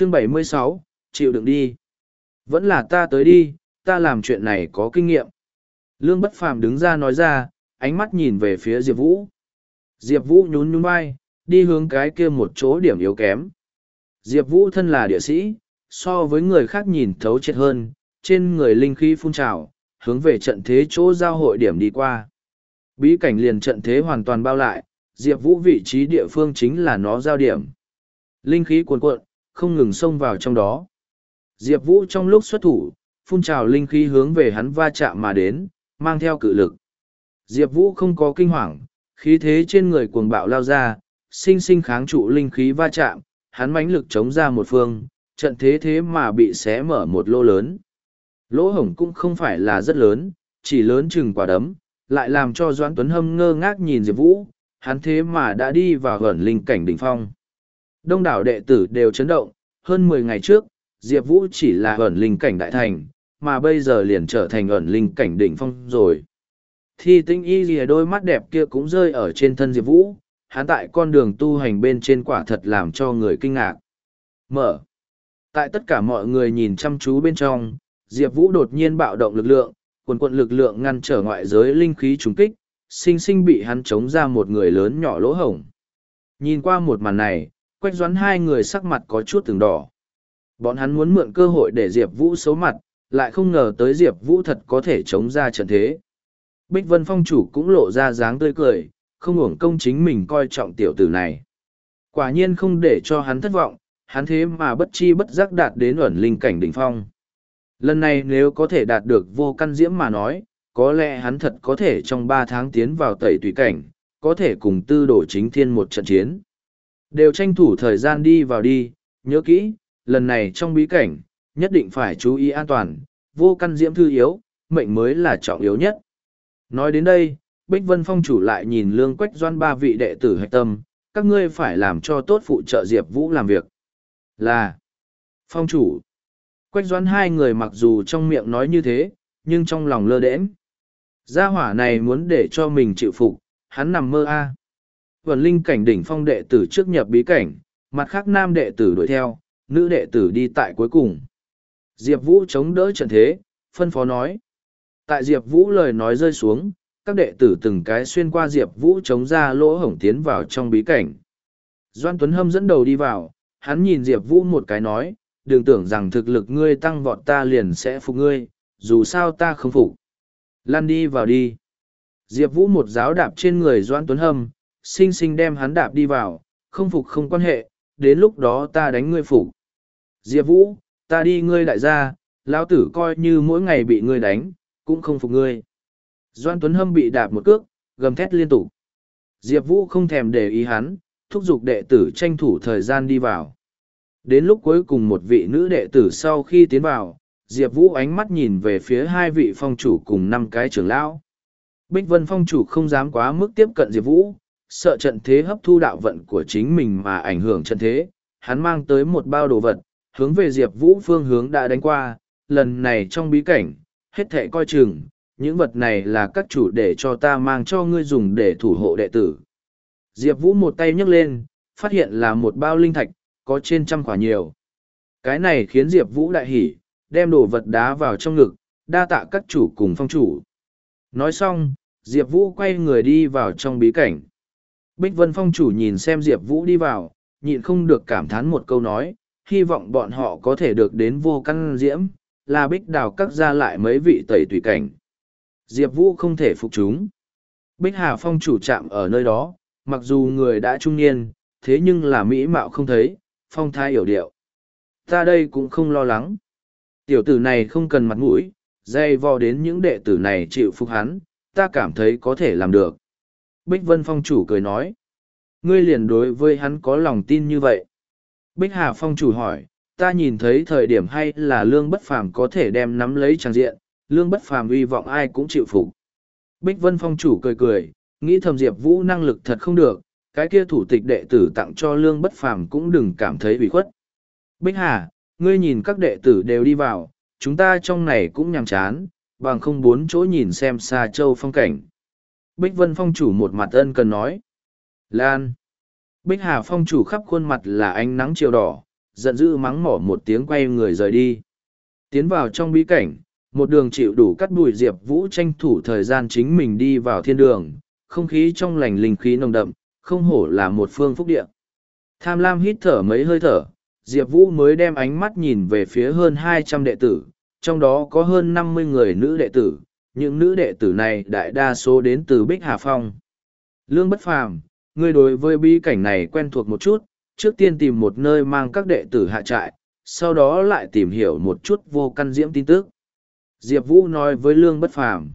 chương 76, chịu đựng đi. Vẫn là ta tới đi, ta làm chuyện này có kinh nghiệm. Lương bất phàm đứng ra nói ra, ánh mắt nhìn về phía Diệp Vũ. Diệp Vũ nhún nhún vai, đi hướng cái kia một chỗ điểm yếu kém. Diệp Vũ thân là địa sĩ, so với người khác nhìn thấu chết hơn, trên người linh khí phun trào, hướng về trận thế chỗ giao hội điểm đi qua. Bí cảnh liền trận thế hoàn toàn bao lại, Diệp Vũ vị trí địa phương chính là nó giao điểm. Linh khí cuồn cuộn, không ngừng xông vào trong đó. Diệp Vũ trong lúc xuất thủ, phun trào linh khí hướng về hắn va chạm mà đến, mang theo cự lực. Diệp Vũ không có kinh hoàng, khí thế trên người cuồng bạo lao ra, sinh sinh kháng trụ linh khí va chạm, hắn mãnh lực chống ra một phương, trận thế thế mà bị xé mở một lỗ lớn. Lỗ hổng cũng không phải là rất lớn, chỉ lớn chừng quả đấm, lại làm cho Doãn Tuấn Hâm ngơ ngác nhìn Diệp Vũ, hắn thế mà đã đi vào gần linh cảnh đỉnh phong. Đông đảo đệ tử đều chấn động, hơn mười ngày trước, Diệp Vũ chỉ là ẩn linh cảnh đại thành, mà bây giờ liền trở thành ẩn linh cảnh đỉnh phong rồi. Thi tinh y lìa đôi mắt đẹp kia cũng rơi ở trên thân Diệp Vũ, hắn tại con đường tu hành bên trên quả thật làm cho người kinh ngạc. Mở. Tại tất cả mọi người nhìn chăm chú bên trong, Diệp Vũ đột nhiên bạo động lực lượng, quần quận lực lượng ngăn trở ngoại giới linh khí trùng kích, sinh sinh bị hắn chống ra một người lớn nhỏ lỗ hổng. Nhìn qua một màn này, quách doán hai người sắc mặt có chút từng đỏ. Bọn hắn muốn mượn cơ hội để Diệp Vũ xấu mặt, lại không ngờ tới Diệp Vũ thật có thể chống ra trận thế. Bích Vân Phong chủ cũng lộ ra dáng tươi cười, không uổng công chính mình coi trọng tiểu tử này. Quả nhiên không để cho hắn thất vọng, hắn thế mà bất chi bất giác đạt đến ẩn linh cảnh đỉnh phong. Lần này nếu có thể đạt được vô căn diễm mà nói, có lẽ hắn thật có thể trong ba tháng tiến vào tẩy tùy cảnh, có thể cùng tư đổ chính thiên một trận chiến. Đều tranh thủ thời gian đi vào đi, nhớ kỹ, lần này trong bí cảnh, nhất định phải chú ý an toàn, vô căn diễm thư yếu, mệnh mới là trọng yếu nhất. Nói đến đây, Bích Vân Phong chủ lại nhìn lương quách doan ba vị đệ tử hạch tâm, các ngươi phải làm cho tốt phụ trợ Diệp Vũ làm việc. Là Phong chủ. Quách doan hai người mặc dù trong miệng nói như thế, nhưng trong lòng lơ đễnh. Gia hỏa này muốn để cho mình chịu phục, hắn nằm mơ a. À. Vần linh cảnh đỉnh phong đệ tử trước nhập bí cảnh, mặt khác nam đệ tử đuổi theo, nữ đệ tử đi tại cuối cùng. Diệp Vũ chống đỡ trận thế, phân phó nói. Tại Diệp Vũ lời nói rơi xuống, các đệ tử từng cái xuyên qua Diệp Vũ chống ra lỗ hổng tiến vào trong bí cảnh. Doan Tuấn Hâm dẫn đầu đi vào, hắn nhìn Diệp Vũ một cái nói, đừng tưởng rằng thực lực ngươi tăng vọt ta liền sẽ phục ngươi, dù sao ta không phục. Lan đi vào đi. Diệp Vũ một giáo đạp trên người Doan Tuấn Hâm, xinh xinh đem hắn đạp đi vào, không phục không quan hệ, đến lúc đó ta đánh ngươi phục. Diệp Vũ, ta đi ngươi đại gia, lão tử coi như mỗi ngày bị ngươi đánh, cũng không phục ngươi. Doan Tuấn Hâm bị đạp một cước, gầm thét liên tục. Diệp Vũ không thèm để ý hắn, thúc giục đệ tử tranh thủ thời gian đi vào. Đến lúc cuối cùng một vị nữ đệ tử sau khi tiến vào, Diệp Vũ ánh mắt nhìn về phía hai vị phong chủ cùng năm cái trưởng lão. Bích Vân phong chủ không dám quá mức tiếp cận Diệp Vũ, sợ trận thế hấp thu đạo vận của chính mình mà ảnh hưởng trận thế. Hắn mang tới một bao đồ vật, hướng về Diệp Vũ phương hướng đã đánh qua, lần này trong bí cảnh, hết thệ coi chừng, những vật này là các chủ để cho ta mang cho ngươi dùng để thủ hộ đệ tử. Diệp Vũ một tay nhấc lên, phát hiện là một bao linh thạch, có trên trăm quả nhiều. Cái này khiến Diệp Vũ đại hỉ, đem đồ vật đá vào trong ngực, đa tạ các chủ cùng phong chủ. Nói xong, Diệp Vũ quay người đi vào trong bí cảnh. Bích Vân phong chủ nhìn xem Diệp Vũ đi vào, nhịn không được cảm thán một câu nói, hy vọng bọn họ có thể được đến vô căn diễm, là bích đào cắt ra lại mấy vị tẩy tùy cảnh. Diệp Vũ không thể phục chúng. Bích Hà Phong chủ chạm ở nơi đó, mặc dù người đã trung niên, thế nhưng là mỹ mạo không thấy, phong thái hiểu điệu. Ta đây cũng không lo lắng. Tiểu tử này không cần mặt mũi, dây vò đến những đệ tử này chịu phục hắn, ta cảm thấy có thể làm được. Bích Vân Phong chủ cười nói. Ngươi liền đối với hắn có lòng tin như vậy. Bích Hà Phong chủ hỏi, ta nhìn thấy thời điểm hay là lương bất phàm có thể đem nắm lấy trang diện, lương bất phàm uy vọng ai cũng chịu phục. Bích Vân Phong chủ cười cười, nghĩ thầm Diệp Vũ năng lực thật không được, cái kia thủ tịch đệ tử tặng cho lương bất phàm cũng đừng cảm thấy ủy khuất. Bích Hà, ngươi nhìn các đệ tử đều đi vào, chúng ta trong này cũng nhàm chán, bằng không bốn chỗ nhìn xem xa châu phong cảnh. Bích Vân Phong chủ một mặt ân cần nói. Lan. Bích Hà Phong chủ khắp khuôn mặt là ánh nắng chiều đỏ, giận dữ mắng mỏ một tiếng quay người rời đi. Tiến vào trong bí cảnh, một đường chịu đủ cắt bụi Diệp Vũ tranh thủ thời gian chính mình đi vào thiên đường, không khí trong lành linh khí nồng đậm, không hổ là một phương phúc địa. Tham lam hít thở mấy hơi thở, Diệp Vũ mới đem ánh mắt nhìn về phía hơn hai trăm đệ tử, trong đó có hơn năm mươi người nữ đệ tử, những nữ đệ tử này đại đa số đến từ Bích Hà Phong. Lương Bất Phàm, ngươi đối với bí cảnh này quen thuộc một chút, trước tiên tìm một nơi mang các đệ tử hạ trại, sau đó lại tìm hiểu một chút vô căn diễm tin tức. Diệp Vũ nói với Lương Bất Phàm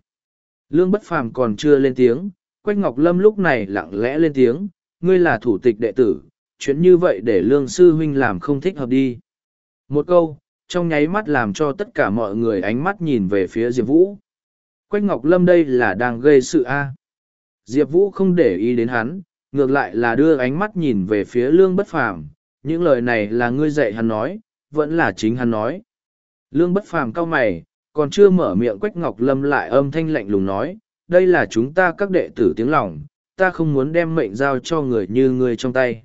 Lương Bất Phàm còn chưa lên tiếng, Quách Ngọc Lâm lúc này lặng lẽ lên tiếng, ngươi là thủ tịch đệ tử, chuyện như vậy để Lương Sư Huynh làm không thích hợp đi. Một câu, trong nháy mắt làm cho tất cả mọi người ánh mắt nhìn về phía Diệp Vũ. Quách Ngọc Lâm đây là đang gây sự A. Diệp Vũ không để ý đến hắn, ngược lại là đưa ánh mắt nhìn về phía Lương Bất Phàm những lời này là ngươi dạy hắn nói, vẫn là chính hắn nói. Lương Bất Phàm cau mày, còn chưa mở miệng Quách Ngọc Lâm lại âm thanh lạnh lùng nói, đây là chúng ta các đệ tử tiếng lòng, ta không muốn đem mệnh giao cho người như ngươi trong tay.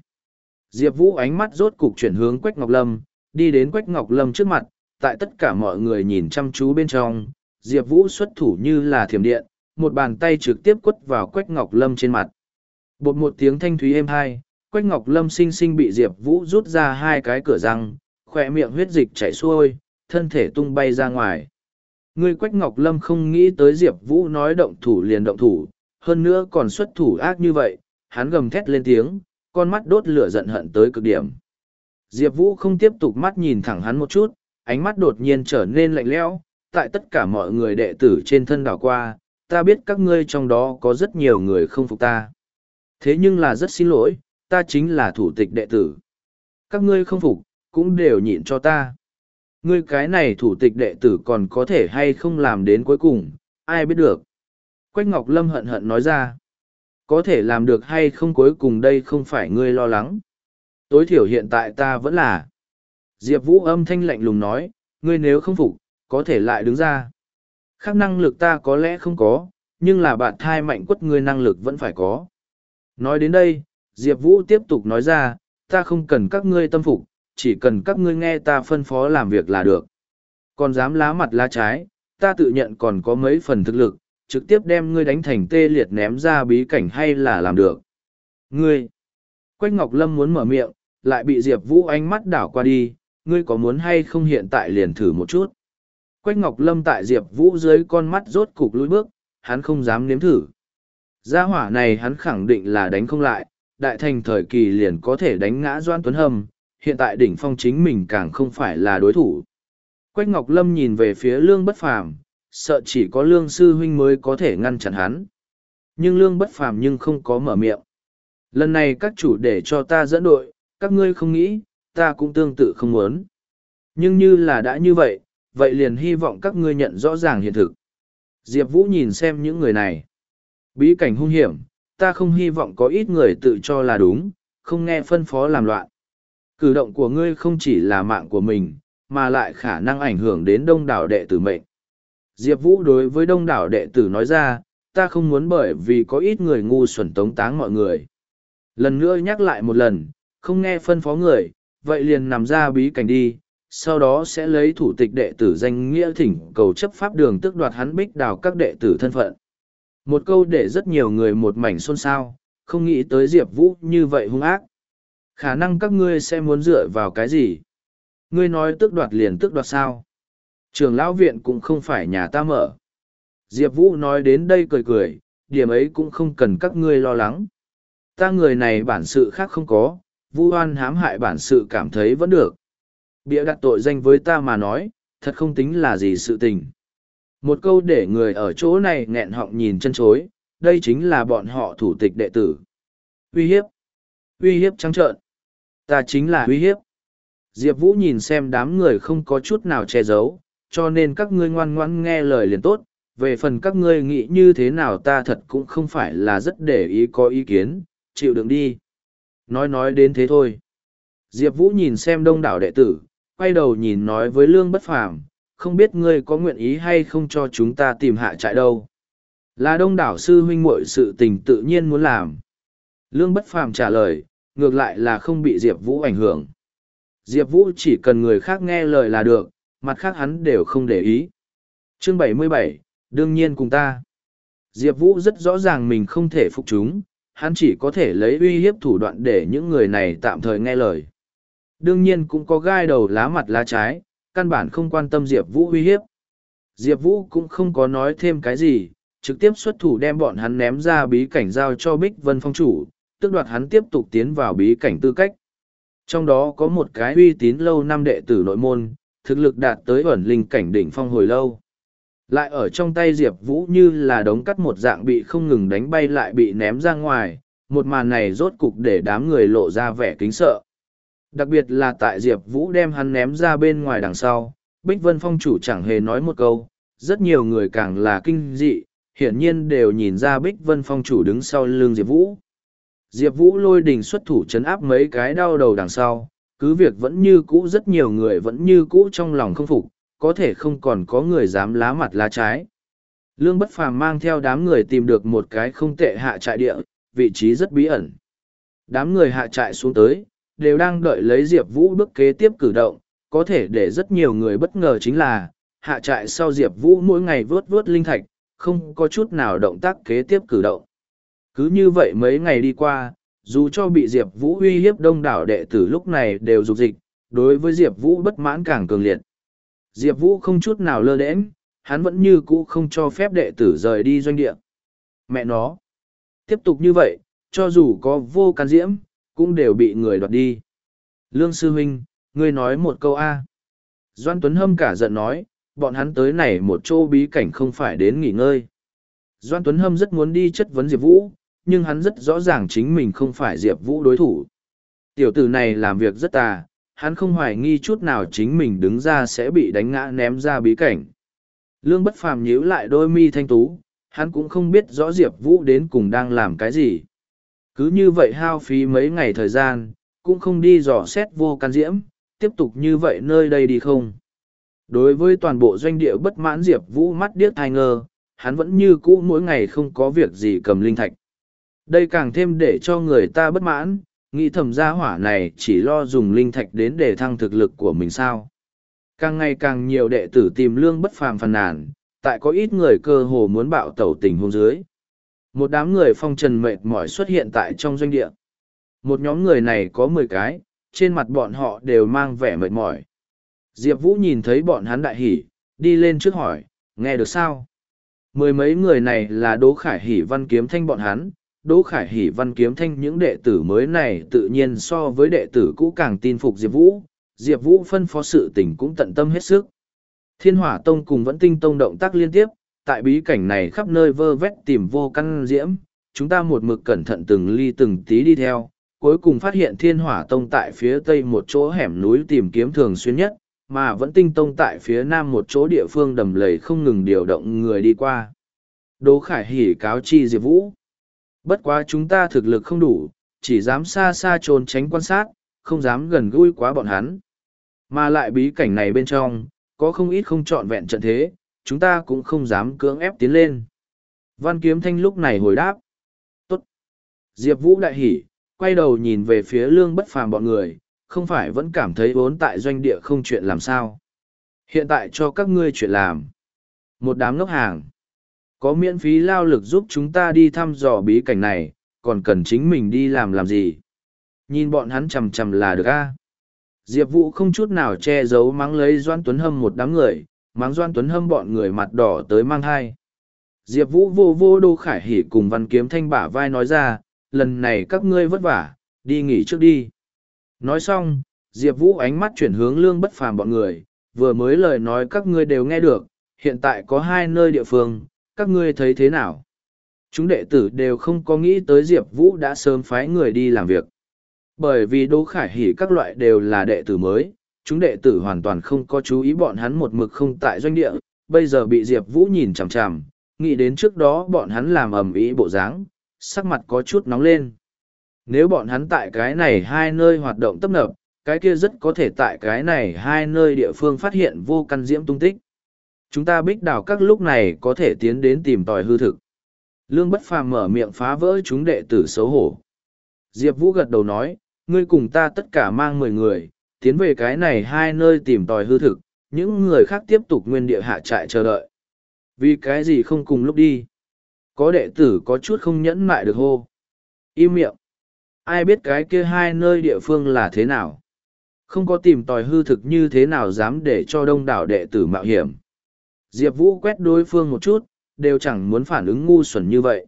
Diệp Vũ ánh mắt rốt cục chuyển hướng Quách Ngọc Lâm, đi đến Quách Ngọc Lâm trước mặt, tại tất cả mọi người nhìn chăm chú bên trong, Diệp Vũ xuất thủ như là thiểm điện, một bàn tay trực tiếp quất vào Quách Ngọc Lâm trên mặt. Bột một tiếng thanh thúy êm hai, Quách Ngọc Lâm sinh sinh bị Diệp Vũ rút ra hai cái cửa răng, khỏe miệng huyết dịch chảy xuôi, thân thể tung bay ra ngoài. Người Quách Ngọc Lâm không nghĩ tới Diệp Vũ nói động thủ liền động thủ, hơn nữa còn xuất thủ ác như vậy, hắn gầm thét lên tiếng, con mắt đốt lửa giận hận tới cực điểm. Diệp Vũ không tiếp tục mắt nhìn thẳng hắn một chút, ánh mắt đột nhiên trở nên lạnh lẽo, tại tất cả mọi người đệ tử trên thân đảo qua, ta biết các ngươi trong đó có rất nhiều người không phục ta. Thế nhưng là rất xin lỗi, ta chính là thủ tịch đệ tử. Các ngươi không phục, cũng đều nhịn cho ta. Ngươi cái này thủ tịch đệ tử còn có thể hay không làm đến cuối cùng, ai biết được. Quách Ngọc Lâm hận hận nói ra. Có thể làm được hay không cuối cùng đây không phải ngươi lo lắng. Tối thiểu hiện tại ta vẫn là. Diệp Vũ âm thanh lạnh lùng nói, ngươi nếu không phục, có thể lại đứng ra. Khác năng lực ta có lẽ không có, nhưng là bạn thai mạnh quất ngươi năng lực vẫn phải có. Nói đến đây, Diệp Vũ tiếp tục nói ra, ta không cần các ngươi tâm phục, chỉ cần các ngươi nghe ta phân phó làm việc là được. Còn dám lá mặt lá trái, ta tự nhận còn có mấy phần thực lực, trực tiếp đem ngươi đánh thành tê liệt ném ra bí cảnh hay là làm được. Ngươi! Quách Ngọc Lâm muốn mở miệng, lại bị Diệp Vũ ánh mắt đảo qua đi, ngươi có muốn hay không hiện tại liền thử một chút. Quách Ngọc Lâm tại Diệp Vũ dưới con mắt rốt cục lùi bước, hắn không dám nếm thử. Gia hỏa này hắn khẳng định là đánh không lại, đại thành thời kỳ liền có thể đánh ngã Doan Tuấn Hâm, hiện tại đỉnh phong chính mình càng không phải là đối thủ. Quách Ngọc Lâm nhìn về phía Lương Bất Phàm, sợ chỉ có Lương Sư Huynh mới có thể ngăn chặn hắn. Nhưng Lương Bất Phàm nhưng không có mở miệng. Lần này các chủ để cho ta dẫn đội, các ngươi không nghĩ, ta cũng tương tự không muốn. Nhưng như là đã như vậy, vậy liền hy vọng các ngươi nhận rõ ràng hiện thực. Diệp Vũ nhìn xem những người này. Bí cảnh hung hiểm, ta không hy vọng có ít người tự cho là đúng, không nghe phân phó làm loạn. Cử động của ngươi không chỉ là mạng của mình, mà lại khả năng ảnh hưởng đến đông đảo đệ tử mệnh. Diệp Vũ đối với đông đảo đệ tử nói ra, ta không muốn bởi vì có ít người ngu xuẩn tống táng mọi người. Lần nữa nhắc lại một lần, không nghe phân phó người, vậy liền nằm ra bí cảnh đi, sau đó sẽ lấy thủ tịch đệ tử danh nghĩa thỉnh cầu chấp pháp đường tước đoạt hắn bích đào các đệ tử thân phận. Một câu để rất nhiều người một mảnh xôn xao, không nghĩ tới Diệp Vũ như vậy hung ác. Khả năng các ngươi sẽ muốn dựa vào cái gì? Ngươi nói tước đoạt liền tước đoạt sao? Trường lão viện cũng không phải nhà ta mở. Diệp Vũ nói đến đây cười cười, điểm ấy cũng không cần các ngươi lo lắng. Ta người này bản sự khác không có, vu oan hãm hại bản sự cảm thấy vẫn được. Bịa đặt tội danh với ta mà nói, thật không tính là gì sự tình. Một câu để người ở chỗ này nghẹn họng nhìn chân chối, đây chính là bọn họ thủ tịch đệ tử. Uy hiếp. Uy hiếp trắng trợn. Ta chính là uy hiếp. Diệp Vũ nhìn xem đám người không có chút nào che giấu, cho nên các ngươi ngoan ngoãn nghe lời liền tốt. Về phần các ngươi nghĩ như thế nào ta thật cũng không phải là rất để ý có ý kiến, chịu đựng đi. Nói nói đến thế thôi. Diệp Vũ nhìn xem đông đảo đệ tử, quay đầu nhìn nói với Lương Bất Phàm không biết ngươi có nguyện ý hay không cho chúng ta tìm hạ trại đâu. Là đông đảo sư huynh muội sự tình tự nhiên muốn làm. Lương Bất Phàm trả lời, ngược lại là không bị Diệp Vũ ảnh hưởng. Diệp Vũ chỉ cần người khác nghe lời là được, mặt khác hắn đều không để ý. Chương 77, đương nhiên cùng ta. Diệp Vũ rất rõ ràng mình không thể phục chúng, hắn chỉ có thể lấy uy hiếp thủ đoạn để những người này tạm thời nghe lời. Đương nhiên cũng có gai đầu lá mặt lá trái, căn bản không quan tâm Diệp Vũ uy hiếp. Diệp Vũ cũng không có nói thêm cái gì, trực tiếp xuất thủ đem bọn hắn ném ra bí cảnh giao cho Bích Vân Phong chủ, tức đoạt hắn tiếp tục tiến vào bí cảnh tư cách. Trong đó có một cái uy tín lâu năm đệ tử nội môn, thực lực đạt tới ẩn linh cảnh đỉnh phong hồi lâu. Lại ở trong tay Diệp Vũ như là đống cắt một dạng bị không ngừng đánh bay lại bị ném ra ngoài, một màn này rốt cục để đám người lộ ra vẻ kính sợ. Đặc biệt là tại Diệp Vũ đem hắn ném ra bên ngoài đằng sau, Bích Vân Phong chủ chẳng hề nói một câu, rất nhiều người càng là kinh dị, hiển nhiên đều nhìn ra Bích Vân Phong chủ đứng sau lưng Diệp Vũ. Diệp Vũ lôi đình xuất thủ chấn áp mấy cái đau đầu đằng sau, cứ việc vẫn như cũ rất nhiều người vẫn như cũ trong lòng không phục, có thể không còn có người dám lá mặt lá trái. Lương Bất Phàm mang theo đám người tìm được một cái không tệ hạ trại địa, vị trí rất bí ẩn. Đám người hạ trại xuống tới, đều đang đợi lấy Diệp Vũ bước kế tiếp cử động, có thể để rất nhiều người bất ngờ chính là, hạ trại sau Diệp Vũ mỗi ngày vớt vớt linh thạch, không có chút nào động tác kế tiếp cử động. Cứ như vậy mấy ngày đi qua, dù cho bị Diệp Vũ uy hiếp đông đảo đệ tử lúc này đều dục dịch, đối với Diệp Vũ bất mãn càng cường liệt. Diệp Vũ không chút nào lơ đễnh, hắn vẫn như cũ không cho phép đệ tử rời đi doanh địa. Mẹ nó, tiếp tục như vậy, cho dù có vô can diễm, cũng đều bị người đoạt đi. Lương Sư Huynh, ngươi nói một câu A. Doan Tuấn Hâm cả giận nói, bọn hắn tới này một chỗ bí cảnh không phải đến nghỉ ngơi. Doan Tuấn Hâm rất muốn đi chất vấn Diệp Vũ, nhưng hắn rất rõ ràng chính mình không phải Diệp Vũ đối thủ. Tiểu tử này làm việc rất tà, hắn không hoài nghi chút nào chính mình đứng ra sẽ bị đánh ngã ném ra bí cảnh. Lương bất phàm nhíu lại đôi mi thanh tú, hắn cũng không biết rõ Diệp Vũ đến cùng đang làm cái gì. Cứ như vậy hao phí mấy ngày thời gian, cũng không đi dò xét vô can diễm, tiếp tục như vậy nơi đây đi không. Đối với toàn bộ doanh địa bất mãn Diệp Vũ mắt điếc thai ngơ, hắn vẫn như cũ mỗi ngày không có việc gì cầm linh thạch. Đây càng thêm để cho người ta bất mãn, nghĩ thầm gia hỏa này chỉ lo dùng linh thạch đến để thăng thực lực của mình sao. Càng ngày càng nhiều đệ tử tìm lương bất phàm phàn nàn, tại có ít người cơ hồ muốn bạo tẩu tình hôn dưới. Một đám người phong trần mệt mỏi xuất hiện tại trong doanh địa. Một nhóm người này có mười cái, trên mặt bọn họ đều mang vẻ mệt mỏi. Diệp Vũ nhìn thấy bọn hắn đại hỉ, đi lên trước hỏi, nghe được sao? Mười mấy người này là Đỗ Khải Hỉ Văn Kiếm Thanh bọn hắn, Đỗ Khải Hỷ Văn Kiếm Thanh những đệ tử mới này tự nhiên so với đệ tử cũ càng tin phục Diệp Vũ, Diệp Vũ phân phó sự tình cũng tận tâm hết sức. Thiên Hỏa Tông cùng Vẫn Tinh Tông động tác liên tiếp, tại bí cảnh này khắp nơi vơ vét tìm vô căn diễm, chúng ta một mực cẩn thận từng ly từng tí đi theo, cuối cùng phát hiện Thiên Hỏa Tông tại phía tây một chỗ hẻm núi tìm kiếm thường xuyên nhất, mà Vẫn Tinh Tông tại phía nam một chỗ địa phương đầm lầy không ngừng điều động người đi qua. Đỗ Khải hỉ cáo chi Diệp Vũ. Bất quá chúng ta thực lực không đủ, chỉ dám xa xa trốn tránh quan sát, không dám gần gũi quá bọn hắn. Mà lại bí cảnh này bên trong, có không ít không trọn vẹn trận thế, chúng ta cũng không dám cưỡng ép tiến lên. Văn Kiếm Thanh lúc này hồi đáp. Tốt. Diệp Vũ đại hỉ, quay đầu nhìn về phía lương bất phàm bọn người, không phải vẫn cảm thấy vốn tại doanh địa không chuyện làm sao. Hiện tại cho các ngươi chuyện làm. Một đám ngốc hàng. Có miễn phí lao lực giúp chúng ta đi thăm dò bí cảnh này, còn cần chính mình đi làm làm gì. Nhìn bọn hắn chầm chầm là được a. Diệp Vũ không chút nào che giấu mắng lấy Doan Tuấn Hâm một đám người, mắng Doan Tuấn Hâm bọn người mặt đỏ tới mang hai. Diệp Vũ vô vô đô khải hỉ cùng văn kiếm thanh bả vai nói ra, lần này các ngươi vất vả, đi nghỉ trước đi. Nói xong, Diệp Vũ ánh mắt chuyển hướng lương bất phàm bọn người, vừa mới lời nói các ngươi đều nghe được, hiện tại có hai nơi địa phương, các ngươi thấy thế nào? Chúng đệ tử đều không có nghĩ tới Diệp Vũ đã sớm phái người đi làm việc. Bởi vì Đỗ Khải Hỷ các loại đều là đệ tử mới, chúng đệ tử hoàn toàn không có chú ý bọn hắn một mực không tại doanh địa, bây giờ bị Diệp Vũ nhìn chằm chằm, nghĩ đến trước đó bọn hắn làm ầm ĩ bộ dáng, sắc mặt có chút nóng lên. Nếu bọn hắn tại cái này hai nơi hoạt động tấp nập, cái kia rất có thể tại cái này hai nơi địa phương phát hiện vô căn diễm tung tích. Chúng ta bích đào các lúc này có thể tiến đến tìm tòi hư thực. Lương bất phàm mở miệng phá vỡ chúng đệ tử xấu hổ. Diệp Vũ gật đầu nói, ngươi cùng ta tất cả mang mười người, tiến về cái này hai nơi tìm tòi hư thực, những người khác tiếp tục nguyên địa hạ trại chờ đợi. Vì cái gì không cùng lúc đi? Có đệ tử có chút không nhẫn mại được hô. Im miệng. Ai biết cái kia hai nơi địa phương là thế nào? Không có tìm tòi hư thực như thế nào dám để cho đông đảo đệ tử mạo hiểm. Diệp Vũ quét đối phương một chút, đều chẳng muốn phản ứng ngu xuẩn như vậy.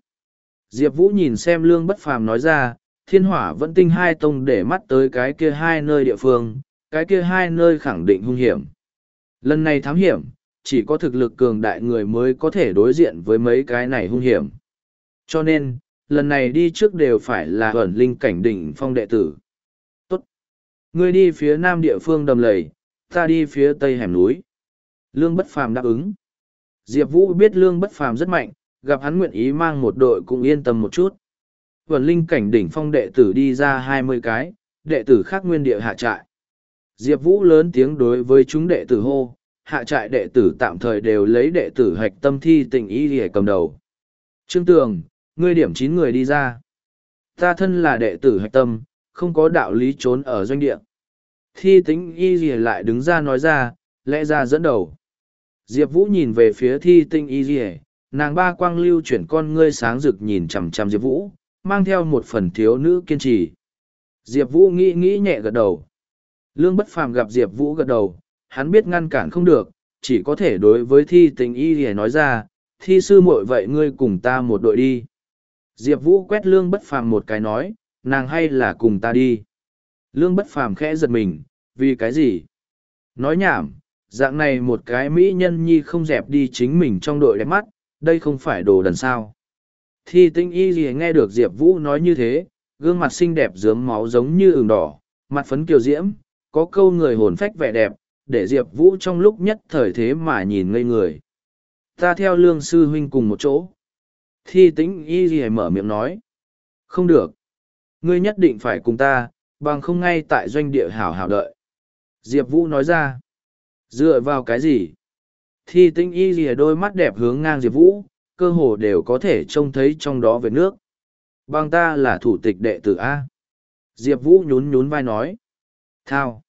Diệp Vũ nhìn xem lương bất phàm nói ra, thiên hỏa vẫn tinh hai tông để mắt tới cái kia hai nơi địa phương, cái kia hai nơi khẳng định hung hiểm. Lần này thám hiểm, chỉ có thực lực cường đại người mới có thể đối diện với mấy cái này hung hiểm. Cho nên, lần này đi trước đều phải là ẩn linh cảnh đỉnh phong đệ tử. Tốt. Ngươi đi phía nam địa phương đầm lầy, ta đi phía tây hẻm núi. Lương Bất Phàm đáp ứng. Diệp Vũ biết Lương Bất Phàm rất mạnh, gặp hắn nguyện ý mang một đội cũng yên tâm một chút. Vần linh cảnh đỉnh phong đệ tử đi ra hai mươi cái, đệ tử khác nguyên địa hạ trại. Diệp Vũ lớn tiếng đối với chúng đệ tử hô, hạ trại đệ tử tạm thời đều lấy đệ tử hạch tâm thi tình ý để cầm đầu. Trương Tường, ngươi điểm chín người đi ra. Ta thân là đệ tử hạch tâm, không có đạo lý trốn ở doanh địa. Thi tính y gì lại đứng ra nói ra, lẽ ra dẫn đầu. Diệp Vũ nhìn về phía thi tinh y gì nàng ba quang lưu chuyển con ngươi sáng rực nhìn chằm chằm Diệp Vũ, mang theo một phần thiếu nữ kiên trì. Diệp Vũ nghĩ nghĩ nhẹ gật đầu. Lương bất phàm gặp Diệp Vũ gật đầu, hắn biết ngăn cản không được, chỉ có thể đối với thi tình y để nói ra, thi sư muội vậy ngươi cùng ta một đội đi. Diệp Vũ quét lương bất phàm một cái nói, nàng hay là cùng ta đi. Lương bất phàm khẽ giật mình, vì cái gì? Nói nhảm, dạng này một cái mỹ nhân nhi không dẹp đi chính mình trong đội đẹp mắt, đây không phải đồ đần sao. Thi tinh y gì nghe được Diệp Vũ nói như thế, gương mặt xinh đẹp dướm máu giống như ửng đỏ, mặt phấn kiều diễm, có câu người hồn phách vẻ đẹp, để Diệp Vũ trong lúc nhất thời thế mà nhìn ngây người. Ta theo lương sư huynh cùng một chỗ. Thi tĩnh y gì mở miệng nói. Không được. Ngươi nhất định phải cùng ta, bằng không ngay tại doanh địa hảo hảo đợi. Diệp Vũ nói ra. Dựa vào cái gì? Thi tĩnh y gì đôi mắt đẹp hướng ngang Diệp Vũ, cơ hồ đều có thể trông thấy trong đó về nước. Bằng ta là thủ tịch đệ tử A. Diệp Vũ nhún nhún vai nói. Thao.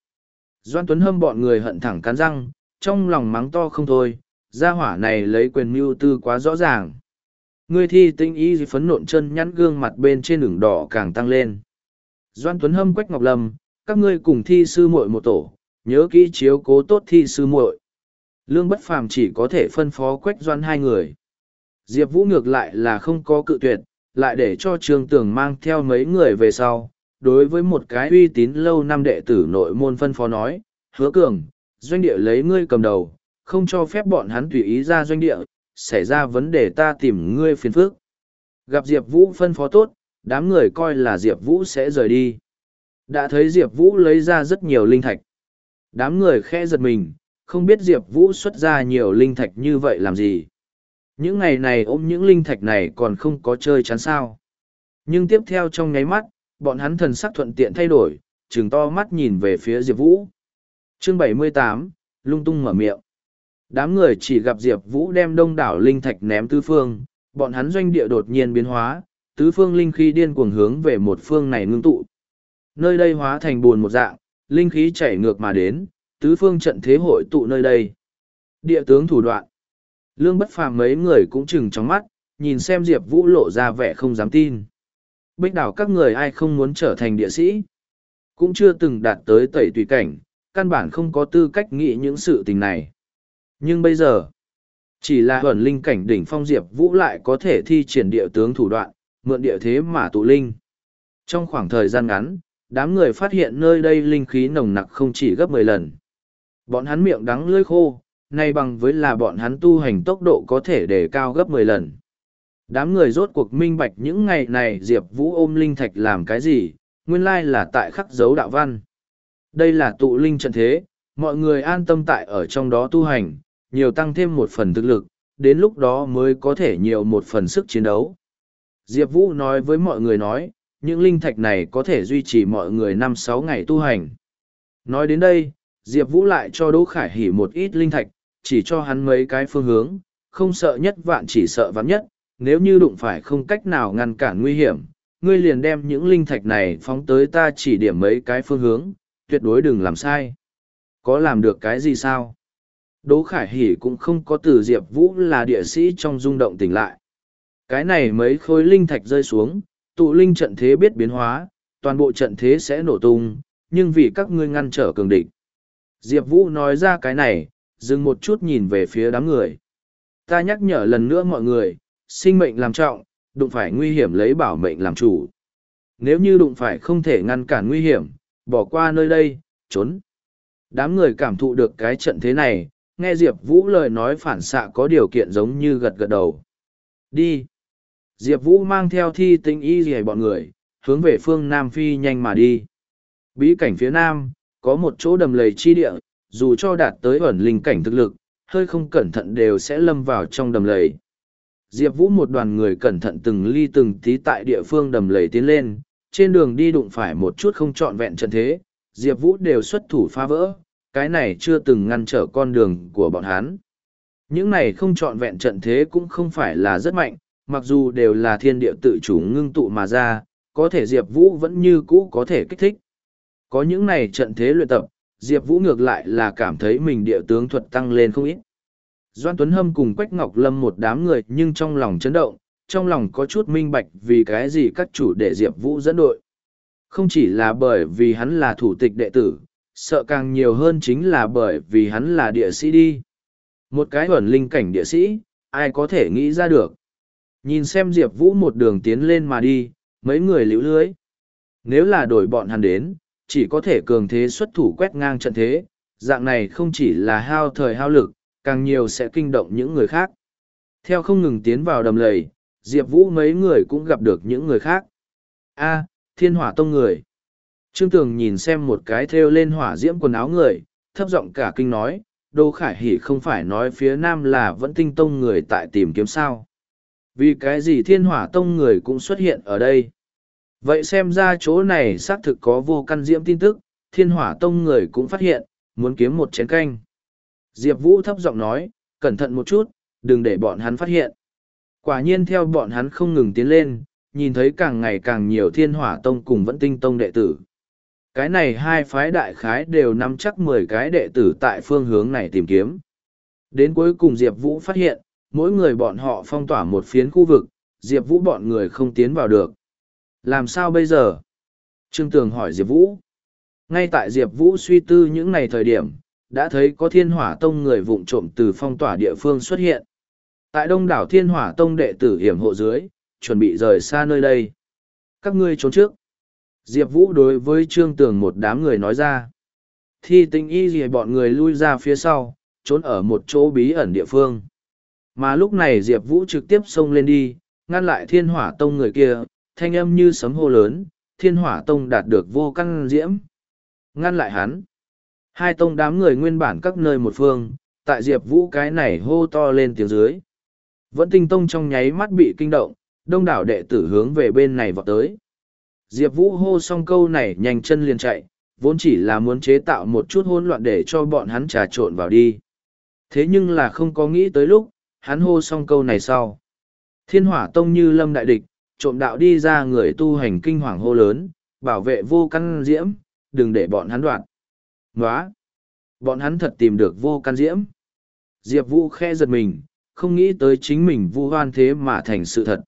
Doan Tuấn Hâm bọn người hận thẳng cắn răng, trong lòng mắng to không thôi, gia hỏa này lấy quyền mưu tư quá rõ ràng. Người thi tinh y phấn nộn chân nhắn gương mặt bên trên đường đỏ càng tăng lên. Doan Tuấn Hâm Quách Ngọc Lâm, các ngươi cùng thi sư muội một tổ, nhớ kỹ chiếu cố tốt thi sư muội. Lương Bất Phàm chỉ có thể phân phó Quách Doan hai người. Diệp Vũ ngược lại là không có cự tuyệt, lại để cho Trương Tường mang theo mấy người về sau, đối với một cái uy tín lâu năm đệ tử nội môn phân phó nói, hứa cường, doanh địa lấy ngươi cầm đầu, không cho phép bọn hắn tùy ý ra doanh địa, xảy ra vấn đề ta tìm ngươi phiền phức. Gặp Diệp Vũ phân phó tốt, đám người coi là Diệp Vũ sẽ rời đi. Đã thấy Diệp Vũ lấy ra rất nhiều linh thạch. Đám người khe giật mình, không biết Diệp Vũ xuất ra nhiều linh thạch như vậy làm gì. Những ngày này ôm những linh thạch này còn không có chơi chán sao. Nhưng tiếp theo trong nháy mắt, bọn hắn thần sắc thuận tiện thay đổi, trừng to mắt nhìn về phía Diệp Vũ. Chương 78, lung tung mở miệng. Đám người chỉ gặp Diệp Vũ đem đông đảo linh thạch ném tứ phương, bọn hắn doanh địa đột nhiên biến hóa, tứ phương linh khí điên cuồng hướng về một phương này ngưng tụ. Nơi đây hóa thành buồn một dạng, linh khí chảy ngược mà đến, tứ phương trận thế hội tụ nơi đây. Địa tướng thủ đoạn. Lương bất phàm mấy người cũng chừng trong mắt, nhìn xem Diệp Vũ lộ ra vẻ không dám tin. Bích đảo các người ai không muốn trở thành địa sĩ, cũng chưa từng đạt tới tẩy tùy cảnh, căn bản không có tư cách nghĩ những sự tình này. Nhưng bây giờ, chỉ là huẩn linh cảnh đỉnh phong Diệp Vũ lại có thể thi triển địa tướng thủ đoạn, mượn địa thế mà tụ linh. Trong khoảng thời gian ngắn, đám người phát hiện nơi đây linh khí nồng nặc không chỉ gấp mười lần. Bọn hắn miệng đắng lưỡi khô, nay bằng với là bọn hắn tu hành tốc độ có thể để cao gấp mười lần. Đám người rốt cuộc minh bạch những ngày này Diệp Vũ ôm linh thạch làm cái gì, nguyên lai là tại khắc dấu đạo văn. Đây là tụ linh trận thế, mọi người an tâm tại ở trong đó tu hành, nhiều tăng thêm một phần thực lực, đến lúc đó mới có thể nhiều một phần sức chiến đấu. Diệp Vũ nói với mọi người nói, những linh thạch này có thể duy trì mọi người năm sáu ngày tu hành. Nói đến đây, Diệp Vũ lại cho Đỗ Khải Hỉ một ít linh thạch, chỉ cho hắn mấy cái phương hướng, không sợ nhất vạn chỉ sợ vạn nhất, nếu như đụng phải không cách nào ngăn cản nguy hiểm, ngươi liền đem những linh thạch này phóng tới ta chỉ điểm mấy cái phương hướng, tuyệt đối đừng làm sai. Có làm được cái gì sao? Đỗ Khải Hỷ cũng không có từ Diệp Vũ là địa sĩ trong rung động tỉnh lại. Cái này mấy khối linh thạch rơi xuống, tụ linh trận thế biết biến hóa, toàn bộ trận thế sẽ nổ tung, nhưng vì các ngươi ngăn trở cường địch. Diệp Vũ nói ra cái này, dừng một chút nhìn về phía đám người. Ta nhắc nhở lần nữa mọi người, sinh mệnh làm trọng, đụng phải nguy hiểm lấy bảo mệnh làm chủ. Nếu như đụng phải không thể ngăn cản nguy hiểm, bỏ qua nơi đây, trốn. Đám người cảm thụ được cái trận thế này, nghe Diệp Vũ lời nói phản xạ có điều kiện giống như gật gật đầu. Đi. Diệp Vũ mang theo thi tinh y dì bọn người, hướng về phương Nam Phi nhanh mà đi. Bí cảnh phía Nam, có một chỗ đầm lầy chi địa, dù cho đạt tới ẩn linh cảnh thực lực, hơi không cẩn thận đều sẽ lâm vào trong đầm lầy. Diệp Vũ một đoàn người cẩn thận từng ly từng tí tại địa phương đầm lầy tiến lên, trên đường đi đụng phải một chút không trọn vẹn trận thế, Diệp Vũ đều xuất thủ phá vỡ, cái này chưa từng ngăn trở con đường của bọn hắn. Những này không trọn vẹn trận thế cũng không phải là rất mạnh, mặc dù đều là thiên địa tự chủ ngưng tụ mà ra, có thể Diệp Vũ vẫn như cũ có thể kích thích. Có những này trận thế luyện tập, Diệp Vũ ngược lại là cảm thấy mình địa tướng thuật tăng lên không ít. Doan Tuấn Hâm cùng Quách Ngọc Lâm một đám người nhưng trong lòng chấn động, trong lòng có chút minh bạch vì cái gì các chủ để Diệp Vũ dẫn đội. Không chỉ là bởi vì hắn là thủ tịch đệ tử, sợ càng nhiều hơn chính là bởi vì hắn là địa sĩ đi. Một cái ẩn linh cảnh địa sĩ, ai có thể nghĩ ra được. Nhìn xem Diệp Vũ một đường tiến lên mà đi, mấy người liễu lưới. Nếu là đổi bọn hắn đến, chỉ có thể cường thế xuất thủ quét ngang trận thế, dạng này không chỉ là hao thời hao lực, càng nhiều sẽ kinh động những người khác. Theo không ngừng tiến vào đầm lầy, Diệp Vũ mấy người cũng gặp được những người khác. A, thiên hỏa tông người. Trương Tường nhìn xem một cái thêu lên hỏa diễm quần áo người, thấp giọng cả kinh nói, Đô Khải Hỷ không phải nói phía nam là vẫn tinh tông người tại tìm kiếm sao. Vì cái gì thiên hỏa tông người cũng xuất hiện ở đây. Vậy xem ra chỗ này xác thực có vô căn diễm tin tức, thiên hỏa tông người cũng phát hiện, muốn kiếm một chén canh. Diệp Vũ thấp giọng nói, cẩn thận một chút, đừng để bọn hắn phát hiện. Quả nhiên theo bọn hắn không ngừng tiến lên, nhìn thấy càng ngày càng nhiều thiên hỏa tông cùng vẫn tinh tông đệ tử. Cái này hai phái đại khái đều nắm chắc mười cái đệ tử tại phương hướng này tìm kiếm. Đến cuối cùng Diệp Vũ phát hiện, mỗi người bọn họ phong tỏa một phiến khu vực, Diệp Vũ bọn người không tiến vào được. Làm sao bây giờ? Trương Tường hỏi Diệp Vũ. Ngay tại Diệp Vũ suy tư những ngày thời điểm, đã thấy có thiên hỏa tông người vụng trộm từ phong tỏa địa phương xuất hiện. Tại đông đảo thiên hỏa tông đệ tử hiểm hộ dưới, chuẩn bị rời xa nơi đây. Các ngươi trốn trước. Diệp Vũ đối với Trương Tường một đám người nói ra. Thi tình y gì bọn người lui ra phía sau, trốn ở một chỗ bí ẩn địa phương. Mà lúc này Diệp Vũ trực tiếp xông lên đi, ngăn lại thiên hỏa tông người kia, thanh âm như sấm hô lớn, thiên hỏa tông đạt được vô căn diễm. Ngăn lại hắn. Hai tông đám người nguyên bản các nơi một phương, tại Diệp Vũ cái này hô to lên tiếng dưới. Vẫn tinh tông trong nháy mắt bị kinh động, đông đảo đệ tử hướng về bên này vọt tới. Diệp Vũ hô xong câu này nhanh chân liền chạy, vốn chỉ là muốn chế tạo một chút hỗn loạn để cho bọn hắn trà trộn vào đi. Thế nhưng là không có nghĩ tới lúc, hắn hô xong câu này sau. Thiên hỏa tông như lâm đại địch, trộm đạo đi ra người tu hành kinh hoàng hô lớn, bảo vệ vô căn diễm, đừng để bọn hắn đoạn. Nóa! Bọn hắn thật tìm được vô căn diễm. Diệp Vũ khe giật mình, không nghĩ tới chính mình vu hoan thế mà thành sự thật.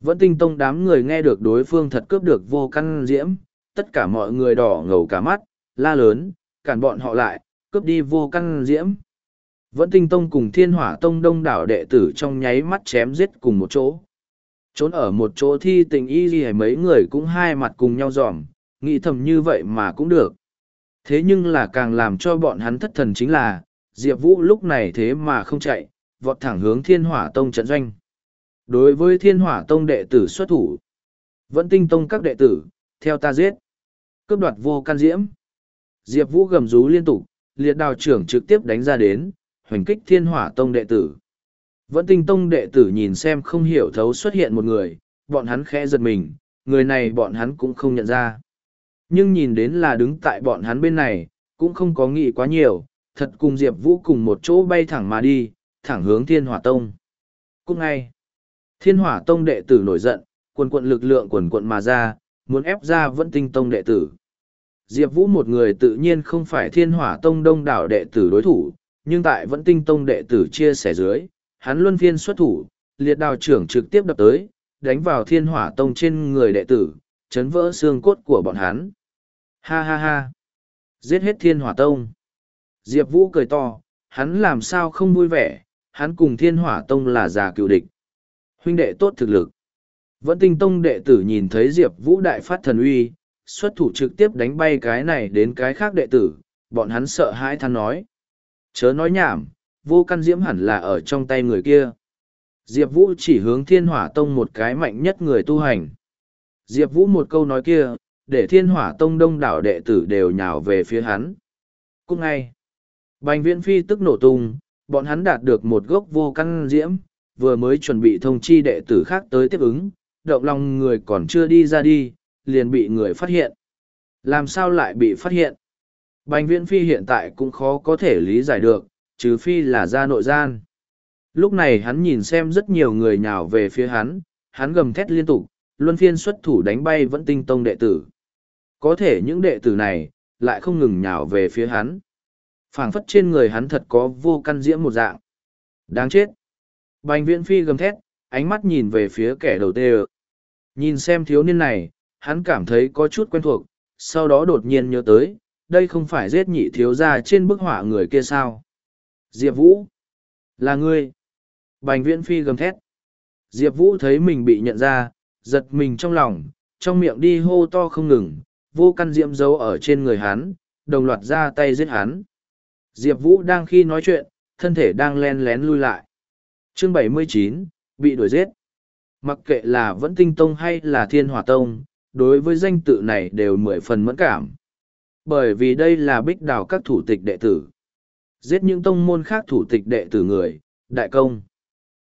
Vẫn tinh tông đám người nghe được đối phương thật cướp được vô căn diễm, tất cả mọi người đỏ ngầu cả mắt, la lớn, cản bọn họ lại, cướp đi vô căn diễm. Vẫn tinh tông cùng thiên hỏa tông đông đảo đệ tử trong nháy mắt chém giết cùng một chỗ. Trốn ở một chỗ thi tình y gì mấy người cũng hai mặt cùng nhau dòm, nghĩ thầm như vậy mà cũng được. Thế nhưng là càng làm cho bọn hắn thất thần chính là, Diệp Vũ lúc này thế mà không chạy, vọt thẳng hướng thiên hỏa tông trận doanh. Đối với thiên hỏa tông đệ tử xuất thủ, vẫn tinh tông các đệ tử, theo ta giết, cướp đoạt vô can diễm. Diệp Vũ gầm rú liên tục, liệt đào trưởng trực tiếp đánh ra đến, hoành kích thiên hỏa tông đệ tử. Vẫn tinh tông đệ tử nhìn xem không hiểu thấu xuất hiện một người, bọn hắn khẽ giật mình, người này bọn hắn cũng không nhận ra. Nhưng nhìn đến là đứng tại bọn hắn bên này, cũng không có nghĩ quá nhiều, thật cùng Diệp Vũ cùng một chỗ bay thẳng mà đi, thẳng hướng thiên hỏa tông. Cũng ngay, thiên hỏa tông đệ tử nổi giận, quần quận lực lượng quần quận mà ra, muốn ép ra vẫn tinh tông đệ tử. Diệp Vũ một người tự nhiên không phải thiên hỏa tông đông đảo đệ tử đối thủ, nhưng tại vẫn tinh tông đệ tử chia sẻ dưới, hắn luân phiên xuất thủ, liệt đào trưởng trực tiếp đập tới, đánh vào thiên hỏa tông trên người đệ tử, chấn vỡ xương cốt của bọn hắn. Ha ha ha! Giết hết thiên hỏa tông! Diệp Vũ cười to, hắn làm sao không vui vẻ, hắn cùng thiên hỏa tông là già cựu địch. Huynh đệ tốt thực lực. Vẫn tinh tông đệ tử nhìn thấy Diệp Vũ đại phát thần uy, xuất thủ trực tiếp đánh bay cái này đến cái khác đệ tử, bọn hắn sợ hãi than nói. Chớ nói nhảm, vô căn diễm hẳn là ở trong tay người kia. Diệp Vũ chỉ hướng thiên hỏa tông một cái mạnh nhất người tu hành. Diệp Vũ một câu nói kia, để thiên hỏa tông đông đảo đệ tử đều nhào về phía hắn. Cúc ngay, bành viễn phi tức nổ tung, bọn hắn đạt được một gốc vô căn diễm, vừa mới chuẩn bị thông chi đệ tử khác tới tiếp ứng, động lòng người còn chưa đi ra đi, liền bị người phát hiện. Làm sao lại bị phát hiện? Bành viễn phi hiện tại cũng khó có thể lý giải được, trừ phi là ra nội gian. Lúc này hắn nhìn xem rất nhiều người nhào về phía hắn, hắn gầm thét liên tục, luân phiên xuất thủ đánh bay vẫn tinh tông đệ tử. Có thể những đệ tử này, lại không ngừng nhào về phía hắn. phảng phất trên người hắn thật có vô căn diễm một dạng. Đáng chết. Bành viễn phi gầm thét, ánh mắt nhìn về phía kẻ đầu tê Nhìn xem thiếu niên này, hắn cảm thấy có chút quen thuộc, sau đó đột nhiên nhớ tới, đây không phải giết nhị thiếu ra trên bức họa người kia sao. Diệp Vũ. Là ngươi. Bành viễn phi gầm thét. Diệp Vũ thấy mình bị nhận ra, giật mình trong lòng, trong miệng đi hô to không ngừng, vô căn diệm dấu ở trên người hắn, đồng loạt ra tay giết hắn. Diệp Vũ đang khi nói chuyện, thân thể đang len lén lui lại. Chương 79, bị đuổi giết. Mặc kệ là vẫn tinh tông hay là thiên hỏa tông, đối với danh tự này đều mười phần mẫn cảm. Bởi vì đây là bích đào các thủ tịch đệ tử. Giết những tông môn khác thủ tịch đệ tử người, đại công.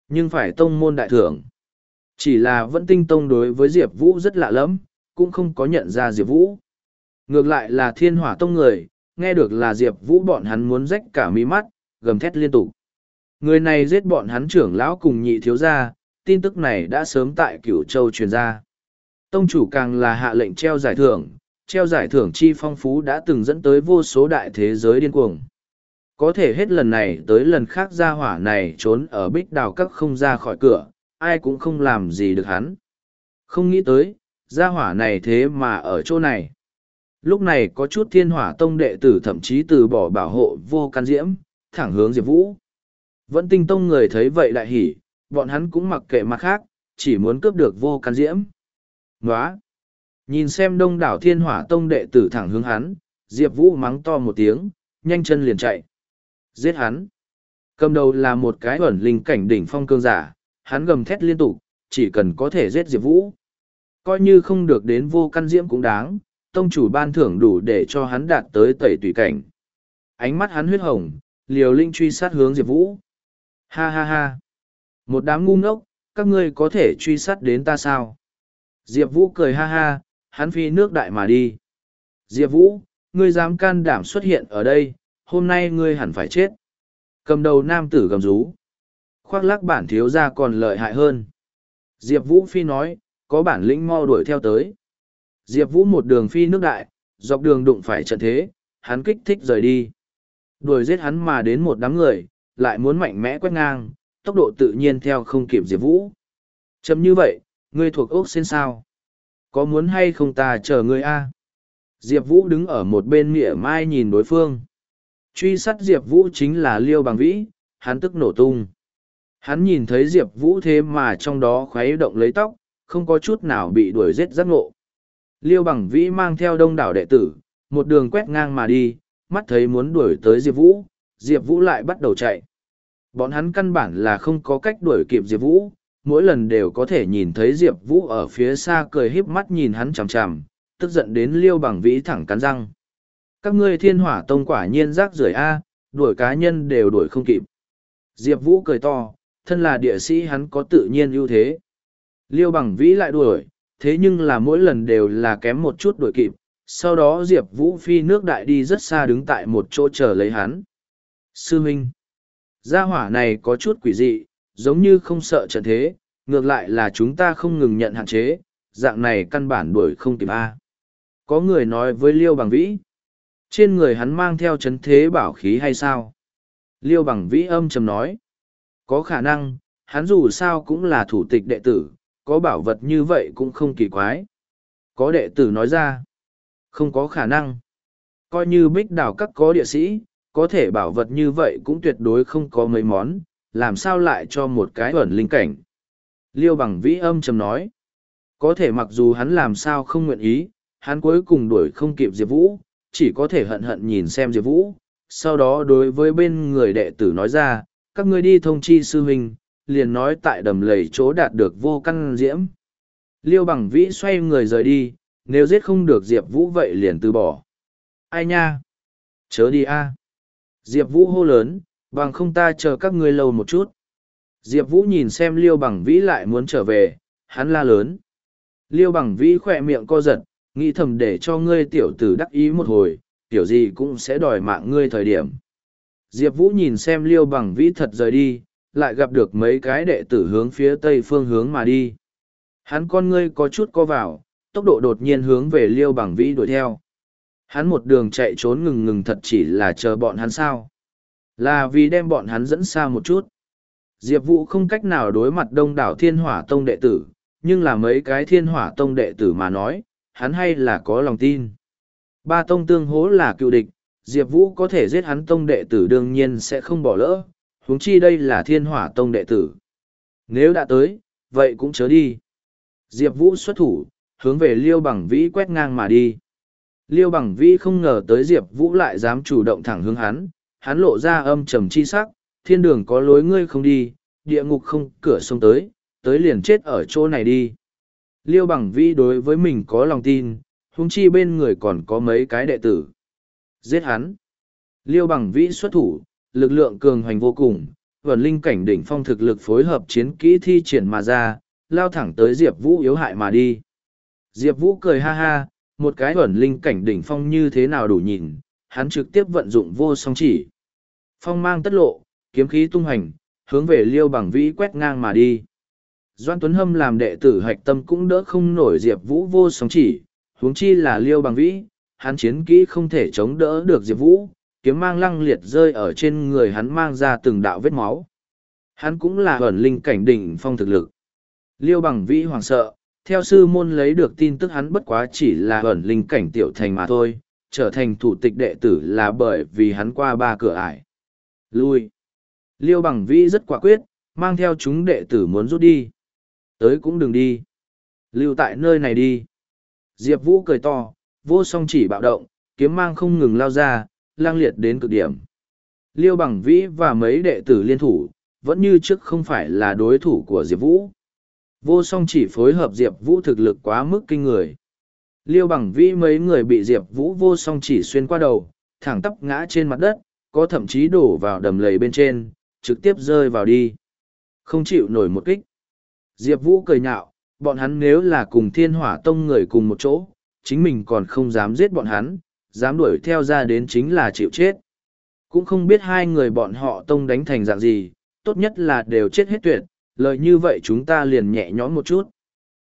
Nhưng phải tông môn đại thưởng. Chỉ là vẫn tinh tông đối với Diệp Vũ rất lạ lắm, cũng không có nhận ra Diệp Vũ. Ngược lại là thiên hỏa tông người, nghe được là Diệp Vũ bọn hắn muốn rách cả mí mắt, gầm thét liên tục. Người này giết bọn hắn trưởng lão cùng nhị thiếu gia, tin tức này đã sớm tại cửu châu truyền ra. Tông chủ càng là hạ lệnh treo giải thưởng, treo giải thưởng chi phong phú đã từng dẫn tới vô số đại thế giới điên cuồng. Có thể hết lần này tới lần khác gia hỏa này trốn ở bích đào các không ra khỏi cửa, ai cũng không làm gì được hắn. Không nghĩ tới, gia hỏa này thế mà ở chỗ này. Lúc này có chút thiên hỏa tông đệ tử thậm chí từ bỏ bảo hộ vô can diễm, thẳng hướng Diệp Vũ. Vẫn tinh tông người thấy vậy đại hỉ, bọn hắn cũng mặc kệ mặt khác, chỉ muốn cướp được vô can diễm. Nóa! Nhìn xem đông đảo thiên hỏa tông đệ tử thẳng hướng hắn, Diệp Vũ mắng to một tiếng, nhanh chân liền chạy. Giết hắn! Cầm đầu là một cái ẩn linh cảnh đỉnh phong cương giả, hắn gầm thét liên tục, chỉ cần có thể giết Diệp Vũ. Coi như không được đến vô căn diễm cũng đáng, tông chủ ban thưởng đủ để cho hắn đạt tới tẩy tùy cảnh. Ánh mắt hắn huyết hồng, liều linh truy sát hướng Diệp Vũ. Ha ha ha! Một đám ngu ngốc, các ngươi có thể truy sát đến ta sao? Diệp Vũ cười ha ha, hắn phi nước đại mà đi. Diệp Vũ, ngươi dám can đảm xuất hiện ở đây, hôm nay ngươi hẳn phải chết. Cầm đầu nam tử gầm rú. Khoác lắc bản thiếu ra còn lợi hại hơn. Diệp Vũ phi nói, có bản lĩnh mau đuổi theo tới. Diệp Vũ một đường phi nước đại, dọc đường đụng phải trận thế, hắn kích thích rời đi. Đuổi giết hắn mà đến một đám người, lại muốn mạnh mẽ quét ngang, tốc độ tự nhiên theo không kịp Diệp Vũ. Chấm như vậy, ngươi thuộc ốc xin sao? Có muốn hay không ta chờ ngươi a? Diệp Vũ đứng ở một bên mỉa mai nhìn đối phương. Truy sát Diệp Vũ chính là Liêu Bằng Vĩ, hắn tức nổ tung. Hắn nhìn thấy Diệp Vũ thế mà trong đó khuấy động lấy tóc, không có chút nào bị đuổi giết giác ngộ. Liêu Bằng Vĩ mang theo đông đảo đệ tử, một đường quét ngang mà đi, mắt thấy muốn đuổi tới Diệp Vũ, Diệp Vũ lại bắt đầu chạy. Bọn hắn căn bản là không có cách đuổi kịp Diệp Vũ, mỗi lần đều có thể nhìn thấy Diệp Vũ ở phía xa cười híp mắt nhìn hắn chằm chằm, tức giận đến liêu bằng vĩ thẳng cắn răng. Các ngươi thiên hỏa tông quả nhiên rác rưởi A, đuổi cá nhân đều đuổi không kịp. Diệp Vũ cười to, thân là địa sĩ hắn có tự nhiên ưu thế. Liêu bằng vĩ lại đuổi, thế nhưng là mỗi lần đều là kém một chút đuổi kịp. Sau đó Diệp Vũ phi nước đại đi rất xa đứng tại một chỗ chờ lấy hắn. Sư Minh Gia hỏa này có chút quỷ dị, giống như không sợ trận thế, ngược lại là chúng ta không ngừng nhận hạn chế, dạng này căn bản đuổi không kịp A. Có người nói với Liêu Bằng Vĩ. Trên người hắn mang theo chấn thế bảo khí hay sao? Liêu Bằng Vĩ âm trầm nói. Có khả năng, hắn dù sao cũng là thủ tịch đệ tử, có bảo vật như vậy cũng không kỳ quái. Có đệ tử nói ra. Không có khả năng. Coi như bích đảo các có địa sĩ, có thể bảo vật như vậy cũng tuyệt đối không có mấy món, làm sao lại cho một cái ẩn linh cảnh. Liêu bằng vĩ âm trầm nói. Có thể mặc dù hắn làm sao không nguyện ý, hắn cuối cùng đuổi không kịp Diệp Vũ, chỉ có thể hận hận nhìn xem Diệp Vũ. Sau đó đối với bên người đệ tử nói ra, các ngươi đi thông chi sư huynh, liền nói tại đầm lầy chỗ đạt được vô căn diễm. Liêu bằng vĩ xoay người rời đi, nếu giết không được Diệp Vũ vậy liền từ bỏ. Ai nha? Chớ đi a Diệp Vũ hô lớn, bằng không ta chờ các ngươi lâu một chút. Diệp Vũ nhìn xem Liêu bằng vĩ lại muốn trở về, hắn la lớn. Liêu bằng vĩ khỏe miệng co giật, nghĩ thầm để cho ngươi tiểu tử đắc ý một hồi, tiểu gì cũng sẽ đòi mạng ngươi thời điểm. Diệp Vũ nhìn xem Liêu bằng vĩ thật rời đi, lại gặp được mấy cái đệ tử hướng phía tây phương hướng mà đi. Hắn con ngươi có chút co vào, tốc độ đột nhiên hướng về Liêu bằng vĩ đuổi theo. Hắn một đường chạy trốn ngừng ngừng thật chỉ là chờ bọn hắn sao. Là vì đem bọn hắn dẫn xa một chút. Diệp Vũ không cách nào đối mặt đông đảo thiên hỏa tông đệ tử, nhưng là mấy cái thiên hỏa tông đệ tử mà nói, hắn hay là có lòng tin. Ba tông tương hố là cựu địch, Diệp Vũ có thể giết hắn tông đệ tử đương nhiên sẽ không bỏ lỡ, huống chi đây là thiên hỏa tông đệ tử. Nếu đã tới, vậy cũng chớ đi. Diệp Vũ xuất thủ, hướng về Liêu Bằng Vĩ quét ngang mà đi. Liêu Bằng Vĩ không ngờ tới Diệp Vũ lại dám chủ động thẳng hướng hắn, hắn lộ ra âm trầm chi sắc, thiên đường có lối ngươi không đi, địa ngục không cửa sông tới, tới liền chết ở chỗ này đi. Liêu Bằng Vĩ đối với mình có lòng tin, huống chi bên người còn có mấy cái đệ tử. Giết hắn. Liêu Bằng Vĩ xuất thủ, lực lượng cường hoành vô cùng, vẩn linh cảnh đỉnh phong thực lực phối hợp chiến kỹ thi triển mà ra, lao thẳng tới Diệp Vũ yếu hại mà đi. Diệp Vũ cười ha ha, một cái vẩn linh cảnh đỉnh phong như thế nào đủ nhìn, hắn trực tiếp vận dụng vô song chỉ. Phong mang tất lộ, kiếm khí tung hành, hướng về liêu bằng vĩ quét ngang mà đi. Doan Tuấn Hâm làm đệ tử hạch tâm cũng đỡ không nổi Diệp Vũ vô song chỉ, huống chi là liêu bằng vĩ, hắn chiến kỹ không thể chống đỡ được Diệp Vũ, kiếm mang lăng liệt rơi ở trên người hắn mang ra từng đạo vết máu. Hắn cũng là ẩn linh cảnh đỉnh phong thực lực. Liêu bằng vĩ hoàng sợ, theo sư môn lấy được tin tức hắn bất quá chỉ là ẩn linh cảnh tiểu thành mà thôi, trở thành thủ tịch đệ tử là bởi vì hắn qua ba cửa ải. Lui. Liêu bằng vĩ rất quả quyết, mang theo chúng đệ tử muốn rút đi. Tới cũng đừng đi. Lưu tại nơi này đi. Diệp Vũ cười to, vô song chỉ bạo động, kiếm mang không ngừng lao ra, lang liệt đến cực điểm. Liêu bằng vĩ và mấy đệ tử liên thủ, vẫn như trước không phải là đối thủ của Diệp Vũ. Vô song chỉ phối hợp Diệp Vũ thực lực quá mức kinh người. Liêu bằng vĩ mấy người bị Diệp Vũ vô song chỉ xuyên qua đầu, thẳng tắp ngã trên mặt đất, có thậm chí đổ vào đầm lầy bên trên, trực tiếp rơi vào đi. Không chịu nổi một kích. Diệp Vũ cười nhạo, bọn hắn nếu là cùng thiên hỏa tông người cùng một chỗ, chính mình còn không dám giết bọn hắn, dám đuổi theo ra đến chính là chịu chết. Cũng không biết hai người bọn họ tông đánh thành dạng gì, tốt nhất là đều chết hết tuyệt, lời như vậy chúng ta liền nhẹ nhõm một chút.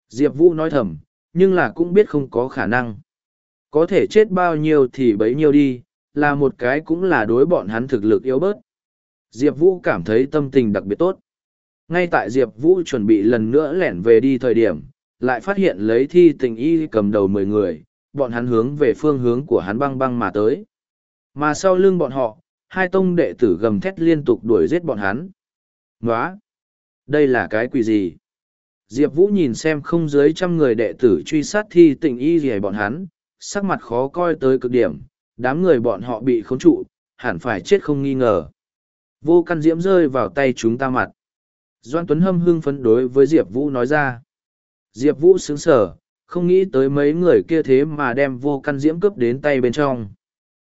Diệp Vũ nói thầm, nhưng là cũng biết không có khả năng. Có thể chết bao nhiêu thì bấy nhiêu đi, là một cái cũng là đối bọn hắn thực lực yếu bớt. Diệp Vũ cảm thấy tâm tình đặc biệt tốt. Ngay tại Diệp Vũ chuẩn bị lần nữa lẻn về đi thời điểm, lại phát hiện lấy thi tình y cầm đầu mười người, bọn hắn hướng về phương hướng của hắn băng băng mà tới. Mà sau lưng bọn họ, hai tông đệ tử gầm thét liên tục đuổi giết bọn hắn. Nóa! Đây là cái quỷ gì? Diệp Vũ nhìn xem không dưới trăm người đệ tử truy sát thi tình y gì bọn hắn, sắc mặt khó coi tới cực điểm, đám người bọn họ bị khống trụ, hẳn phải chết không nghi ngờ. Vô căn diễm rơi vào tay chúng ta mặt. Doan Tuấn Hâm hưng phấn đối với Diệp Vũ nói ra. Diệp Vũ sướng sở, không nghĩ tới mấy người kia thế mà đem vô căn diễm cướp đến tay bên trong.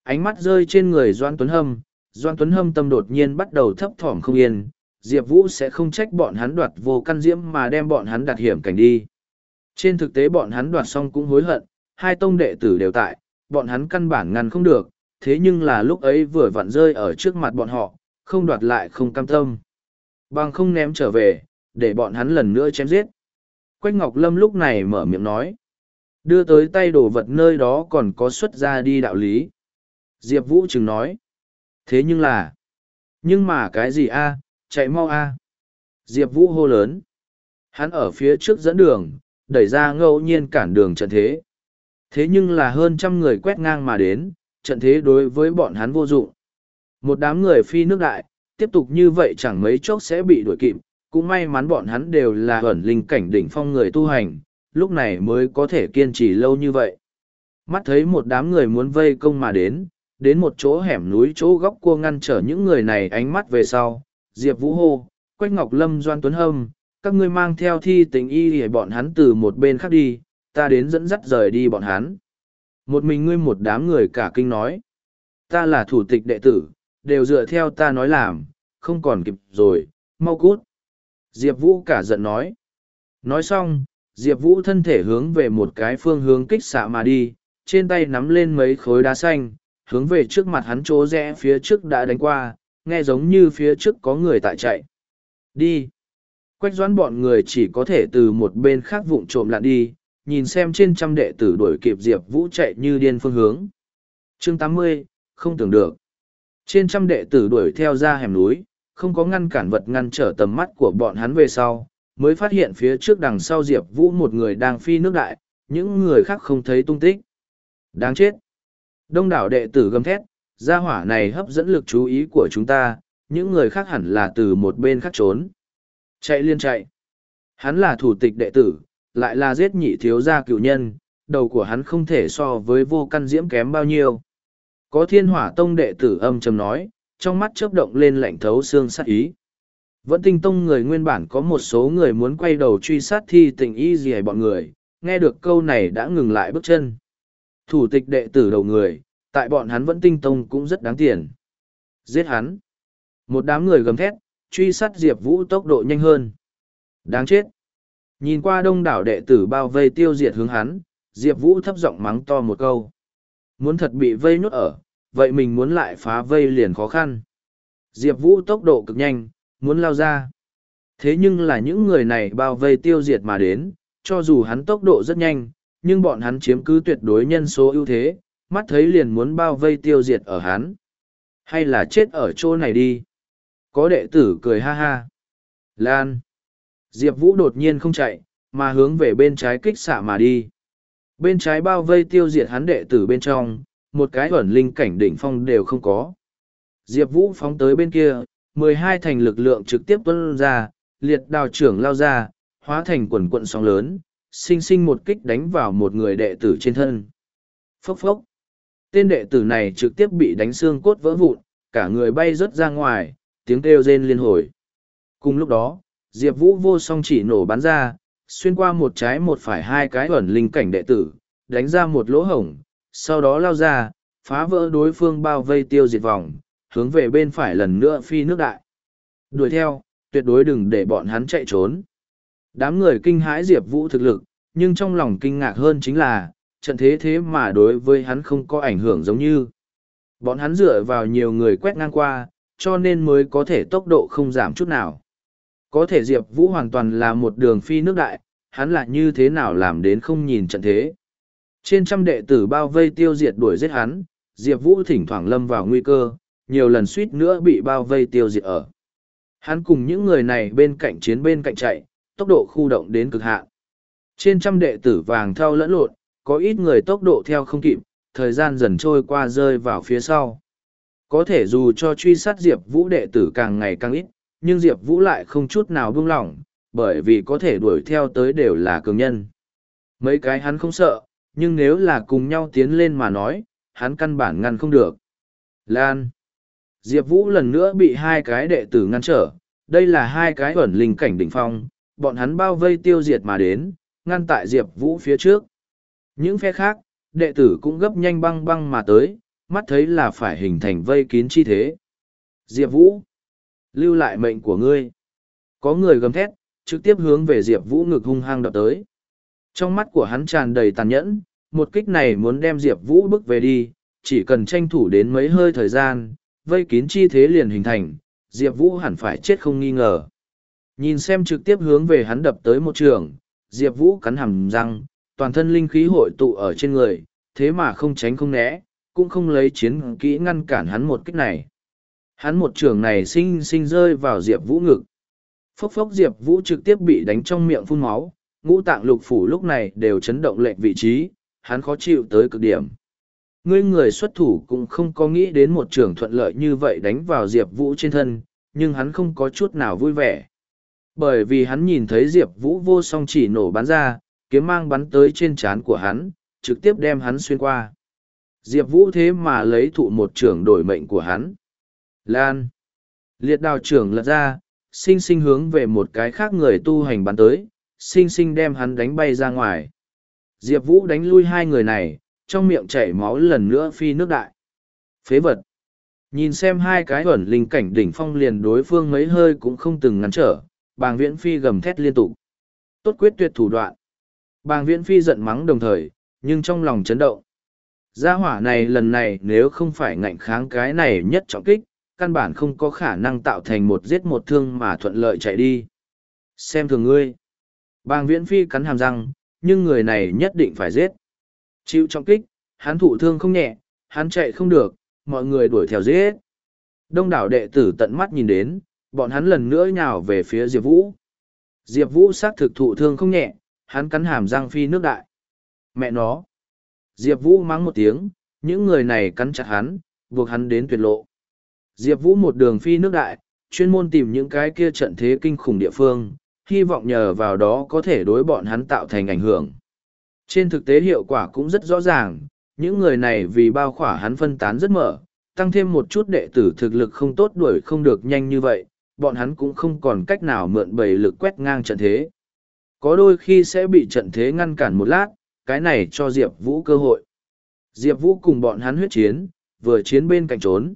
Ánh mắt rơi trên người Doan Tuấn Hâm, Doan Tuấn Hâm tâm đột nhiên bắt đầu thấp thỏm không yên, Diệp Vũ sẽ không trách bọn hắn đoạt vô căn diễm mà đem bọn hắn đặt hiểm cảnh đi. Trên thực tế bọn hắn đoạt xong cũng hối hận, hai tông đệ tử đều tại, bọn hắn căn bản ngăn không được, thế nhưng là lúc ấy vừa vặn rơi ở trước mặt bọn họ, không đoạt lại không cam tâm. Bằng không ném trở về, để bọn hắn lần nữa chém giết. Quách Ngọc Lâm lúc này mở miệng nói. Đưa tới tay đồ vật nơi đó còn có xuất ra đi đạo lý. Diệp Vũ chừng nói. Thế nhưng là... Nhưng mà cái gì a chạy mau a Diệp Vũ hô lớn. Hắn ở phía trước dẫn đường, đẩy ra ngẫu nhiên cản đường trận thế. Thế nhưng là hơn trăm người quét ngang mà đến, trận thế đối với bọn hắn vô dụng. Một đám người phi nước đại, tiếp tục như vậy chẳng mấy chốc sẽ bị đuổi kịp, cũng may mắn bọn hắn đều là ẩn linh cảnh đỉnh phong người tu hành, lúc này mới có thể kiên trì lâu như vậy. Mắt thấy một đám người muốn vây công mà đến, đến một chỗ hẻm núi chỗ góc cua ngăn trở những người này ánh mắt về sau, Diệp Vũ hô, Quách Ngọc Lâm Doan Tuấn Hâm, các ngươi mang theo thi tình y để bọn hắn từ một bên khác đi, ta đến dẫn dắt rời đi bọn hắn. Một mình ngươi một đám người cả kinh nói, ta là thủ tịch đệ tử, đều dựa theo ta nói làm, không còn kịp rồi, mau cút. Diệp Vũ cả giận nói. Nói xong, Diệp Vũ thân thể hướng về một cái phương hướng kích xạ mà đi, trên tay nắm lên mấy khối đá xanh, hướng về trước mặt hắn chỗ rẽ phía trước đã đánh qua, nghe giống như phía trước có người tại chạy. Đi! Quách doãn bọn người chỉ có thể từ một bên khác vụng trộm lặn đi, nhìn xem trên trăm đệ tử đuổi kịp Diệp Vũ chạy như điên phương hướng. chương tám mươi không tưởng được. Trên trăm đệ tử đuổi theo ra hẻm núi, không có ngăn cản vật ngăn trở tầm mắt của bọn hắn về sau, mới phát hiện phía trước đằng sau Diệp Vũ một người đang phi nước đại, những người khác không thấy tung tích. Đáng chết! Đông đảo đệ tử gầm thét, gia hỏa này hấp dẫn lực chú ý của chúng ta, những người khác hẳn là từ một bên khác trốn. Chạy liên chạy. Hắn là thủ tịch đệ tử, lại là giết nhị thiếu gia cựu nhân, đầu của hắn không thể so với vô căn diễm kém bao nhiêu. Có thiên hỏa tông đệ tử âm trầm nói, trong mắt chớp động lên lạnh thấu xương sát ý. Vẫn tinh tông người nguyên bản có một số người muốn quay đầu truy sát thi tình y gì bọn người, nghe được câu này đã ngừng lại bước chân. Thủ tịch đệ tử đầu người, tại bọn hắn vẫn tinh tông cũng rất đáng tiền. Giết hắn. Một đám người gầm thét, truy sát Diệp Vũ tốc độ nhanh hơn. Đáng chết. Nhìn qua đông đảo đệ tử bao vây tiêu diệt hướng hắn, Diệp Vũ thấp giọng mắng to một câu. Muốn thật bị vây nhốt ở, vậy mình muốn lại phá vây liền khó khăn. Diệp Vũ tốc độ cực nhanh, muốn lao ra. Thế nhưng là những người này bao vây tiêu diệt mà đến, cho dù hắn tốc độ rất nhanh, nhưng bọn hắn chiếm cứ tuyệt đối nhân số ưu thế, mắt thấy liền muốn bao vây tiêu diệt ở hắn. Hay là chết ở chỗ này đi. Có đệ tử cười ha ha. Lan. Diệp Vũ đột nhiên không chạy, mà hướng về bên trái kích xạ mà đi. Bên trái bao vây tiêu diệt hắn đệ tử bên trong, một cái ẩn linh cảnh đỉnh phong đều không có. Diệp Vũ phóng tới bên kia, mười hai thành lực lượng trực tiếp tuân ra, liệt đào trưởng lao ra, hóa thành quần quận sóng lớn, sinh sinh một kích đánh vào một người đệ tử trên thân. Phốc phốc. Tên đệ tử này trực tiếp bị đánh xương cốt vỡ vụn, cả người bay rớt ra ngoài, tiếng kêu rên liên hồi. Cùng lúc đó, Diệp Vũ vô song chỉ nổ bắn ra, xuyên qua một trái một phải hai cái ẩn linh cảnh đệ tử, đánh ra một lỗ hổng, sau đó lao ra, phá vỡ đối phương bao vây tiêu diệt vòng, hướng về bên phải lần nữa phi nước đại. Đuổi theo, tuyệt đối đừng để bọn hắn chạy trốn. Đám người kinh hãi Diệp Vũ thực lực, nhưng trong lòng kinh ngạc hơn chính là, trận thế thế mà đối với hắn không có ảnh hưởng giống như. Bọn hắn dựa vào nhiều người quét ngang qua, cho nên mới có thể tốc độ không giảm chút nào. Có thể Diệp Vũ hoàn toàn là một đường phi nước đại, hắn lại như thế nào làm đến không nhìn trận thế. Trên trăm đệ tử bao vây tiêu diệt đuổi giết hắn, Diệp Vũ thỉnh thoảng lâm vào nguy cơ, nhiều lần suýt nữa bị bao vây tiêu diệt ở. Hắn cùng những người này bên cạnh chiến bên cạnh chạy, tốc độ khu động đến cực hạn. Trên trăm đệ tử vàng theo lẫn lộn, có ít người tốc độ theo không kịp, thời gian dần trôi qua rơi vào phía sau. Có thể dù cho truy sát Diệp Vũ đệ tử càng ngày càng ít, nhưng Diệp Vũ lại không chút nào buông lỏng, bởi vì có thể đuổi theo tới đều là cường nhân. Mấy cái hắn không sợ, nhưng nếu là cùng nhau tiến lên mà nói, hắn căn bản ngăn không được. Lan. Diệp Vũ lần nữa bị hai cái đệ tử ngăn trở, đây là hai cái ẩn linh cảnh đỉnh phong, bọn hắn bao vây tiêu diệt mà đến, ngăn tại Diệp Vũ phía trước. Những phe khác, đệ tử cũng gấp nhanh băng băng mà tới, mắt thấy là phải hình thành vây kín chi thế. Diệp Vũ, lưu lại mệnh của ngươi. Có người gầm thét, trực tiếp hướng về Diệp Vũ ngực hung hăng đập tới. Trong mắt của hắn tràn đầy tàn nhẫn, một kích này muốn đem Diệp Vũ bước về đi, chỉ cần tranh thủ đến mấy hơi thời gian, vây kín chi thế liền hình thành, Diệp Vũ hẳn phải chết không nghi ngờ. Nhìn xem trực tiếp hướng về hắn đập tới một trường, Diệp Vũ cắn hầm răng, toàn thân linh khí hội tụ ở trên người, thế mà không tránh không né, cũng không lấy chiến kỹ ngăn cản hắn một kích này. Hắn một trường này sinh sinh rơi vào Diệp Vũ ngực. Phốc phốc Diệp Vũ trực tiếp bị đánh trong miệng phun máu, ngũ tạng lục phủ lúc này đều chấn động lệnh vị trí, hắn khó chịu tới cực điểm. Ngươi người xuất thủ cũng không có nghĩ đến một trường thuận lợi như vậy đánh vào Diệp Vũ trên thân, nhưng hắn không có chút nào vui vẻ. Bởi vì hắn nhìn thấy Diệp Vũ vô song chỉ nổ bắn ra, kiếm mang bắn tới trên trán của hắn, trực tiếp đem hắn xuyên qua. Diệp Vũ thế mà lấy thụ một trưởng đổi mệnh của hắn. Lan. Liệt đào trưởng lật ra, sinh sinh hướng về một cái khác người tu hành bắn tới, sinh sinh đem hắn đánh bay ra ngoài. Diệp Vũ đánh lui hai người này, trong miệng chảy máu lần nữa phi nước đại. Phế vật. Nhìn xem hai cái ẩn linh cảnh đỉnh phong liền đối phương mấy hơi cũng không từng ngắn trở, bàng viễn phi gầm thét liên tục. Tốt quyết tuyệt thủ đoạn. Bàng viễn phi giận mắng đồng thời, nhưng trong lòng chấn động. Gia hỏa này lần này nếu không phải ngạnh kháng cái này nhất trọng kích, căn bản không có khả năng tạo thành một giết một thương mà thuận lợi chạy đi. Xem thường ngươi. Bàng viễn phi cắn hàm răng, nhưng người này nhất định phải giết. Chịu trọng kích, hắn thụ thương không nhẹ, hắn chạy không được, mọi người đuổi theo giết. Đông đảo đệ tử tận mắt nhìn đến, bọn hắn lần nữa nhào về phía Diệp Vũ. Diệp Vũ xác thực thụ thương không nhẹ, hắn cắn hàm răng phi nước đại. Mẹ nó! Diệp Vũ mắng một tiếng, những người này cắn chặt hắn, buộc hắn đến tuyệt lộ. Diệp Vũ một đường phi nước đại, chuyên môn tìm những cái kia trận thế kinh khủng địa phương, hy vọng nhờ vào đó có thể đối bọn hắn tạo thành ảnh hưởng. Trên thực tế hiệu quả cũng rất rõ ràng, những người này vì bao khỏa hắn phân tán rất mở, tăng thêm một chút đệ tử thực lực không tốt đuổi không được nhanh như vậy, bọn hắn cũng không còn cách nào mượn bầy lực quét ngang trận thế. Có đôi khi sẽ bị trận thế ngăn cản một lát, cái này cho Diệp Vũ cơ hội. Diệp Vũ cùng bọn hắn huyết chiến, vừa chiến bên cạnh trốn.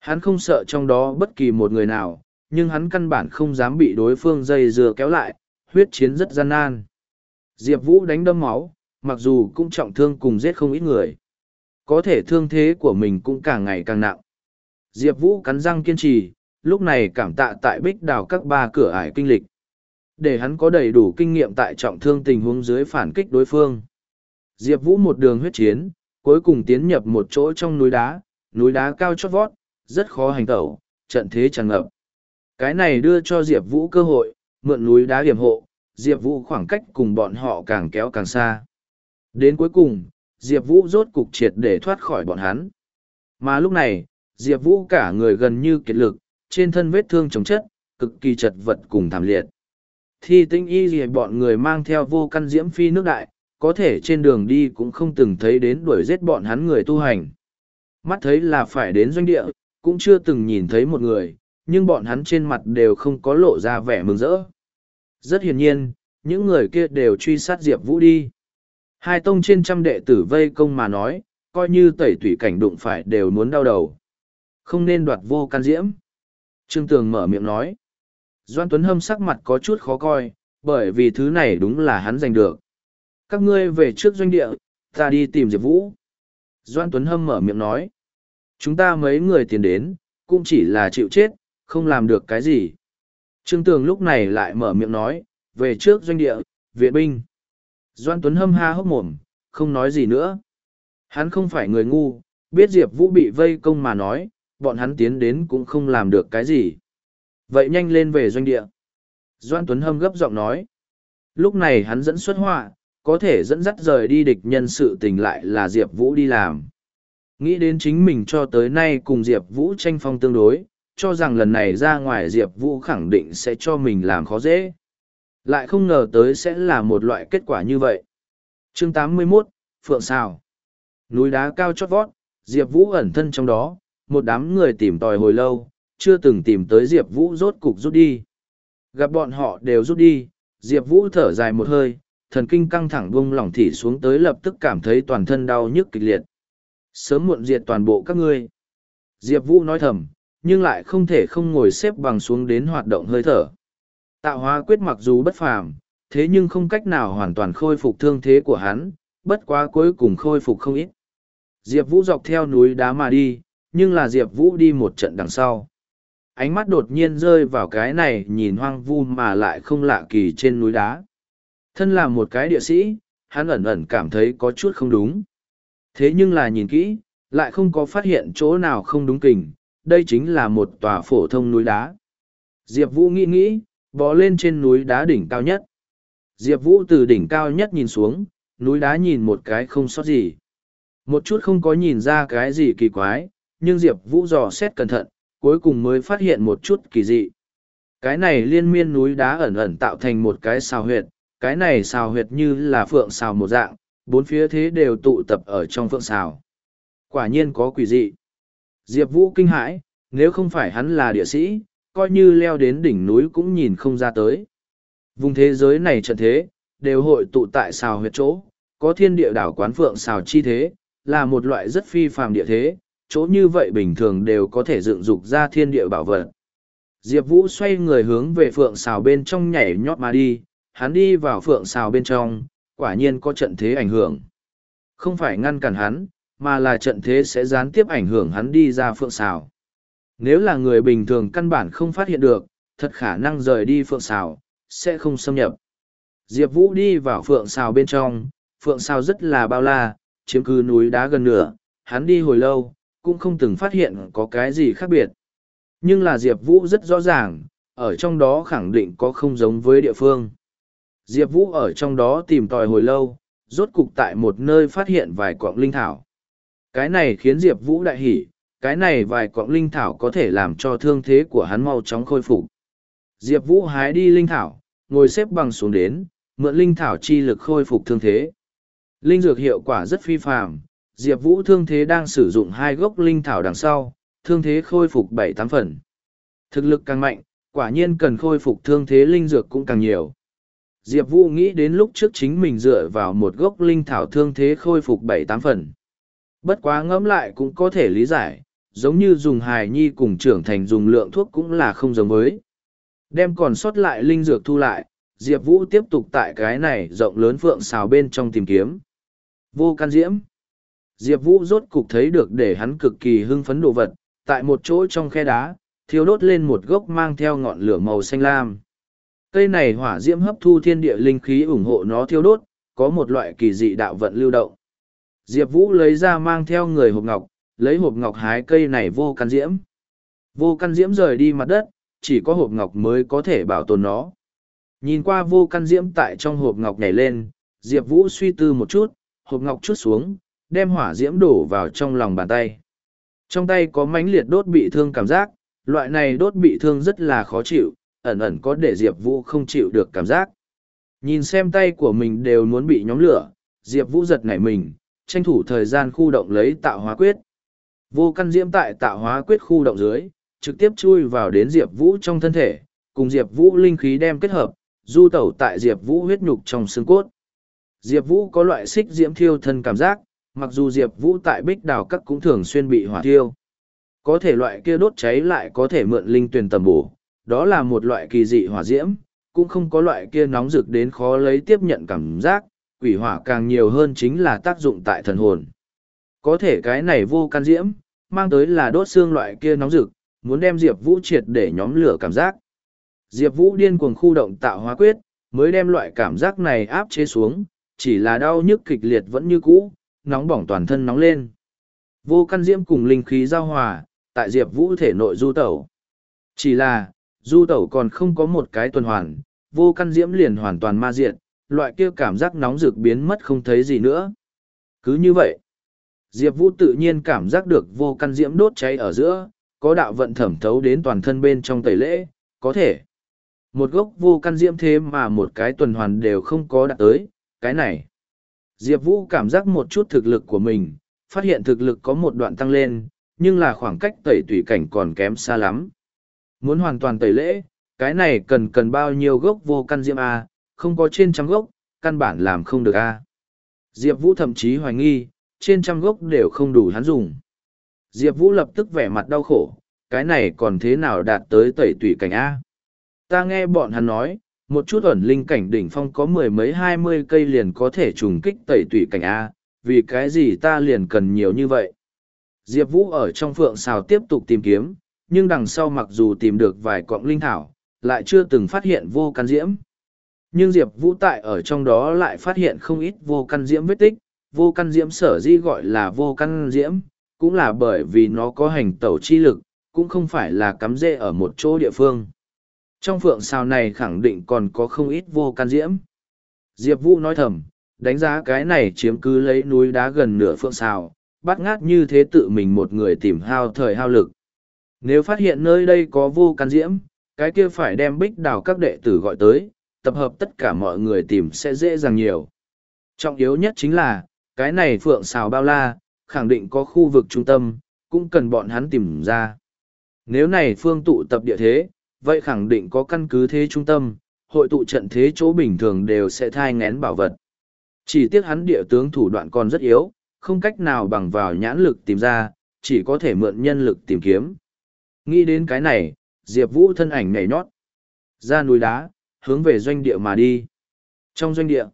Hắn không sợ trong đó bất kỳ một người nào, nhưng hắn căn bản không dám bị đối phương dây dừa kéo lại, huyết chiến rất gian nan. Diệp Vũ đánh đâm máu, mặc dù cũng trọng thương cùng giết không ít người. Có thể thương thế của mình cũng càng ngày càng nặng. Diệp Vũ cắn răng kiên trì, lúc này cảm tạ tại bích đào các ba cửa ải kinh lịch. Để hắn có đầy đủ kinh nghiệm tại trọng thương tình huống dưới phản kích đối phương. Diệp Vũ một đường huyết chiến, cuối cùng tiến nhập một chỗ trong núi đá, núi đá cao chót vót, rất khó hành tẩu, trận thế tràn ngập. Cái này đưa cho Diệp Vũ cơ hội, mượn núi đá hiểm hộ, Diệp Vũ khoảng cách cùng bọn họ càng kéo càng xa. Đến cuối cùng, Diệp Vũ rốt cục triệt để thoát khỏi bọn hắn. Mà lúc này, Diệp Vũ cả người gần như kiệt lực, trên thân vết thương chống chất, cực kỳ chật vật cùng thảm liệt. Thi tinh y gì bọn người mang theo vô căn diễm phi nước đại, có thể trên đường đi cũng không từng thấy đến đuổi giết bọn hắn người tu hành. Mắt thấy là phải đến doanh địa, cũng chưa từng nhìn thấy một người, nhưng bọn hắn trên mặt đều không có lộ ra vẻ mừng rỡ. Rất hiển nhiên, những người kia đều truy sát Diệp Vũ đi. Hai tông trên trăm đệ tử vây công mà nói, coi như tẩy tủy cảnh đụng phải đều muốn đau đầu. Không nên đoạt vô can diễm. Trương Tường mở miệng nói. Doan Tuấn Hâm sắc mặt có chút khó coi, bởi vì thứ này đúng là hắn giành được. Các ngươi về trước doanh địa, ta đi tìm Diệp Vũ. Doan Tuấn Hâm mở miệng nói. Chúng ta mấy người tiền đến, cũng chỉ là chịu chết, không làm được cái gì. Trương Tường lúc này lại mở miệng nói, về trước doanh địa, viện binh. Doan Tuấn hâm ha hốc mồm, không nói gì nữa. Hắn không phải người ngu, biết Diệp Vũ bị vây công mà nói, bọn hắn tiến đến cũng không làm được cái gì. Vậy nhanh lên về doanh địa. Doan Tuấn hâm gấp giọng nói. Lúc này hắn dẫn xuất họa, có thể dẫn dắt rời đi địch nhân sự tình lại là Diệp Vũ đi làm. Nghĩ đến chính mình cho tới nay cùng Diệp Vũ tranh phong tương đối, cho rằng lần này ra ngoài Diệp Vũ khẳng định sẽ cho mình làm khó dễ. Lại không ngờ tới sẽ là một loại kết quả như vậy. chương 81, Phượng Sào, Núi đá cao chót vót, Diệp Vũ ẩn thân trong đó, một đám người tìm tòi hồi lâu, chưa từng tìm tới Diệp Vũ rốt cục rút đi. Gặp bọn họ đều rút đi, Diệp Vũ thở dài một hơi, thần kinh căng thẳng bung lỏng thỉ xuống tới lập tức cảm thấy toàn thân đau nhức kịch liệt. Sớm muộn diệt toàn bộ các ngươi. Diệp Vũ nói thầm, nhưng lại không thể không ngồi xếp bằng xuống đến hoạt động hơi thở. Tạo hóa quyết mặc dù bất phàm, thế nhưng không cách nào hoàn toàn khôi phục thương thế của hắn, bất quá cuối cùng khôi phục không ít. Diệp Vũ dọc theo núi đá mà đi, nhưng là Diệp Vũ đi một trận đằng sau. Ánh mắt đột nhiên rơi vào cái này nhìn hoang vu mà lại không lạ kỳ trên núi đá. Thân là một cái địa sĩ, hắn ẩn ẩn cảm thấy có chút không đúng. Thế nhưng là nhìn kỹ, lại không có phát hiện chỗ nào không đúng kình, đây chính là một tòa phổ thông núi đá. Diệp Vũ nghĩ nghĩ, bò lên trên núi đá đỉnh cao nhất. Diệp Vũ từ đỉnh cao nhất nhìn xuống, núi đá nhìn một cái không sót gì. Một chút không có nhìn ra cái gì kỳ quái, nhưng Diệp Vũ dò xét cẩn thận, cuối cùng mới phát hiện một chút kỳ dị. Cái này liên miên núi đá ẩn ẩn tạo thành một cái xào huyệt, cái này xào huyệt như là phượng xào một dạng, bốn phía thế đều tụ tập ở trong phượng xào. Quả nhiên có quỷ dị. Diệp Vũ kinh hãi, nếu không phải hắn là địa sĩ, coi như leo đến đỉnh núi cũng nhìn không ra tới. Vùng thế giới này trận thế, đều hội tụ tại xào huyệt chỗ, có thiên địa đảo quán phượng xào chi thế, là một loại rất phi phàm địa thế, chỗ như vậy bình thường đều có thể dựng dục ra thiên địa bảo vật. Diệp Vũ xoay người hướng về phượng xào bên trong nhảy nhót mà đi, hắn đi vào phượng xào bên trong, quả nhiên có trận thế ảnh hưởng. Không phải ngăn cản hắn, mà là trận thế sẽ gián tiếp ảnh hưởng hắn đi ra phượng xào. Nếu là người bình thường căn bản không phát hiện được, thật khả năng rời đi phượng xào, sẽ không xâm nhập. Diệp Vũ đi vào phượng xào bên trong, phượng xào rất là bao la, chiếm cứ núi đá gần nửa, hắn đi hồi lâu, cũng không từng phát hiện có cái gì khác biệt. Nhưng là Diệp Vũ rất rõ ràng, ở trong đó khẳng định có không giống với địa phương. Diệp Vũ ở trong đó tìm tòi hồi lâu, rốt cục tại một nơi phát hiện vài quạng linh thảo. Cái này khiến Diệp Vũ đại hỉ, cái này vài cọng linh thảo có thể làm cho thương thế của hắn mau chóng khôi phục. Diệp Vũ hái đi linh thảo, ngồi xếp bằng xuống đến, mượn linh thảo chi lực khôi phục thương thế. Linh dược hiệu quả rất phi phàm, Diệp Vũ thương thế đang sử dụng hai gốc linh thảo đằng sau, thương thế khôi phục bảy tám phần. Thực lực càng mạnh, quả nhiên cần khôi phục thương thế linh dược cũng càng nhiều. Diệp Vũ nghĩ đến lúc trước chính mình dựa vào một gốc linh thảo thương thế khôi phục bảy tám phần. Bất quá ngẫm lại cũng có thể lý giải, giống như dùng hài nhi cùng trưởng thành dùng lượng thuốc cũng là không giống với. Đem còn sót lại linh dược thu lại, Diệp Vũ tiếp tục tại cái này rộng lớn phượng xào bên trong tìm kiếm. Vô can diễm. Diệp Vũ rốt cục thấy được để hắn cực kỳ hưng phấn đồ vật, tại một chỗ trong khe đá, thiêu đốt lên một gốc mang theo ngọn lửa màu xanh lam. Cây này hỏa diễm hấp thu thiên địa linh khí ủng hộ nó thiêu đốt, có một loại kỳ dị đạo vận lưu động. Diệp Vũ lấy ra mang theo người hộp ngọc, lấy hộp ngọc hái cây này vô căn diễm. Vô căn diễm rời đi mặt đất, chỉ có hộp ngọc mới có thể bảo tồn nó. Nhìn qua vô căn diễm tại trong hộp ngọc nhảy lên, Diệp Vũ suy tư một chút, hộp ngọc chút xuống, đem hỏa diễm đổ vào trong lòng bàn tay. Trong tay có mãnh liệt đốt bị thương cảm giác, loại này đốt bị thương rất là khó chịu, ẩn ẩn có để Diệp Vũ không chịu được cảm giác. Nhìn xem tay của mình đều muốn bị nhóm lửa, Diệp Vũ giật nảy mình, tranh thủ thời gian khu động lấy tạo hóa quyết. Vô căn diễm tại tạo hóa quyết khu động dưới, trực tiếp chui vào đến Diệp Vũ trong thân thể, cùng Diệp Vũ linh khí đem kết hợp, du tẩu tại Diệp Vũ huyết nhục trong xương cốt. Diệp Vũ có loại xích diễm thiêu thân cảm giác, mặc dù Diệp Vũ tại bích đào các cũng thường xuyên bị hỏa thiêu. Có thể loại kia đốt cháy lại có thể mượn linh tuyển tầm bổ, đó là một loại kỳ dị hỏa diễm, cũng không có loại kia nóng rực đến khó lấy tiếp nhận cảm giác, quỷ hỏa càng nhiều hơn chính là tác dụng tại thần hồn. Có thể cái này vô can diễm, mang tới là đốt xương loại kia nóng rực, muốn đem Diệp Vũ triệt để nhóm lửa cảm giác. Diệp Vũ điên cuồng khu động tạo hóa quyết, mới đem loại cảm giác này áp chế xuống, chỉ là đau nhức kịch liệt vẫn như cũ, nóng bỏng toàn thân nóng lên. Vô căn diễm cùng linh khí giao hòa, tại Diệp Vũ thể nội du tẩu. Chỉ là, du tẩu còn không có một cái tuần hoàn, vô căn diễm liền hoàn toàn ma diệt, loại kia cảm giác nóng rực biến mất không thấy gì nữa. Cứ như vậy, Diệp Vũ tự nhiên cảm giác được vô căn diễm đốt cháy ở giữa, có đạo vận thẩm thấu đến toàn thân bên trong tẩy lễ, có thể. Một gốc vô căn diễm thế mà một cái tuần hoàn đều không có đạt tới, cái này. Diệp Vũ cảm giác một chút thực lực của mình, phát hiện thực lực có một đoạn tăng lên, nhưng là khoảng cách tẩy tủy cảnh còn kém xa lắm. Muốn hoàn toàn tẩy lễ, cái này cần cần bao nhiêu gốc vô căn diễm A, không có trên trăm gốc, căn bản làm không được A. Diệp Vũ thậm chí hoài nghi, trên trăm gốc đều không đủ hắn dùng. Diệp Vũ lập tức vẻ mặt đau khổ, cái này còn thế nào đạt tới tẩy tủy cảnh A. Ta nghe bọn hắn nói, một chút ẩn linh cảnh đỉnh phong có mười mấy hai mươi cây liền có thể trùng kích tẩy tủy cảnh A, vì cái gì ta liền cần nhiều như vậy. Diệp Vũ ở trong phượng xào tiếp tục tìm kiếm, nhưng đằng sau mặc dù tìm được vài cọng linh thảo, lại chưa từng phát hiện vô can diễm. Nhưng Diệp Vũ tại ở trong đó lại phát hiện không ít vô căn diễm vết tích, vô căn diễm sở di gọi là vô căn diễm, cũng là bởi vì nó có hành tẩu chi lực, cũng không phải là cắm rễ ở một chỗ địa phương. Trong phượng sao này khẳng định còn có không ít vô căn diễm. Diệp Vũ nói thầm, đánh giá cái này chiếm cứ lấy núi đá gần nửa phượng sao, bắt ngát như thế tự mình một người tìm hao thời hao lực. Nếu phát hiện nơi đây có vô căn diễm, cái kia phải đem bích đào các đệ tử gọi tới, tập hợp tất cả mọi người tìm sẽ dễ dàng nhiều. Trọng yếu nhất chính là, cái này phượng xào bao la, khẳng định có khu vực trung tâm, cũng cần bọn hắn tìm ra. Nếu này phương tụ tập địa thế, vậy khẳng định có căn cứ thế trung tâm, hội tụ trận thế chỗ bình thường đều sẽ thai ngén bảo vật. Chỉ tiếc hắn địa tướng thủ đoạn còn rất yếu, không cách nào bằng vào nhãn lực tìm ra, chỉ có thể mượn nhân lực tìm kiếm. Nghĩ đến cái này, Diệp Vũ thân ảnh nhảy nhót, ra núi đá, hướng về doanh địa mà đi. Trong doanh địa,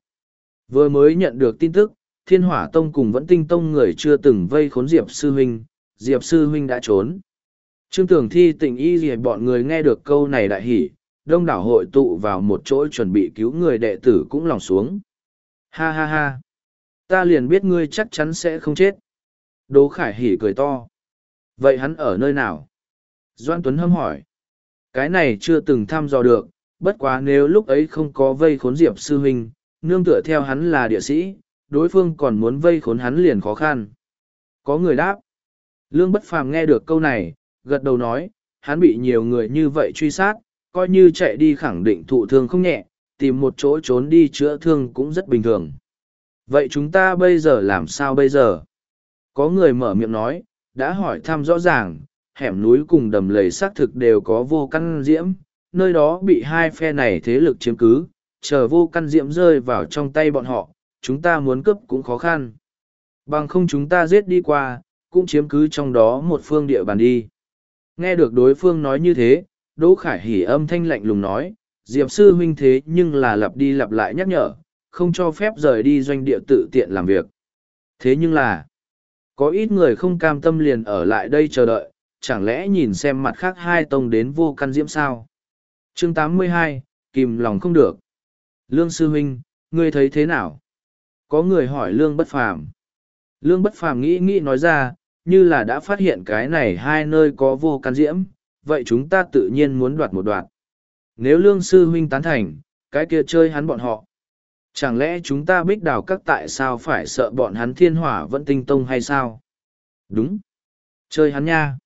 vừa mới nhận được tin tức, Thiên Hỏa Tông cùng Vẫn Tinh Tông người chưa từng vây khốn Diệp Sư Huynh, Diệp Sư Huynh đã trốn. Trương Tưởng Thi tình y gì bọn người nghe được câu này đại hỉ, đông đảo hội tụ vào một chỗ chuẩn bị cứu người đệ tử cũng lòng xuống. Ha ha ha! Ta liền biết ngươi chắc chắn sẽ không chết. Đỗ Khải hỉ cười to. Vậy hắn ở nơi nào? Doan Tuấn hâm hỏi. Cái này chưa từng thăm dò được, bất quá nếu lúc ấy không có vây khốn Diệp Sư Huynh, nương tựa theo hắn là địa sĩ, đối phương còn muốn vây khốn hắn liền khó khăn. Có người đáp. Lương Bất Phàm nghe được câu này, gật đầu nói, hắn bị nhiều người như vậy truy sát, coi như chạy đi khẳng định thụ thương không nhẹ, tìm một chỗ trốn đi chữa thương cũng rất bình thường. Vậy chúng ta bây giờ làm sao bây giờ? Có người mở miệng nói, đã hỏi thăm rõ ràng, hẻm núi cùng đầm lầy xác thực đều có vô căn diễm, nơi đó bị hai phe này thế lực chiếm cứ, chờ vô căn diệm rơi vào trong tay bọn họ, chúng ta muốn cướp cũng khó khăn. Bằng không chúng ta giết đi qua, cũng chiếm cứ trong đó một phương địa bàn đi. Nghe được đối phương nói như thế, Đỗ Khải Hỉ âm thanh lạnh lùng nói, Diệp sư huynh thế nhưng là lặp đi lặp lại nhắc nhở, không cho phép rời đi doanh địa tự tiện làm việc. Thế nhưng là, có ít người không cam tâm liền ở lại đây chờ đợi, chẳng lẽ nhìn xem mặt khác hai tông đến vô căn diễm sao? Chương 82, kìm lòng không được. Lương sư huynh, ngươi thấy thế nào? Có người hỏi lương bất phàm. Lương bất phàm nghĩ nghĩ nói ra, như là đã phát hiện cái này hai nơi có vô can diễm, vậy chúng ta tự nhiên muốn đoạt một đoạt. Nếu lương sư huynh tán thành, cái kia chơi hắn bọn họ. Chẳng lẽ chúng ta bích đào các tại sao phải sợ bọn hắn thiên hỏa vẫn tinh tông hay sao? Đúng. Chơi hắn nha.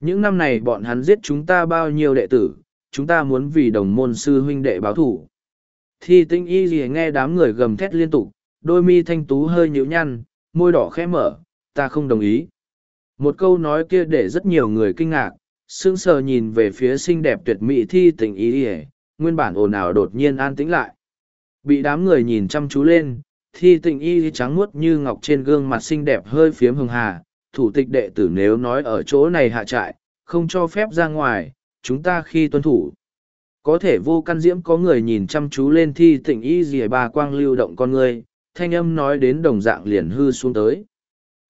Những năm này bọn hắn giết chúng ta bao nhiêu đệ tử, chúng ta muốn vì đồng môn sư huynh đệ báo thủ. Thi tinh y gì nghe đám người gầm thét liên tục, đôi mi thanh tú hơi nhíu nhăn, môi đỏ khẽ mở, ta không đồng ý. Một câu nói kia để rất nhiều người kinh ngạc, sững sờ nhìn về phía xinh đẹp tuyệt mỹ thi tình y ỉa nguyên bản ồn ào đột nhiên an tĩnh lại bị đám người nhìn chăm chú lên thi tình y trắng muốt như ngọc trên gương mặt xinh đẹp hơi phiếm hường hà thủ tịch đệ tử nếu nói ở chỗ này hạ trại không cho phép ra ngoài chúng ta khi tuân thủ có thể vô căn diễm có người nhìn chăm chú lên thi tịnh y dìa bà quang lưu động con người thanh âm nói đến đồng dạng liền hư xuống tới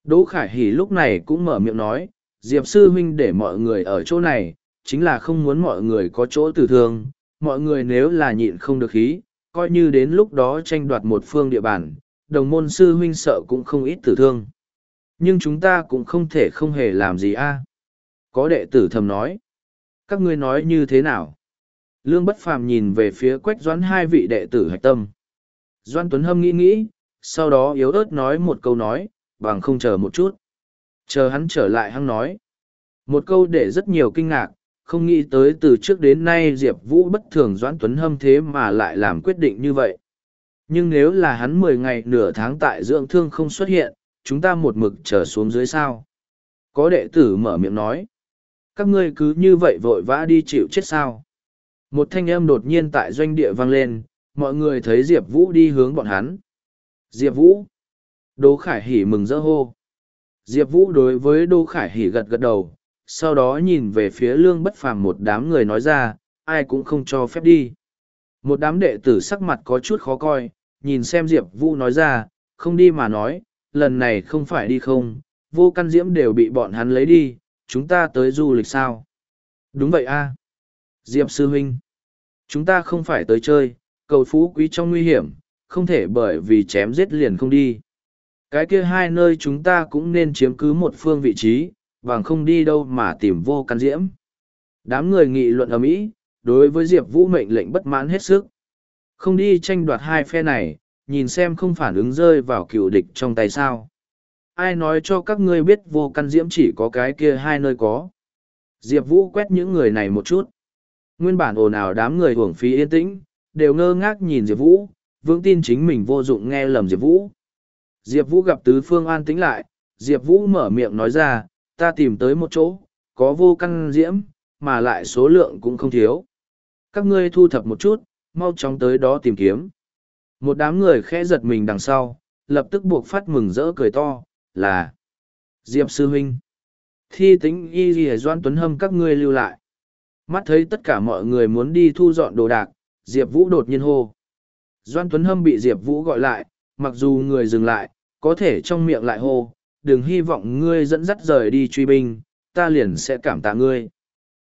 đỗ khải hỉ lúc này cũng mở miệng nói Diệp sư huynh để mọi người ở chỗ này, chính là không muốn mọi người có chỗ tử thương, mọi người nếu là nhịn không được khí, coi như đến lúc đó tranh đoạt một phương địa bàn, đồng môn sư huynh sợ cũng không ít tử thương. Nhưng chúng ta cũng không thể không hề làm gì a. Có đệ tử thầm nói. Các ngươi nói như thế nào? Lương Bất Phàm nhìn về phía Quách Doãn hai vị đệ tử hạch tâm. Doan Tuấn Hâm nghĩ nghĩ, sau đó yếu ớt nói một câu nói, bằng không chờ một chút. Chờ hắn trở lại hăng nói. Một câu để rất nhiều kinh ngạc không nghĩ tới từ trước đến nay diệp vũ bất thường doãn tuấn hâm thế mà lại làm quyết định như vậy. Nhưng nếu là hắn mười ngày nửa tháng tại dưỡng thương không xuất hiện chúng ta một mực trở xuống dưới sao? Có đệ tử mở miệng nói các ngươi cứ như vậy vội vã đi chịu chết sao? Một thanh âm đột nhiên tại doanh địa vang lên mọi người thấy diệp vũ đi hướng bọn hắn. Diệp vũ. Đỗ khải hỉ mừng rỡ hô. Diệp Vũ đối với Đô Khải Hỉ gật gật đầu, sau đó nhìn về phía lương bất phàm một đám người nói ra, ai cũng không cho phép đi. Một đám đệ tử sắc mặt có chút khó coi, nhìn xem Diệp Vũ nói ra, không đi mà nói, lần này không phải đi không, vô căn diễm đều bị bọn hắn lấy đi, chúng ta tới du lịch sao? Đúng vậy a Diệp Sư Huynh, chúng ta không phải tới chơi, Cầu phú quý trong nguy hiểm, không thể bởi vì chém giết liền không đi. Cái kia hai nơi chúng ta cũng nên chiếm cứ một phương vị trí, bằng không đi đâu mà tìm vô căn diễm. Đám người nghị luận ở Mỹ, đối với Diệp Vũ mệnh lệnh bất mãn hết sức. Không đi tranh đoạt hai phe này, nhìn xem không phản ứng rơi vào cựu địch trong tay sao. Ai nói cho các ngươi biết vô căn diễm chỉ có cái kia hai nơi có. Diệp Vũ quét những người này một chút. Nguyên bản ồn ào đám người hưởng phí yên tĩnh, đều ngơ ngác nhìn Diệp Vũ, vững tin chính mình vô dụng nghe lầm Diệp Vũ. Diệp Vũ gặp tứ phương an tĩnh lại, Diệp Vũ mở miệng nói ra, ta tìm tới một chỗ, có vô căn diễm, mà lại số lượng cũng không thiếu. Các ngươi thu thập một chút, mau chóng tới đó tìm kiếm. Một đám người khẽ giật mình đằng sau, lập tức buộc phát mừng rỡ cười to, là Diệp Sư Huynh. Thi tính y ghi doan tuấn hâm các ngươi lưu lại. Mắt thấy tất cả mọi người muốn đi thu dọn đồ đạc, Diệp Vũ đột nhiên hô. Doan Tuấn Hâm bị Diệp Vũ gọi lại, mặc dù người dừng lại, có thể trong miệng lại hô, đừng hy vọng ngươi dẫn dắt rời đi truy binh, ta liền sẽ cảm tạ ngươi.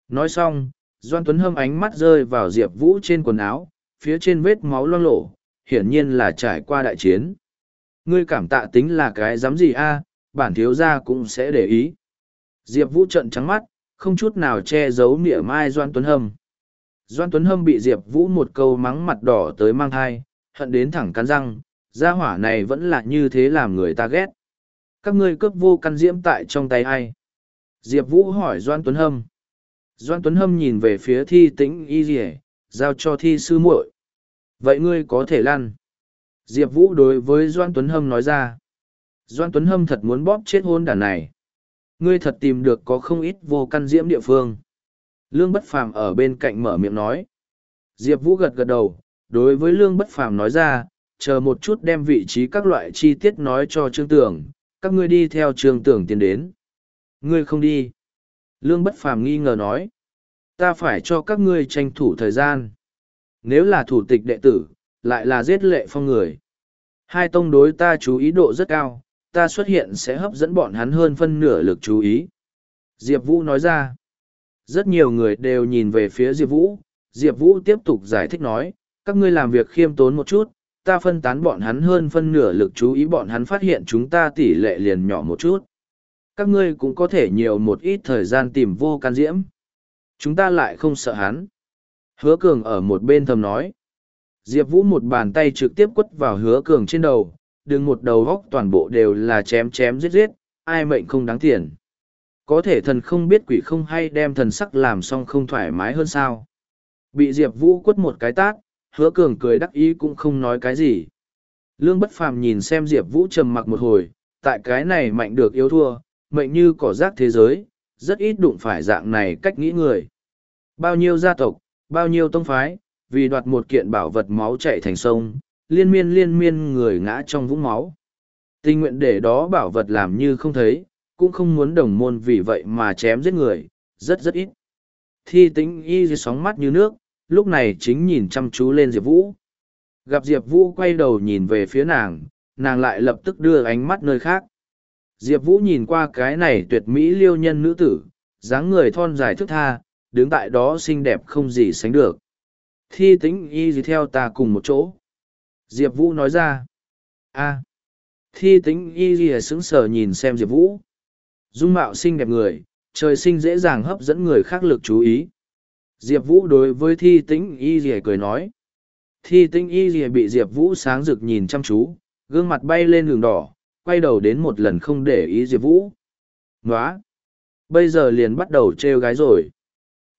Nói xong, Doan Tuấn Hâm ánh mắt rơi vào Diệp Vũ trên quần áo, phía trên vết máu loang lổ, hiển nhiên là trải qua đại chiến. Ngươi cảm tạ tính là cái dám gì a bản thiếu gia cũng sẽ để ý. Diệp Vũ trận trắng mắt, không chút nào che giấu mỉa mai Doan Tuấn Hâm. Doan Tuấn Hâm bị Diệp Vũ một câu mắng mặt đỏ tới mang thai, hận đến thẳng cắn răng, gia hỏa này vẫn là như thế làm người ta ghét. Các ngươi cướp vô căn diễm tại trong tay ai? Diệp Vũ hỏi Doan Tuấn Hâm. Doan Tuấn Hâm nhìn về phía thi tĩnh y dì giao cho thi sư muội. Vậy ngươi có thể lăn. Diệp Vũ đối với Doan Tuấn Hâm nói ra. Doan Tuấn Hâm thật muốn bóp chết hôn đàn này. Ngươi thật tìm được có không ít vô căn diễm địa phương. Lương Bất Phàm ở bên cạnh mở miệng nói. Diệp Vũ gật gật đầu, đối với Lương Bất Phàm nói ra, chờ một chút đem vị trí các loại chi tiết nói cho Trương Tưởng, các ngươi đi theo Trương Tưởng tiến đến. Ngươi không đi. Lương Bất Phàm nghi ngờ nói. Ta phải cho các ngươi tranh thủ thời gian. Nếu là thủ tịch đệ tử, lại là giết lệ phong người. Hai tông đối ta chú ý độ rất cao, ta xuất hiện sẽ hấp dẫn bọn hắn hơn phân nửa lực chú ý. Diệp Vũ nói ra. Rất nhiều người đều nhìn về phía Diệp Vũ, Diệp Vũ tiếp tục giải thích nói, các ngươi làm việc khiêm tốn một chút, ta phân tán bọn hắn hơn phân nửa lực chú ý bọn hắn phát hiện chúng ta tỷ lệ liền nhỏ một chút. Các ngươi cũng có thể nhiều một ít thời gian tìm vô can diễm. Chúng ta lại không sợ hắn. Hứa cường ở một bên thầm nói. Diệp Vũ một bàn tay trực tiếp quất vào hứa cường trên đầu, đừng một đầu góc toàn bộ đều là chém chém giết giết, ai mệnh không đáng tiền. Có thể thần không biết quỷ không hay đem thần sắc làm xong không thoải mái hơn sao. Bị diệp vũ quất một cái tát hứa cường cười đắc ý cũng không nói cái gì. Lương bất phàm nhìn xem diệp vũ trầm mặc một hồi tại cái này mạnh được yếu thua mệnh như cỏ rác thế giới rất ít đụng phải dạng này cách nghĩ người. Bao nhiêu gia tộc bao nhiêu tông phái vì đoạt một kiện bảo vật máu chạy thành sông liên miên liên miên người ngã trong vũng máu tình nguyện để đó bảo vật làm như không thấy cũng không muốn đồng môn vì vậy mà chém giết người, rất rất ít. Thi tính y dưới sóng mắt như nước, lúc này chính nhìn chăm chú lên Diệp Vũ. Gặp Diệp Vũ quay đầu nhìn về phía nàng, nàng lại lập tức đưa ánh mắt nơi khác. Diệp Vũ nhìn qua cái này tuyệt mỹ liêu nhân nữ tử, dáng người thon dài thức tha, đứng tại đó xinh đẹp không gì sánh được. Thi Tĩnh y gì theo ta cùng một chỗ. Diệp Vũ nói ra. a Thi Tĩnh y gì sững sờ nhìn xem Diệp Vũ. Dung mạo xinh đẹp người, trời sinh dễ dàng hấp dẫn người khác lực chú ý. Diệp Vũ đối với thi tĩnh y gì cười nói. Thi tĩnh y gì bị Diệp Vũ sáng rực nhìn chăm chú, gương mặt bay lên đường đỏ, quay đầu đến một lần không để ý Diệp Vũ. nói Bây giờ liền bắt đầu trêu gái rồi.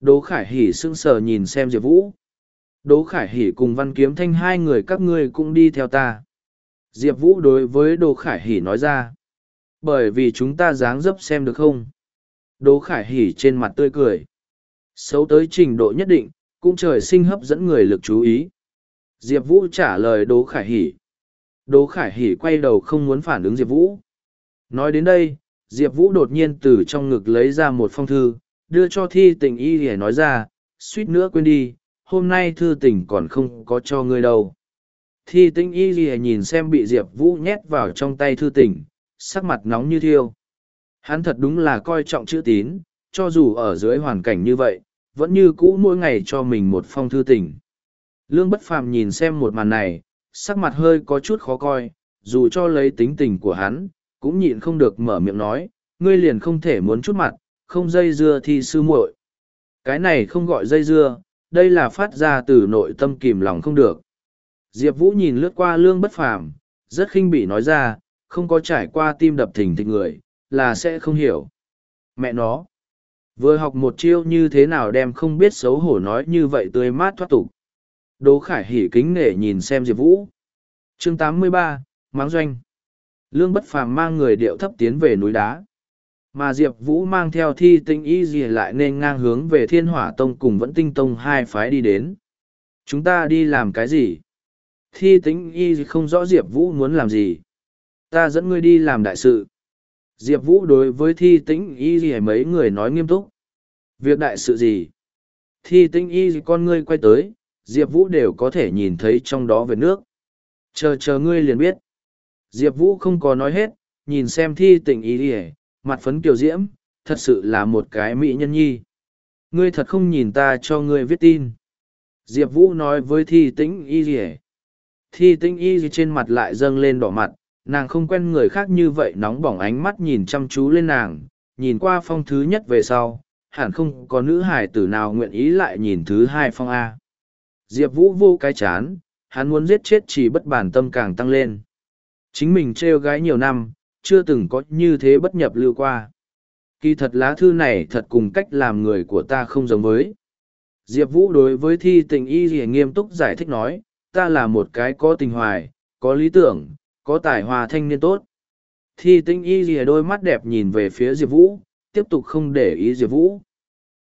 Đỗ Khải Hỉ sững sờ nhìn xem Diệp Vũ. Đỗ Khải Hỷ cùng Văn Kiếm Thanh hai người các ngươi cũng đi theo ta. Diệp Vũ đối với Đỗ Khải Hỷ nói ra, bởi vì chúng ta dáng dấp xem được không đỗ khải Hỷ trên mặt tươi cười, xấu tới trình độ nhất định, cũng trời sinh hấp dẫn người lực chú ý diệp vũ trả lời đỗ khải Hỷ. đỗ khải Hỷ quay đầu không muốn phản ứng diệp vũ nói đến đây, diệp vũ đột nhiên từ trong ngực lấy ra một phong thư, đưa cho thi tình y để nói ra, suýt nữa quên đi hôm nay thư tình còn không có cho ngươi đâu thi Tĩnh y lìa nhìn xem bị diệp vũ nhét vào trong tay thư tình sắc mặt nóng như thiêu. Hắn thật đúng là coi trọng chữ tín, cho dù ở dưới hoàn cảnh như vậy, vẫn như cũ mỗi ngày cho mình một phong thư tình. Lương bất phàm nhìn xem một màn này, sắc mặt hơi có chút khó coi, dù cho lấy tính tình của hắn, cũng nhịn không được mở miệng nói, ngươi liền không thể muốn chút mặt, không dây dưa thì sư muội. Cái này không gọi dây dưa, đây là phát ra từ nội tâm kìm lòng không được. Diệp Vũ nhìn lướt qua lương bất phàm, rất khinh bỉ nói ra, không có trải qua tim đập thình thịch người, là sẽ không hiểu. Mẹ nó, vừa học một chiêu như thế nào đem không biết xấu hổ nói như vậy tươi mát thoát tục. Đỗ Khải hỉ kính nể nhìn xem Diệp Vũ. chương 83, Máng Doanh. Lương bất phàm mang người điệu thấp tiến về núi đá. Mà Diệp Vũ mang theo thi tinh y gì lại nên ngang hướng về thiên hỏa tông cùng vẫn tinh tông hai phái đi đến. Chúng ta đi làm cái gì? Thi tinh y không rõ Diệp Vũ muốn làm gì. Ta dẫn ngươi đi làm đại sự. Diệp Vũ đối với thi Tĩnh y gì mấy người nói nghiêm túc. Việc đại sự gì? Thi Tĩnh y gì con ngươi quay tới, Diệp Vũ đều có thể nhìn thấy trong đó về nước. Chờ chờ ngươi liền biết. Diệp Vũ không có nói hết, nhìn xem thi tình y gì mặt phấn kiều diễm, thật sự là một cái mỹ nhân nhi. Ngươi thật không nhìn ta cho ngươi viết tin. Diệp Vũ nói với thi tĩnh y gì Thi tĩnh y gì trên mặt lại dâng lên đỏ mặt, nàng không quen người khác như vậy nóng bỏng ánh mắt nhìn chăm chú lên nàng, nhìn qua phong thứ nhất về sau, hẳn không có nữ hài tử nào nguyện ý lại nhìn thứ hai phong A. Diệp Vũ vô cái chán, hắn muốn giết chết chỉ bất bản tâm càng tăng lên. Chính mình trêu gái nhiều năm, chưa từng có như thế bất nhập lưu qua. Kỳ thật lá thư này thật cùng cách làm người của ta không giống với. Diệp Vũ đối với thi tình y gì nghiêm túc giải thích nói, ta là một cái có tình hoài, có lý tưởng, có tài hòa thanh niên tốt. Thi tình y gì đôi mắt đẹp nhìn về phía Diệp Vũ, tiếp tục không để ý Diệp Vũ.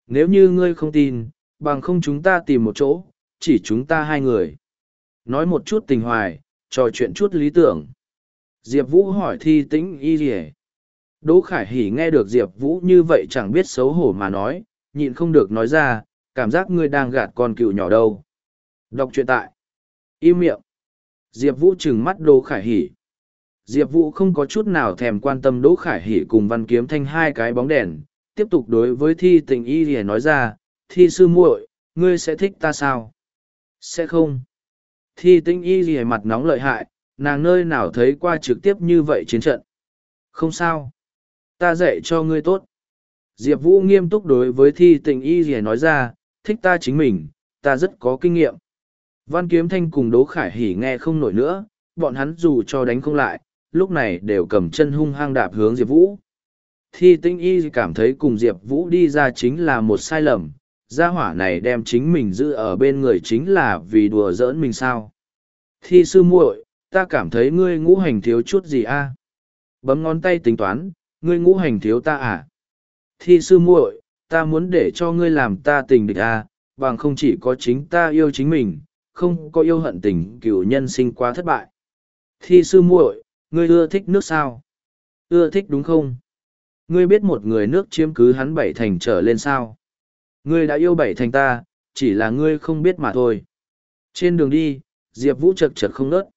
Nếu như ngươi không tin, bằng không chúng ta tìm một chỗ, chỉ chúng ta hai người. Nói một chút tình hoài, trò chuyện chút lý tưởng. Diệp Vũ hỏi thi tĩnh y gì Đỗ Khải Hỷ nghe được Diệp Vũ như vậy chẳng biết xấu hổ mà nói, nhịn không được nói ra, cảm giác ngươi đang gạt con cựu nhỏ đâu. Đọc truyện tại. Im miệng. Diệp Vũ trừng mắt Đỗ Khải Hỷ. Diệp Vũ không có chút nào thèm quan tâm Đỗ Khải Hỷ cùng Văn Kiếm Thanh hai cái bóng đèn, tiếp tục đối với thi tình y gì nói ra, thi sư muội, ngươi sẽ thích ta sao? Sẽ không. Thi tinh y gì mặt nóng lợi hại, nàng nơi nào thấy qua trực tiếp như vậy chiến trận? Không sao. Ta dạy cho ngươi tốt. Diệp vũ nghiêm túc đối với thi tình y rìa nói ra, thích ta chính mình, ta rất có kinh nghiệm. Văn kiếm thanh cùng đố khải hỉ nghe không nổi nữa, bọn hắn dù cho đánh không lại, lúc này đều cầm chân hung hăng đạp hướng diệp vũ. Thi tinh y cảm thấy cùng diệp vũ đi ra chính là một sai lầm, gia hỏa này đem chính mình giữ ở bên người chính là vì đùa giỡn mình sao? Thi sư muội ta cảm thấy ngươi ngũ hành thiếu chút gì a? Bấm ngón tay tính toán, ngươi ngũ hành thiếu ta à? Thi sư muội, ta muốn để cho ngươi làm ta tình địch a, bằng không chỉ có chính ta yêu chính mình, không có yêu hận tình cựu nhân sinh quá thất bại. Thi sư muội, ngươi ưa thích nước sao? Ưa thích đúng không? Ngươi biết một người nước chiếm cứ hắn bảy thành trở lên sao? Ngươi đã yêu bảy thành ta, chỉ là ngươi không biết mà thôi. Trên đường đi, diệp vũ chật chật không nớt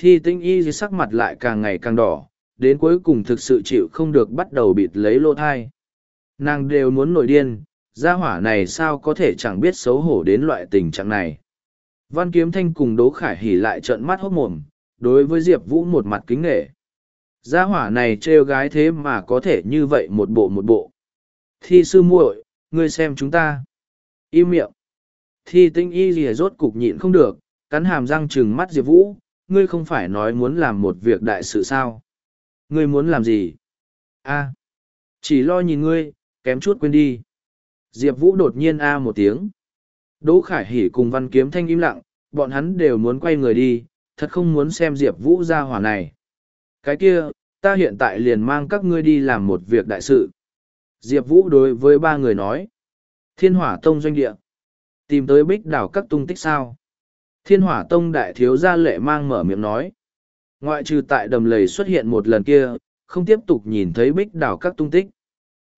thi tinh y sắc mặt lại càng ngày càng đỏ, đến cuối cùng thực sự chịu không được bắt đầu bịt lấy lỗ thai. Nàng đều muốn nổi điên, gia hỏa này sao có thể chẳng biết xấu hổ đến loại tình trạng này. Văn kiếm thanh cùng đố khải hỉ lại trợn mắt hốc mồm, đối với diệp vũ một mặt kính nghệ gia hỏa này trêu gái thế mà có thể như vậy một bộ một bộ. Thi sư muội, ngươi xem chúng ta. Im miệng. Thi tinh y rìa rốt cục nhịn không được, cắn hàm răng chừng mắt diệp vũ ngươi không phải nói muốn làm một việc đại sự sao? Ngươi muốn làm gì? a chỉ lo nhìn ngươi, kém chút quên đi. Diệp Vũ đột nhiên a một tiếng. Đỗ Khải Hỷ cùng Văn Kiếm Thanh im lặng, bọn hắn đều muốn quay người đi, thật không muốn xem Diệp Vũ ra hỏa này. Cái kia, ta hiện tại liền mang các ngươi đi làm một việc đại sự. Diệp Vũ đối với ba người nói. Thiên hỏa tông doanh địa. Tìm tới bích đảo các tung tích sao. Thiên hỏa tông đại thiếu gia lệ mang mở miệng nói. Ngoại trừ tại đầm lầy xuất hiện một lần kia, không tiếp tục nhìn thấy bích đảo các tung tích.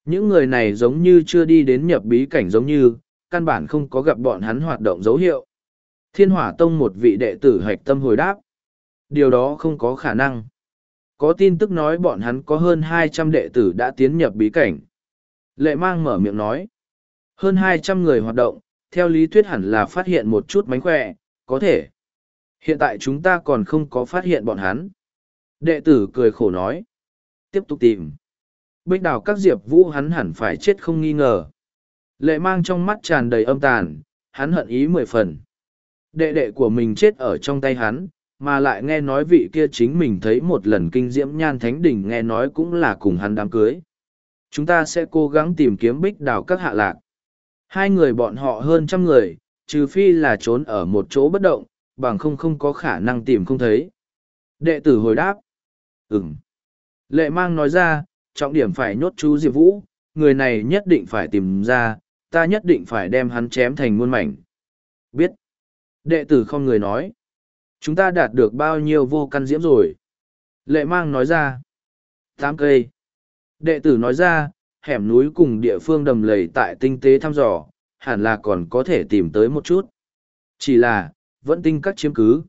Những người này giống như chưa đi đến nhập bí cảnh giống như, căn bản không có gặp bọn hắn hoạt động dấu hiệu. Thiên hỏa tông một vị đệ tử hạch tâm hồi đáp. Điều đó không có khả năng. Có tin tức nói bọn hắn có hơn hai trăm đệ tử đã tiến nhập bí cảnh. Lệ mang mở miệng nói. Hơn hai trăm người hoạt động, theo lý thuyết hẳn là phát hiện một chút mánh khỏe, có thể. Hiện tại chúng ta còn không có phát hiện bọn hắn. Đệ tử cười khổ nói. Tiếp tục tìm. Bích đào các diệp vũ hắn hẳn phải chết không nghi ngờ. Lệ mang trong mắt tràn đầy âm tàn, hắn hận ý mười phần. Đệ đệ của mình chết ở trong tay hắn, mà lại nghe nói vị kia chính mình thấy một lần kinh diễm nhan thánh đỉnh nghe nói cũng là cùng hắn đám cưới. Chúng ta sẽ cố gắng tìm kiếm bích đào các hạ lạc. Hai người bọn họ hơn trăm người, trừ phi là trốn ở một chỗ bất động, bằng không không có khả năng tìm không thấy. Đệ tử hồi đáp. Ừm. Lệ mang nói ra, trọng điểm phải nhốt chú Diệp Vũ, người này nhất định phải tìm ra, ta nhất định phải đem hắn chém thành muôn mảnh. Biết. Đệ tử không người nói. Chúng ta đạt được bao nhiêu vô căn diễm rồi? Lệ mang nói ra. Tám cây. Đệ tử nói ra, hẻm núi cùng địa phương đầm lầy tại tinh tế thăm dò, hẳn là còn có thể tìm tới một chút. Chỉ là, vẫn tinh các chiếm cứ.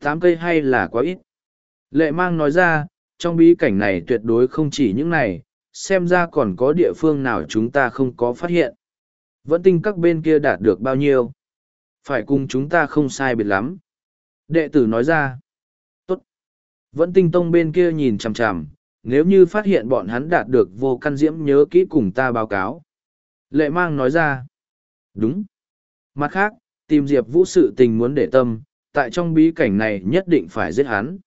Tám cây hay là quá ít. Lệ mang nói ra, trong bí cảnh này tuyệt đối không chỉ những này, xem ra còn có địa phương nào chúng ta không có phát hiện. Vẫn tinh các bên kia đạt được bao nhiêu? Phải cùng chúng ta không sai biệt lắm. Đệ tử nói ra. Tốt. Vẫn tinh tông bên kia nhìn chằm chằm, nếu như phát hiện bọn hắn đạt được vô căn diễm nhớ kỹ cùng ta báo cáo. Lệ mang nói ra. Đúng. Mặt khác, tìm Diệp Vũ sự tình muốn để tâm, tại trong bí cảnh này nhất định phải giết hắn.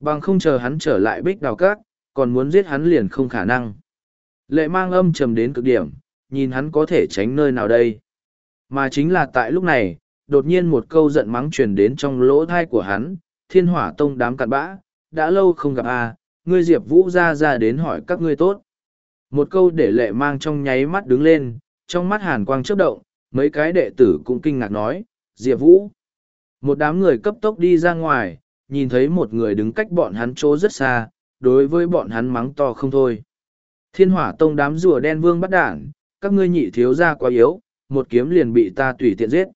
Bằng không chờ hắn trở lại bích đào cát, còn muốn giết hắn liền không khả năng. Lệ mang âm trầm đến cực điểm, nhìn hắn có thể tránh nơi nào đây. Mà chính là tại lúc này, đột nhiên một câu giận mắng truyền đến trong lỗ thai của hắn, thiên hỏa tông đám cặn bã, đã lâu không gặp a ngươi Diệp Vũ ra ra đến hỏi các ngươi tốt. Một câu để lệ mang trong nháy mắt đứng lên, trong mắt hàn quang chớp động, mấy cái đệ tử cũng kinh ngạc nói, Diệp Vũ. Một đám người cấp tốc đi ra ngoài, nhìn thấy một người đứng cách bọn hắn chỗ rất xa, đối với bọn hắn mắng to không thôi. Thiên hỏa tông đám rùa đen vương bắt đản, các ngươi nhị thiếu ra quá yếu, một kiếm liền bị ta tùy tiện giết.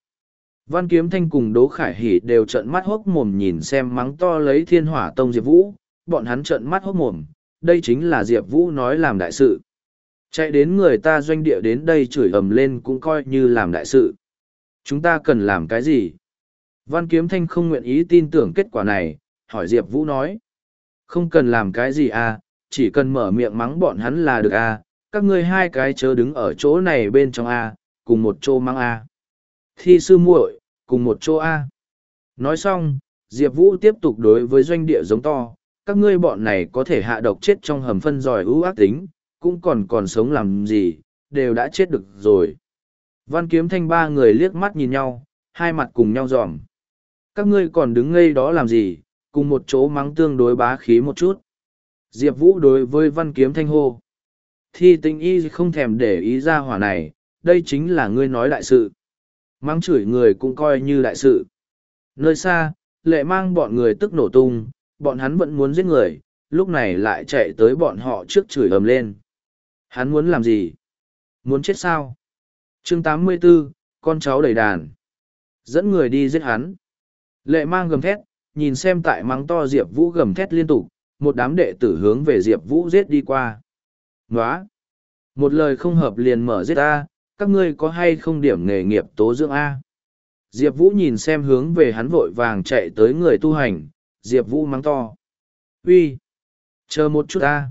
Văn kiếm thanh cùng Đỗ Khải Hỷ đều trợn mắt hốc mồm nhìn xem mắng to lấy thiên hỏa tông Diệp Vũ, bọn hắn trợn mắt hốc mồm, đây chính là Diệp Vũ nói làm đại sự. Chạy đến người ta doanh địa đến đây chửi ầm lên cũng coi như làm đại sự. Chúng ta cần làm cái gì? Văn Kiếm Thanh không nguyện ý tin tưởng kết quả này, hỏi Diệp Vũ nói. Không cần làm cái gì à, chỉ cần mở miệng mắng bọn hắn là được à, các ngươi hai cái chớ đứng ở chỗ này bên trong à, cùng một chỗ mắng à. Thi sư muội, cùng một chỗ à. Nói xong, Diệp Vũ tiếp tục đối với doanh địa giống to, các ngươi bọn này có thể hạ độc chết trong hầm phân giỏi ưu ác tính, cũng còn còn sống làm gì, đều đã chết được rồi. Văn kiếm thanh ba người liếc mắt nhìn nhau, hai mặt cùng nhau dòm. Các ngươi còn đứng ngây đó làm gì, cùng một chỗ mắng tương đối bá khí một chút. Diệp Vũ đối với văn kiếm thanh hô. Thi tình y không thèm để ý ra hỏa này, đây chính là ngươi nói đại sự. Mắng chửi người cũng coi như đại sự. Nơi xa, lệ mang bọn người tức nổ tung, bọn hắn vẫn muốn giết người, lúc này lại chạy tới bọn họ trước chửi ầm lên. Hắn muốn làm gì? Muốn chết sao? chương 84, con cháu đầy đàn. Dẫn người đi giết hắn. Lệ mang gầm thét, nhìn xem tại mắng to Diệp Vũ gầm thét liên tục, một đám đệ tử hướng về Diệp Vũ giết đi qua. Nóa! Một lời không hợp liền mở giết A, các ngươi có hay không điểm nghề nghiệp tố dưỡng A? Diệp Vũ nhìn xem hướng về hắn vội vàng chạy tới người tu hành, Diệp Vũ mắng to. Uy, Chờ một chút A!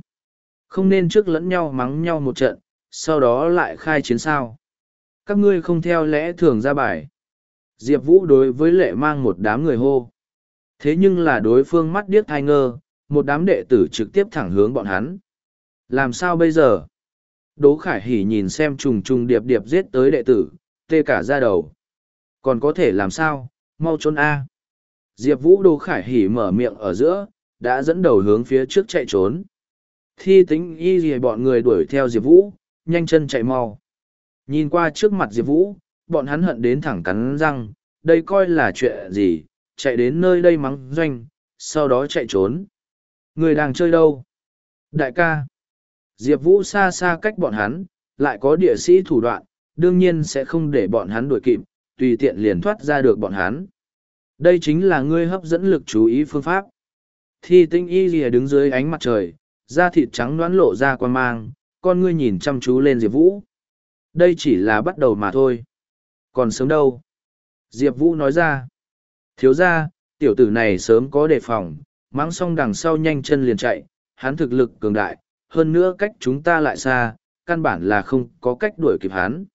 Không nên trước lẫn nhau mắng nhau một trận, sau đó lại khai chiến sao. Các ngươi không theo lẽ thường ra bài. Diệp Vũ đối với lệ mang một đám người hô. Thế nhưng là đối phương mắt điếc thai ngơ, một đám đệ tử trực tiếp thẳng hướng bọn hắn. Làm sao bây giờ? Đỗ Khải Hỉ nhìn xem trùng trùng điệp điệp giết tới đệ tử, tê cả ra đầu. Còn có thể làm sao? Mau trốn A. Diệp Vũ Đỗ Khải Hỉ mở miệng ở giữa, đã dẫn đầu hướng phía trước chạy trốn. Thi tính y gì bọn người đuổi theo Diệp Vũ, nhanh chân chạy mau. Nhìn qua trước mặt Diệp Vũ, bọn hắn hận đến thẳng cắn răng, đây coi là chuyện gì, chạy đến nơi đây mắng doanh, sau đó chạy trốn. Người đang chơi đâu? Đại ca. Diệp Vũ xa xa cách bọn hắn, lại có địa sĩ thủ đoạn, đương nhiên sẽ không để bọn hắn đuổi kịp, tùy tiện liền thoát ra được bọn hắn. Đây chính là ngươi hấp dẫn lực chú ý phương pháp. Thi tinh y rìa đứng dưới ánh mặt trời, da thịt trắng đoán lộ ra quan mang, con ngươi nhìn chăm chú lên Diệp Vũ. Đây chỉ là bắt đầu mà thôi. Còn sớm đâu? Diệp Vũ nói ra. Thiếu ra, tiểu tử này sớm có đề phòng, mắng xong đằng sau nhanh chân liền chạy, hắn thực lực cường đại, hơn nữa cách chúng ta lại xa, căn bản là không có cách đuổi kịp hắn.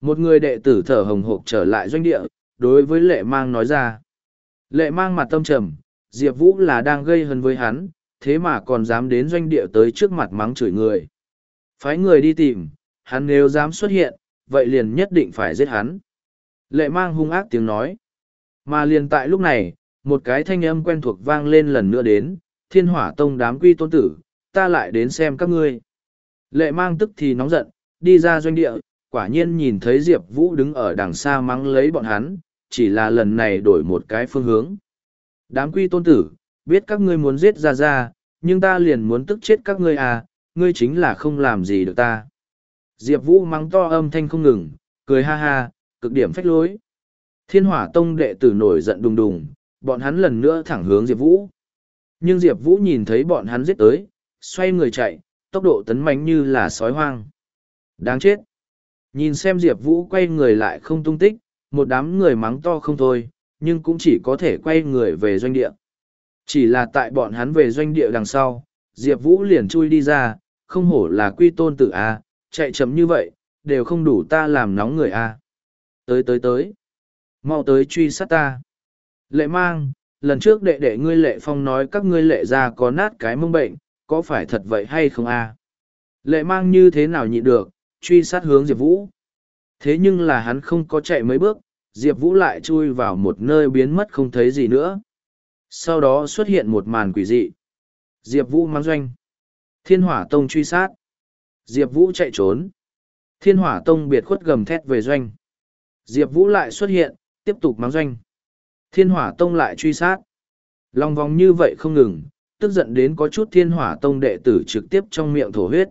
Một người đệ tử thở hồng hộc trở lại doanh địa, đối với lệ mang nói ra. Lệ mang mặt tâm trầm, Diệp Vũ là đang gây hấn với hắn, thế mà còn dám đến doanh địa tới trước mặt mắng chửi người. Phái người đi tìm, hắn nếu dám xuất hiện, vậy liền nhất định phải giết hắn. Lệ mang hung ác tiếng nói. Mà liền tại lúc này, một cái thanh âm quen thuộc vang lên lần nữa đến, thiên hỏa tông đám quy tôn tử, ta lại đến xem các ngươi. Lệ mang tức thì nóng giận, đi ra doanh địa, quả nhiên nhìn thấy Diệp Vũ đứng ở đằng xa mắng lấy bọn hắn, chỉ là lần này đổi một cái phương hướng. Đám quy tôn tử, biết các ngươi muốn giết ra ra, nhưng ta liền muốn tức chết các ngươi à, ngươi chính là không làm gì được ta. Diệp Vũ mắng to âm thanh không ngừng, cười ha ha, cực điểm phách lối. Thiên hỏa tông đệ tử nổi giận đùng đùng, bọn hắn lần nữa thẳng hướng Diệp Vũ. Nhưng Diệp Vũ nhìn thấy bọn hắn giết tới, xoay người chạy, tốc độ tấn mánh như là sói hoang. Đáng chết! Nhìn xem Diệp Vũ quay người lại không tung tích, một đám người mắng to không thôi, nhưng cũng chỉ có thể quay người về doanh địa. Chỉ là tại bọn hắn về doanh địa đằng sau, Diệp Vũ liền chui đi ra, không hổ là quy tôn tử A, chạy chậm như vậy, đều không đủ ta làm nóng người A. Tới tới tới, mau tới truy sát ta. Lệ mang, lần trước đệ đệ ngươi lệ phong nói các ngươi lệ ra có nát cái mông bệnh, có phải thật vậy hay không A? Lệ mang như thế nào nhịn được, truy sát hướng Diệp Vũ. Thế nhưng là hắn không có chạy mấy bước, Diệp Vũ lại chui vào một nơi biến mất không thấy gì nữa. Sau đó xuất hiện một màn quỷ dị. Diệp Vũ mang doanh. Thiên hỏa tông truy sát. Diệp Vũ chạy trốn. Thiên hỏa tông biệt khuất gầm thét về doanh. Diệp Vũ lại xuất hiện, tiếp tục mang doanh. Thiên hỏa tông lại truy sát. Lòng vòng như vậy không ngừng, tức giận đến có chút thiên hỏa tông đệ tử trực tiếp trong miệng thổ huyết.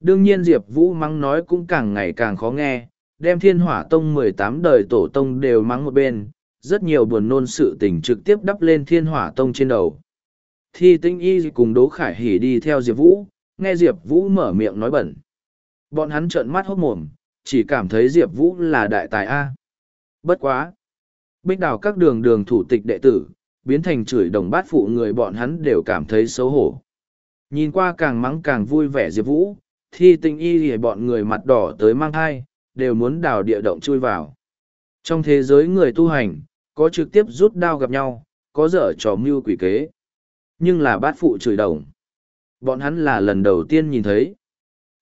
Đương nhiên Diệp Vũ mắng nói cũng càng ngày càng khó nghe, đem thiên hỏa tông mười tám đời tổ tông đều mắng một bên, rất nhiều buồn nôn sự tình trực tiếp đắp lên thiên hỏa tông trên đầu. Thi tinh y cùng Đỗ Khải Hỉ đi theo Diệp Vũ, nghe Diệp Vũ mở miệng nói bẩn. Bọn hắn trợn mắt hốt mồm, chỉ cảm thấy Diệp Vũ là đại tài A. Bất quá. Bích đào các đường đường thủ tịch đệ tử, biến thành chửi đồng bát phụ người bọn hắn đều cảm thấy xấu hổ. Nhìn qua càng mắng càng vui vẻ Diệp Vũ, thi tinh y thì bọn người mặt đỏ tới mang thai, đều muốn đào địa động chui vào. Trong thế giới người tu hành, có trực tiếp rút đao gặp nhau, có dở trò mưu quỷ kế. Nhưng là bát phụ chửi đồng. Bọn hắn là lần đầu tiên nhìn thấy.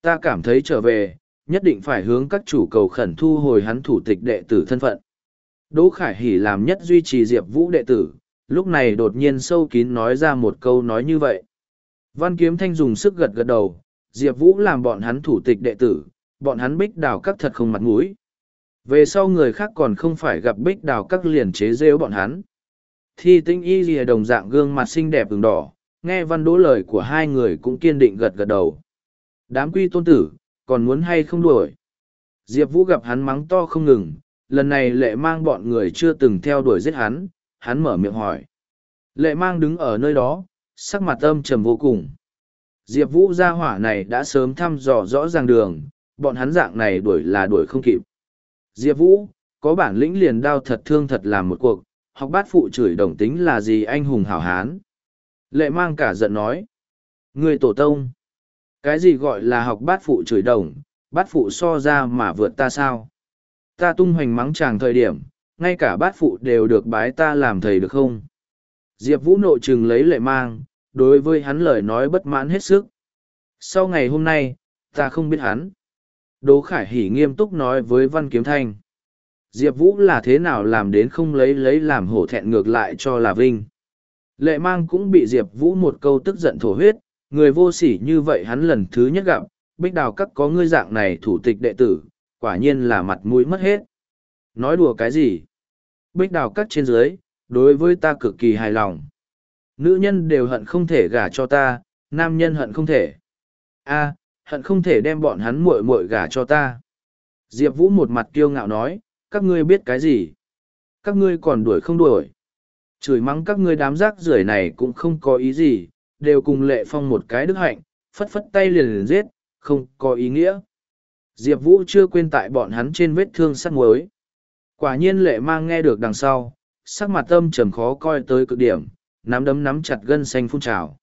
Ta cảm thấy trở về, nhất định phải hướng các chủ cầu khẩn thu hồi hắn thủ tịch đệ tử thân phận. Đỗ Khải Hỷ làm nhất duy trì Diệp Vũ đệ tử, lúc này đột nhiên sâu kín nói ra một câu nói như vậy. Văn Kiếm Thanh dùng sức gật gật đầu, Diệp Vũ làm bọn hắn thủ tịch đệ tử, bọn hắn bích đào các thật không mặt mũi. Về sau người khác còn không phải gặp bích đào các liền chế rêu bọn hắn. Thi tinh y lìa đồng dạng gương mặt xinh đẹp ửng đỏ, nghe văn đỗ lời của hai người cũng kiên định gật gật đầu. Đám quy tôn tử, còn muốn hay không đuổi. Diệp Vũ gặp hắn mắng to không ngừng, lần này lệ mang bọn người chưa từng theo đuổi giết hắn, hắn mở miệng hỏi. Lệ mang đứng ở nơi đó, sắc mặt âm trầm vô cùng. Diệp Vũ gia hỏa này đã sớm thăm dò rõ ràng đường, bọn hắn dạng này đuổi là đuổi không kịp. Diệp Vũ, có bản lĩnh liền đao thật thương thật làm một cuộc, học bát phụ chửi đồng tính là gì anh hùng hảo hán. Lệ mang cả giận nói. Người tổ tông. Cái gì gọi là học bát phụ chửi đồng, bát phụ so ra mà vượt ta sao? Ta tung hoành mắng chàng thời điểm, ngay cả bát phụ đều được bái ta làm thầy được không? Diệp Vũ nội trừng lấy lệ mang, đối với hắn lời nói bất mãn hết sức. Sau ngày hôm nay, ta không biết hắn. Đỗ Khải Hỷ nghiêm túc nói với Văn Kiếm Thanh. Diệp Vũ là thế nào làm đến không lấy lấy làm hổ thẹn ngược lại cho là Vinh. Lệ mang cũng bị Diệp Vũ một câu tức giận thổ huyết, người vô sỉ như vậy hắn lần thứ nhất gặp, bích đào các có ngươi dạng này thủ tịch đệ tử, quả nhiên là mặt mũi mất hết. Nói đùa cái gì? Bích đào các trên dưới, đối với ta cực kỳ hài lòng. Nữ nhân đều hận không thể gả cho ta, nam nhân hận không thể. a hận không thể đem bọn hắn muội muội gả cho ta. Diệp Vũ một mặt kiêu ngạo nói, các ngươi biết cái gì? Các ngươi còn đuổi không đuổi? Chửi mắng các ngươi đám rác rưởi này cũng không có ý gì, đều cùng lệ phong một cái đức hạnh, phất phất tay liền liền giết, không có ý nghĩa. Diệp Vũ chưa quên tại bọn hắn trên vết thương sắt muối. Quả nhiên lệ mang nghe được đằng sau, sắc mặt tâm trầm khó coi tới cực điểm, nắm đấm nắm chặt gân xanh phun trào.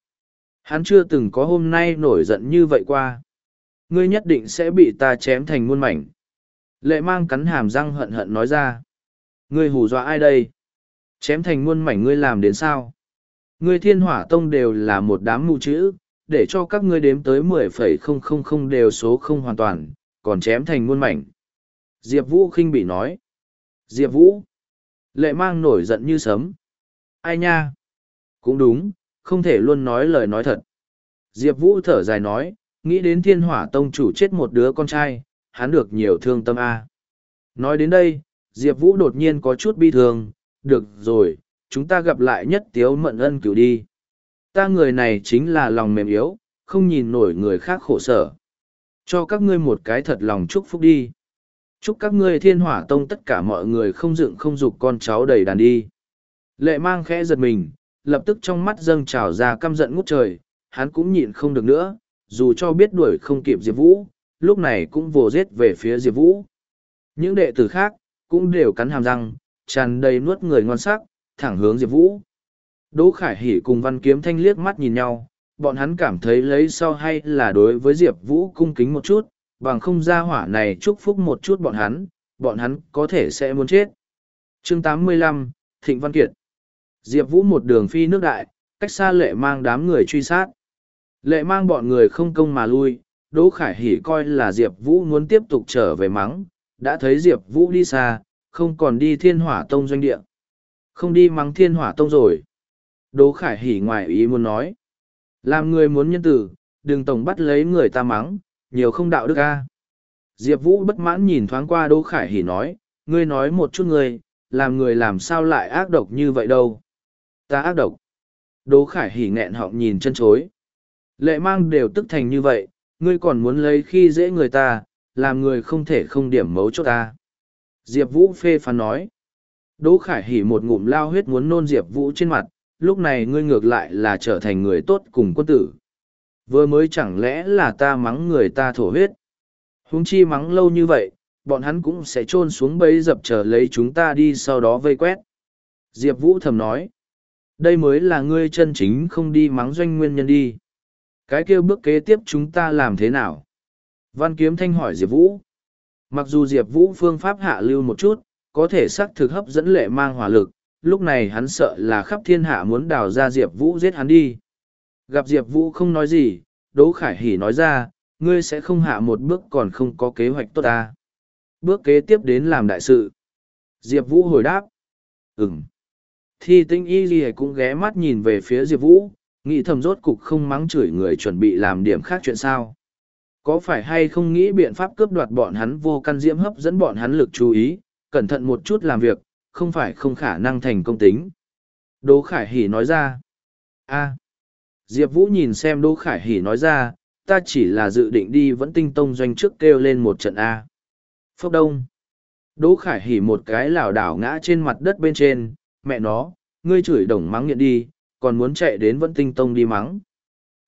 Hắn chưa từng có hôm nay nổi giận như vậy qua. Ngươi nhất định sẽ bị ta chém thành muôn mảnh. Lệ mang cắn hàm răng hận hận nói ra. Ngươi hù dọa ai đây? Chém thành muôn mảnh ngươi làm đến sao? Ngươi thiên hỏa tông đều là một đám mù chữ, để cho các ngươi đếm tới mười phẩy không không không đều số không hoàn toàn, còn chém thành muôn mảnh. Diệp Vũ khinh bị nói. Diệp Vũ. Lệ mang nổi giận như sấm. Ai nha? Cũng đúng, không thể luôn nói lời nói thật. Diệp Vũ thở dài nói, nghĩ đến thiên hỏa tông chủ chết một đứa con trai, hắn được nhiều thương tâm A. Nói đến đây, Diệp Vũ đột nhiên có chút bi thương, được rồi, chúng ta gặp lại nhất tiếu mận ân cửu đi. Ta người này chính là lòng mềm yếu, không nhìn nổi người khác khổ sở. Cho các ngươi một cái thật lòng chúc phúc đi. Chúc các ngươi thiên hỏa tông tất cả mọi người không dựng không dục con cháu đầy đàn đi. Lệ mang khẽ giật mình, lập tức trong mắt dâng trào ra căm giận ngút trời, hắn cũng nhịn không được nữa, dù cho biết đuổi không kịp Diệp Vũ, lúc này cũng vồ giết về phía Diệp Vũ. Những đệ tử khác, cũng đều cắn hàm răng, tràn đầy nuốt người ngon sắc, thẳng hướng Diệp Vũ. Đỗ Khải Hỷ cùng Văn Kiếm Thanh liếc mắt nhìn nhau, bọn hắn cảm thấy lấy sau hay là đối với Diệp Vũ cung kính một chút, bằng không ra hỏa này chúc phúc một chút bọn hắn, bọn hắn có thể sẽ muốn chết. chương 85, Thịnh Văn Kiệt Diệp Vũ một đường phi nước đại, cách xa lệ mang đám người truy sát. Lệ mang bọn người không công mà lui, Đỗ Khải Hỷ coi là Diệp Vũ muốn tiếp tục trở về mắng, đã thấy Diệp Vũ đi xa, không còn đi thiên hỏa tông doanh địa. Không đi mắng thiên hỏa tông rồi. Đỗ Khải Hỷ ngoài ý muốn nói. Làm người muốn nhân tử, đừng tổng bắt lấy người ta mắng, nhiều không đạo đức a. Diệp Vũ bất mãn nhìn thoáng qua Đỗ Khải Hỷ nói, ngươi nói một chút ngươi, làm người làm sao lại ác độc như vậy đâu. Ta ác độc. Đỗ Khải Hỷ nghẹn họng nhìn chân chối. Lệ mang đều tức thành như vậy, ngươi còn muốn lấy khi dễ người ta, làm người không thể không điểm mấu chốt ta. Diệp Vũ phê phán nói. Đỗ Khải hỉ một ngụm lao huyết muốn nôn Diệp Vũ trên mặt, lúc này ngươi ngược lại là trở thành người tốt cùng quân tử. Vừa mới chẳng lẽ là ta mắng người ta thổ huyết. huống chi mắng lâu như vậy, bọn hắn cũng sẽ trôn xuống bấy dập chờ lấy chúng ta đi sau đó vây quét. Diệp Vũ thầm nói. Đây mới là ngươi chân chính không đi mắng doanh nguyên nhân đi. Cái kêu bước kế tiếp chúng ta làm thế nào? Văn Kiếm Thanh hỏi Diệp Vũ. Mặc dù Diệp Vũ phương pháp hạ lưu một chút, có thể xác thực hấp dẫn lệ mang hỏa lực, lúc này hắn sợ là khắp thiên hạ muốn đào ra Diệp Vũ giết hắn đi. Gặp Diệp Vũ không nói gì, Đỗ Khải Hỉ nói ra, ngươi sẽ không hạ một bước còn không có kế hoạch tốt ta. Bước kế tiếp đến làm đại sự. Diệp Vũ hồi đáp. Ừm. Thi tinh y gì cũng ghé mắt nhìn về phía Diệp Vũ, nghĩ thầm rốt cục không mắng chửi người chuẩn bị làm điểm khác chuyện sao. Có phải hay không nghĩ biện pháp cướp đoạt bọn hắn vô căn diễm hấp dẫn bọn hắn lực chú ý, cẩn thận một chút làm việc, không phải không khả năng thành công tính. Đỗ Khải Hỷ nói ra. a Diệp Vũ nhìn xem Đỗ Khải Hỷ nói ra, ta chỉ là dự định đi vẫn tinh tông doanh trước kêu lên một trận A. Phốc đông. Đỗ Khải Hỷ một cái lảo đảo ngã trên mặt đất bên trên, mẹ nó, ngươi chửi đồng mắng nghiện đi, còn muốn chạy đến vẫn tinh tông đi mắng.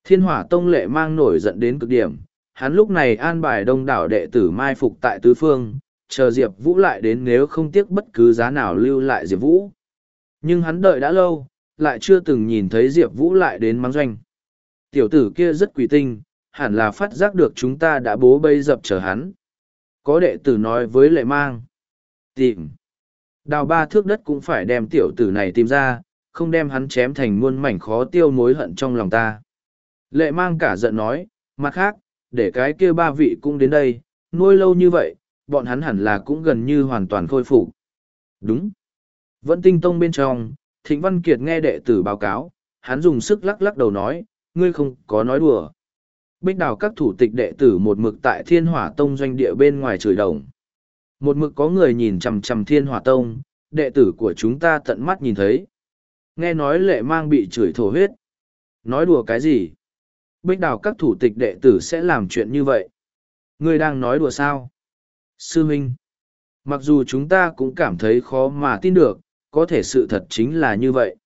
Thiên hỏa tông lệ mang nổi giận đến cực điểm, hắn lúc này an bài đông đảo đệ tử mai phục tại tứ phương, chờ Diệp Vũ lại đến nếu không tiếc bất cứ giá nào lưu lại Diệp Vũ. Nhưng hắn đợi đã lâu, lại chưa từng nhìn thấy Diệp Vũ lại đến mắng doanh. Tiểu tử kia rất quỷ tinh, hẳn là phát giác được chúng ta đã bố bây dập chờ hắn. Có đệ tử nói với lệ mang. Tìm. Đào ba thước đất cũng phải đem tiểu tử này tìm ra, không đem hắn chém thành muôn mảnh khó tiêu mối hận trong lòng ta. Lệ mang cả giận nói, mặt khác, để cái kia ba vị cũng đến đây, nuôi lâu như vậy, bọn hắn hẳn là cũng gần như hoàn toàn khôi phục. Đúng. Vẫn tinh tông bên trong, Thịnh Văn Kiệt nghe đệ tử báo cáo, hắn dùng sức lắc lắc đầu nói, ngươi không có nói đùa. Bích đào các thủ tịch đệ tử một mực tại thiên hỏa tông doanh địa bên ngoài chửi đồng. Một mực có người nhìn chằm chằm thiên hỏa tông, đệ tử của chúng ta tận mắt nhìn thấy. Nghe nói lệ mang bị chửi thổ huyết. Nói đùa cái gì? Bích đào các thủ tịch đệ tử sẽ làm chuyện như vậy. Ngươi đang nói đùa sao? Sư Minh. Mặc dù chúng ta cũng cảm thấy khó mà tin được, có thể sự thật chính là như vậy.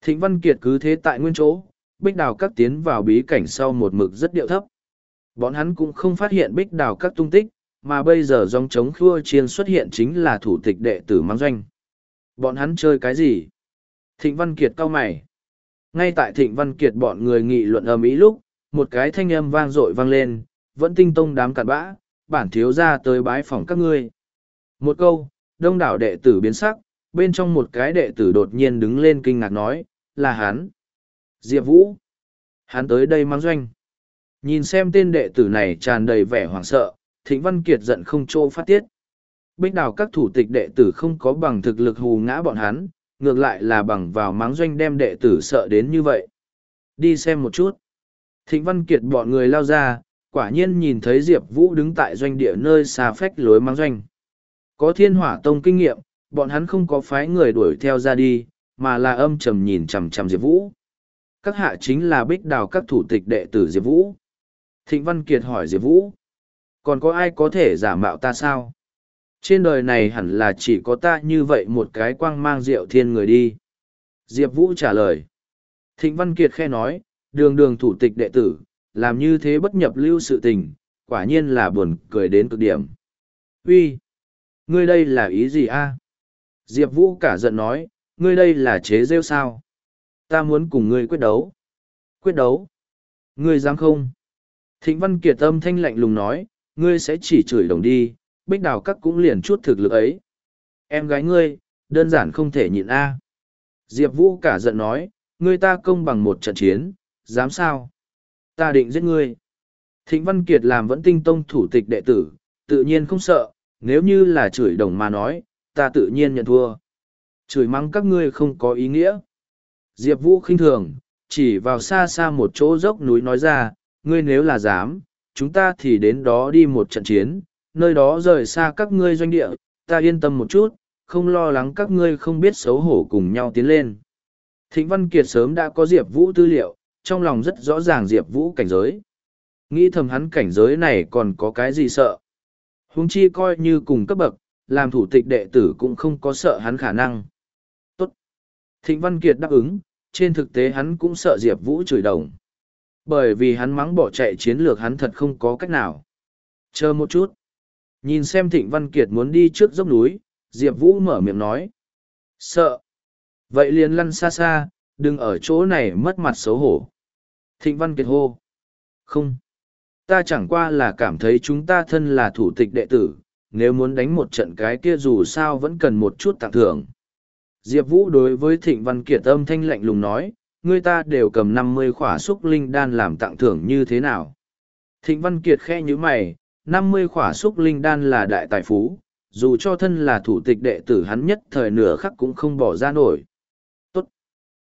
Thịnh Văn Kiệt cứ thế tại nguyên chỗ, bích đào các tiến vào bí cảnh sau một mực rất điệu thấp. Bọn hắn cũng không phát hiện bích đào các tung tích, mà bây giờ dòng chống khua chiên xuất hiện chính là thủ tịch đệ tử mang doanh. Bọn hắn chơi cái gì? Thịnh Văn Kiệt cau mày. Ngay tại Thịnh Văn Kiệt bọn người nghị luận ầm ĩ lúc, một cái thanh âm vang dội vang lên, vẫn tinh tông đám cặn bã, bản thiếu ra tới bái phòng các ngươi. Một câu, đông đảo đệ tử biến sắc, bên trong một cái đệ tử đột nhiên đứng lên kinh ngạc nói, là hắn. Diệp Vũ. Hắn tới đây mang doanh. Nhìn xem tên đệ tử này tràn đầy vẻ hoảng sợ, Thịnh Văn Kiệt giận không trô phát tiết. Bích đảo các thủ tịch đệ tử không có bằng thực lực hù ngã bọn hắn, ngược lại là bằng vào máng doanh đem đệ tử sợ đến như vậy. Đi xem một chút. Thịnh Văn Kiệt bọn người lao ra, quả nhiên nhìn thấy Diệp Vũ đứng tại doanh địa nơi xa phách lối máng doanh. Có thiên hỏa tông kinh nghiệm, bọn hắn không có phái người đuổi theo ra đi, mà là âm trầm nhìn chằm chằm Diệp Vũ. Các hạ chính là bích đào các thủ tịch đệ tử Diệp Vũ. Thịnh Văn Kiệt hỏi Diệp Vũ. Còn có ai có thể giả mạo ta sao? Trên đời này hẳn là chỉ có ta như vậy một cái quang mang rượu thiên người đi. Diệp Vũ trả lời. Thịnh Văn Kiệt khe nói, đường đường thủ tịch đệ tử, làm như thế bất nhập lưu sự tình, quả nhiên là buồn cười đến cực điểm. Uy, Ngươi đây là ý gì a? Diệp Vũ cả giận nói, ngươi đây là chế rêu sao? Ta muốn cùng ngươi quyết đấu. Quyết đấu? Ngươi dám không? Thịnh Văn Kiệt âm thanh lạnh lùng nói, ngươi sẽ chỉ chửi đồng đi, bích đào các cũng liền chút thực lực ấy. Em gái ngươi, đơn giản không thể nhịn a. Diệp Vũ cả giận nói, ngươi ta công bằng một trận chiến, dám sao? Ta định giết ngươi. Thịnh Văn Kiệt làm vẫn tinh tông thủ tịch đệ tử, tự nhiên không sợ, nếu như là chửi đồng mà nói, ta tự nhiên nhận thua. Chửi mắng các ngươi không có ý nghĩa. Diệp Vũ khinh thường, chỉ vào xa xa một chỗ dốc núi nói ra, ngươi nếu là dám, chúng ta thì đến đó đi một trận chiến, nơi đó rời xa các ngươi doanh địa, ta yên tâm một chút, không lo lắng các ngươi không biết xấu hổ cùng nhau tiến lên. Thịnh Văn Kiệt sớm đã có Diệp Vũ tư liệu, trong lòng rất rõ ràng Diệp Vũ cảnh giới. Nghĩ thầm hắn cảnh giới này còn có cái gì sợ. Hùng chi coi như cùng cấp bậc, làm thủ tịch đệ tử cũng không có sợ hắn khả năng. Tốt. Thịnh Văn Kiệt đáp ứng, trên thực tế hắn cũng sợ Diệp Vũ chửi đồng. Bởi vì hắn mắng bỏ chạy chiến lược hắn thật không có cách nào. Chờ một chút. Nhìn xem Thịnh Văn Kiệt muốn đi trước dốc núi, Diệp Vũ mở miệng nói. Sợ. Vậy liền lăn xa xa, đừng ở chỗ này mất mặt xấu hổ. Thịnh Văn Kiệt hô. Không. Ta chẳng qua là cảm thấy chúng ta thân là thủ tịch đệ tử, nếu muốn đánh một trận cái kia dù sao vẫn cần một chút tặng thưởng. Diệp Vũ đối với Thịnh Văn Kiệt âm thanh lạnh lùng nói, người ta đều cầm năm mươi khỏa xúc linh đan làm tặng thưởng như thế nào. Thịnh Văn Kiệt khe như mày, năm mươi khỏa xúc linh đan là đại tài phú, dù cho thân là thủ tịch đệ tử hắn nhất thời nửa khắc cũng không bỏ ra nổi. Tốt.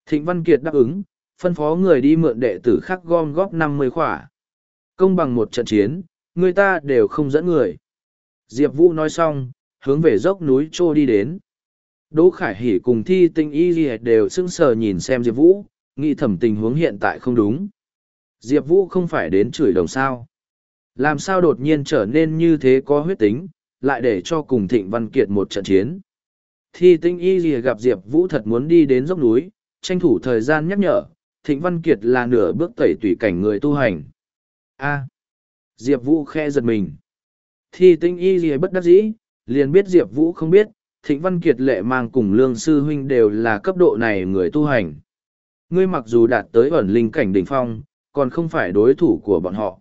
Thịnh Văn Kiệt đáp ứng, phân phó người đi mượn đệ tử khác gom góp năm mươi khỏa. Công bằng một trận chiến, người ta đều không dẫn người. Diệp Vũ nói xong, hướng về dốc núi trô đi đến. Đỗ Khải Hỷ cùng thi tinh y đều sững sờ nhìn xem Diệp Vũ, nghĩ thẩm tình huống hiện tại không đúng. Diệp Vũ không phải đến chửi đồng sao. Làm sao đột nhiên trở nên như thế có huyết tính, lại để cho cùng Thịnh Văn Kiệt một trận chiến. Thi tinh y gì gặp Diệp Vũ thật muốn đi đến dốc núi, tranh thủ thời gian nhắc nhở, Thịnh Văn Kiệt là nửa bước tẩy tủy cảnh người tu hành. A. Diệp Vũ khe giật mình. Thi tinh y gì bất đắc dĩ, liền biết Diệp Vũ không biết, Thịnh Văn Kiệt lệ mang cùng lương sư huynh đều là cấp độ này người tu hành. Ngươi mặc dù đạt tới ẩn linh cảnh đỉnh phong, còn không phải đối thủ của bọn họ.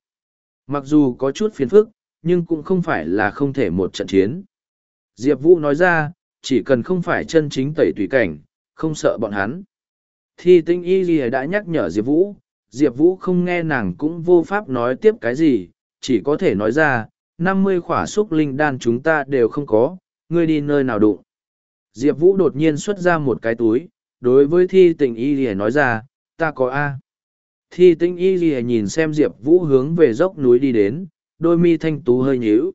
Mặc dù có chút phiền phức, nhưng cũng không phải là không thể một trận chiến. Diệp Vũ nói ra, chỉ cần không phải chân chính tẩy tùy cảnh, không sợ bọn hắn. Thi tinh y gì đã nhắc nhở Diệp Vũ, Diệp Vũ không nghe nàng cũng vô pháp nói tiếp cái gì, chỉ có thể nói ra, năm mươi khỏa xúc linh đan chúng ta đều không có, ngươi đi nơi nào đụng. Diệp Vũ đột nhiên xuất ra một cái túi, đối với thi tình y lìa nói ra, ta có A. Thi tinh y ghi nhìn xem Diệp Vũ hướng về dốc núi đi đến, đôi mi thanh tú hơi nhíu.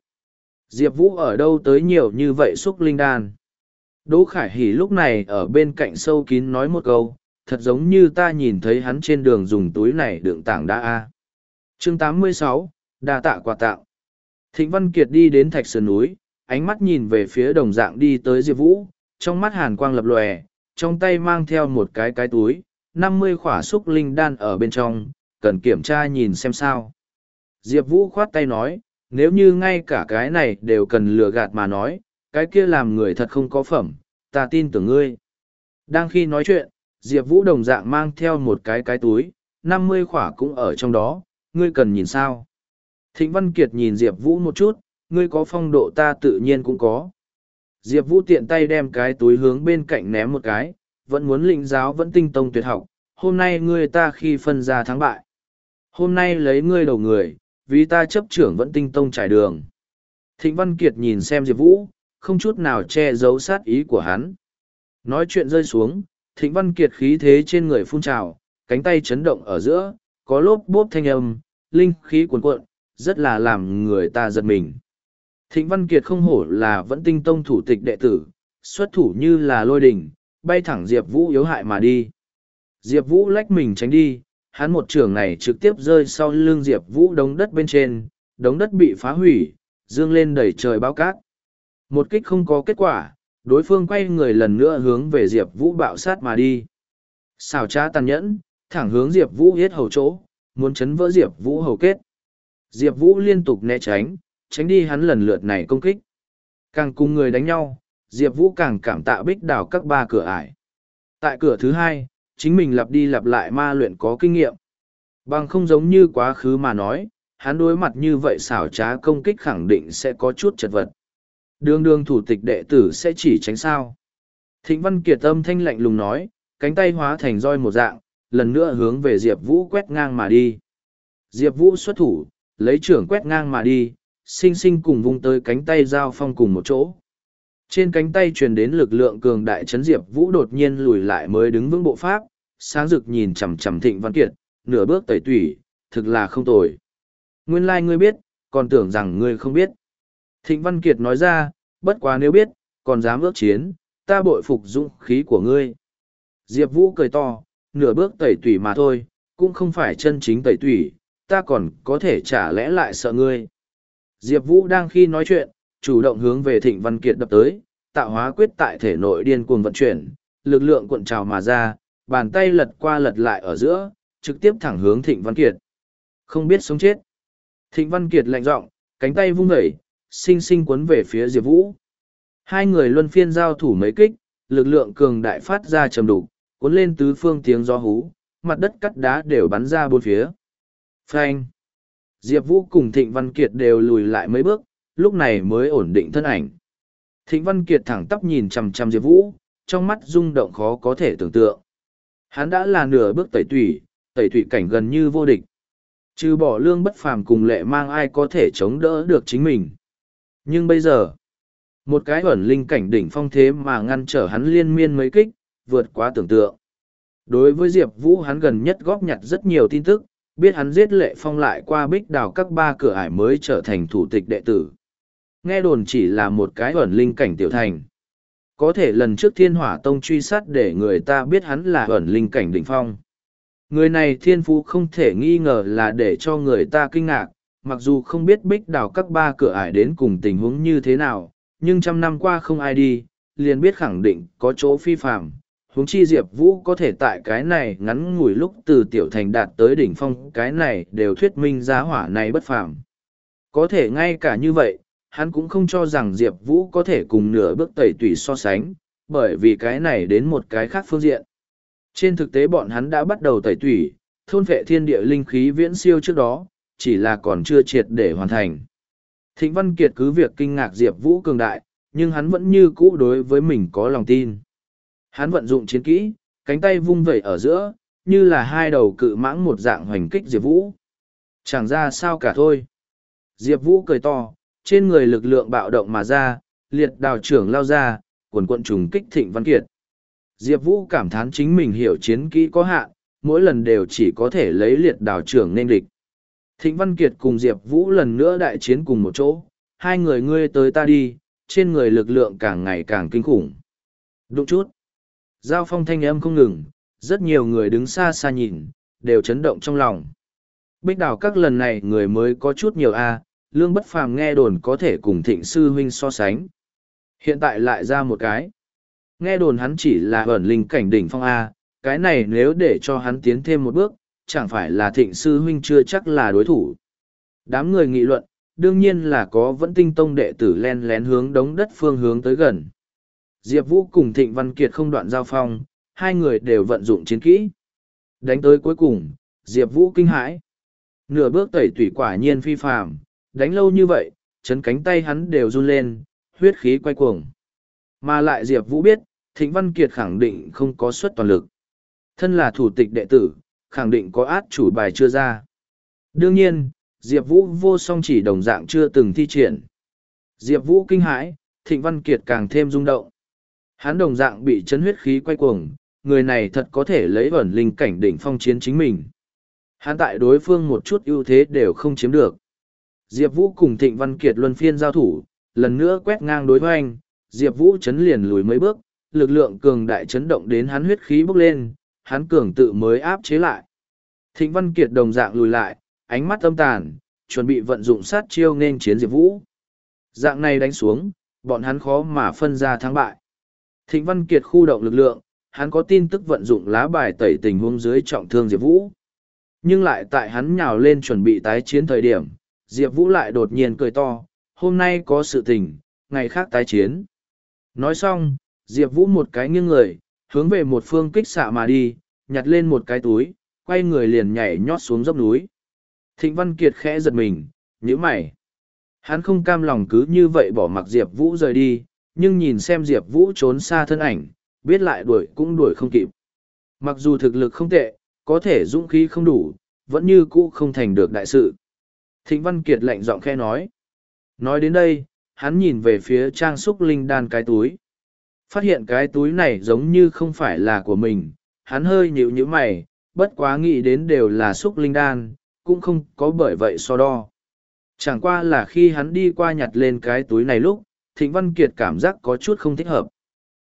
Diệp Vũ ở đâu tới nhiều như vậy xúc linh đan. Đỗ Khải Hỷ lúc này ở bên cạnh sâu kín nói một câu, thật giống như ta nhìn thấy hắn trên đường dùng túi này đựng tảng đa A. chương 86, đa tạ quà tạo. Thịnh Văn Kiệt đi đến thạch sườn núi, ánh mắt nhìn về phía đồng dạng đi tới Diệp Vũ, trong mắt hàn quang lập lòe, trong tay mang theo một cái cái túi, năm mươi khỏa xúc linh đan ở bên trong, cần kiểm tra nhìn xem sao. Diệp Vũ khoát tay nói, nếu như ngay cả cái này đều cần lừa gạt mà nói, cái kia làm người thật không có phẩm, ta tin tưởng ngươi. Đang khi nói chuyện, Diệp Vũ đồng dạng mang theo một cái cái túi, năm mươi khỏa cũng ở trong đó, ngươi cần nhìn sao. Thịnh Văn Kiệt nhìn Diệp Vũ một chút, ngươi có phong độ ta tự nhiên cũng có. Diệp Vũ tiện tay đem cái túi hướng bên cạnh ném một cái, vẫn muốn lĩnh giáo vẫn tinh tông tuyệt học, hôm nay ngươi ta khi phân ra thắng bại. Hôm nay lấy ngươi đầu người, vì ta chấp trưởng vẫn tinh tông trải đường. Thịnh Văn Kiệt nhìn xem Diệp Vũ, không chút nào che giấu sát ý của hắn. Nói chuyện rơi xuống, Thịnh Văn Kiệt khí thế trên người phun trào, cánh tay chấn động ở giữa, có lốp bốp thanh âm, linh khí cuồn cuộn, rất là làm người ta giật mình. Thịnh Văn Kiệt không hổ là vẫn tinh tông thủ tịch đệ tử, xuất thủ như là lôi đỉnh, bay thẳng Diệp Vũ yếu hại mà đi. Diệp Vũ lách mình tránh đi, hắn một trường này trực tiếp rơi sau lưng Diệp Vũ đống đất bên trên, đống đất bị phá hủy, dương lên đẩy trời bao cát. Một kích không có kết quả, đối phương quay người lần nữa hướng về Diệp Vũ bạo sát mà đi. Xào trá tàn nhẫn, thẳng hướng Diệp Vũ hết hầu chỗ, muốn chấn vỡ Diệp Vũ hầu kết. Diệp Vũ liên tục né tránh, tránh đi hắn lần lượt này công kích. Càng cùng người đánh nhau, Diệp Vũ càng cảm tạ bích đào các ba cửa ải. Tại cửa thứ hai, chính mình lặp đi lặp lại ma luyện có kinh nghiệm. Bằng không giống như quá khứ mà nói, hắn đối mặt như vậy xảo trá công kích khẳng định sẽ có chút chật vật. Đường đường thủ tịch đệ tử sẽ chỉ tránh sao. Thịnh Văn Kiệt âm thanh lạnh lùng nói, cánh tay hóa thành roi một dạng, lần nữa hướng về Diệp Vũ quét ngang mà đi. Diệp Vũ xuất thủ, lấy trưởng quét ngang mà đi, sinh sinh cùng vung tới cánh tay giao phong cùng một chỗ. Trên cánh tay truyền đến lực lượng cường đại chấn Diệp Vũ đột nhiên lùi lại mới đứng vững bộ pháp, sáng rực nhìn chằm chằm Thịnh Văn Kiệt, nửa bước tẩy tủy, thực là không tồi. Nguyên lai like ngươi biết, còn tưởng rằng ngươi không biết. Thịnh Văn Kiệt nói ra, bất quá nếu biết, còn dám ước chiến, ta bội phục dũng khí của ngươi. Diệp Vũ cười to, nửa bước tẩy tủy mà thôi, cũng không phải chân chính tẩy tủy, ta còn có thể trả lẽ lại sợ ngươi. Diệp Vũ đang khi nói chuyện, chủ động hướng về Thịnh Văn Kiệt đập tới, tạo hóa quyết tại thể nội điên cuồng vận chuyển, lực lượng cuộn trào mà ra, bàn tay lật qua lật lại ở giữa, trực tiếp thẳng hướng Thịnh Văn Kiệt. Không biết sống chết. Thịnh Văn Kiệt lạnh giọng, cánh tay vung vẩy, sinh sinh cuốn về phía Diệp Vũ. Hai người luân phiên giao thủ mấy kích, lực lượng cường đại phát ra trầm đục, cuốn lên tứ phương tiếng gió hú, mặt đất cắt đá đều bắn ra bốn phía. Phanh! Diệp Vũ cùng Thịnh Văn Kiệt đều lùi lại mấy bước, lúc này mới ổn định thân ảnh. Thịnh Văn Kiệt thẳng tắp nhìn chằm chằm Diệp Vũ, trong mắt rung động khó có thể tưởng tượng. Hắn đã là nửa bước tẩy tủy, tẩy tủy cảnh gần như vô địch. Trừ bỏ lương bất phàm cùng lệ mang ai có thể chống đỡ được chính mình. Nhưng bây giờ, một cái ẩn linh cảnh đỉnh phong thế mà ngăn trở hắn liên miên mấy kích, vượt quá tưởng tượng. Đối với Diệp Vũ hắn gần nhất góp nhặt rất nhiều tin tức, biết hắn giết lệ phong lại qua bích đào các ba cửa ải mới trở thành thủ tịch đệ tử. Nghe đồn chỉ là một cái ẩn linh cảnh tiểu thành. Có thể lần trước thiên hỏa tông truy sát để người ta biết hắn là ẩn linh cảnh đỉnh phong. Người này thiên phú không thể nghi ngờ là để cho người ta kinh ngạc, mặc dù không biết bích đào các ba cửa ải đến cùng tình huống như thế nào, nhưng trăm năm qua không ai đi, liền biết khẳng định có chỗ phi phạm. Huống chi Diệp Vũ có thể tại cái này ngắn ngủi lúc từ tiểu thành đạt tới đỉnh phong cái này đều thuyết minh giá hỏa này bất phàm. Có thể ngay cả như vậy, hắn cũng không cho rằng Diệp Vũ có thể cùng nửa bước tẩy tủy so sánh, bởi vì cái này đến một cái khác phương diện. Trên thực tế bọn hắn đã bắt đầu tẩy tủy, thôn vệ thiên địa linh khí viễn siêu trước đó, chỉ là còn chưa triệt để hoàn thành. Thịnh Văn Kiệt cứ việc kinh ngạc Diệp Vũ cường đại, nhưng hắn vẫn như cũ đối với mình có lòng tin. Hắn vận dụng chiến kỹ, cánh tay vung vẩy ở giữa, như là hai đầu cự mãng một dạng hoành kích Diệp Vũ. Chẳng ra sao cả thôi. Diệp Vũ cười to, trên người lực lượng bạo động mà ra, liệt đào trưởng lao ra, quần quận trùng kích Thịnh Văn Kiệt. Diệp Vũ cảm thán chính mình hiểu chiến kỹ có hạn, mỗi lần đều chỉ có thể lấy liệt đào trưởng nên địch. Thịnh Văn Kiệt cùng Diệp Vũ lần nữa đại chiến cùng một chỗ, hai người ngươi tới ta đi, trên người lực lượng càng ngày càng kinh khủng. Đụng chút. Giao phong thanh âm không ngừng, rất nhiều người đứng xa xa nhìn, đều chấn động trong lòng. Bích đào các lần này người mới có chút nhiều a lương bất phàm nghe đồn có thể cùng thịnh sư huynh so sánh. Hiện tại lại ra một cái. Nghe đồn hắn chỉ là ẩn linh cảnh đỉnh phong A, cái này nếu để cho hắn tiến thêm một bước, chẳng phải là thịnh sư huynh chưa chắc là đối thủ. Đám người nghị luận, đương nhiên là có vẫn tinh tông đệ tử len lén hướng đống đất phương hướng tới gần. Diệp Vũ cùng Thịnh Văn Kiệt không đoạn giao phong, hai người đều vận dụng chiến kỹ. Đánh tới cuối cùng, Diệp Vũ kinh hãi. Nửa bước tẩy tủy quả nhiên phi phàm, đánh lâu như vậy, chấn cánh tay hắn đều run lên, huyết khí quay cuồng. Mà lại Diệp Vũ biết, Thịnh Văn Kiệt khẳng định không có suất toàn lực. Thân là thủ tịch đệ tử, khẳng định có át chủ bài chưa ra. Đương nhiên, Diệp Vũ vô song chỉ đồng dạng chưa từng thi triển. Diệp Vũ kinh hãi, Thịnh Văn Kiệt càng thêm rung động. Hắn đồng dạng bị chấn huyết khí quay cuồng, người này thật có thể lấy ẩn linh cảnh đỉnh phong chiến chính mình. Hắn tại đối phương một chút ưu thế đều không chiếm được. Diệp Vũ cùng Thịnh Văn Kiệt luân phiên giao thủ, lần nữa quét ngang đối với anh. Diệp Vũ chấn liền lùi mấy bước, lực lượng cường đại chấn động đến hắn huyết khí bốc lên, hắn cường tự mới áp chế lại. Thịnh Văn Kiệt đồng dạng lùi lại, ánh mắt âm tàn, chuẩn bị vận dụng sát chiêu nên chiến Diệp Vũ. Dạng này đánh xuống, bọn hắn khó mà phân ra thắng bại. Thịnh Văn Kiệt khu động lực lượng, hắn có tin tức vận dụng lá bài tẩy tình huống dưới trọng thương Diệp Vũ. Nhưng lại tại hắn nhào lên chuẩn bị tái chiến thời điểm, Diệp Vũ lại đột nhiên cười to, hôm nay có sự tình, ngày khác tái chiến. Nói xong, Diệp Vũ một cái nghiêng người, hướng về một phương kích xạ mà đi, nhặt lên một cái túi, quay người liền nhảy nhót xuống dốc núi. Thịnh Văn Kiệt khẽ giật mình, nhíu mày. Hắn không cam lòng cứ như vậy bỏ mặc Diệp Vũ rời đi, nhưng nhìn xem Diệp Vũ trốn xa thân ảnh, biết lại đuổi cũng đuổi không kịp. Mặc dù thực lực không tệ, có thể dũng khí không đủ, vẫn như cũ không thành được đại sự. Thịnh Văn Kiệt lạnh giọng khe nói. Nói đến đây, hắn nhìn về phía trang xúc linh đan cái túi. Phát hiện cái túi này giống như không phải là của mình, hắn hơi nhịu nhíu mày, bất quá nghĩ đến đều là xúc linh đan, cũng không có bởi vậy so đo. Chẳng qua là khi hắn đi qua nhặt lên cái túi này lúc, Thịnh Văn Kiệt cảm giác có chút không thích hợp.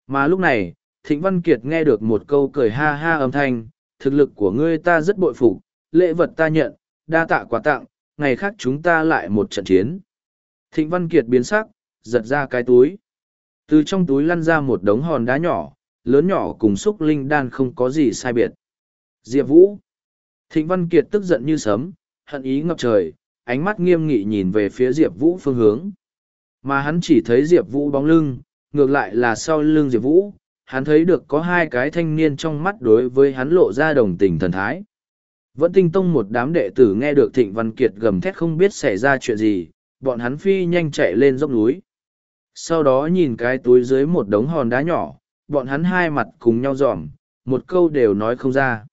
Mà lúc này, Thịnh Văn Kiệt nghe được một câu cười ha ha âm thanh, thực lực của ngươi ta rất bội phục, lễ vật ta nhận, đa tạ quà tặng, ngày khác chúng ta lại một trận chiến. Thịnh Văn Kiệt biến sắc, giật ra cái túi. Từ trong túi lăn ra một đống hòn đá nhỏ, lớn nhỏ cùng xúc linh đan không có gì sai biệt. Diệp Vũ. Thịnh Văn Kiệt tức giận như sấm, hận ý ngập trời, ánh mắt nghiêm nghị nhìn về phía Diệp Vũ phương hướng. Mà hắn chỉ thấy Diệp Vũ bóng lưng, ngược lại là sau lưng Diệp Vũ, hắn thấy được có hai cái thanh niên trong mắt đối với hắn lộ ra đồng tình thần thái. Vẫn tinh tông một đám đệ tử nghe được Thịnh Văn Kiệt gầm thét không biết xảy ra chuyện gì, bọn hắn phi nhanh chạy lên dốc núi. Sau đó nhìn cái túi dưới một đống hòn đá nhỏ, bọn hắn hai mặt cùng nhau dòm, một câu đều nói không ra.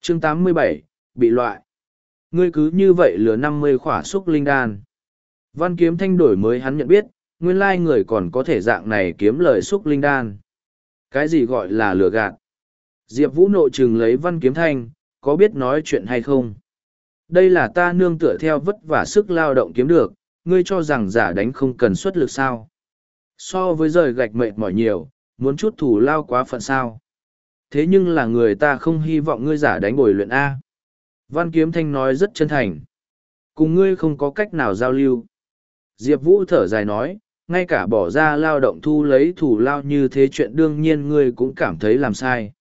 chương 87, bị loại. Ngươi cứ như vậy lừa năm mươi khỏa xúc linh đan. Văn kiếm thanh đổi mới hắn nhận biết, nguyên lai người còn có thể dạng này kiếm lời xúc linh đan. Cái gì gọi là lừa gạt? Diệp Vũ nộ trừng lấy văn kiếm thanh, có biết nói chuyện hay không? Đây là ta nương tựa theo vất vả sức lao động kiếm được, ngươi cho rằng giả đánh không cần xuất lực sao. So với rời gạch mệt mỏi nhiều, muốn chút thủ lao quá phận sao. Thế nhưng là người ta không hy vọng ngươi giả đánh bồi luyện A. Văn Kiếm Thanh nói rất chân thành. Cùng ngươi không có cách nào giao lưu. Diệp Vũ thở dài nói, ngay cả bỏ ra lao động thu lấy thủ lao như thế chuyện đương nhiên ngươi cũng cảm thấy làm sai.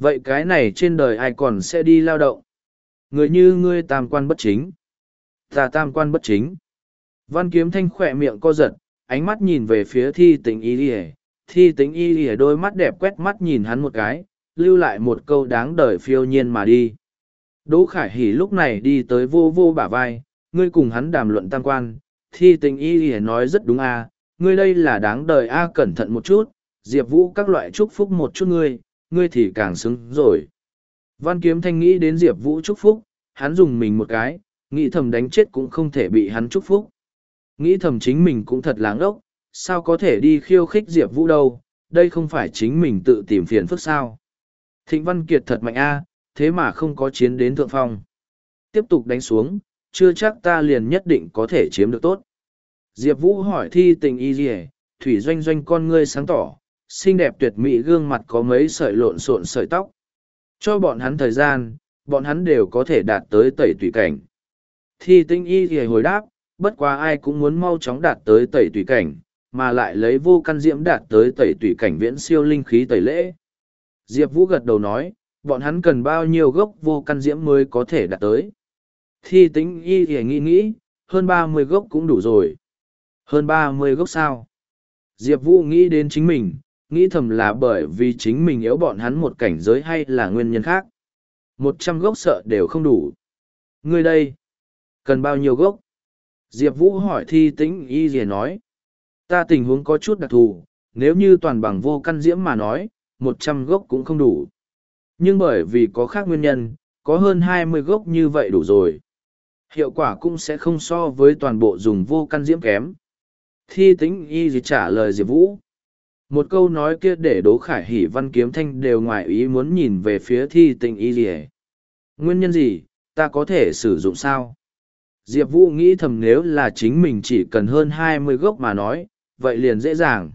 Vậy cái này trên đời ai còn sẽ đi lao động? Người như ngươi tam quan bất chính. Ta tam quan bất chính. Văn kiếm thanh khỏe miệng co giật, ánh mắt nhìn về phía thi tình y lìa. Thi tình y lìa đôi mắt đẹp quét mắt nhìn hắn một cái, lưu lại một câu đáng đời phiêu nhiên mà đi. Đỗ Khải hỉ lúc này đi tới vô vô bả vai, ngươi cùng hắn đàm luận tam quan, thi tình y lìa nói rất đúng a ngươi đây là đáng đời a cẩn thận một chút, diệp vũ các loại chúc phúc một chút ngươi, ngươi thì càng xứng rồi. Văn kiếm thanh nghĩ đến diệp vũ chúc phúc, hắn dùng mình một cái, nghĩ thầm đánh chết cũng không thể bị hắn chúc phúc. Nghĩ thầm chính mình cũng thật láng ốc, sao có thể đi khiêu khích Diệp Vũ đâu, đây không phải chính mình tự tìm phiền phức sao. Thịnh Văn Kiệt thật mạnh a thế mà không có chiến đến thượng phong. Tiếp tục đánh xuống, chưa chắc ta liền nhất định có thể chiếm được tốt. Diệp Vũ hỏi thi tình y gì thủy doanh doanh con ngươi sáng tỏ, xinh đẹp tuyệt mỹ gương mặt có mấy sợi lộn xộn sợi tóc. Cho bọn hắn thời gian, bọn hắn đều có thể đạt tới tẩy tùy cảnh. Thi tinh y thì hồi đáp, bất quá ai cũng muốn mau chóng đạt tới tẩy tùy cảnh, mà lại lấy vô căn diễm đạt tới tẩy tùy cảnh viễn siêu linh khí tẩy lễ. Diệp Vũ gật đầu nói, bọn hắn cần bao nhiêu gốc vô căn diễm mới có thể đạt tới. Thi tính y thì nghĩ nghĩ, hơn ba mươi gốc cũng đủ rồi. Hơn ba mươi gốc sao? Diệp Vũ nghĩ đến chính mình, nghĩ thầm là bởi vì chính mình yếu bọn hắn một cảnh giới hay là nguyên nhân khác. Một trăm gốc sợ đều không đủ. Ngươi đây, cần bao nhiêu gốc? Diệp Vũ hỏi thi tĩnh y gì nói. Ta tình huống có chút đặc thù, nếu như toàn bằng vô căn diễm mà nói, một trăm gốc cũng không đủ. Nhưng bởi vì có khác nguyên nhân, có hơn hai mươi gốc như vậy đủ rồi. Hiệu quả cũng sẽ không so với toàn bộ dùng vô căn diễm kém. Thi tĩnh y gì trả lời Diệp Vũ. Một câu nói kia để Đỗ Khải Hỷ Văn Kiếm Thanh đều ngoài ý muốn nhìn về phía thi tĩnh y gì Nguyên nhân gì, ta có thể sử dụng sao? Diệp Vũ nghĩ thầm nếu là chính mình chỉ cần hơn hai mươi gốc mà nói, vậy liền dễ dàng.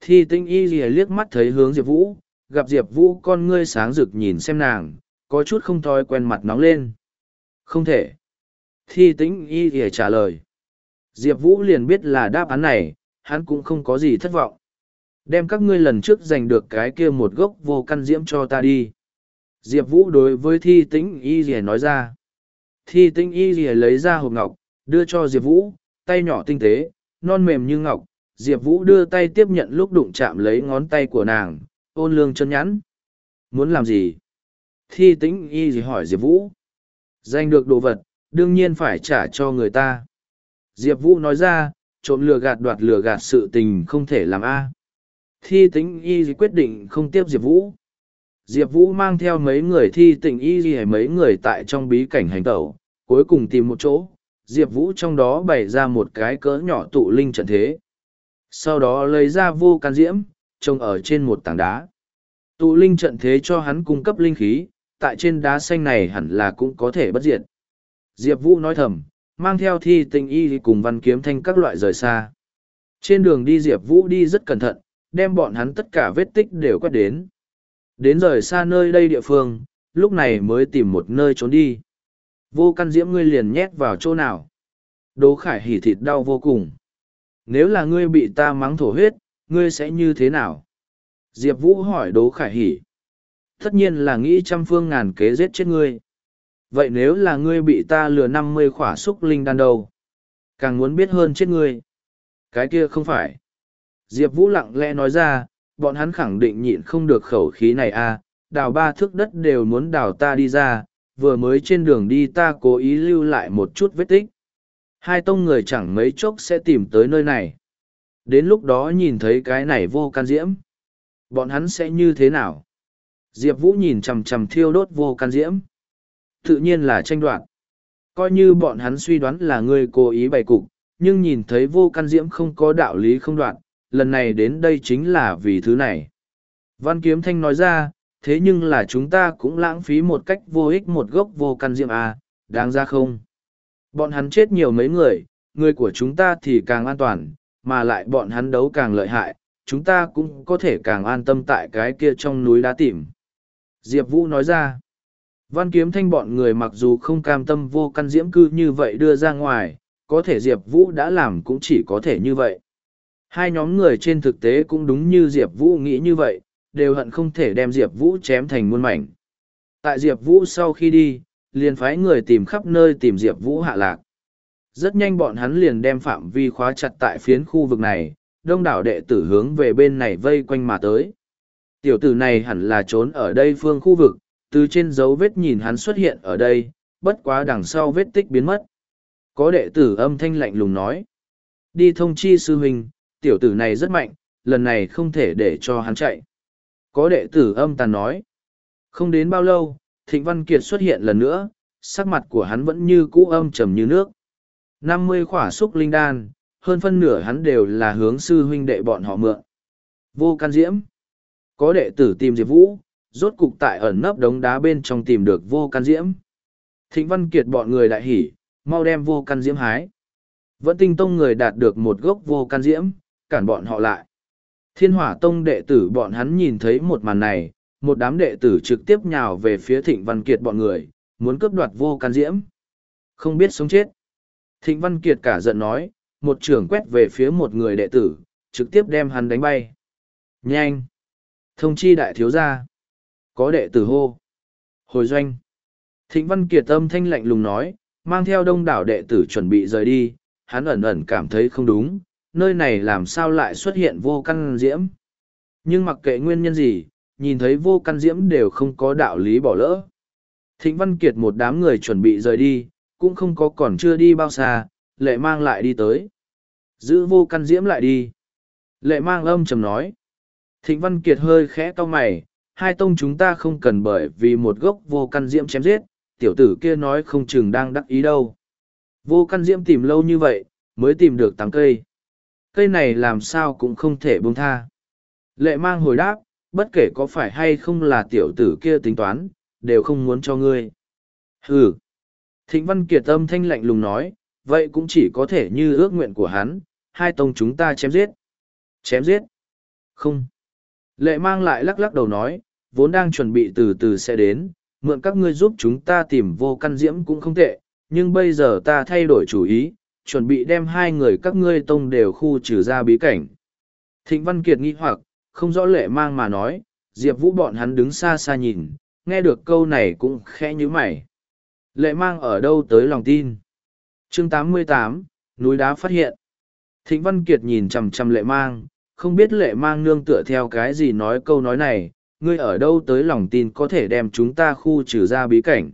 Thi tinh y rìa liếc mắt thấy hướng Diệp Vũ, gặp Diệp Vũ con ngươi sáng rực nhìn xem nàng, có chút không thói quen mặt nóng lên. Không thể. Thi tinh y rìa trả lời. Diệp Vũ liền biết là đáp án này, hắn cũng không có gì thất vọng. Đem các ngươi lần trước giành được cái kia một gốc vô căn diễm cho ta đi. Diệp Vũ đối với thi tĩnh y rìa nói ra. Thi tĩnh y rìa lấy ra hộp ngọc, đưa cho Diệp Vũ, tay nhỏ tinh tế, non mềm như ngọc. Diệp Vũ đưa tay tiếp nhận lúc đụng chạm lấy ngón tay của nàng, ôn lương chân nhắn. Muốn làm gì? Thi tĩnh y gì hỏi Diệp Vũ. Giành được đồ vật, đương nhiên phải trả cho người ta. Diệp Vũ nói ra, trộm lừa gạt đoạt lừa gạt sự tình không thể làm A. Thi tĩnh y quyết định không tiếp Diệp Vũ. Diệp Vũ mang theo mấy người thi tình y hay mấy người tại trong bí cảnh hành tẩu, cuối cùng tìm một chỗ, Diệp Vũ trong đó bày ra một cái cỡ nhỏ tụ linh trận thế. Sau đó lấy ra vô can diễm, trông ở trên một tảng đá. Tụ linh trận thế cho hắn cung cấp linh khí, tại trên đá xanh này hẳn là cũng có thể bất diệt. Diệp Vũ nói thầm, mang theo thi tình y cùng văn kiếm thanh các loại rời xa. Trên đường đi Diệp Vũ đi rất cẩn thận, đem bọn hắn tất cả vết tích đều quét đến. Đến rời xa nơi đây địa phương, lúc này mới tìm một nơi trốn đi. Vô căn diễm ngươi liền nhét vào chỗ nào. Đỗ khải hỉ thịt đau vô cùng. Nếu là ngươi bị ta mắng thổ huyết, ngươi sẽ như thế nào? Diệp Vũ hỏi Đỗ khải hỉ. Tất nhiên là nghĩ trăm phương ngàn kế giết chết ngươi. Vậy nếu là ngươi bị ta lừa năm mươi khỏa xúc linh đan đầu, càng muốn biết hơn chết ngươi. Cái kia không phải. Diệp Vũ lặng lẽ nói ra, bọn hắn khẳng định nhịn không được khẩu khí này a à, đào ba thước đất đều muốn đào ta đi ra vừa mới trên đường đi ta cố ý lưu lại một chút vết tích. Hai tông người chẳng mấy chốc sẽ tìm tới nơi này. Đến lúc đó nhìn thấy cái này vô can diễm bọn hắn sẽ như thế nào? Diệp vũ nhìn chằm chằm thiêu đốt vô can diễm. Tự nhiên là tranh đoạn. coi như bọn hắn suy đoán là người cố ý bày cục nhưng nhìn thấy vô can diễm không có đạo lý không đoạn lần này đến đây chính là vì thứ này. Văn Kiếm Thanh nói ra, thế nhưng là chúng ta cũng lãng phí một cách vô ích một gốc vô căn diệm à, đáng ra không? Bọn hắn chết nhiều mấy người, người của chúng ta thì càng an toàn, mà lại bọn hắn đấu càng lợi hại, chúng ta cũng có thể càng an tâm tại cái kia trong núi đá tìm. Diệp Vũ nói ra, Văn Kiếm Thanh bọn người mặc dù không cam tâm vô căn diễm cư như vậy đưa ra ngoài, có thể Diệp Vũ đã làm cũng chỉ có thể như vậy. Hai nhóm người trên thực tế cũng đúng như Diệp Vũ nghĩ như vậy, đều hận không thể đem Diệp Vũ chém thành muôn mảnh. Tại Diệp Vũ sau khi đi, liền phái người tìm khắp nơi tìm Diệp Vũ hạ lạc. Rất nhanh bọn hắn liền đem phạm vi khóa chặt tại phiến khu vực này, đông đảo đệ tử hướng về bên này vây quanh mà tới. Tiểu tử này hẳn là trốn ở đây phương khu vực, từ trên dấu vết nhìn hắn xuất hiện ở đây, bất quá đằng sau vết tích biến mất. Có đệ tử âm thanh lạnh lùng nói. Đi thông chi sư huynh, tiểu tử này rất mạnh, lần này không thể để cho hắn chạy. Có đệ tử âm tàn nói. Không đến bao lâu, Thịnh Văn Kiệt xuất hiện lần nữa, sắc mặt của hắn vẫn như cũ âm trầm như nước. năm mươi khỏa xúc linh đan, hơn phân nửa hắn đều là hướng sư huynh đệ bọn họ mượn. Vô can diễm. Có đệ tử tìm Diệp Vũ, rốt cục tại ẩn nấp đống đá bên trong tìm được vô can diễm. Thịnh Văn Kiệt bọn người đại hỉ, mau đem vô can diễm hái. Vẫn tinh tông người đạt được một gốc vô can diễm, cản bọn họ lại. Thiên hỏa tông đệ tử bọn hắn nhìn thấy một màn này, một đám đệ tử trực tiếp nhào về phía thịnh văn kiệt bọn người, muốn cướp đoạt vô can diễm. Không biết sống chết. Thịnh văn kiệt cả giận nói, một trưởng quét về phía một người đệ tử, trực tiếp đem hắn đánh bay. Nhanh! Thông chi đại thiếu gia. Có đệ tử hô. Hồi doanh. Thịnh văn kiệt âm thanh lạnh lùng nói, mang theo đông đảo đệ tử chuẩn bị rời đi, hắn ẩn ẩn cảm thấy không đúng, nơi này làm sao lại xuất hiện vô căn diễm. Nhưng mặc kệ nguyên nhân gì, nhìn thấy vô căn diễm đều không có đạo lý bỏ lỡ. Thịnh Văn Kiệt một đám người chuẩn bị rời đi, cũng không có còn chưa đi bao xa, lệ mang lại đi tới. Giữ vô căn diễm lại đi. Lệ mang âm trầm nói. Thịnh Văn Kiệt hơi khẽ cau mày, hai tông chúng ta không cần bởi vì một gốc vô căn diễm chém giết, tiểu tử kia nói không chừng đang đắc ý đâu. Vô căn diễm tìm lâu như vậy, mới tìm được tám cây. Cây này làm sao cũng không thể buông tha. Lệ mang hồi đáp, bất kể có phải hay không là tiểu tử kia tính toán, đều không muốn cho ngươi. Hừ. Thịnh Văn Kiệt âm thanh lạnh lùng nói, vậy cũng chỉ có thể như ước nguyện của hắn, hai tông chúng ta chém giết. Chém giết? Không. Lệ mang lại lắc lắc đầu nói, vốn đang chuẩn bị từ từ sẽ đến, mượn các ngươi giúp chúng ta tìm vô căn diễm cũng không tệ, nhưng bây giờ ta thay đổi chủ ý, chuẩn bị đem hai người các ngươi tông đều khu trừ ra bí cảnh. Thịnh Văn Kiệt nghi hoặc, không rõ lệ mang mà nói, Diệp Vũ bọn hắn đứng xa xa nhìn, nghe được câu này cũng khẽ như mày. Lệ mang ở đâu tới lòng tin? chương 88, núi đá phát hiện. Thịnh Văn Kiệt nhìn chầm chầm lệ mang, không biết lệ mang nương tựa theo cái gì nói câu nói này, ngươi ở đâu tới lòng tin có thể đem chúng ta khu trừ ra bí cảnh.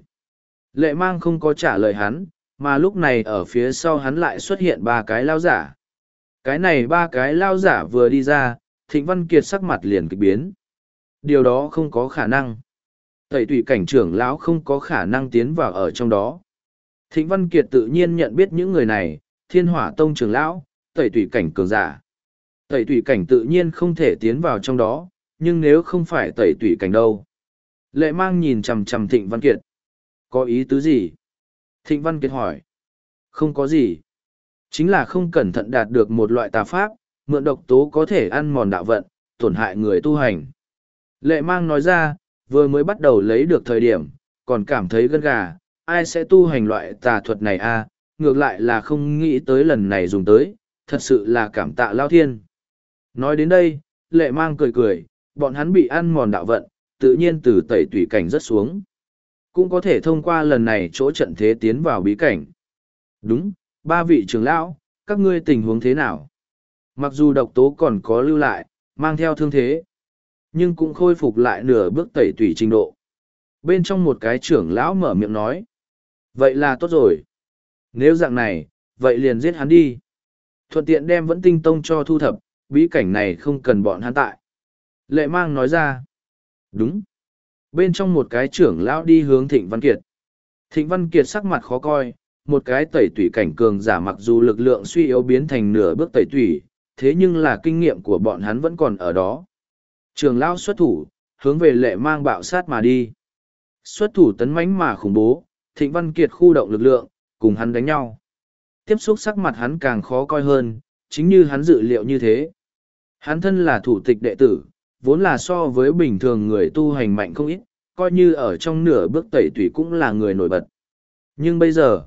Lệ mang không có trả lời hắn, mà lúc này ở phía sau hắn lại xuất hiện ba cái lao giả. Cái này ba cái lao giả vừa đi ra, Thịnh Văn Kiệt sắc mặt liền kịch biến. Điều đó không có khả năng. Tẩy tủy cảnh trưởng lão không có khả năng tiến vào ở trong đó. Thịnh Văn Kiệt tự nhiên nhận biết những người này, thiên hỏa tông trưởng lão, tẩy tủy cảnh cường giả. Tẩy tủy cảnh tự nhiên không thể tiến vào trong đó, nhưng nếu không phải tẩy tủy cảnh đâu. Lệ mang nhìn chằm chằm Thịnh Văn Kiệt. Có ý tứ gì? Thịnh Văn Kiệt hỏi. Không có gì. Chính là không cẩn thận đạt được một loại tà pháp, mượn độc tố có thể ăn mòn đạo vận, tổn hại người tu hành. Lệ mang nói ra, vừa mới bắt đầu lấy được thời điểm, còn cảm thấy gân gà, ai sẽ tu hành loại tà thuật này a à? ngược lại là không nghĩ tới lần này dùng tới, thật sự là cảm tạ lao thiên. Nói đến đây, lệ mang cười cười, bọn hắn bị ăn mòn đạo vận, tự nhiên từ tẩy tùy cảnh rất xuống. Cũng có thể thông qua lần này chỗ trận thế tiến vào bí cảnh. Đúng, ba vị trưởng lão, các ngươi tình huống thế nào? Mặc dù độc tố còn có lưu lại, mang theo thương thế, nhưng cũng khôi phục lại nửa bước tẩy tủy trình độ. Bên trong một cái trưởng lão mở miệng nói. Vậy là tốt rồi. Nếu dạng này, vậy liền giết hắn đi. Thuận tiện đem vẫn tinh tông cho thu thập, bí cảnh này không cần bọn hắn tại. Lệ mang nói ra. Đúng. Bên trong một cái trưởng lão đi hướng Thịnh Văn Kiệt. Thịnh Văn Kiệt sắc mặt khó coi, một cái tẩy tủy cảnh cường giả mặc dù lực lượng suy yếu biến thành nửa bước tẩy tủy, thế nhưng là kinh nghiệm của bọn hắn vẫn còn ở đó. Trường lão xuất thủ, hướng về lệ mang bạo sát mà đi. Xuất thủ tấn mãnh mà khủng bố, Thịnh Văn Kiệt khu động lực lượng, cùng hắn đánh nhau. Tiếp xúc sắc mặt hắn càng khó coi hơn, chính như hắn dự liệu như thế. Hắn thân là thủ tịch đệ tử, vốn là so với bình thường người tu hành mạnh không ít, coi như ở trong nửa bước tẩy tủy cũng là người nổi bật. Nhưng bây giờ,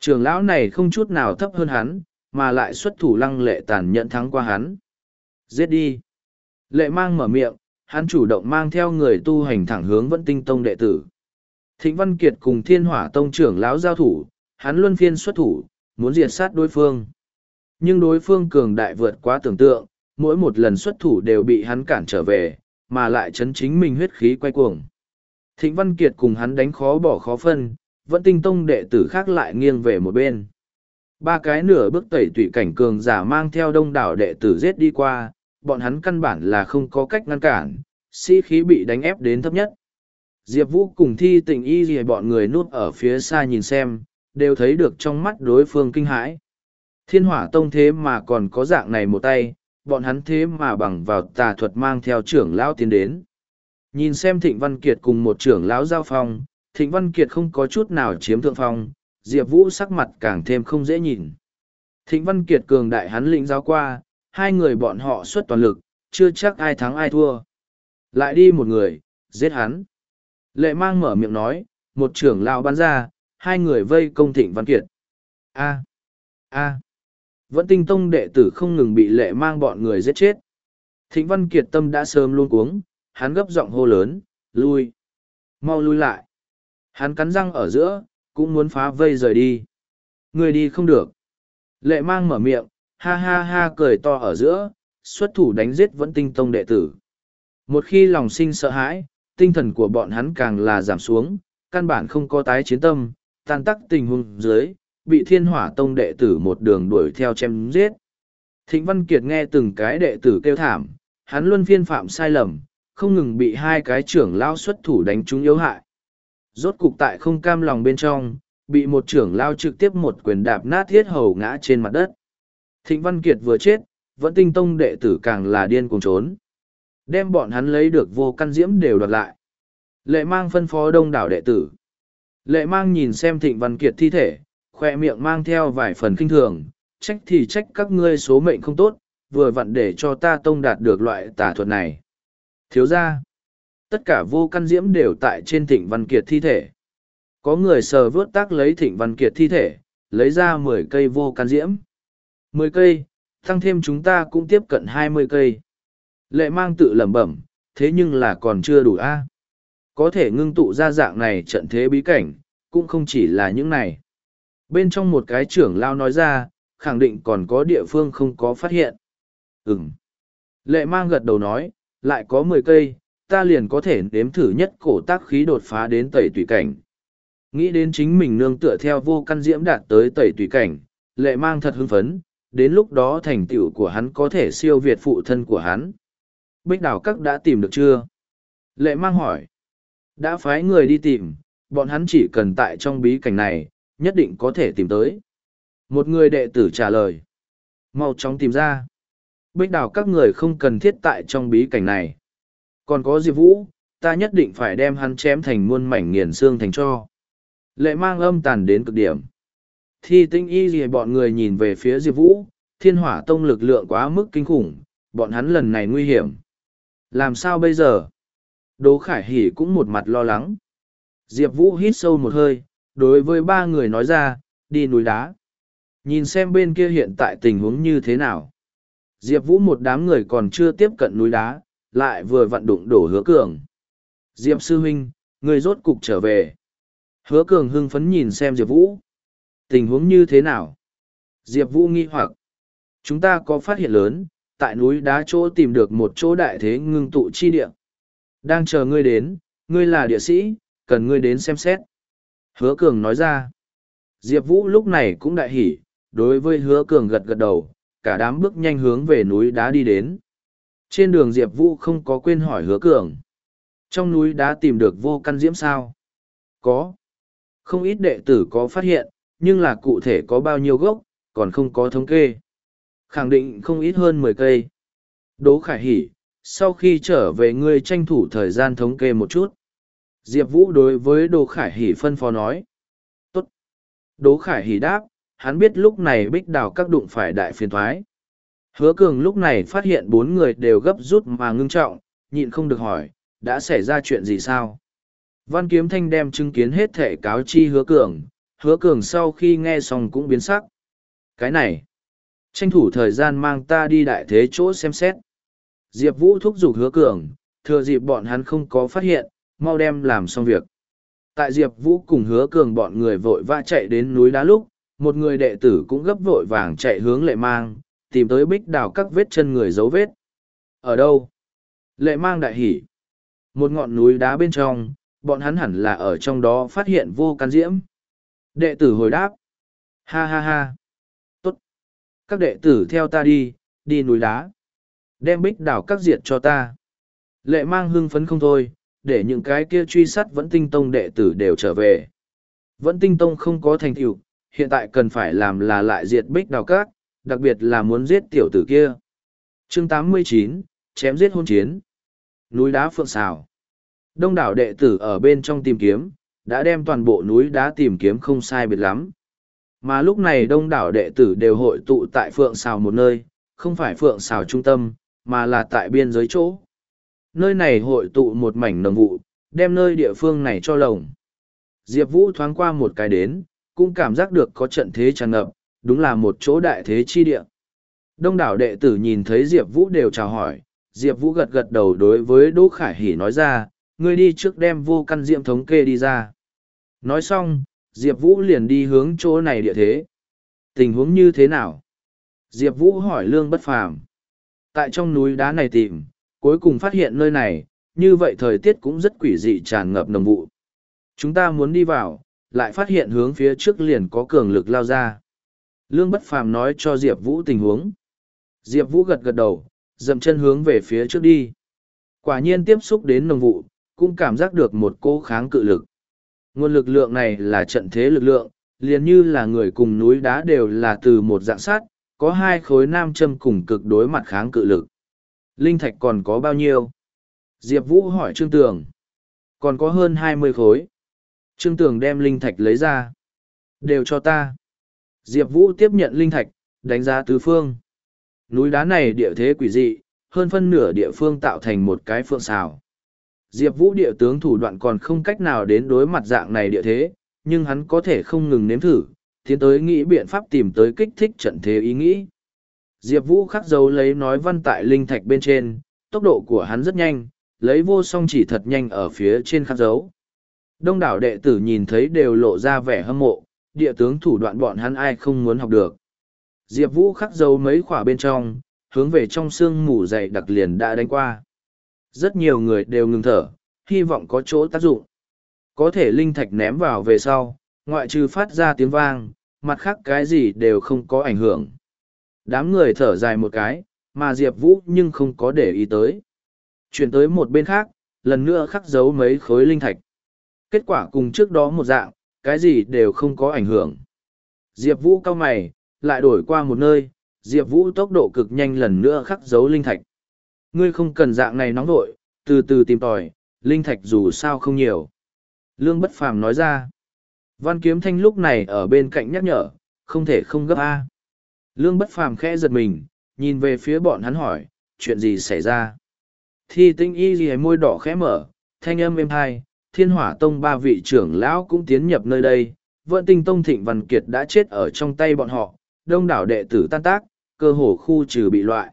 trường lão này không chút nào thấp hơn hắn, mà lại xuất thủ lăng lệ tàn nhẫn thắng qua hắn. Giết đi. Lệ mang mở miệng, hắn chủ động mang theo người tu hành thẳng hướng vẫn tinh tông đệ tử. Thịnh Văn Kiệt cùng thiên hỏa tông trưởng lão giao thủ, hắn luân phiên xuất thủ, muốn diệt sát đối phương. Nhưng đối phương cường đại vượt quá tưởng tượng, mỗi một lần xuất thủ đều bị hắn cản trở về, mà lại chấn chính mình huyết khí quay cuồng. Thịnh Văn Kiệt cùng hắn đánh khó bỏ khó phân, vẫn tinh tông đệ tử khác lại nghiêng về một bên. Ba cái nửa bước tẩy tủy cảnh cường giả mang theo đông đảo đệ tử giết đi qua, bọn hắn căn bản là không có cách ngăn cản, sĩ khí bị đánh ép đến thấp nhất. Diệp Vũ cùng thi tình y gì bọn người nuốt ở phía xa nhìn xem, đều thấy được trong mắt đối phương kinh hãi. Thiên hỏa tông thế mà còn có dạng này một tay, bọn hắn thế mà bằng vào tà thuật mang theo trưởng lão tiến đến. Nhìn xem Thịnh Văn Kiệt cùng một trưởng lão giao phong, Thịnh Văn Kiệt không có chút nào chiếm thượng phong, Diệp Vũ sắc mặt càng thêm không dễ nhìn. Thịnh Văn Kiệt cường đại hắn lĩnh giáo qua, hai người bọn họ xuất toàn lực, chưa chắc ai thắng ai thua. Lại đi một người, giết hắn. Lệ mang mở miệng nói, một trưởng lão bắn ra, hai người vây công Thịnh Văn Kiệt. A. A. Vẫn tinh tông đệ tử không ngừng bị lệ mang bọn người giết chết. Thịnh Văn Kiệt tâm đã sớm luôn cuống, hắn gấp giọng hô lớn, lui. Mau lui lại. Hắn cắn răng ở giữa, cũng muốn phá vây rời đi. Người đi không được. Lệ mang mở miệng, ha ha ha cười to ở giữa, xuất thủ đánh giết vẫn tinh tông đệ tử. Một khi lòng sinh sợ hãi, tinh thần của bọn hắn càng là giảm xuống, căn bản không có tái chiến tâm, tan tắc tình huống dưới, bị thiên hỏa tông đệ tử một đường đuổi theo chém giết. Thịnh Văn Kiệt nghe từng cái đệ tử kêu thảm, hắn luôn phiên phạm sai lầm, không ngừng bị hai cái trưởng lao xuất thủ đánh trúng yếu hại. Rốt cục tại không cam lòng bên trong, bị một trưởng lao trực tiếp một quyền đạp nát thiết hầu ngã trên mặt đất. Thịnh Văn Kiệt vừa chết, vẫn tinh tông đệ tử càng là điên cuồng trốn. Đem bọn hắn lấy được vô căn diễm đều đoạt lại. Lệ mang phân phó đông đảo đệ tử. Lệ mang nhìn xem Thịnh Văn Kiệt thi thể, khoe miệng mang theo vài phần kinh thường, trách thì trách các ngươi số mệnh không tốt, vừa vặn để cho ta tông đạt được loại tà thuật này. Thiếu ra, tất cả vô căn diễm đều tại trên thịnh văn kiệt thi thể. Có người sờ vớt tác lấy thịnh văn kiệt thi thể, lấy ra mười cây vô căn diễm. mười cây, tăng thêm chúng ta cũng tiếp cận hai mươi cây. Lệ mang tự lẩm bẩm, thế nhưng là còn chưa đủ a. Có thể ngưng tụ ra dạng này trận thế bí cảnh, cũng không chỉ là những này. Bên trong một cái trưởng lao nói ra, khẳng định còn có địa phương không có phát hiện. Ừm. Lệ mang gật đầu nói, lại có mười cây, ta liền có thể nếm thử nhất cổ tác khí đột phá đến tẩy tùy cảnh. Nghĩ đến chính mình nương tựa theo vô căn diễm đạt tới tẩy tùy cảnh, lệ mang thật hưng phấn, đến lúc đó thành tựu của hắn có thể siêu việt phụ thân của hắn. Bích đảo các đã tìm được chưa? Lệ mang hỏi. Đã phái người đi tìm, bọn hắn chỉ cần tại trong bí cảnh này, nhất định có thể tìm tới. Một người đệ tử trả lời. Mau chóng tìm ra. Bích đảo các người không cần thiết tại trong bí cảnh này. Còn có Diệp Vũ, ta nhất định phải đem hắn chém thành muôn mảnh nghiền xương thành cho. Lệ mang âm tàn đến cực điểm. Thi tinh y gì bọn người nhìn về phía Diệp Vũ, thiên hỏa tông lực lượng quá mức kinh khủng, bọn hắn lần này nguy hiểm. Làm sao bây giờ? Đỗ Khải Hỷ cũng một mặt lo lắng. Diệp Vũ hít sâu một hơi, đối với ba người nói ra, đi núi đá. Nhìn xem bên kia hiện tại tình huống như thế nào. Diệp Vũ một đám người còn chưa tiếp cận núi đá, lại vừa vặn đụng đổ hứa cường. Diệp Sư Huynh, người rốt cục trở về. Hứa cường hưng phấn nhìn xem Diệp Vũ. Tình huống như thế nào? Diệp Vũ nghi hoặc. Chúng ta có phát hiện lớn, tại núi đá chỗ tìm được một chỗ đại thế ngưng tụ chi địa. Đang chờ ngươi đến, ngươi là địa sĩ, cần ngươi đến xem xét. Hứa cường nói ra. Diệp Vũ lúc này cũng đại hỉ, đối với hứa cường gật gật đầu, cả đám bước nhanh hướng về núi đá đi đến. Trên đường Diệp Vũ không có quên hỏi hứa cường. Trong núi đá tìm được vô căn diễm sao? Có. Không ít đệ tử có phát hiện, nhưng là cụ thể có bao nhiêu gốc, còn không có thống kê. Khẳng định không ít hơn mười cây. Đỗ Khải Hỷ, sau khi trở về ngươi tranh thủ thời gian thống kê một chút. Diệp Vũ đối với Đỗ Khải Hỷ phân phó nói. Tốt. Đỗ Khải Hỷ đáp, hắn biết lúc này bích đào các đụng phải đại phiền thoái. Hứa cường lúc này phát hiện bốn người đều gấp rút mà ngưng trọng, nhịn không được hỏi, đã xảy ra chuyện gì sao? Văn Kiếm Thanh đem chứng kiến hết thể cáo chi hứa cường, hứa cường sau khi nghe xong cũng biến sắc. Cái này, tranh thủ thời gian mang ta đi đại thế chỗ xem xét. Diệp Vũ thúc giục hứa cường, thừa dịp bọn hắn không có phát hiện, mau đem làm xong việc. Tại Diệp Vũ cùng hứa cường bọn người vội vã chạy đến núi đá lúc, một người đệ tử cũng gấp vội vàng chạy hướng lệ mang, tìm tới bích đào các vết chân người dấu vết. Ở đâu? Lệ mang đại hỉ. Một ngọn núi đá bên trong, bọn hắn hẳn là ở trong đó phát hiện vô can diễm. Đệ tử hồi đáp. Ha ha ha. Tốt. Các đệ tử theo ta đi, đi núi đá. Đem bích đào các diệt cho ta. Lệ mang hưng phấn không thôi, để những cái kia truy sát vẫn tinh tông đệ tử đều trở về. Vẫn tinh tông không có thành tựu, hiện tại cần phải làm là lại diệt bích đào các, đặc biệt là muốn giết tiểu tử kia. chương 89, chém giết hôn chiến. Núi đá phượng xào. Đông đảo đệ tử ở bên trong tìm kiếm, đã đem toàn bộ núi đá tìm kiếm không sai biệt lắm. Mà lúc này đông đảo đệ tử đều hội tụ tại phượng xào một nơi, không phải phượng xào trung tâm, mà là tại biên giới chỗ. Nơi này hội tụ một mảnh nồng vụ, đem nơi địa phương này cho lồng. Diệp Vũ thoáng qua một cái đến, cũng cảm giác được có trận thế tràn ngập, đúng là một chỗ đại thế chi địa. Đông đảo đệ tử nhìn thấy Diệp Vũ đều chào hỏi, Diệp Vũ gật gật đầu đối với Đỗ Khải Hỷ nói ra, ngươi đi trước đem vô căn diệm thống kê đi ra. Nói xong, Diệp Vũ liền đi hướng chỗ này địa thế. Tình huống như thế nào? Diệp Vũ hỏi Lương Bất Phàm Tại trong núi đá này tìm, cuối cùng phát hiện nơi này, như vậy thời tiết cũng rất quỷ dị tràn ngập nồng vụ. Chúng ta muốn đi vào, lại phát hiện hướng phía trước liền có cường lực lao ra. Lương Bất Phàm nói cho Diệp Vũ tình huống. Diệp Vũ gật gật đầu, dậm chân hướng về phía trước đi. Quả nhiên tiếp xúc đến nồng vụ, cũng cảm giác được một cô kháng cự lực. Nguồn lực lượng này là trận thế lực lượng, liền như là người cùng núi đá đều là từ một dạng sát, có hai khối nam châm cùng cực đối mặt kháng cự lực. Linh thạch còn có bao nhiêu? Diệp Vũ hỏi Trương Tường. Còn có hơn hai mươi khối. Trương Tường đem linh thạch lấy ra. Đều cho ta. Diệp Vũ tiếp nhận linh thạch, đánh giá tứ phương. Núi đá này địa thế quỷ dị, hơn phân nửa địa phương tạo thành một cái phượng xào. Diệp Vũ địa tướng thủ đoạn còn không cách nào đến đối mặt dạng này địa thế, nhưng hắn có thể không ngừng nếm thử, tiến tới nghĩ biện pháp tìm tới kích thích trận thế ý nghĩ. Diệp Vũ khắc dấu lấy nói văn tại linh thạch bên trên, tốc độ của hắn rất nhanh, lấy vô song chỉ thật nhanh ở phía trên khắc dấu. Đông đảo đệ tử nhìn thấy đều lộ ra vẻ hâm mộ, địa tướng thủ đoạn bọn hắn ai không muốn học được. Diệp Vũ khắc dấu mấy khỏa bên trong, hướng về trong xương mù dày đặc liền đã đánh qua. Rất nhiều người đều ngừng thở, hy vọng có chỗ tác dụng. Có thể linh thạch ném vào về sau, ngoại trừ phát ra tiếng vang, mặt khác cái gì đều không có ảnh hưởng. Đám người thở dài một cái, mà Diệp Vũ nhưng không có để ý tới. Chuyển tới một bên khác, lần nữa khắc dấu mấy khối linh thạch. Kết quả cùng trước đó một dạng, cái gì đều không có ảnh hưởng. Diệp Vũ cao mày, lại đổi qua một nơi, Diệp Vũ tốc độ cực nhanh lần nữa khắc dấu linh thạch. Ngươi không cần dạng này nóng vội, từ từ tìm tòi, linh thạch dù sao không nhiều. Lương Bất Phàm nói ra. Văn Kiếm Thanh lúc này ở bên cạnh nhắc nhở, không thể không gấp A. Lương Bất Phàm khẽ giật mình, nhìn về phía bọn hắn hỏi, chuyện gì xảy ra? Thi tinh y gì môi đỏ khẽ mở, thanh âm êm hai, thiên hỏa tông ba vị trưởng lão cũng tiến nhập nơi đây, vận tinh tông thịnh văn kiệt đã chết ở trong tay bọn họ, đông đảo đệ tử tan tác, cơ hồ khu trừ bị loại.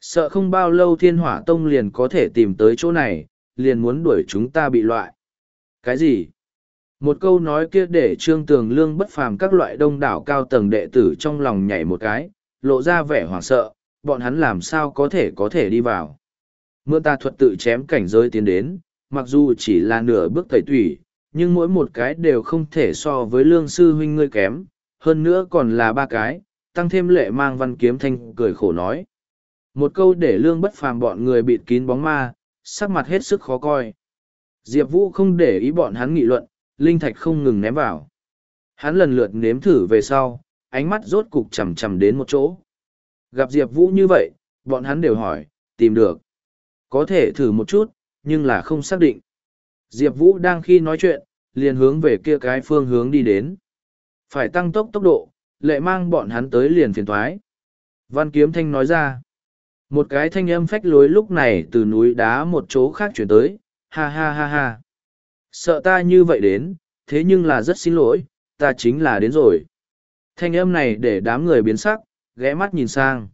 Sợ không bao lâu thiên hỏa tông liền có thể tìm tới chỗ này, liền muốn đuổi chúng ta bị loại. Cái gì? Một câu nói kia để trương tường lương bất phàm các loại đông đảo cao tầng đệ tử trong lòng nhảy một cái, lộ ra vẻ hoảng sợ, bọn hắn làm sao có thể có thể đi vào. Mưa ta thuật tự chém cảnh giới tiến đến, mặc dù chỉ là nửa bước tẩy tủy, nhưng mỗi một cái đều không thể so với lương sư huynh ngươi kém, hơn nữa còn là ba cái, tăng thêm lệ mang văn kiếm thanh cười khổ nói. Một câu để lương bất phàm bọn người bịt kín bóng ma, sắc mặt hết sức khó coi. Diệp Vũ không để ý bọn hắn nghị luận, linh thạch không ngừng ném vào. Hắn lần lượt nếm thử về sau, ánh mắt rốt cục chầm chầm đến một chỗ. Gặp Diệp Vũ như vậy, bọn hắn đều hỏi, tìm được. Có thể thử một chút, nhưng là không xác định. Diệp Vũ đang khi nói chuyện, liền hướng về kia cái phương hướng đi đến. Phải tăng tốc tốc độ, lệ mang bọn hắn tới liền phiền thoái. Văn Kiếm Thanh nói ra. Một cái thanh âm phách lối lúc này từ núi đá một chỗ khác chuyển tới, ha ha ha ha. Sợ ta như vậy đến, thế nhưng là rất xin lỗi, ta chính là đến rồi. Thanh âm này để đám người biến sắc, ghé mắt nhìn sang.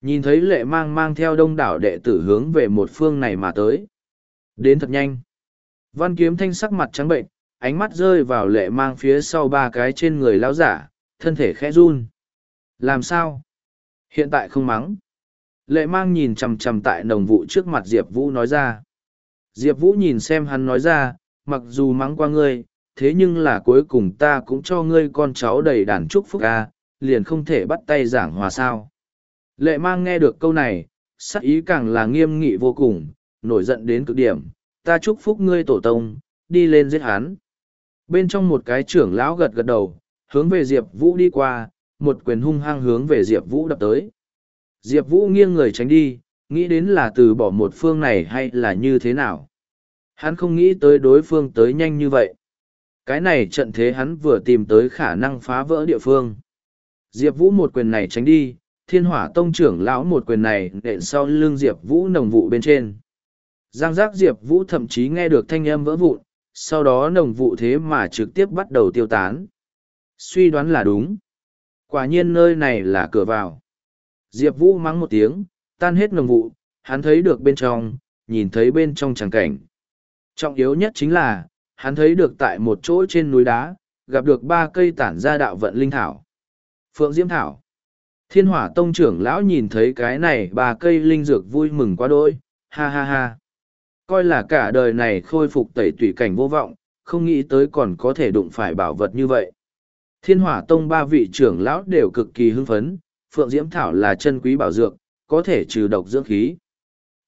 Nhìn thấy lệ mang mang theo đông đảo đệ tử hướng về một phương này mà tới. Đến thật nhanh. Văn kiếm thanh sắc mặt trắng bệnh, ánh mắt rơi vào lệ mang phía sau ba cái trên người lão giả, thân thể khẽ run. Làm sao? Hiện tại không mắng. Lệ mang nhìn chằm chằm tại nồng vụ trước mặt Diệp Vũ nói ra. Diệp Vũ nhìn xem hắn nói ra, mặc dù mắng qua ngươi, thế nhưng là cuối cùng ta cũng cho ngươi con cháu đầy đàn chúc phúc a liền không thể bắt tay giảng hòa sao. Lệ mang nghe được câu này, sắc ý càng là nghiêm nghị vô cùng, nổi giận đến cực điểm, ta chúc phúc ngươi tổ tông, đi lên giết hắn. Bên trong một cái trưởng lão gật gật đầu, hướng về Diệp Vũ đi qua, một quyền hung hăng hướng về Diệp Vũ đập tới. Diệp Vũ nghiêng người tránh đi, nghĩ đến là từ bỏ một phương này hay là như thế nào. Hắn không nghĩ tới đối phương tới nhanh như vậy. Cái này trận thế hắn vừa tìm tới khả năng phá vỡ địa phương. Diệp Vũ một quyền này tránh đi, thiên hỏa tông trưởng lão một quyền này nện sau lưng Diệp Vũ nồng vụ bên trên. Giang giác Diệp Vũ thậm chí nghe được thanh âm vỡ vụn, sau đó nồng vụ thế mà trực tiếp bắt đầu tiêu tán. Suy đoán là đúng. Quả nhiên nơi này là cửa vào. Diệp Vũ mắng một tiếng, tan hết nồng vụ, hắn thấy được bên trong, nhìn thấy bên trong tràng cảnh. Trọng yếu nhất chính là, hắn thấy được tại một chỗ trên núi đá, gặp được ba cây tản ra đạo vận linh thảo. Phượng Diễm Thảo, Thiên hỏa tông trưởng lão nhìn thấy cái này ba cây linh dược vui mừng quá đỗi, ha ha ha. Coi là cả đời này khôi phục tẩy tủy cảnh vô vọng, không nghĩ tới còn có thể đụng phải bảo vật như vậy. Thiên hỏa tông ba vị trưởng lão đều cực kỳ hưng phấn, Phượng Diễm Thảo là chân quý bảo dược, có thể trừ độc dưỡng khí.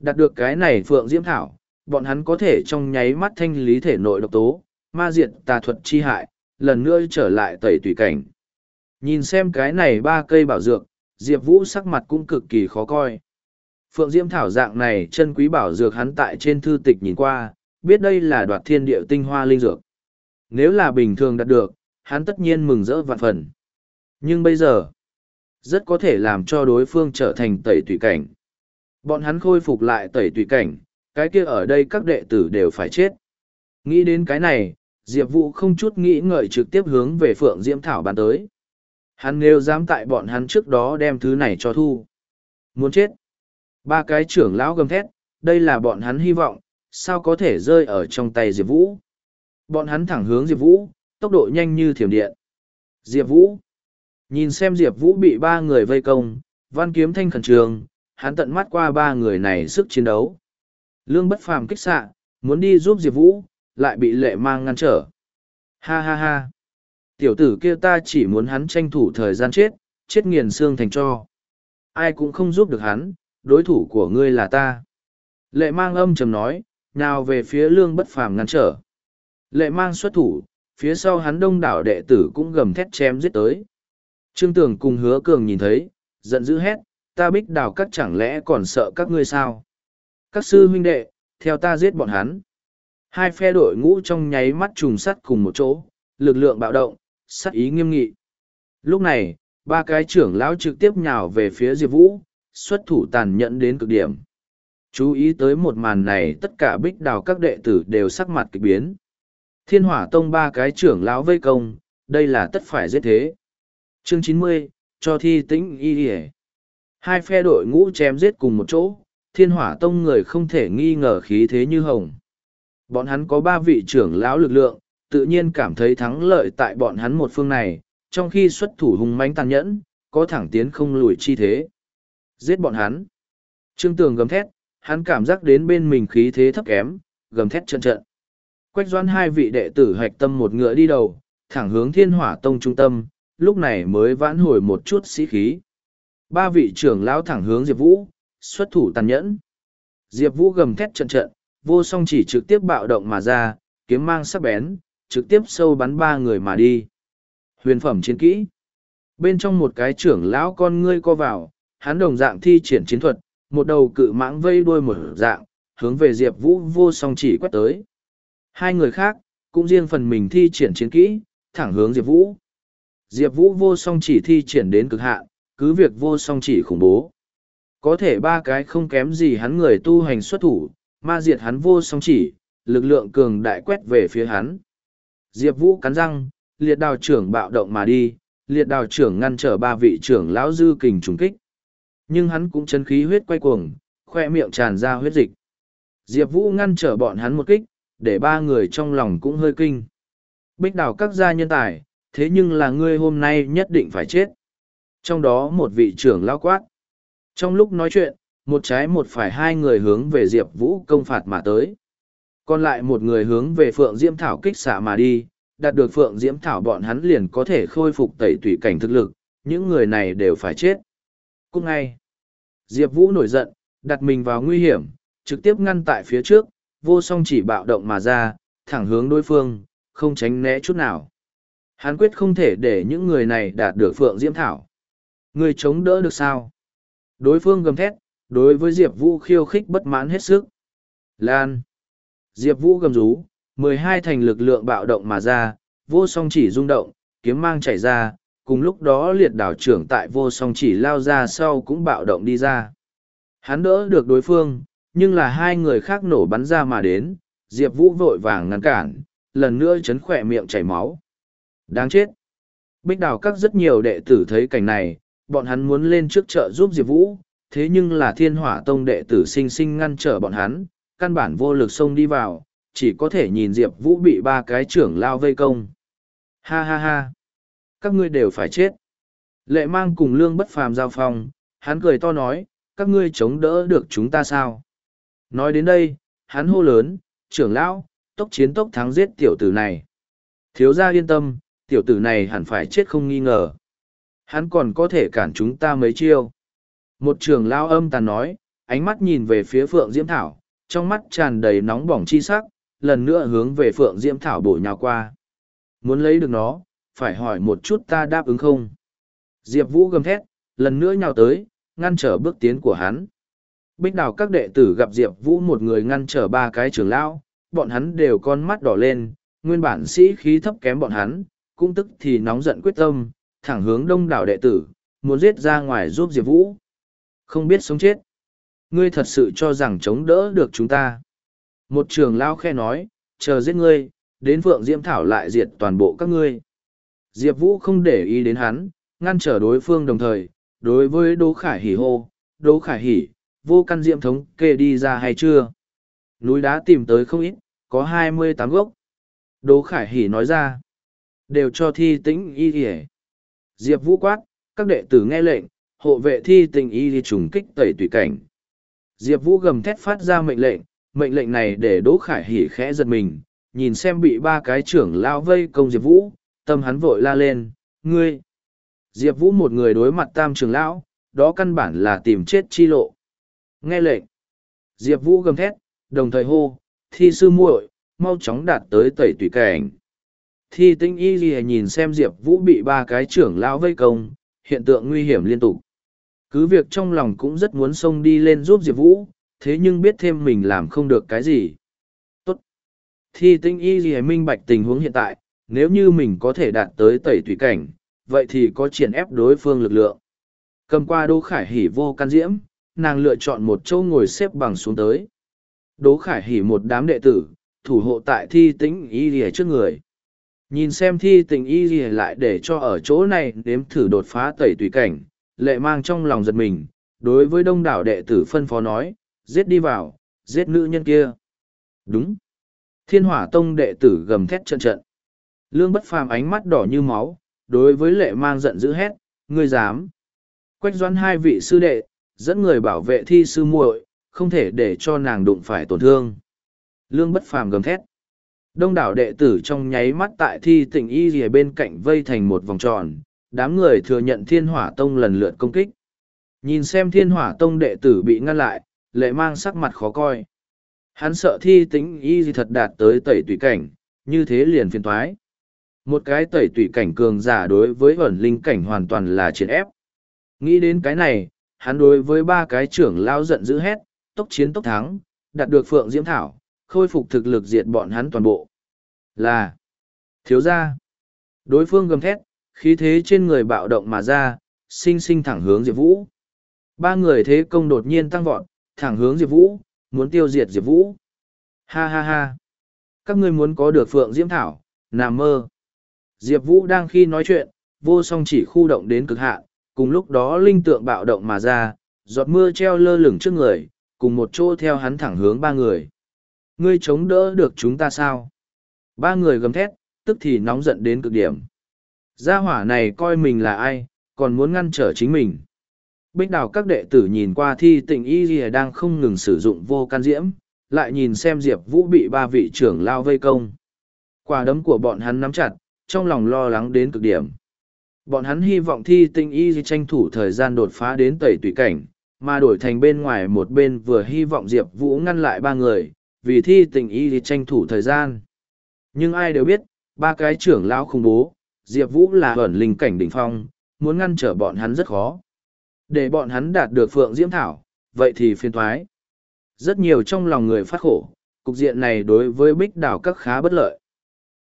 Đạt được cái này Phượng Diễm Thảo, bọn hắn có thể trong nháy mắt thanh lý thể nội độc tố, ma diệt tà thuật chi hại, lần nữa trở lại tẩy tùy cảnh. Nhìn xem cái này ba cây bảo dược, Diệp Vũ sắc mặt cũng cực kỳ khó coi. Phượng Diễm Thảo dạng này chân quý bảo dược hắn tại trên thư tịch nhìn qua, biết đây là đoạt thiên địa tinh hoa linh dược. Nếu là bình thường đạt được, hắn tất nhiên mừng rỡ vạn phần. Nhưng bây giờ, rất có thể làm cho đối phương trở thành tẩy tùy cảnh. Bọn hắn khôi phục lại tẩy tùy cảnh, cái kia ở đây các đệ tử đều phải chết. Nghĩ đến cái này, Diệp Vũ không chút nghĩ ngợi trực tiếp hướng về Phượng Diễm Thảo bàn tới. Hắn nếu dám tại bọn hắn trước đó đem thứ này cho thu. Muốn chết. Ba cái trưởng lão gầm thét, đây là bọn hắn hy vọng, sao có thể rơi ở trong tay Diệp Vũ. Bọn hắn thẳng hướng Diệp Vũ, tốc độ nhanh như thiểm điện. Diệp Vũ. Nhìn xem Diệp Vũ bị ba người vây công, văn kiếm thanh khẩn trường, hắn tận mắt qua ba người này sức chiến đấu. Lương bất phàm kích xạ, muốn đi giúp Diệp Vũ, lại bị lệ mang ngăn trở. Ha ha ha. Tiểu tử kia ta chỉ muốn hắn tranh thủ thời gian chết, chết nghiền xương thành cho. Ai cũng không giúp được hắn, đối thủ của ngươi là ta. Lệ mang âm trầm nói, nào về phía lương bất phàm ngăn trở. Lệ mang xuất thủ, phía sau hắn đông đảo đệ tử cũng gầm thét chém giết tới. Trương Tường cùng hứa cường nhìn thấy, giận dữ hét, ta bích đào các chẳng lẽ còn sợ các ngươi sao? Các sư huynh đệ, theo ta giết bọn hắn. Hai phe đội ngũ trong nháy mắt trùng sắt cùng một chỗ, lực lượng bạo động, sát ý nghiêm nghị. Lúc này, ba cái trưởng lão trực tiếp nhào về phía Diệp Vũ, xuất thủ tàn nhẫn đến cực điểm. Chú ý tới một màn này tất cả bích đào các đệ tử đều sắc mặt kịch biến. Thiên hỏa tông ba cái trưởng lão vây công, đây là tất phải giết thế. Chương chín mươi cho thi tĩnh y y Hai phe đội ngũ chém giết cùng một chỗ, thiên hỏa tông người không thể nghi ngờ khí thế như hồng. Bọn hắn có ba vị trưởng lão lực lượng, tự nhiên cảm thấy thắng lợi tại bọn hắn một phương này, trong khi xuất thủ hùng mãnh tàn nhẫn, có thẳng tiến không lùi chi thế. Giết bọn hắn. Trương Tường gầm thét, hắn cảm giác đến bên mình khí thế thấp kém, gầm thét trận trận. Quách doan hai vị đệ tử hạch tâm một ngựa đi đầu, thẳng hướng thiên hỏa tông trung tâm, lúc này mới vãn hồi một chút sĩ khí. Ba vị trưởng lão thẳng hướng Diệp Vũ, xuất thủ tàn nhẫn. Diệp Vũ gầm thét trận trận, vô song chỉ trực tiếp bạo động mà ra, kiếm mang sắc bén, trực tiếp sâu bắn ba người mà đi. Huyền phẩm chiến kỹ. Bên trong một cái trưởng lão con ngươi co vào, hắn đồng dạng thi triển chiến thuật, một đầu cự mãng vây đuôi một dạng, hướng về Diệp Vũ vô song chỉ quét tới. Hai người khác, cũng riêng phần mình thi triển chiến kỹ, thẳng hướng Diệp Vũ. Diệp Vũ vô song chỉ thi triển đến cực hạn, cứ việc vô song chỉ khủng bố. Có thể ba cái không kém gì hắn người tu hành xuất thủ, ma diệt hắn vô song chỉ, lực lượng cường đại quét về phía hắn. Diệp Vũ cắn răng, liệt đào trưởng bạo động mà đi, liệt đào trưởng ngăn trở ba vị trưởng lão dư kình trùng kích. Nhưng hắn cũng chân khí huyết quay cuồng, khoe miệng tràn ra huyết dịch. Diệp Vũ ngăn trở bọn hắn một kích, để ba người trong lòng cũng hơi kinh. Bích đào các gia nhân tài, thế nhưng là ngươi hôm nay nhất định phải chết. Trong đó một vị trưởng lão quát. Trong lúc nói chuyện, một trái một phải hai người hướng về Diệp Vũ công phạt mà tới. Còn lại một người hướng về Phượng Diễm Thảo kích xạ mà đi, đạt được Phượng Diễm Thảo bọn hắn liền có thể khôi phục tẩy tủy cảnh thực lực, những người này đều phải chết. Cũng ngay, Diệp Vũ nổi giận, đặt mình vào nguy hiểm, trực tiếp ngăn tại phía trước, vô song chỉ bạo động mà ra, thẳng hướng đối phương, không tránh né chút nào. Hắn quyết không thể để những người này đạt được Phượng Diễm Thảo. Người chống đỡ được sao? Đối phương gầm thét, đối với Diệp Vũ khiêu khích bất mãn hết sức. Lan. Diệp Vũ gầm rú, mười hai thành lực lượng bạo động mà ra, vô song chỉ rung động, kiếm mang chảy ra, cùng lúc đó liệt đảo trưởng tại vô song chỉ lao ra sau cũng bạo động đi ra. Hắn đỡ được đối phương, nhưng là hai người khác nổ bắn ra mà đến, Diệp Vũ vội vàng ngăn cản, lần nữa chấn khỏe miệng chảy máu. Đáng chết! Bích đào các rất nhiều đệ tử thấy cảnh này, bọn hắn muốn lên trước chợ giúp Diệp Vũ, thế nhưng là thiên hỏa tông đệ tử sinh sinh ngăn trở bọn hắn, căn bản vô lực xông đi vào, chỉ có thể nhìn Diệp Vũ bị ba cái trưởng lao vây công. Ha ha ha! Các ngươi đều phải chết! Lệ mang cùng lương bất phàm giao phòng, hắn cười to nói, các ngươi chống đỡ được chúng ta sao? Nói đến đây, hắn hô lớn, trưởng lão, tốc chiến tốc thắng giết tiểu tử này. Thiếu gia yên tâm, tiểu tử này hẳn phải chết không nghi ngờ. Hắn còn có thể cản chúng ta mấy chiêu. Một trưởng lao âm tàn nói, ánh mắt nhìn về phía Phượng Diễm Thảo, trong mắt tràn đầy nóng bỏng chi sắc, lần nữa hướng về Phượng Diễm Thảo bổ nhào qua. Muốn lấy được nó, phải hỏi một chút ta đáp ứng không? Diệp Vũ gầm thét, lần nữa nhào tới, ngăn trở bước tiến của hắn. Bích đào các đệ tử gặp Diệp Vũ một người ngăn trở ba cái trưởng lão, bọn hắn đều con mắt đỏ lên, nguyên bản sĩ khí thấp kém bọn hắn, cũng tức thì nóng giận quyết tâm, thẳng hướng đông đảo đệ tử, muốn giết ra ngoài giúp Diệp Vũ. Không biết sống chết. Ngươi thật sự cho rằng chống đỡ được chúng ta. Một trường lão khe nói, chờ giết ngươi, đến Phượng Diễm Thảo lại diệt toàn bộ các ngươi. Diệp Vũ không để ý đến hắn, ngăn trở đối phương đồng thời, đối với Đỗ Khải Hỉ hô, Đỗ Khải Hỉ, vô căn diệm thống kê đi ra hay chưa? Núi đá tìm tới không ít, có hai mươi tám gốc. Đỗ Khải Hỉ nói ra, đều cho thi tĩnh y hề. Diệp Vũ quát, các đệ tử nghe lệnh, hộ vệ thi tình y đi trùng kích tẩy tùy cảnh. Diệp Vũ gầm thét phát ra mệnh lệnh, mệnh lệnh này để Đỗ Khải Hỉ khẽ giật mình, nhìn xem bị ba cái trưởng lao vây công Diệp Vũ, tâm hắn vội la lên, ngươi. Diệp Vũ một người đối mặt tam trưởng lão, đó căn bản là tìm chết chi lộ. Nghe lệnh. Diệp Vũ gầm thét, đồng thời hô, thi sư muội, mau chóng đạt tới tẩy tùy cảnh. Thi tinh y gì nhìn xem Diệp Vũ bị ba cái trưởng lão vây công, hiện tượng nguy hiểm liên tục. Cứ việc trong lòng cũng rất muốn xông đi lên giúp Diệp Vũ, thế nhưng biết thêm mình làm không được cái gì. Tốt. Thi tinh y gì minh bạch tình huống hiện tại, nếu như mình có thể đạt tới tẩy thủy cảnh, vậy thì có triển ép đối phương lực lượng. Cầm qua Đỗ Khải Hỉ vô can diễm, nàng lựa chọn một chỗ ngồi xếp bằng xuống tới. Đỗ Khải Hỉ một đám đệ tử, thủ hộ tại thi tĩnh y lìa trước người. Nhìn xem thi tình y gì lại để cho ở chỗ này nếm thử đột phá tẩy tùy cảnh, lệ mang trong lòng giật mình, đối với đông đảo đệ tử phân phó nói, giết đi vào, giết nữ nhân kia. Đúng. Thiên hỏa tông đệ tử gầm thét trận trận. Lương bất phàm ánh mắt đỏ như máu, đối với lệ mang giận dữ hét, ngươi dám. Quách doãn hai vị sư đệ, dẫn người bảo vệ thi sư muội, không thể để cho nàng đụng phải tổn thương. Lương bất phàm gầm thét. Đông đảo đệ tử trong nháy mắt tại thi tịnh y rìa bên cạnh vây thành một vòng tròn, đám người thừa nhận thiên hỏa tông lần lượt công kích. Nhìn xem thiên hỏa tông đệ tử bị ngăn lại, lệ mang sắc mặt khó coi. Hắn sợ thi tính y gì thật đạt tới tẩy tùy cảnh, như thế liền phiền thoái. Một cái tẩy tùy cảnh cường giả đối với ẩn linh cảnh hoàn toàn là chiến ép. Nghĩ đến cái này, hắn đối với ba cái trưởng lao giận dữ hét, tốc chiến tốc thắng, đạt được phượng diễm thảo, khôi phục thực lực diệt bọn hắn toàn bộ. Là thiếu gia. Đối phương gầm thét, khí thế trên người bạo động mà ra, sinh sinh thẳng hướng Diệp Vũ. Ba người thế công đột nhiên tăng vọt, thẳng hướng Diệp Vũ, muốn tiêu diệt Diệp Vũ. Ha ha ha. Các ngươi muốn có được Phượng Diễm Thảo, nằm mơ. Diệp Vũ đang khi nói chuyện, vô song chỉ khu động đến cực hạn, cùng lúc đó linh tượng bạo động mà ra, giọt mưa treo lơ lửng trước người, cùng một chỗ theo hắn thẳng hướng ba người. Ngươi chống đỡ được chúng ta sao? Ba người gầm thét, tức thì nóng giận đến cực điểm. Gia hỏa này coi mình là ai, còn muốn ngăn trở chính mình. Bích đào các đệ tử nhìn qua thi Tịnh y gì đang không ngừng sử dụng vô can diễm, lại nhìn xem Diệp Vũ bị ba vị trưởng lao vây công. Quả đấm của bọn hắn nắm chặt, trong lòng lo lắng đến cực điểm. Bọn hắn hy vọng thi tinh y tranh thủ thời gian đột phá đến tẩy tùy cảnh, mà đổi thành bên ngoài một bên vừa hy vọng Diệp Vũ ngăn lại ba người, vì thi tình y tranh thủ thời gian. Nhưng ai đều biết, ba cái trưởng lão khủng bố, Diệp Vũ là ẩn linh cảnh đỉnh phong, muốn ngăn trở bọn hắn rất khó. Để bọn hắn đạt được Phượng Diễm Thảo, vậy thì phiền thoái. Rất nhiều trong lòng người phát khổ, cục diện này đối với bích đảo các khá bất lợi.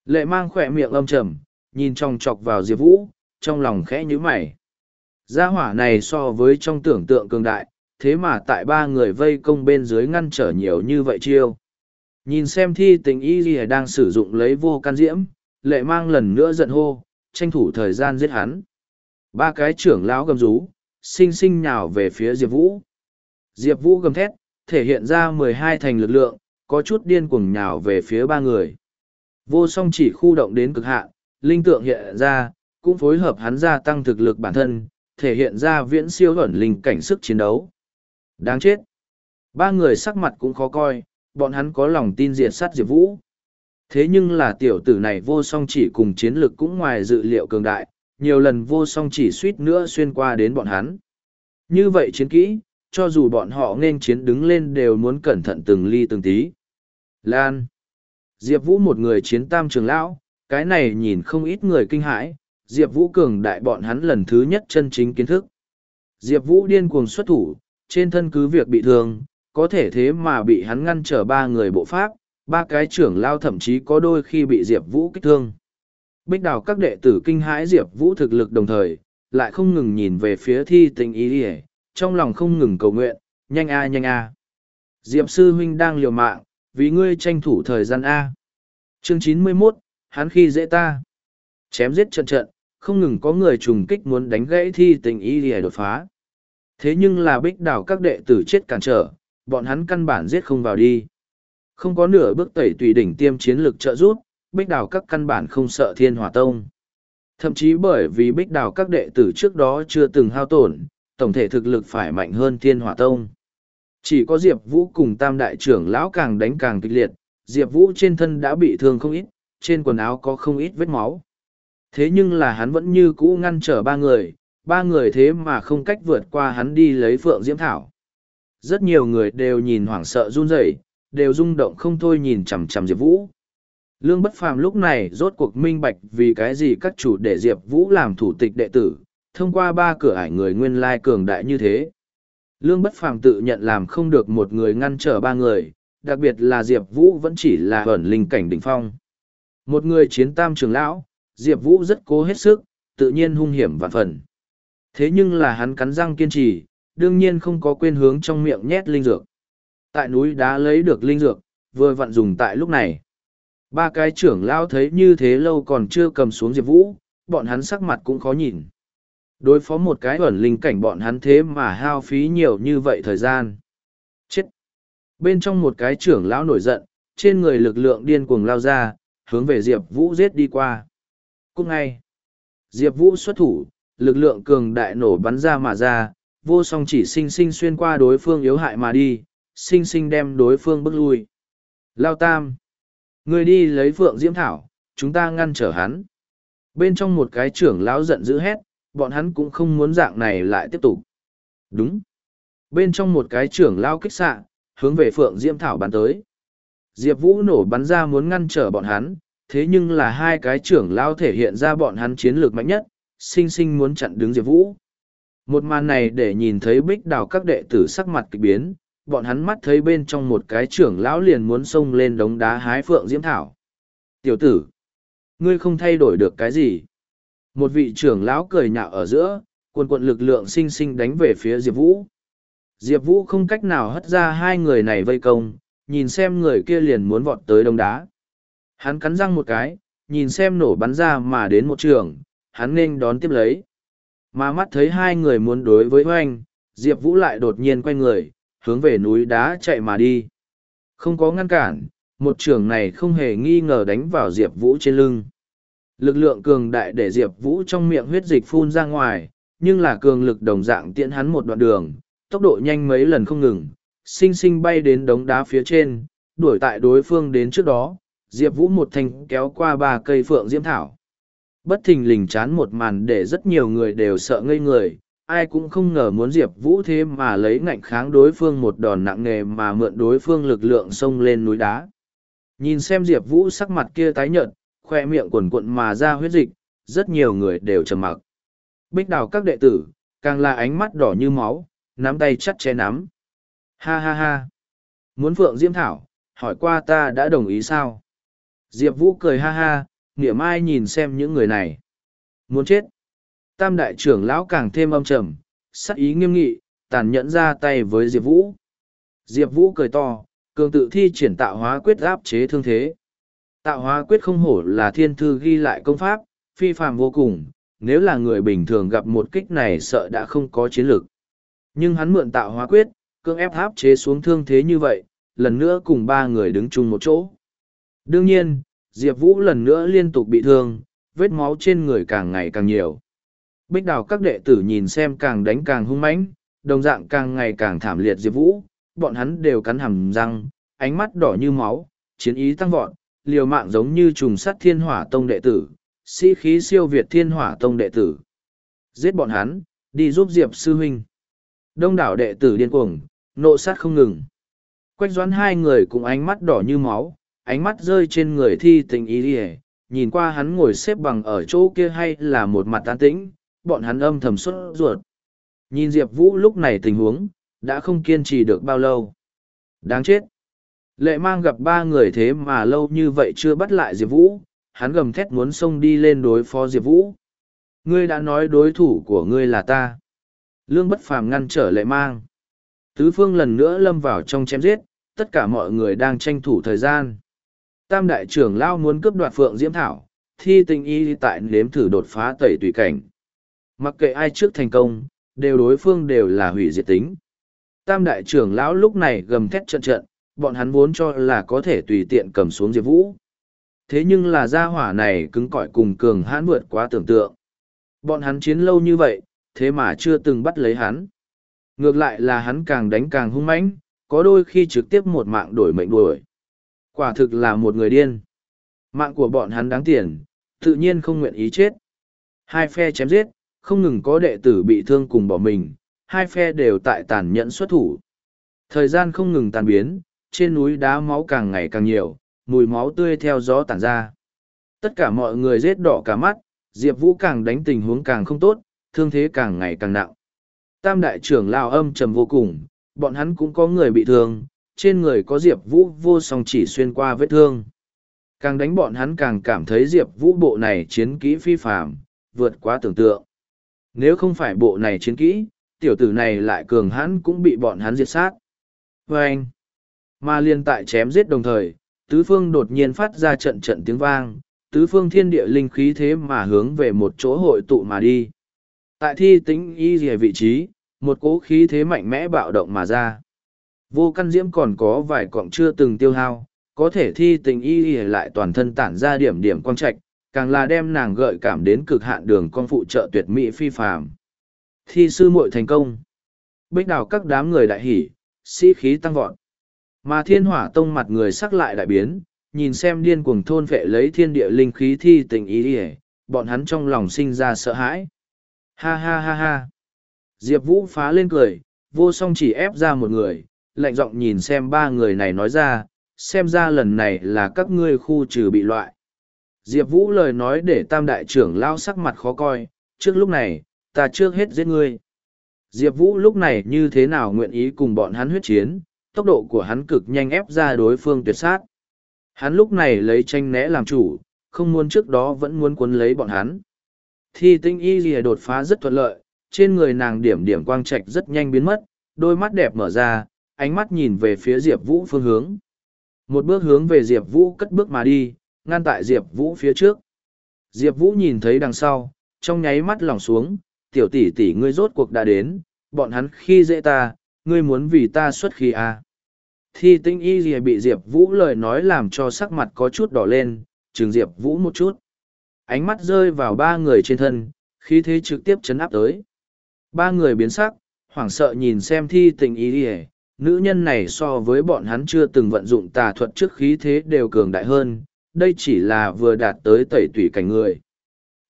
Lệ mang khỏe miệng âm trầm, nhìn trong chọc vào Diệp Vũ, trong lòng khẽ như mày. Gia hỏa này so với trong tưởng tượng cường đại, thế mà tại ba người vây công bên dưới ngăn trở nhiều như vậy chiêu. Nhìn xem thi tình y gì đang sử dụng lấy vô can diễm, lệ mang lần nữa giận hô, tranh thủ thời gian giết hắn. Ba cái trưởng lão gầm rú, sinh sinh nhào về phía Diệp Vũ. Diệp Vũ gầm thét, thể hiện ra mười hai thành lực lượng, có chút điên cuồng nhào về phía ba người. Vô song chỉ khu động đến cực hạn, linh tượng hiện ra, cũng phối hợp hắn gia tăng thực lực bản thân, thể hiện ra viễn siêu ẩn linh cảnh sức chiến đấu. Đáng chết! Ba người sắc mặt cũng khó coi, bọn hắn có lòng tin diệt sát Diệp Vũ. Thế nhưng là tiểu tử này vô song chỉ cùng chiến lực cũng ngoài dự liệu cường đại, nhiều lần vô song chỉ suýt nữa xuyên qua đến bọn hắn. Như vậy chiến kỹ, cho dù bọn họ nên chiến đứng lên đều muốn cẩn thận từng ly từng tí. Lan. Diệp Vũ một người chiến tam trường lão, cái này nhìn không ít người kinh hãi, Diệp Vũ cường đại bọn hắn lần thứ nhất chân chính kiến thức. Diệp Vũ điên cuồng xuất thủ, trên thân cứ việc bị thương, có thể thế mà bị hắn ngăn trở ba người bộ pháp, ba cái trưởng lao thậm chí có đôi khi bị Diệp Vũ kích thương. Bích đào các đệ tử kinh hãi Diệp Vũ thực lực đồng thời, lại không ngừng nhìn về phía thi tình ý đi trong lòng không ngừng cầu nguyện, nhanh a nhanh a. Diệp sư huynh đang liều mạng, vì ngươi tranh thủ thời gian A. Chương chín mươi 91, hắn khi dễ ta. Chém giết trận trận, không ngừng có người trùng kích muốn đánh gãy thi tình ý để đột phá. Thế nhưng là bích đảo các đệ tử chết cản trở, bọn hắn căn bản giết không vào đi. Không có nửa bước tẩy tùy đỉnh tiêm chiến lực trợ giúp, bích Đào các căn bản không sợ thiên hỏa tông. Thậm chí bởi vì bích Đào các đệ tử trước đó chưa từng hao tổn, tổng thể thực lực phải mạnh hơn thiên hỏa tông. Chỉ có Diệp Vũ cùng tam đại trưởng lão càng đánh càng kịch liệt, Diệp Vũ trên thân đã bị thương không ít, trên quần áo có không ít vết máu. Thế nhưng là hắn vẫn như cũ ngăn trở ba người, ba người thế mà không cách vượt qua hắn đi lấy Phượng Diễm Thảo. Rất nhiều người đều nhìn hoảng sợ run rẩy, đều rung động không thôi nhìn chằm chằm Diệp Vũ. Lương Bất Phàm lúc này rốt cuộc minh bạch vì cái gì các chủ để Diệp Vũ làm thủ tịch đệ tử, thông qua ba cửa ải người nguyên lai cường đại như thế. Lương Bất Phàm tự nhận làm không được một người ngăn trở ba người, đặc biệt là Diệp Vũ vẫn chỉ là ẩn linh cảnh đỉnh phong. Một người chiến tam trường lão, Diệp Vũ rất cố hết sức, tự nhiên hung hiểm vạn phần. Thế nhưng là hắn cắn răng kiên trì, đương nhiên không có quên hướng trong miệng nhét linh dược. Tại núi đá lấy được linh dược, vừa vặn dùng tại lúc này. Ba cái trưởng lão thấy như thế lâu còn chưa cầm xuống Diệp Vũ, bọn hắn sắc mặt cũng khó nhìn. Đối phó một cái ẩn linh cảnh bọn hắn thế mà hao phí nhiều như vậy thời gian. Chết! Bên trong một cái trưởng lão nổi giận, trên người lực lượng điên cuồng lao ra, hướng về Diệp Vũ giết đi qua. Cũng ngay, Diệp Vũ xuất thủ, lực lượng cường đại nổ bắn ra mà ra, vô song chỉ sinh sinh xuyên qua đối phương yếu hại mà đi, sinh sinh đem đối phương bước lui. Lao Tam! Người đi lấy Phượng Diễm Thảo, chúng ta ngăn trở hắn. Bên trong một cái trưởng lão giận dữ hét, bọn hắn cũng không muốn dạng này lại tiếp tục. Đúng. Bên trong một cái trưởng lão kích xạ, hướng về Phượng Diễm Thảo bắn tới. Diệp Vũ nổ bắn ra muốn ngăn trở bọn hắn, thế nhưng là hai cái trưởng lão thể hiện ra bọn hắn chiến lược mạnh nhất, sinh sinh muốn chặn đứng Diệp Vũ. Một màn này để nhìn thấy bích đào các đệ tử sắc mặt kịch biến, bọn hắn mắt thấy bên trong một cái trưởng lão liền muốn xông lên đống đá hái Phượng Diễm Thảo. Tiểu tử, ngươi không thay đổi được cái gì. Một vị trưởng lão cười nhạo ở giữa, quần quận lực lượng sinh sinh đánh về phía Diệp Vũ. Diệp Vũ không cách nào hất ra hai người này vây công, nhìn xem người kia liền muốn vọt tới đông đá. Hắn cắn răng một cái, nhìn xem nổ bắn ra mà đến một trường, hắn nên đón tiếp lấy. Mà mắt thấy hai người muốn đối với hoanh, Diệp Vũ lại đột nhiên quay người, hướng về núi đá chạy mà đi. Không có ngăn cản, một trường này không hề nghi ngờ đánh vào Diệp Vũ trên lưng. Lực lượng cường đại để Diệp Vũ trong miệng huyết dịch phun ra ngoài, nhưng là cường lực đồng dạng tiễn hắn một đoạn đường, tốc độ nhanh mấy lần không ngừng, sinh sinh bay đến đống đá phía trên, đuổi tại đối phương đến trước đó, Diệp Vũ một thanh kéo qua ba cây phượng diễm thảo. Bất thình lình chán một màn để rất nhiều người đều sợ ngây người, ai cũng không ngờ muốn Diệp Vũ thế mà lấy ngạnh kháng đối phương một đòn nặng nề mà mượn đối phương lực lượng xông lên núi đá. Nhìn xem Diệp Vũ sắc mặt kia tái nhợt, khoe miệng quần quận mà ra huyết dịch, rất nhiều người đều trầm mặc. Bích đào các đệ tử, càng là ánh mắt đỏ như máu, nắm tay chắt che nắm. Ha ha ha! Muốn Phượng Diễm Thảo, hỏi qua ta đã đồng ý sao? Diệp Vũ cười ha ha, nghĩa mai nhìn xem những người này. Muốn chết! Tam đại trưởng lão càng thêm âm trầm, sắc ý nghiêm nghị, tàn nhẫn ra tay với Diệp Vũ. Diệp Vũ cười to, cường tự thi triển tạo hóa quyết áp chế thương thế. Tạo hóa quyết không hổ là thiên thư ghi lại công pháp, phi phàm vô cùng, nếu là người bình thường gặp một kích này sợ đã không có chiến lực Nhưng hắn mượn tạo hóa quyết, cương ép áp chế xuống thương thế như vậy, lần nữa cùng ba người đứng chung một chỗ. Đương nhiên, Diệp Vũ lần nữa liên tục bị thương, vết máu trên người càng ngày càng nhiều. Bích đào các đệ tử nhìn xem càng đánh càng hung mãnh, đồng dạng càng ngày càng thảm liệt Diệp Vũ, bọn hắn đều cắn hàm răng, ánh mắt đỏ như máu, chiến ý tăng vọt, liều mạng giống như trùng sắt thiên hỏa tông đệ tử, sĩ khí siêu việt thiên hỏa tông đệ tử. Giết bọn hắn, đi giúp Diệp sư huynh. Đông đảo đệ tử điên cuồng, nộ sát không ngừng. Quách doán hai người cùng ánh mắt đỏ như máu, ánh mắt rơi trên người thi tình ý ỉa nhìn qua hắn ngồi xếp bằng ở chỗ kia hay là một mặt tán tĩnh, bọn hắn âm thầm suốt ruột. Nhìn Diệp Vũ lúc này tình huống, đã không kiên trì được bao lâu. Đáng chết! Lệ mang gặp ba người thế mà lâu như vậy chưa bắt lại Diệp Vũ, hắn gầm thét muốn xông đi lên đối phó Diệp Vũ. Ngươi đã nói đối thủ của ngươi là ta. Lương bất phàm ngăn trở lệ mang. Tứ phương lần nữa lâm vào trong chém giết, tất cả mọi người đang tranh thủ thời gian. Tam đại trưởng lao muốn cướp đoạt phượng diễm thảo, thi tình y tại nếm thử đột phá tẩy tùy cảnh. Mặc kệ ai trước thành công, đều đối phương đều là hủy diệt tính. Tam đại trưởng lão lúc này gầm thét trận trận, bọn hắn vốn cho là có thể tùy tiện cầm xuống Diệp Vũ. Thế nhưng là gia hỏa này cứng cỏi cùng cường hãn vượt quá tưởng tượng. Bọn hắn chiến lâu như vậy, thế mà chưa từng bắt lấy hắn. Ngược lại là hắn càng đánh càng hung mãnh, có đôi khi trực tiếp một mạng đổi mệnh đuổi. Quả thực là một người điên. Mạng của bọn hắn đáng tiền, tự nhiên không nguyện ý chết. Hai phe chém giết, không ngừng có đệ tử bị thương cùng bỏ mình, hai phe đều tại tàn nhẫn xuất thủ. Thời gian không ngừng tàn biến, trên núi đá máu càng ngày càng nhiều, mùi máu tươi theo gió tản ra. Tất cả mọi người rết đỏ cả mắt, Diệp Vũ càng đánh tình huống càng không tốt, thương thế càng ngày càng nặng. Tam đại trưởng lao âm trầm vô cùng, bọn hắn cũng có người bị thương, trên người có Diệp Vũ vô song chỉ xuyên qua vết thương. Càng đánh bọn hắn càng cảm thấy Diệp Vũ bộ này chiến kỹ phi phạm, vượt quá tưởng tượng. Nếu không phải bộ này chiến kỹ, tiểu tử này lại cường hắn cũng bị bọn hắn diệt sát. vê anh, mà liên tại chém giết đồng thời, tứ phương đột nhiên phát ra trận trận tiếng vang, tứ phương thiên địa linh khí thế mà hướng về một chỗ hội tụ mà đi. Tại thi tính y rìa vị trí, một cỗ khí thế mạnh mẽ bạo động mà ra. Vô căn diễm còn có vài cọng chưa từng tiêu hao, có thể thi tình y y lại toàn thân tản ra điểm điểm quang trạch, càng là đem nàng gợi cảm đến cực hạn đường con phụ trợ tuyệt mỹ phi phàm. Thi sư muội thành công. Bích đào các đám người đại hỉ, sĩ khí tăng vọt. Mà thiên hỏa tông mặt người sắc lại đại biến, nhìn xem điên cuồng thôn vệ lấy thiên địa linh khí thi tình ý y bọn hắn trong lòng sinh ra sợ hãi. Ha ha ha ha. Diệp Vũ phá lên cười, vô song chỉ ép ra một người, lạnh giọng nhìn xem ba người này nói ra, xem ra lần này là các ngươi khu trừ bị loại. Diệp Vũ lời nói để tam đại trưởng lao sắc mặt khó coi, trước lúc này, ta trước hết giết ngươi. Diệp Vũ lúc này như thế nào nguyện ý cùng bọn hắn huyết chiến, tốc độ của hắn cực nhanh ép ra đối phương tuyệt sát. Hắn lúc này lấy tranh né làm chủ, không muốn trước đó vẫn muốn cuốn lấy bọn hắn. Thi tinh y lìa đột phá rất thuận lợi, trên người nàng điểm điểm quang trạch rất nhanh biến mất, đôi mắt đẹp mở ra, ánh mắt nhìn về phía Diệp Vũ phương hướng. Một bước hướng về Diệp Vũ cất bước mà đi, ngăn tại Diệp Vũ phía trước. Diệp Vũ nhìn thấy đằng sau, trong nháy mắt lỏng xuống, tiểu tỷ tỷ ngươi rốt cuộc đã đến, bọn hắn khi dễ ta, ngươi muốn vì ta xuất khí à. Thi tinh y gì bị Diệp Vũ lời nói làm cho sắc mặt có chút đỏ lên, trừng Diệp Vũ một chút. Ánh mắt rơi vào ba người trên thân, khí thế trực tiếp chấn áp tới. Ba người biến sắc, hoảng sợ nhìn xem thi tình y gì nữ nhân này so với bọn hắn chưa từng vận dụng tà thuật trước khí thế đều cường đại hơn, đây chỉ là vừa đạt tới tẩy tủy cảnh người.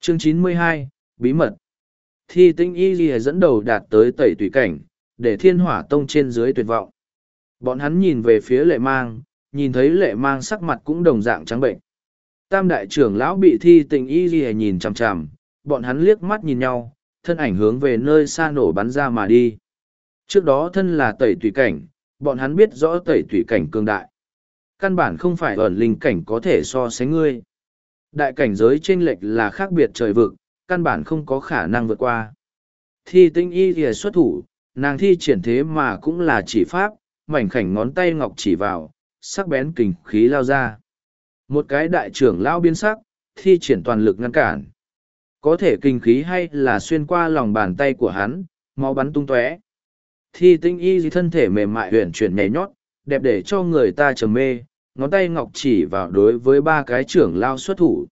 Chương 92, Bí mật Thi tinh y ghi dẫn đầu đạt tới tẩy tủy cảnh, để thiên hỏa tông trên dưới tuyệt vọng. Bọn hắn nhìn về phía lệ mang, nhìn thấy lệ mang sắc mặt cũng đồng dạng trắng bệnh. Tam đại trưởng lão bị thi tình y ghi nhìn chằm chằm, bọn hắn liếc mắt nhìn nhau, thân ảnh hướng về nơi xa nổ bắn ra mà đi. Trước đó thân là tẩy tùy cảnh, bọn hắn biết rõ tẩy tùy cảnh cương đại. Căn bản không phải ẩn linh cảnh có thể so sánh ngươi. Đại cảnh giới chênh lệch là khác biệt trời vực, căn bản không có khả năng vượt qua. Thi tinh y thì xuất thủ, nàng thi triển thế mà cũng là chỉ pháp, mảnh khảnh ngón tay ngọc chỉ vào, sắc bén kình khí lao ra. Một cái đại trưởng lao biến sắc, thi triển toàn lực ngăn cản. Có thể kinh khí hay là xuyên qua lòng bàn tay của hắn, máu bắn tung tóe thi tinh y gì thân thể mềm mại huyền chuyển nhảy nhót, đẹp để cho người ta trầm mê, ngón tay ngọc chỉ vào đối với ba cái trưởng lao xuất thủ.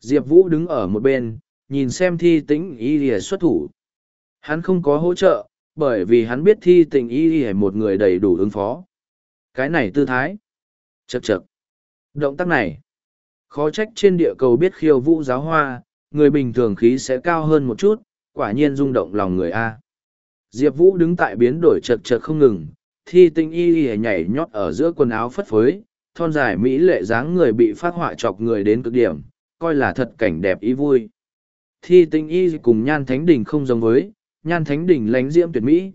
Diệp vũ đứng ở một bên, nhìn xem thi tĩnh y lìa xuất thủ. Hắn không có hỗ trợ, bởi vì hắn biết thi Tinh y lìa một người đầy đủ ứng phó. Cái này tư thái. Chật chật động tác này. Khó trách trên địa cầu biết khiêu vũ giáo hoa, người bình thường khí sẽ cao hơn một chút, quả nhiên rung động lòng người a diệp vũ đứng tại biến đổi chật chật không ngừng, thi tinh y y nhảy nhót ở giữa quần áo phất phới, thon dài mỹ lệ dáng người bị phát họa chọc người đến cực điểm, coi là thật cảnh đẹp ý vui. Thi tinh y cùng nhan thánh đình không giống với, nhan thánh đình lánh diễm tuyệt mỹ.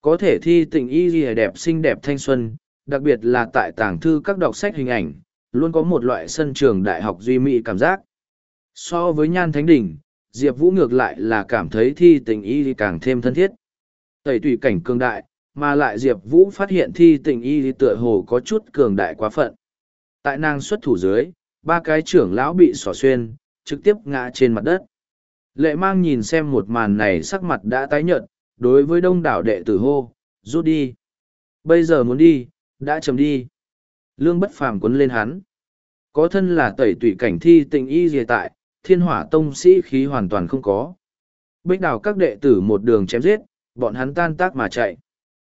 Có thể thi tình y y đẹp xinh đẹp thanh xuân, đặc biệt là tại tàng thư các đọc sách hình ảnh, luôn có một loại sân trường đại học duy mỹ cảm giác. So với nhan thánh đình, diệp vũ ngược lại là cảm thấy thi tình y càng thêm thân thiết tẩy tùy cảnh cường đại, mà lại diệp vũ phát hiện thi tình y tựa hồ có chút cường đại quá phận. Tại nàng xuất thủ dưới, ba cái trưởng lão bị xỏ xuyên, trực tiếp ngã trên mặt đất. Lệ mang nhìn xem một màn này sắc mặt đã tái nhợt, đối với đông đảo đệ tử hô, rút đi. Bây giờ muốn đi, đã chấm đi. Lương bất phàm quấn lên hắn. Có thân là tẩy tủy cảnh thi tình y dìa tại, thiên hỏa tông sĩ khí hoàn toàn không có. Bích đào các đệ tử một đường chém giết bọn hắn tan tác mà chạy.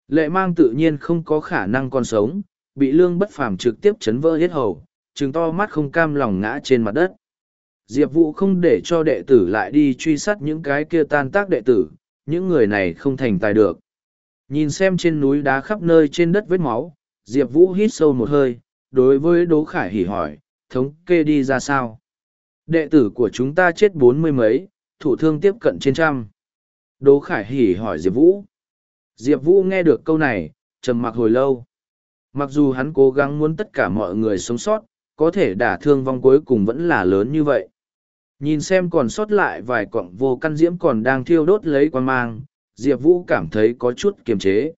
Lệ mang tự nhiên không có khả năng còn sống, bị lương bất phàm trực tiếp chấn vỡ hết hầu, trừng to mắt không cam lòng ngã trên mặt đất. Diệp vũ không để cho đệ tử lại đi truy sát những cái kia tan tác đệ tử, những người này không thành tài được. Nhìn xem trên núi đá khắp nơi trên đất vết máu, diệp vũ hít sâu một hơi, đối với đỗ khải hỉ hỏi, thống kê đi ra sao? Đệ tử của chúng ta chết bốn mươi mấy, thủ thương tiếp cận trên trăm đỗ khải hỉ hỏi diệp vũ. Diệp vũ nghe được câu này, trầm mặc hồi lâu. Mặc dù hắn cố gắng muốn tất cả mọi người sống sót, có thể đả thương vong cuối cùng vẫn là lớn như vậy. Nhìn xem còn sót lại vài cọng vô căn diễm còn đang thiêu đốt lấy quan mang, diệp vũ cảm thấy có chút kiềm chế.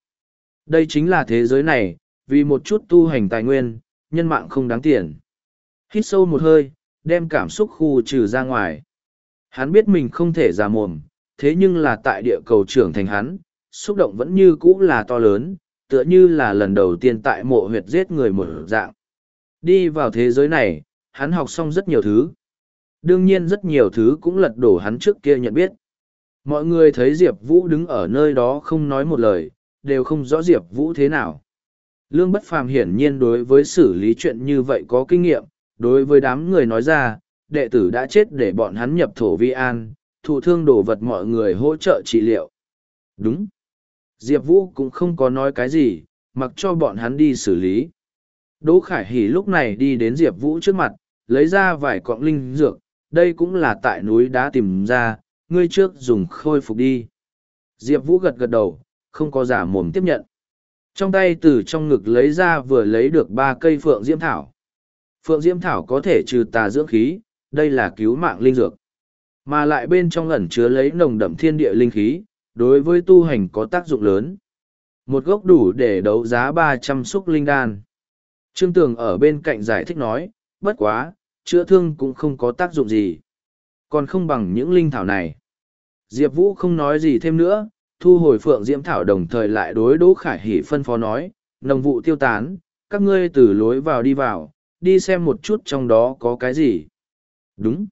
Đây chính là thế giới này, vì một chút tu hành tài nguyên, nhân mạng không đáng tiền. Hít sâu một hơi, đem cảm xúc khu trừ ra ngoài. Hắn biết mình không thể ra mồm thế nhưng là tại địa cầu trưởng thành hắn, xúc động vẫn như cũ là to lớn, tựa như là lần đầu tiên tại mộ huyệt giết người một dạng. Đi vào thế giới này, hắn học xong rất nhiều thứ. Đương nhiên rất nhiều thứ cũng lật đổ hắn trước kia nhận biết. Mọi người thấy diệp vũ đứng ở nơi đó không nói một lời, đều không rõ diệp vũ thế nào. Lương bất phàm hiển nhiên đối với xử lý chuyện như vậy có kinh nghiệm, đối với đám người nói ra, đệ tử đã chết để bọn hắn nhập thổ vi an thụ thương đồ vật mọi người hỗ trợ trị liệu đúng diệp vũ cũng không có nói cái gì mặc cho bọn hắn đi xử lý đỗ khải hỉ lúc này đi đến diệp vũ trước mặt lấy ra vài cọng linh dược đây cũng là tại núi đá tìm ra, ngươi trước dùng khôi phục đi. Diệp Vũ gật gật đầu, không có giả mồm tiếp nhận. Trong tay từ trong ngực lấy ra vừa lấy được ba cây phượng diễm thảo. Phượng diễm thảo có thể trừ tà dưỡng khí, đây là cứu mạng linh dược. Mà lại bên trong ẩn chứa lấy nồng đậm thiên địa linh khí, đối với tu hành có tác dụng lớn. Một gốc đủ để đấu giá ba trăm xúc linh đan. Trương Tường ở bên cạnh giải thích nói, bất quá, chữa thương cũng không có tác dụng gì. Còn không bằng những linh thảo này. Diệp Vũ không nói gì thêm nữa, thu hồi phượng diễm thảo đồng thời lại đối Đỗ Khải Hỷ phân phó nói, nồng vụ tiêu tán, các ngươi từ lối vào đi vào, đi xem một chút trong đó có cái gì. Đúng.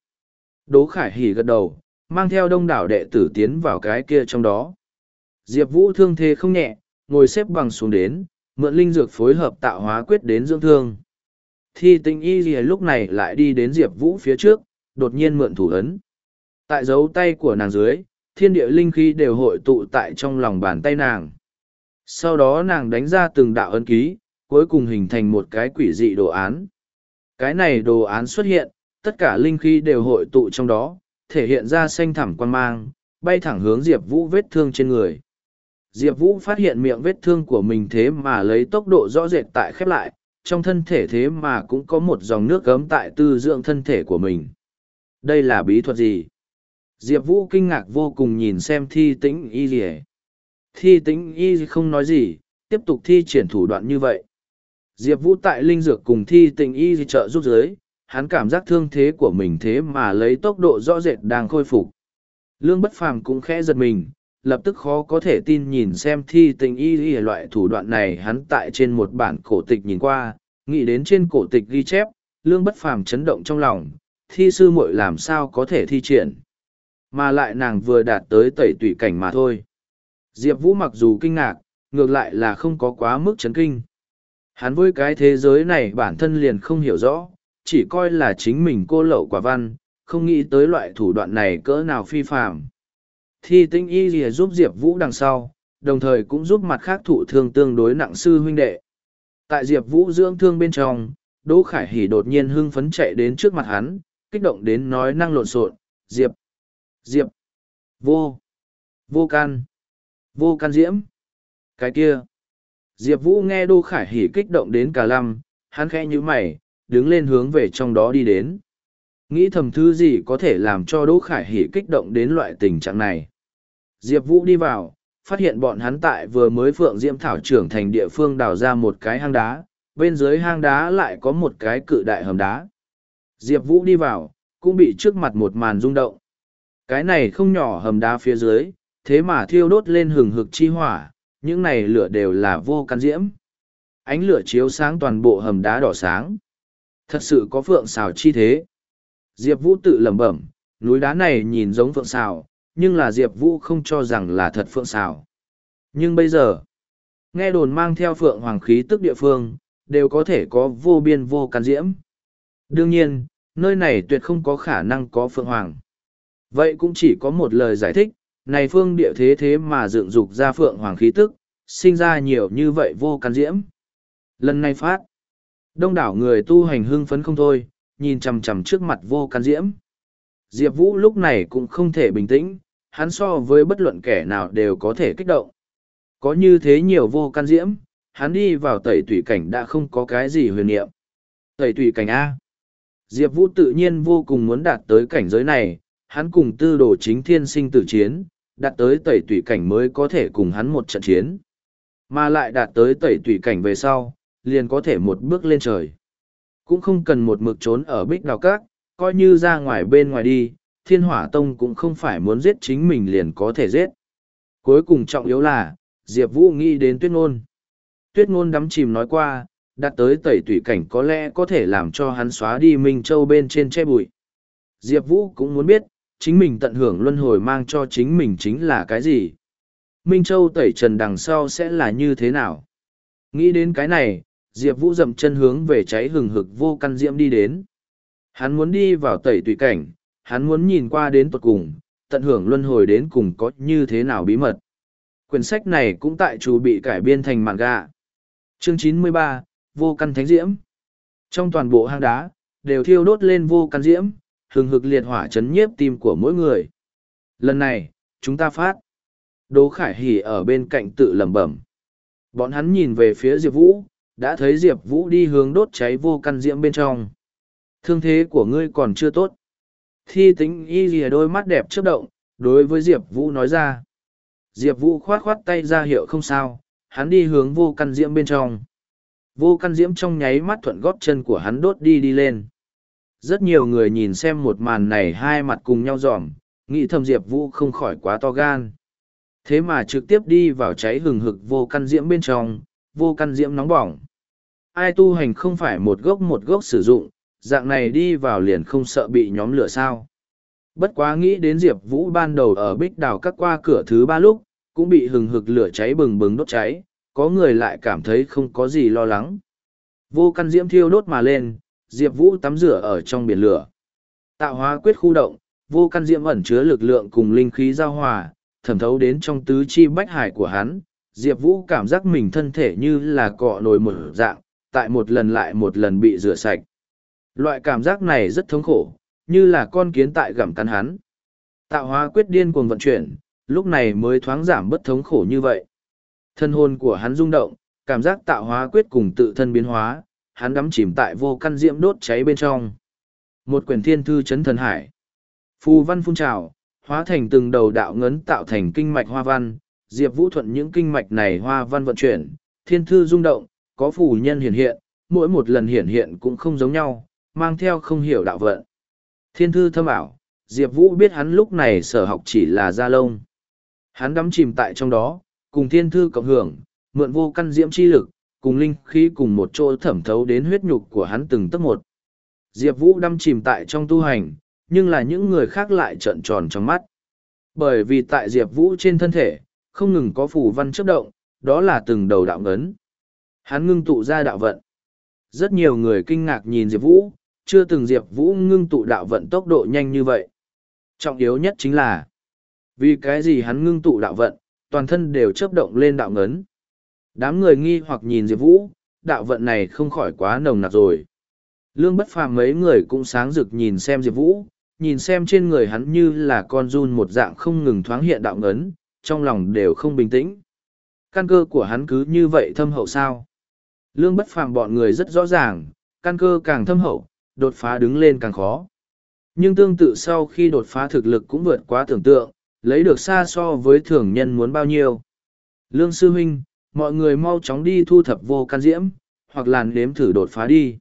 Đỗ Khải Hỷ gật đầu, mang theo đông đảo đệ tử tiến vào cái kia trong đó. Diệp Vũ thương thế không nhẹ, ngồi xếp bằng xuống đến, mượn linh dược phối hợp tạo hóa quyết đến dưỡng thương. Thi tinh y gì lúc này lại đi đến diệp vũ phía trước đột nhiên mượn thủ ấn. Tại dấu tay của nàng dưới thiên địa linh khí đều hội tụ tại trong lòng bàn tay nàng. Sau đó nàng đánh ra từng đạo ấn ký cuối cùng hình thành một cái quỷ dị đồ án. Cái này đồ án xuất hiện tất cả linh khí đều hội tụ trong đó thể hiện ra xanh thẳm quan mang bay thẳng hướng diệp vũ vết thương trên người diệp vũ phát hiện miệng vết thương của mình thế mà lấy tốc độ rõ rệt tại khép lại trong thân thể thế mà cũng có một dòng nước gấm tại tư dưỡng thân thể của mình. Đây là bí thuật gì? Diệp Vũ kinh ngạc vô cùng nhìn xem thi tĩnh y gì Thi tĩnh y không nói gì, tiếp tục thi triển thủ đoạn như vậy. Diệp Vũ tại linh dược cùng thi tĩnh y trợ giúp giới, hắn cảm giác thương thế của mình thế mà lấy tốc độ rõ rệt đang khôi phục. Lương bất phàm cũng khẽ giật mình, lập tức khó có thể tin nhìn xem thi tình y y loại thủ đoạn này hắn tại trên một bản cổ tịch nhìn qua, nghĩ đến trên cổ tịch ghi chép, lương bất phàm chấn động trong lòng, thi sư muội làm sao có thể thi triển. Mà lại nàng vừa đạt tới tẩy tủy cảnh mà thôi. Diệp Vũ mặc dù kinh ngạc, ngược lại là không có quá mức chấn kinh. Hắn với cái thế giới này bản thân liền không hiểu rõ, chỉ coi là chính mình cô lậu quả văn, không nghĩ tới loại thủ đoạn này cỡ nào phi phạm. Thi tinh y gì giúp Diệp Vũ đằng sau, đồng thời cũng giúp mặt khác thụ thương tương đối nặng sư huynh đệ. Tại Diệp Vũ dưỡng thương bên trong, Đỗ Khải Hỷ đột nhiên hưng phấn chạy đến trước mặt hắn, kích động đến nói năng lộn xộn, "Diệp, Diệp, vô, vô can, vô can diễm." Cái kia. Diệp Vũ nghe Đỗ Khải Hỷ kích động đến cả lăm, hắn khẽ nhíu mày, đứng lên hướng về trong đó đi đến. Nghĩ thầm thứ gì có thể làm cho Đỗ Khải Hỷ kích động đến loại tình trạng này. Diệp Vũ đi vào, phát hiện bọn hắn tại vừa mới phượng diễm thảo trưởng thành địa phương đào ra một cái hang đá, bên dưới hang đá lại có một cái cự đại hầm đá. Diệp Vũ đi vào, cũng bị trước mặt một màn rung động. Cái này không nhỏ hầm đá phía dưới, thế mà thiêu đốt lên hừng hực chi hỏa, những này lửa đều là vô căn diễm. Ánh lửa chiếu sáng toàn bộ hầm đá đỏ sáng. Thật sự có phượng xào chi thế. Diệp Vũ tự lẩm bẩm, núi đá này nhìn giống phượng xào, nhưng là Diệp Vũ không cho rằng là thật phượng xào. Nhưng bây giờ, nghe đồn mang theo phượng hoàng khí tức địa phương, đều có thể có vô biên vô can diễm. Đương nhiên, nơi này tuyệt không có khả năng có phượng hoàng. Vậy cũng chỉ có một lời giải thích, này phương địa thế thế mà dựng dục ra phượng hoàng khí tức, sinh ra nhiều như vậy vô can diễm. Lần này phát, đông đảo người tu hành hưng phấn không thôi, nhìn chằm chằm trước mặt vô can diễm. Diệp Vũ lúc này cũng không thể bình tĩnh, hắn so với bất luận kẻ nào đều có thể kích động. Có như thế nhiều vô can diễm, hắn đi vào tẩy tủy cảnh đã không có cái gì huyền niệm. Tẩy tủy cảnh A. Diệp Vũ tự nhiên vô cùng muốn đạt tới cảnh giới này, hắn cùng tư đồ chính thiên sinh tử chiến, đạt tới tẩy tủy cảnh mới có thể cùng hắn một trận chiến. Mà lại đạt tới tẩy tủy cảnh về sau, liền có thể một bước lên trời. Cũng không cần một mực trốn ở bích đào cát, coi như ra ngoài bên ngoài đi, thiên hỏa tông cũng không phải muốn giết chính mình liền có thể giết. Cuối cùng trọng yếu là, Diệp Vũ nghĩ đến tuyết ngôn. Tuyết ngôn đắm chìm nói qua, đạt tới tẩy tủy cảnh có lẽ có thể làm cho hắn xóa đi Minh Châu bên trên che bụi. Diệp Vũ cũng muốn biết, chính mình tận hưởng luân hồi mang cho chính mình chính là cái gì. Minh Châu tẩy trần đằng sau sẽ là như thế nào? Nghĩ đến cái này, Diệp Vũ dậm chân hướng về cháy hừng hực vô căn diễm đi đến. Hắn muốn đi vào tẩy tùy cảnh, hắn muốn nhìn qua đến tuật cùng, tận hưởng luân hồi đến cùng có như thế nào bí mật. Quyển sách này cũng tại chú bị cải biên thành mạn gạ. Chương 93, Vô căn thánh diễm. Trong toàn bộ hang đá, đều thiêu đốt lên vô căn diễm, hừng hực liệt hỏa chấn nhiếp tim của mỗi người. Lần này, chúng ta phát. Đỗ Khải Hỉ ở bên cạnh tự lẩm bẩm. Bọn hắn nhìn về phía Diệp Vũ, đã thấy Diệp Vũ đi hướng đốt cháy vô căn diễm bên trong. Thương thế của ngươi còn chưa tốt. Thi tính y lìa đôi mắt đẹp chớp động, đối với Diệp Vũ nói ra. Diệp Vũ khoát khoát tay ra hiệu không sao, hắn đi hướng vô căn diễm bên trong. Vô căn diễm trong nháy mắt thuận gót chân của hắn đốt đi đi lên. Rất nhiều người nhìn xem một màn này hai mặt cùng nhau dòm, nghĩ thầm Diệp Vũ không khỏi quá to gan. Thế mà trực tiếp đi vào cháy hừng hực vô căn diễm bên trong, vô căn diễm nóng bỏng. Ai tu hành không phải một gốc một gốc sử dụng, dạng này đi vào liền không sợ bị nhóm lửa sao. Bất quá nghĩ đến Diệp Vũ ban đầu ở bích đào cắt qua cửa thứ ba lúc, cũng bị hừng hực lửa cháy bừng bừng đốt cháy, có người lại cảm thấy không có gì lo lắng. Vô căn diễm thiêu đốt mà lên, Diệp Vũ tắm rửa ở trong biển lửa. Tạo hóa quyết khu động, vô căn diễm ẩn chứa lực lượng cùng linh khí giao hòa, thẩm thấu đến trong tứ chi bách hải của hắn. Diệp Vũ cảm giác mình thân thể như là cọ nồi một dạng, tại một lần lại một lần bị rửa sạch. Loại cảm giác này rất thống khổ, như là con kiến tại gặm cắn hắn. Tạo hóa quyết điên cuồng vận chuyển, lúc này mới thoáng giảm bất thống khổ như vậy. Thân hồn của hắn rung động, cảm giác tạo hóa quyết cùng tự thân biến hóa, hắn đắm chìm tại vô căn diễm đốt cháy bên trong. Một quyển thiên thư chấn thần hải. Phù văn phun trào, hóa thành từng đầu đạo ngấn tạo thành kinh mạch hoa văn, Diệp Vũ thuận những kinh mạch này hoa văn vận chuyển, thiên thư rung động, có phù nhân hiển hiện, mỗi một lần hiển hiện cũng không giống nhau, mang theo không hiểu đạo vận. Thiên thư thâm ảo, Diệp Vũ biết hắn lúc này sở học chỉ là gia lông. Hắn đắm chìm tại trong đó, cùng thiên thư cộng hưởng, mượn vô căn diễm chi lực, cùng linh khí cùng một chỗ thẩm thấu đến huyết nhục của hắn từng tấc một. Diệp Vũ đắm chìm tại trong tu hành, nhưng là những người khác lại trợn tròn trong mắt. Bởi vì tại Diệp Vũ trên thân thể, không ngừng có phù văn chấp động, đó là từng đầu đạo ngấn. Hắn ngưng tụ ra đạo vận. Rất nhiều người kinh ngạc nhìn Diệp Vũ, chưa từng Diệp Vũ ngưng tụ đạo vận tốc độ nhanh như vậy. Trọng yếu nhất chính là, vì cái gì hắn ngưng tụ đạo vận, toàn thân đều chấp động lên đạo ngấn. Đám người nghi hoặc nhìn Diệp Vũ, đạo vận này không khỏi quá nồng nặc rồi. Lương bất phàm mấy người cũng sáng rực nhìn xem Diệp Vũ, nhìn xem trên người hắn như là con run một dạng không ngừng thoáng hiện đạo ngấn, trong lòng đều không bình tĩnh. Căn cơ của hắn cứ như vậy thâm hậu sao? Lương bất phàm bọn người rất rõ ràng, căn cơ càng thâm hậu, đột phá đứng lên càng khó. Nhưng tương tự sau khi đột phá thực lực cũng vượt quá tưởng tượng, lấy được xa so với thường nhân muốn bao nhiêu. Lương sư huynh, mọi người mau chóng đi thu thập vô căn diễm, hoặc làn nếm thử đột phá đi.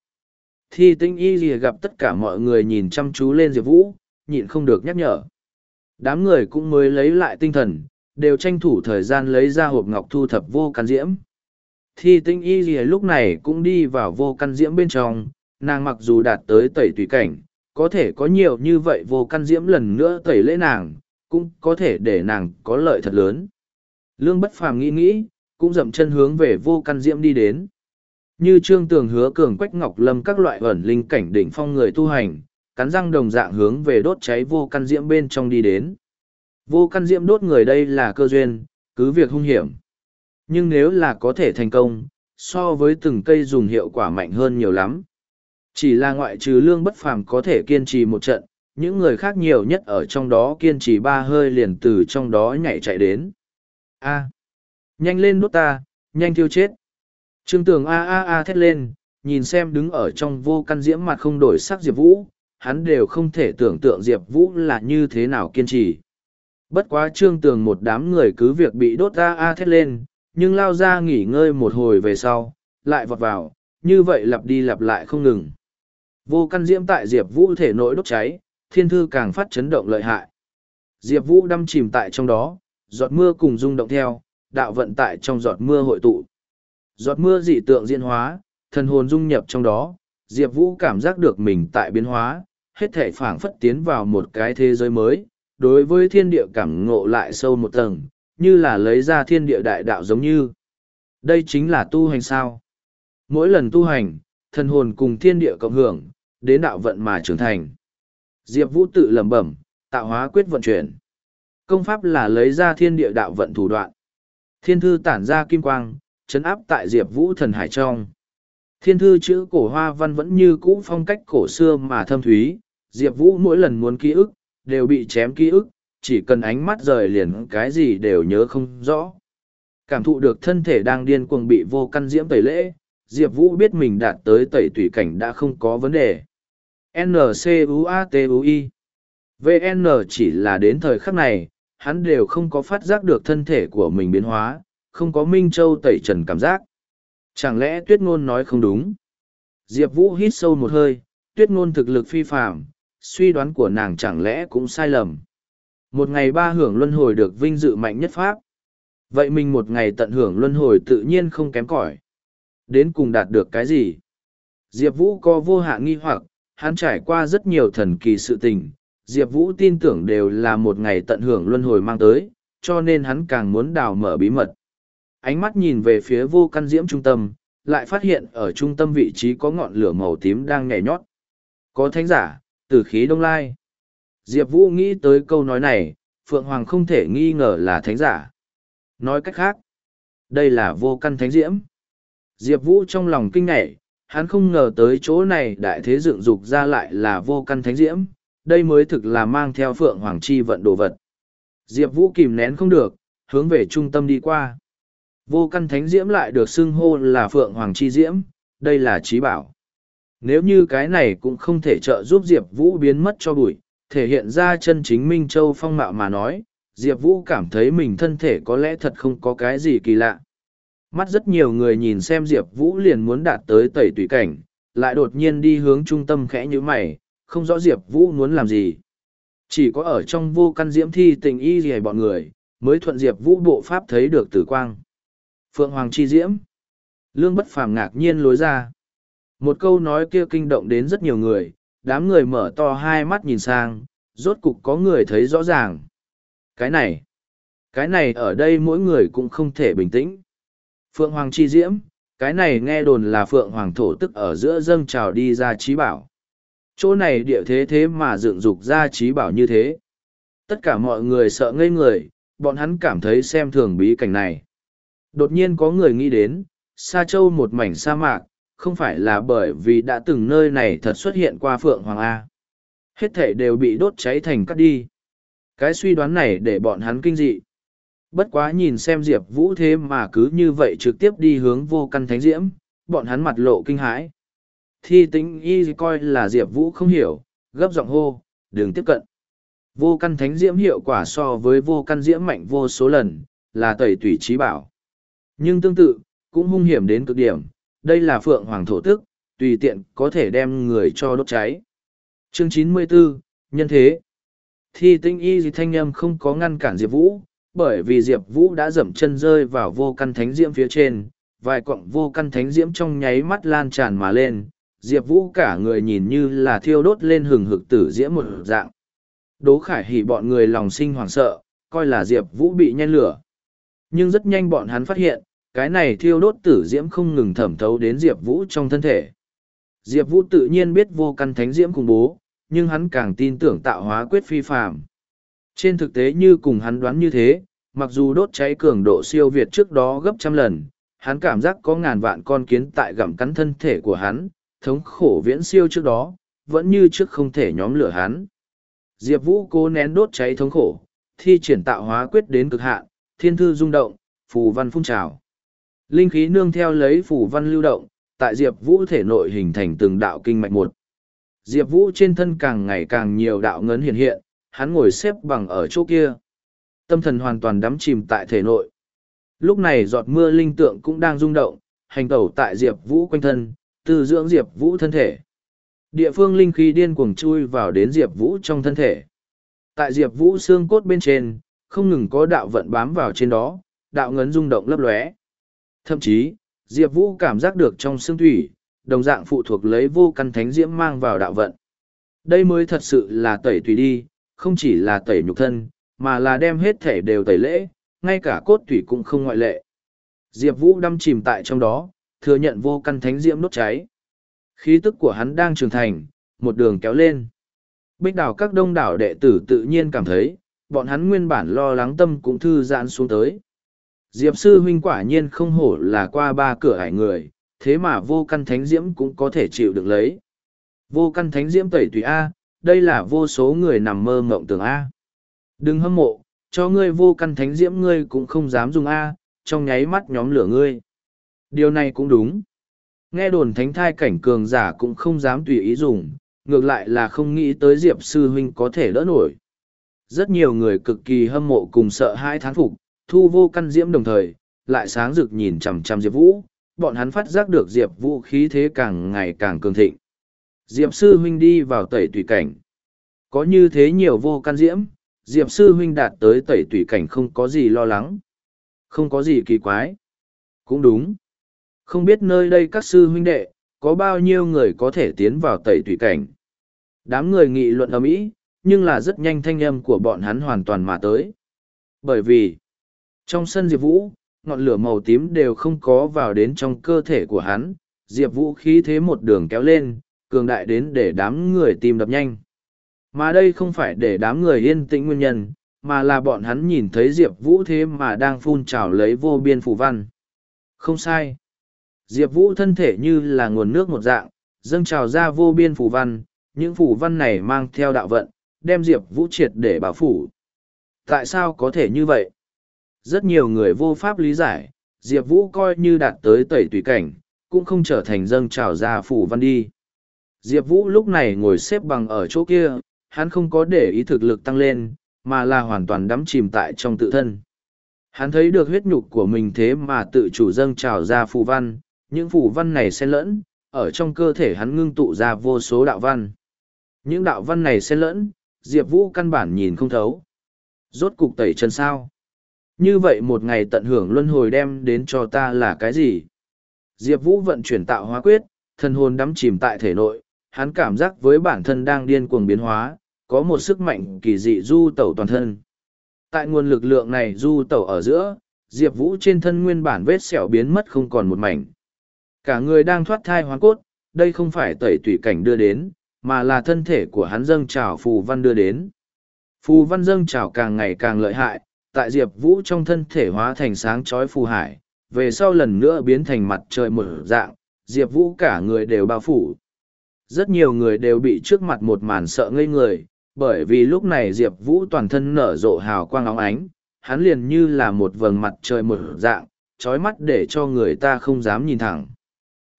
Thi tinh y gì gặp tất cả mọi người nhìn chăm chú lên Diệp Vũ, nhịn không được nhắc nhở. Đám người cũng mới lấy lại tinh thần, đều tranh thủ thời gian lấy ra hộp ngọc thu thập vô căn diễm. Thi tinh y gì lúc này cũng đi vào vô căn diễm bên trong, nàng mặc dù đạt tới tẩy tùy cảnh, có thể có nhiều như vậy vô căn diễm lần nữa tẩy lễ nàng, cũng có thể để nàng có lợi thật lớn. Lương bất phàm nghĩ nghĩ, cũng dậm chân hướng về vô căn diễm đi đến. Như trương tường hứa cường quách ngọc lâm các loại ẩn linh cảnh đỉnh phong người tu hành, cắn răng đồng dạng hướng về đốt cháy vô căn diễm bên trong đi đến. Vô căn diễm đốt người đây là cơ duyên, cứ việc hung hiểm. Nhưng nếu là có thể thành công, so với từng cây dùng hiệu quả mạnh hơn nhiều lắm. Chỉ là ngoại trừ lương bất phàm có thể kiên trì một trận, những người khác nhiều nhất ở trong đó kiên trì ba hơi liền từ trong đó nhảy chạy đến. A. À. nhanh lên đốt ta, nhanh thiêu chết. Trương tường a a a thét lên, nhìn xem đứng ở trong vô căn diễm mặt không đổi sắc Diệp Vũ, hắn đều không thể tưởng tượng Diệp Vũ là như thế nào kiên trì. Bất quá trương tường một đám người cứ việc bị đốt a a thét lên, nhưng lao ra nghỉ ngơi một hồi về sau, lại vọt vào, như vậy lặp đi lặp lại không ngừng. Vô căn diễm tại Diệp Vũ thể nội đốt cháy, thiên thư càng phát chấn động lợi hại. Diệp Vũ đâm chìm tại trong đó, giọt mưa cùng rung động theo, đạo vận tại trong giọt mưa hội tụ. Giọt mưa dị tượng diễn hóa, thần hồn dung nhập trong đó, Diệp Vũ cảm giác được mình tại biến hóa, hết thể phảng phất tiến vào một cái thế giới mới, đối với thiên địa cảm ngộ lại sâu một tầng, như là lấy ra thiên địa đại đạo giống như. Đây chính là tu hành sao. Mỗi lần tu hành, thần hồn cùng thiên địa cộng hưởng, đến đạo vận mà trưởng thành. Diệp Vũ tự lẩm bẩm, tạo hóa quyết vận chuyển. Công pháp là lấy ra thiên địa đạo vận thủ đoạn. Thiên thư tản ra kim quang, chấn áp tại Diệp Vũ thần hải trong. Thiên thư chữ cổ hoa văn vẫn như cũ phong cách cổ xưa mà thâm thúy, Diệp Vũ mỗi lần muốn ký ức, đều bị chém ký ức, chỉ cần ánh mắt rời liền cái gì đều nhớ không rõ. Cảm thụ được thân thể đang điên cuồng bị vô căn diễm tẩy lễ, Diệp Vũ biết mình đạt tới tẩy tủy cảnh đã không có vấn đề. NCUATUI VN chỉ là đến thời khắc này, hắn đều không có phát giác được thân thể của mình biến hóa, không có Minh Châu tẩy trần cảm giác. Chẳng lẽ tuyết ngôn nói không đúng? Diệp Vũ hít sâu một hơi, tuyết ngôn thực lực phi phạm, suy đoán của nàng chẳng lẽ cũng sai lầm. Một ngày ba hưởng luân hồi được vinh dự mạnh nhất Pháp. Vậy mình một ngày tận hưởng luân hồi tự nhiên không kém cỏi Đến cùng đạt được cái gì? Diệp Vũ có vô hạn nghi hoặc, hắn trải qua rất nhiều thần kỳ sự tình. Diệp Vũ tin tưởng đều là một ngày tận hưởng luân hồi mang tới, cho nên hắn càng muốn đào mở bí mật ánh mắt nhìn về phía vô căn diễm trung tâm, lại phát hiện ở trung tâm vị trí có ngọn lửa màu tím đang nhảy nhót. Có thánh giả, tử khí đông lai. Diệp Vũ nghĩ tới câu nói này, Phượng Hoàng không thể nghi ngờ là thánh giả. Nói cách khác, đây là vô căn thánh diễm. Diệp Vũ trong lòng kinh ngạc, hắn không ngờ tới chỗ này đại thế dựng dục ra lại là vô căn thánh diễm, đây mới thực là mang theo Phượng Hoàng chi vận đồ vật. Diệp Vũ kìm nén không được, hướng về trung tâm đi qua. Vô căn thánh diễm lại được xưng hô là Phượng Hoàng Chi Diễm, đây là trí bảo. Nếu như cái này cũng không thể trợ giúp Diệp Vũ biến mất cho bụi, thể hiện ra chân chính Minh Châu phong mạo mà nói, Diệp Vũ cảm thấy mình thân thể có lẽ thật không có cái gì kỳ lạ. Mắt rất nhiều người nhìn xem Diệp Vũ liền muốn đạt tới tẩy tùy cảnh, lại đột nhiên đi hướng trung tâm khẽ như mày, không rõ Diệp Vũ muốn làm gì. Chỉ có ở trong vô căn diễm thi tình y gì bọn người, mới thuận Diệp Vũ bộ pháp thấy được tử quang. Phượng Hoàng Chi Diễm. Lương bất phàm ngạc nhiên lối ra. Một câu nói kia kinh động đến rất nhiều người, đám người mở to hai mắt nhìn sang, rốt cục có người thấy rõ ràng. Cái này, cái này ở đây mỗi người cũng không thể bình tĩnh. Phượng Hoàng Chi Diễm, cái này nghe đồn là Phượng Hoàng thổ tức ở giữa dâng trào đi ra trí bảo. Chỗ này địa thế thế mà dựng dục ra trí bảo như thế. Tất cả mọi người sợ ngây người, bọn hắn cảm thấy xem thường bí cảnh này. Đột nhiên có người nghĩ đến, Sa Châu một mảnh sa mạc, không phải là bởi vì đã từng nơi này thật xuất hiện qua Phượng Hoàng A. Hết thể đều bị đốt cháy thành cắt đi. Cái suy đoán này để bọn hắn kinh dị. Bất quá nhìn xem Diệp Vũ thế mà cứ như vậy trực tiếp đi hướng vô căn thánh diễm, bọn hắn mặt lộ kinh hãi. Thi tính y coi là Diệp Vũ không hiểu, gấp giọng hô, đừng tiếp cận. Vô căn thánh diễm hiệu quả so với vô căn diễm mạnh vô số lần, là tẩy tủy trí bảo. Nhưng tương tự, cũng hung hiểm đến cực điểm, đây là phượng hoàng thổ tức, tùy tiện có thể đem người cho đốt cháy. Chương chín mươi 94, Nhân thế Thi tinh y gì thanh âm không có ngăn cản Diệp Vũ, bởi vì Diệp Vũ đã dậm chân rơi vào vô căn thánh diễm phía trên, vài cọng vô căn thánh diễm trong nháy mắt lan tràn mà lên, Diệp Vũ cả người nhìn như là thiêu đốt lên hừng hực tử diễm một dạng. Đố khải hỉ bọn người lòng sinh hoảng sợ, coi là Diệp Vũ bị nhen lửa. Nhưng rất nhanh bọn hắn phát hiện, cái này thiêu đốt tử diễm không ngừng thẩm thấu đến Diệp Vũ trong thân thể. Diệp Vũ tự nhiên biết vô căn thánh diễm khủng bố, nhưng hắn càng tin tưởng tạo hóa quyết phi phàm. Trên thực tế như cùng hắn đoán như thế, mặc dù đốt cháy cường độ siêu việt trước đó gấp trăm lần, hắn cảm giác có ngàn vạn con kiến tại gặm cắn thân thể của hắn, thống khổ viễn siêu trước đó, vẫn như trước không thể nhóm lửa hắn. Diệp Vũ cố nén đốt cháy thống khổ, thi triển tạo hóa quyết đến cực hạn, thiên thư rung động, phù văn phun trào. Linh khí nương theo lấy phù văn lưu động, tại Diệp Vũ thể nội hình thành từng đạo kinh mạch một. Diệp Vũ trên thân càng ngày càng nhiều đạo ngấn hiện hiện, hắn ngồi xếp bằng ở chỗ kia. Tâm thần hoàn toàn đắm chìm tại thể nội. Lúc này giọt mưa linh tượng cũng đang rung động, hành tẩu tại Diệp Vũ quanh thân, từ dưỡng Diệp Vũ thân thể. Địa phương linh khí điên cuồng chui vào đến Diệp Vũ trong thân thể. Tại Diệp Vũ xương cốt bên trên, không ngừng có đạo vận bám vào trên đó, đạo ngấn rung động lấp lóe. Thậm chí, Diệp Vũ cảm giác được trong xương thủy, đồng dạng phụ thuộc lấy vô căn thánh diễm mang vào đạo vận. Đây mới thật sự là tẩy tùy đi, không chỉ là tẩy nhục thân, mà là đem hết thể đều tẩy lễ, ngay cả cốt tủy cũng không ngoại lệ. Diệp Vũ đâm chìm tại trong đó, thừa nhận vô căn thánh diễm đốt cháy. Khí tức của hắn đang trưởng thành, một đường kéo lên. Bích đảo các đông đảo đệ tử tự nhiên cảm thấy, bọn hắn nguyên bản lo lắng tâm cũng thư giãn xuống tới. Diệp sư huynh quả nhiên không hổ là qua ba cửa hải người, thế mà vô căn thánh diễm cũng có thể chịu được lấy. Vô căn thánh diễm tẩy tùy A, đây là vô số người nằm mơ mộng tưởng A. Đừng hâm mộ, cho ngươi vô căn thánh diễm ngươi cũng không dám dùng A, trong nháy mắt nhóm lửa ngươi. Điều này cũng đúng. Nghe đồn thánh thai cảnh cường giả cũng không dám tùy ý dùng, ngược lại là không nghĩ tới Diệp sư huynh có thể đỡ nổi. Rất nhiều người cực kỳ hâm mộ cùng sợ hai thán phục, thu vô căn diễm đồng thời, lại sáng rực nhìn chằm chằm Diệp Vũ, bọn hắn phát giác được Diệp Vũ khí thế càng ngày càng cường thịnh. Diệp sư huynh đi vào tẩy tùy cảnh. Có như thế nhiều vô căn diễm, Diệp sư huynh đạt tới tẩy tùy cảnh không có gì lo lắng. Không có gì kỳ quái. Cũng đúng. Không biết nơi đây các sư huynh đệ, có bao nhiêu người có thể tiến vào tẩy tùy cảnh. Đám người nghị luận ầm ĩ, nhưng là rất nhanh thanh âm của bọn hắn hoàn toàn mà tới. Bởi vì, trong sân Diệp Vũ, ngọn lửa màu tím đều không có vào đến trong cơ thể của hắn, Diệp Vũ khí thế một đường kéo lên, cường đại đến để đám người tìm đập nhanh. Mà đây không phải để đám người yên tĩnh nguyên nhân, mà là bọn hắn nhìn thấy Diệp Vũ thế mà đang phun trào lấy vô biên phủ văn. Không sai. Diệp Vũ thân thể như là nguồn nước một dạng, dâng trào ra vô biên phủ văn, những phủ văn này mang theo đạo vận, đem Diệp Vũ triệt để bảo phủ. Tại sao có thể như vậy? Rất nhiều người vô pháp lý giải, Diệp Vũ coi như đạt tới tẩy tùy cảnh, cũng không trở thành dâng trào ra phủ văn đi. Diệp Vũ lúc này ngồi xếp bằng ở chỗ kia, hắn không có để ý thực lực tăng lên, mà là hoàn toàn đắm chìm tại trong tự thân. Hắn thấy được huyết nhục của mình thế mà tự chủ dâng trào ra phù văn, những phù văn này xen lẫn, ở trong cơ thể hắn ngưng tụ ra vô số đạo văn. Những đạo văn này xen lẫn, Diệp Vũ căn bản nhìn không thấu. Rốt cục tẩy chân sao? Như vậy một ngày tận hưởng luân hồi đem đến cho ta là cái gì? Diệp Vũ vận chuyển tạo hóa quyết, thần hồn đắm chìm tại thể nội, hắn cảm giác với bản thân đang điên cuồng biến hóa, có một sức mạnh kỳ dị du tẩu toàn thân. Tại nguồn lực lượng này du tẩu ở giữa, Diệp Vũ trên thân nguyên bản vết sẹo biến mất không còn một mảnh. Cả người đang thoát thai hóa cốt, đây không phải tẩy tủy cảnh đưa đến, mà là thân thể của hắn dâng trào phù văn đưa đến. Phù văn dâng trào càng ngày càng lợi hại, tại Diệp Vũ trong thân thể hóa thành sáng chói phù hải, về sau lần nữa biến thành mặt trời mở dạng, Diệp Vũ cả người đều bao phủ. Rất nhiều người đều bị trước mặt một màn sợ ngây người, bởi vì lúc này Diệp Vũ toàn thân nở rộ hào quang óng ánh, hắn liền như là một vầng mặt trời mở dạng, trói mắt để cho người ta không dám nhìn thẳng.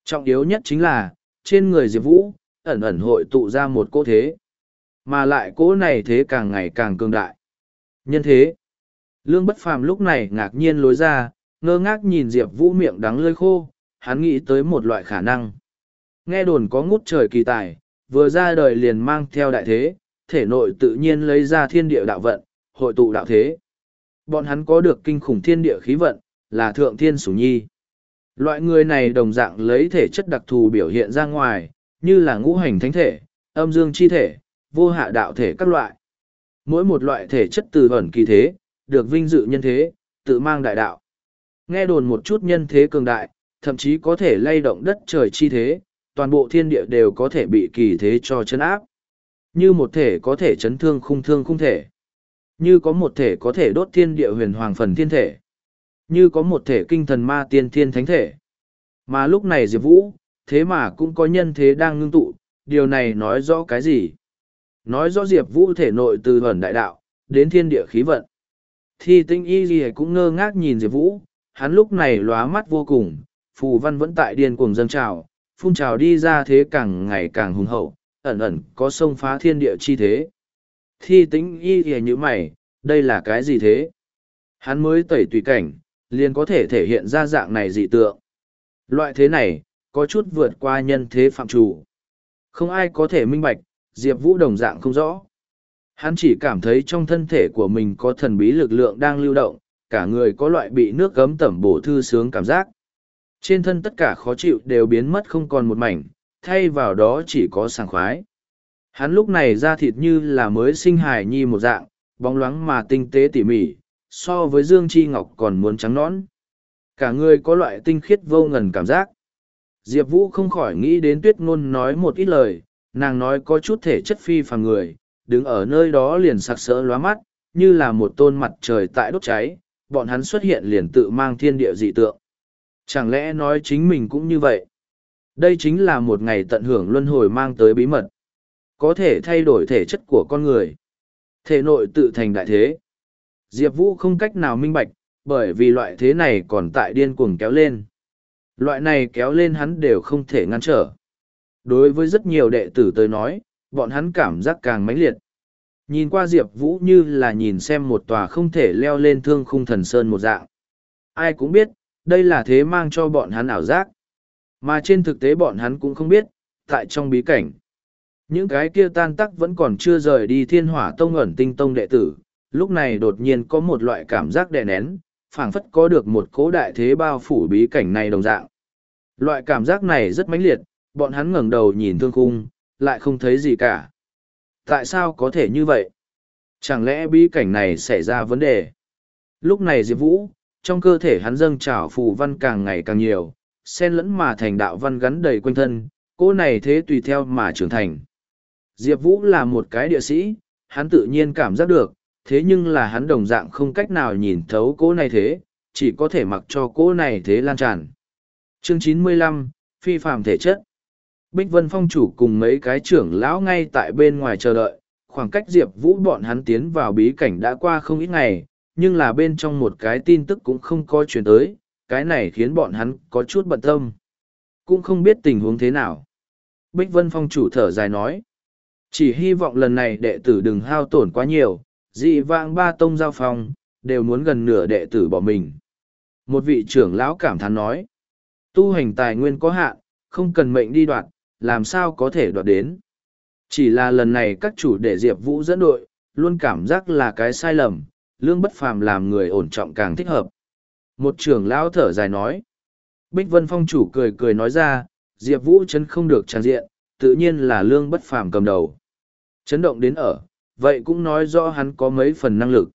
Trọng yếu nhất chính là, trên người Diệp Vũ, ẩn ẩn hội tụ ra một cỗ thế. Mà lại cỗ này thế càng ngày càng cường đại. Nhân thế, Lương Bất Phàm lúc này ngạc nhiên lối ra, ngơ ngác nhìn Diệp Vũ miệng đắng lơi khô, hắn nghĩ tới một loại khả năng. Nghe đồn có ngút trời kỳ tài, vừa ra đời liền mang theo đại thế, thể nội tự nhiên lấy ra thiên địa đạo vận, hội tụ đạo thế. Bọn hắn có được kinh khủng thiên địa khí vận, là thượng thiên sủng nhi. Loại người này đồng dạng lấy thể chất đặc thù biểu hiện ra ngoài, như là ngũ hành thánh thể, âm dương chi thể, vô hạ đạo thể các loại. Mỗi một loại thể chất từ ẩn kỳ thế, được vinh dự nhân thế, tự mang đại đạo. Nghe đồn một chút nhân thế cường đại, thậm chí có thể lay động đất trời chi thế, toàn bộ thiên địa đều có thể bị kỳ thế cho chấn áp. Như một thể có thể chấn thương khung thương khung thể. Như có một thể có thể đốt thiên địa huyền hoàng phần thiên thể. Như có một thể kinh thần ma tiên thiên thánh thể. Mà lúc này Diệp Vũ, thế mà cũng có nhân thế đang ngưng tụ, điều này nói rõ cái gì? Nói rõ Diệp Vũ thể nội từ vẩn đại đạo, đến thiên địa khí vận. Thi tinh y gì cũng ngơ ngác nhìn Diệp Vũ, hắn lúc này lóa mắt vô cùng, phù văn vẫn tại điên cuồng dâng trào, phun trào đi ra thế càng ngày càng hùng hậu, ẩn ẩn có sông phá thiên địa chi thế. Thi tinh y gì như mày, đây là cái gì thế? Hắn mới tẩy tùy cảnh, liền có thể thể hiện ra dạng này dị tượng. Loại thế này, có chút vượt qua nhân thế phạm chủ. Không ai có thể minh bạch, Diệp Vũ đồng dạng không rõ. Hắn chỉ cảm thấy trong thân thể của mình có thần bí lực lượng đang lưu động, cả người có loại bị nước gấm tẩm bổ thư sướng cảm giác. Trên thân tất cả khó chịu đều biến mất không còn một mảnh, thay vào đó chỉ có sảng khoái. Hắn lúc này da thịt như là mới sinh hài nhi một dạng, bóng loáng mà tinh tế tỉ mỉ, so với Dương Chi Ngọc còn muốn trắng nõn. Cả người có loại tinh khiết vô ngần cảm giác. Diệp Vũ không khỏi nghĩ đến tuyết ngôn nói một ít lời, nàng nói có chút thể chất phi phàm người, đứng ở nơi đó liền sặc sỡ lóa mắt, như là một tôn mặt trời tại đốt cháy, bọn hắn xuất hiện liền tự mang thiên địa dị tượng. Chẳng lẽ nói chính mình cũng như vậy? Đây chính là một ngày tận hưởng luân hồi mang tới bí mật. Có thể thay đổi thể chất của con người. Thể nội tự thành đại thế. Diệp Vũ không cách nào minh bạch, bởi vì loại thế này còn tại điên cuồng kéo lên. Loại này kéo lên hắn đều không thể ngăn trở. Đối với rất nhiều đệ tử tới nói, bọn hắn cảm giác càng mãnh liệt. Nhìn qua Diệp Vũ như là nhìn xem một tòa không thể leo lên thương khung thần sơn một dạng. Ai cũng biết, đây là thế mang cho bọn hắn ảo giác. Mà trên thực tế bọn hắn cũng không biết, tại trong bí cảnh. Những cái kia tan tắc vẫn còn chưa rời đi thiên hỏa tông ẩn tinh tông đệ tử, lúc này đột nhiên có một loại cảm giác đè nén, phảng phất có được một cố đại thế bao phủ bí cảnh này đồng dạng. Loại cảm giác này rất mãnh liệt, bọn hắn ngẩng đầu nhìn thương khung, lại không thấy gì cả. Tại sao có thể như vậy? Chẳng lẽ bí cảnh này xảy ra vấn đề? Lúc này Diệp Vũ, trong cơ thể hắn dâng trào phù văn càng ngày càng nhiều, xen lẫn mà thành đạo văn gắn đầy quanh thân, cô này thế tùy theo mà trưởng thành. Diệp Vũ là một cái địa sĩ, hắn tự nhiên cảm giác được, thế nhưng là hắn đồng dạng không cách nào nhìn thấu cô này thế, chỉ có thể mặc cho cô này thế lan tràn. Chương chín mươi lăm Phi phạm thể chất Bích Vân Phong chủ cùng mấy cái trưởng lão ngay tại bên ngoài chờ đợi, khoảng cách Diệp Vũ bọn hắn tiến vào bí cảnh đã qua không ít ngày, nhưng là bên trong một cái tin tức cũng không có chuyển tới, cái này khiến bọn hắn có chút bận tâm. Cũng không biết tình huống thế nào. Bích Vân Phong chủ thở dài nói, chỉ hy vọng lần này đệ tử đừng hao tổn quá nhiều, dị vãng ba tông giao phong, đều muốn gần nửa đệ tử bỏ mình. Một vị trưởng lão cảm thán nói, tu hành tài nguyên có hạn, không cần mệnh đi đoạt, làm sao có thể đoạt đến. Chỉ là lần này các chủ để Diệp Vũ dẫn đội, luôn cảm giác là cái sai lầm, lương bất phàm làm người ổn trọng càng thích hợp. Một trưởng lão thở dài nói. Bích Vân Phong chủ cười cười nói ra, Diệp Vũ chấn không được trang diện, tự nhiên là lương bất phàm cầm đầu. Chấn động đến ở, vậy cũng nói rõ hắn có mấy phần năng lực.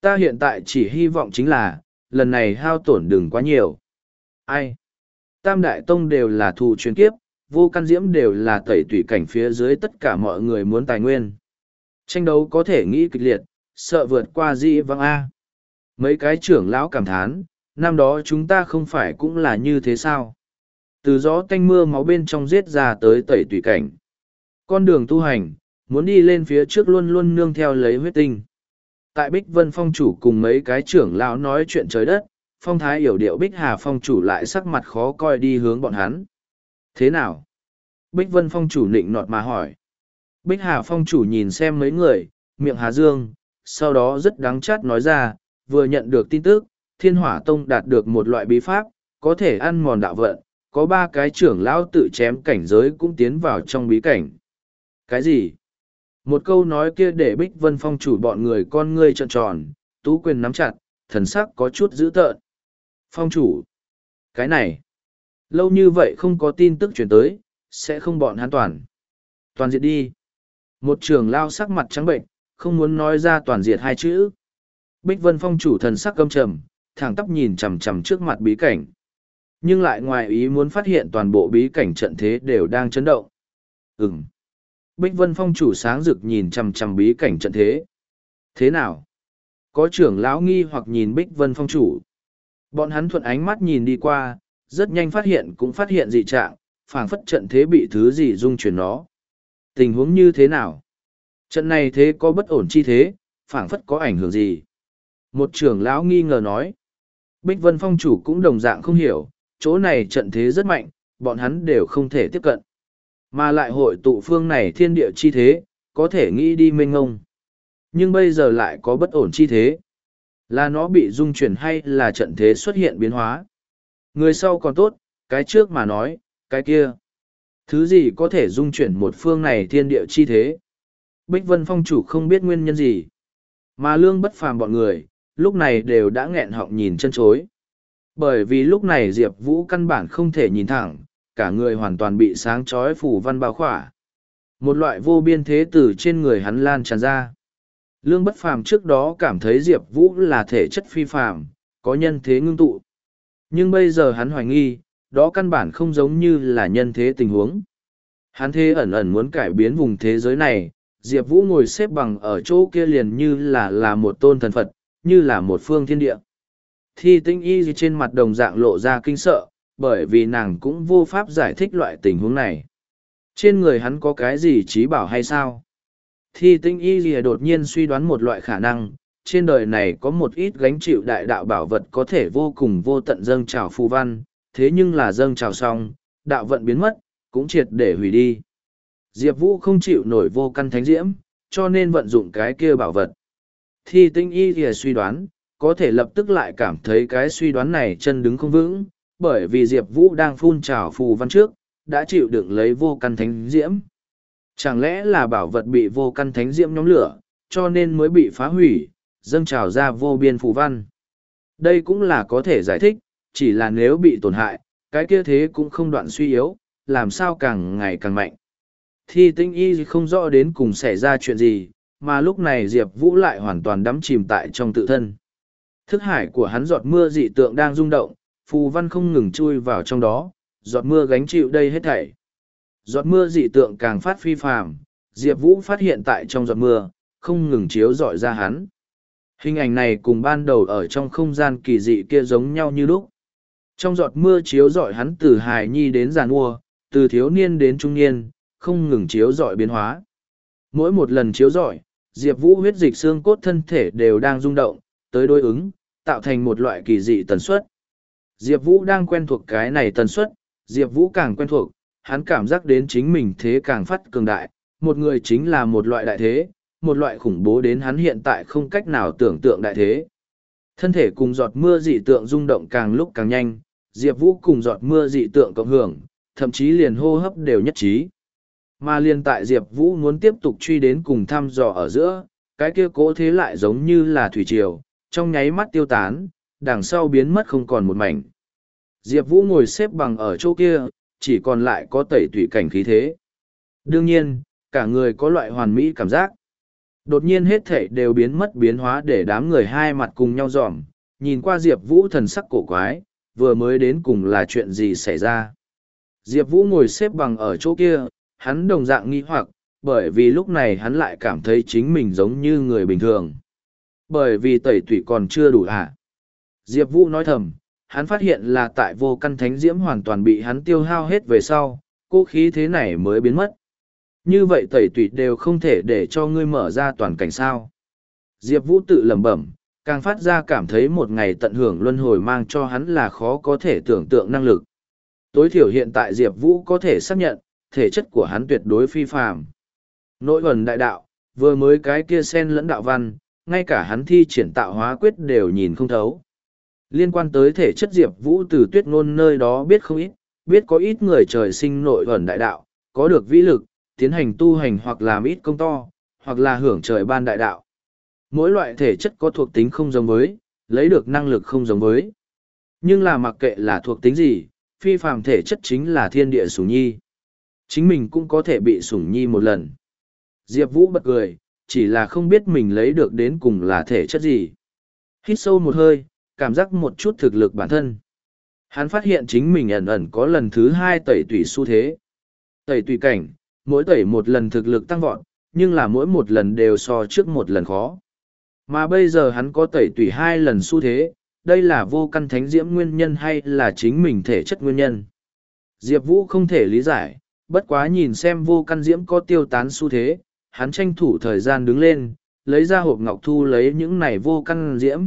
Ta hiện tại chỉ hy vọng chính là, lần này hao tổn đừng quá nhiều. Ai? Tam Đại Tông đều là thù chuyên kiếp, vô căn diễm đều là tẩy tủy cảnh phía dưới tất cả mọi người muốn tài nguyên. Tranh đấu có thể nghĩ kịch liệt, sợ vượt qua di văng A. Mấy cái trưởng lão cảm thán, năm đó chúng ta không phải cũng là như thế sao? Từ gió tanh mưa máu bên trong giết ra tới tẩy tủy cảnh. Con đường tu hành, muốn đi lên phía trước luôn luôn nương theo lấy huyết tinh. Tại Bích Vân Phong chủ cùng mấy cái trưởng lão nói chuyện trời đất, phong thái hiểu điệu Bích Hà Phong chủ lại sắc mặt khó coi đi hướng bọn hắn. Thế nào? Bích Vân Phong chủ nịnh nọt mà hỏi. Bích Hà Phong chủ nhìn xem mấy người, miệng Hà Dương, sau đó rất đáng chát nói ra, vừa nhận được tin tức, Thiên Hỏa Tông đạt được một loại bí pháp, có thể ăn mòn đạo vận, có ba cái trưởng lão tự chém cảnh giới cũng tiến vào trong bí cảnh. Cái gì? Một câu nói kia để Bích Vân Phong chủ bọn người con ngươi trợn tròn, tú quyền nắm chặt, thần sắc có chút dữ tợn. Phong chủ. Cái này. Lâu như vậy không có tin tức chuyển tới, sẽ không bọn hắn toàn. Toàn diệt đi. Một trường lao sắc mặt trắng bệnh, không muốn nói ra toàn diệt hai chữ. Bích Vân Phong chủ thần sắc căm trầm, thẳng tắp nhìn chằm chằm trước mặt bí cảnh. Nhưng lại ngoài ý muốn phát hiện toàn bộ bí cảnh trận thế đều đang chấn động. Ừm. Bích Vân Phong chủ sáng rực nhìn chằm chằm bí cảnh trận thế. Thế nào? Có trưởng lão nghi hoặc nhìn Bích Vân Phong chủ. Bọn hắn thuận ánh mắt nhìn đi qua, rất nhanh phát hiện cũng phát hiện dị trạng, phảng phất trận thế bị thứ gì dung chuyển nó. Tình huống như thế nào? Trận này thế có bất ổn chi thế, phảng phất có ảnh hưởng gì? Một trưởng lão nghi ngờ nói. Bích Vân Phong chủ cũng đồng dạng không hiểu, chỗ này trận thế rất mạnh, bọn hắn đều không thể tiếp cận. Mà lại hội tụ phương này thiên địa chi thế, có thể nghĩ đi mênh ngông. Nhưng bây giờ lại có bất ổn chi thế. Là nó bị dung chuyển hay là trận thế xuất hiện biến hóa. Người sau còn tốt, cái trước mà nói, cái kia. Thứ gì có thể dung chuyển một phương này thiên địa chi thế? Bích Vân Phong chủ không biết nguyên nhân gì. Mà lương bất phàm bọn người, lúc này đều đã nghẹn họng nhìn chân chối. Bởi vì lúc này Diệp Vũ căn bản không thể nhìn thẳng, cả người hoàn toàn bị sáng chói phủ văn bao khỏa. Một loại vô biên thế từ trên người hắn lan tràn ra. Lương bất phàm trước đó cảm thấy Diệp Vũ là thể chất phi phàm, có nhân thế ngưng tụ. Nhưng bây giờ hắn hoài nghi, đó căn bản không giống như là nhân thế tình huống. Hắn thế ẩn ẩn muốn cải biến vùng thế giới này, Diệp Vũ ngồi xếp bằng ở chỗ kia liền như là là một tôn thần Phật, như là một phương thiên địa. Thi tinh y trên mặt đồng dạng lộ ra kinh sợ, bởi vì nàng cũng vô pháp giải thích loại tình huống này. Trên người hắn có cái gì trí bảo hay sao? Thi tinh y gì đột nhiên suy đoán một loại khả năng, trên đời này có một ít gánh chịu đại đạo bảo vật có thể vô cùng vô tận dâng trào phù văn, thế nhưng là dâng trào xong, đạo vận biến mất, cũng triệt để hủy đi. Diệp Vũ không chịu nổi vô căn thánh diễm, cho nên vận dụng cái kia bảo vật. Thi tinh y thì suy đoán, có thể lập tức lại cảm thấy cái suy đoán này chân đứng không vững, bởi vì Diệp Vũ đang phun trào phù văn trước, đã chịu đựng lấy vô căn thánh diễm. Chẳng lẽ là bảo vật bị vô căn thánh diễm nhóm lửa, cho nên mới bị phá hủy, dâng trào ra vô biên phù văn. Đây cũng là có thể giải thích, chỉ là nếu bị tổn hại, cái kia thế cũng không đoạn suy yếu, làm sao càng ngày càng mạnh. Thi tinh y không rõ đến cùng xảy ra chuyện gì, mà lúc này Diệp Vũ lại hoàn toàn đắm chìm tại trong tự thân. Thức hải của hắn giọt mưa dị tượng đang rung động, phù văn không ngừng chui vào trong đó, giọt mưa gánh chịu đây hết thảy. Giọt mưa dị tượng càng phát phi phàm, Diệp Vũ phát hiện tại trong giọt mưa, không ngừng chiếu rọi ra hắn. Hình ảnh này cùng ban đầu ở trong không gian kỳ dị kia giống nhau như lúc. Trong giọt mưa chiếu rọi hắn từ hài nhi đến giàn mua, từ thiếu niên đến trung niên, không ngừng chiếu rọi biến hóa. Mỗi một lần chiếu rọi, Diệp Vũ huyết dịch xương cốt thân thể đều đang rung động, tới đối ứng, tạo thành một loại kỳ dị tần suất. Diệp Vũ đang quen thuộc cái này tần suất, Diệp Vũ càng quen thuộc, hắn cảm giác đến chính mình thế càng phát cường đại, một người chính là một loại đại thế, một loại khủng bố đến hắn hiện tại không cách nào tưởng tượng đại thế. Thân thể cùng giọt mưa dị tượng rung động càng lúc càng nhanh, Diệp Vũ cùng giọt mưa dị tượng cộng hưởng, thậm chí liền hô hấp đều nhất trí. Mà liền tại Diệp Vũ muốn tiếp tục truy đến cùng thăm dò ở giữa, cái kia cố thế lại giống như là thủy triều, trong nháy mắt tiêu tán, đằng sau biến mất không còn một mảnh. Diệp Vũ ngồi xếp bằng ở chỗ kia, chỉ còn lại có tẩy tủy cảnh khí thế. Đương nhiên, cả người có loại hoàn mỹ cảm giác. Đột nhiên hết thể đều biến mất biến hóa để đám người hai mặt cùng nhau dòm, nhìn qua Diệp Vũ thần sắc cổ quái, vừa mới đến cùng là chuyện gì xảy ra. Diệp Vũ ngồi xếp bằng ở chỗ kia, hắn đồng dạng nghi hoặc, bởi vì lúc này hắn lại cảm thấy chính mình giống như người bình thường. Bởi vì tẩy tủy còn chưa đủ hả? À? Diệp Vũ nói thầm, hắn phát hiện là tại vô căn thánh diễm hoàn toàn bị hắn tiêu hao hết về sau, cô khí thế này mới biến mất. Như vậy tẩy tủy đều không thể để cho ngươi mở ra toàn cảnh sao. Diệp Vũ tự lẩm bẩm, càng phát ra cảm thấy một ngày tận hưởng luân hồi mang cho hắn là khó có thể tưởng tượng năng lực. Tối thiểu hiện tại Diệp Vũ có thể xác nhận, thể chất của hắn tuyệt đối phi phàm. Nội ẩn đại đạo, vừa mới cái kia sen lẫn đạo văn, ngay cả hắn thi triển tạo hóa quyết đều nhìn không thấu. Liên quan tới thể chất Diệp Vũ từ tuyết ngôn nơi đó biết không ít, biết có ít người trời sinh nội ẩn đại đạo, có được vĩ lực, tiến hành tu hành hoặc làm ít công to, hoặc là hưởng trời ban đại đạo. Mỗi loại thể chất có thuộc tính không giống với, lấy được năng lực không giống với. Nhưng là mặc kệ là thuộc tính gì, phi phàm thể chất chính là thiên địa sủng nhi. Chính mình cũng có thể bị sủng nhi một lần. Diệp Vũ bật cười, chỉ là không biết mình lấy được đến cùng là thể chất gì. Hít sâu một hơi, cảm giác một chút thực lực bản thân. Hắn phát hiện chính mình ẩn ẩn có lần thứ hai tẩy tùy xu thế. Tẩy tùy cảnh, mỗi tẩy một lần thực lực tăng vọt, nhưng là mỗi một lần đều so trước một lần khó. Mà bây giờ hắn có tẩy tùy hai lần xu thế, đây là vô căn thánh diễm nguyên nhân hay là chính mình thể chất nguyên nhân. Diệp Vũ không thể lý giải, bất quá nhìn xem vô căn diễm có tiêu tán xu thế, hắn tranh thủ thời gian đứng lên, lấy ra hộp ngọc thu lấy những này vô căn diễm.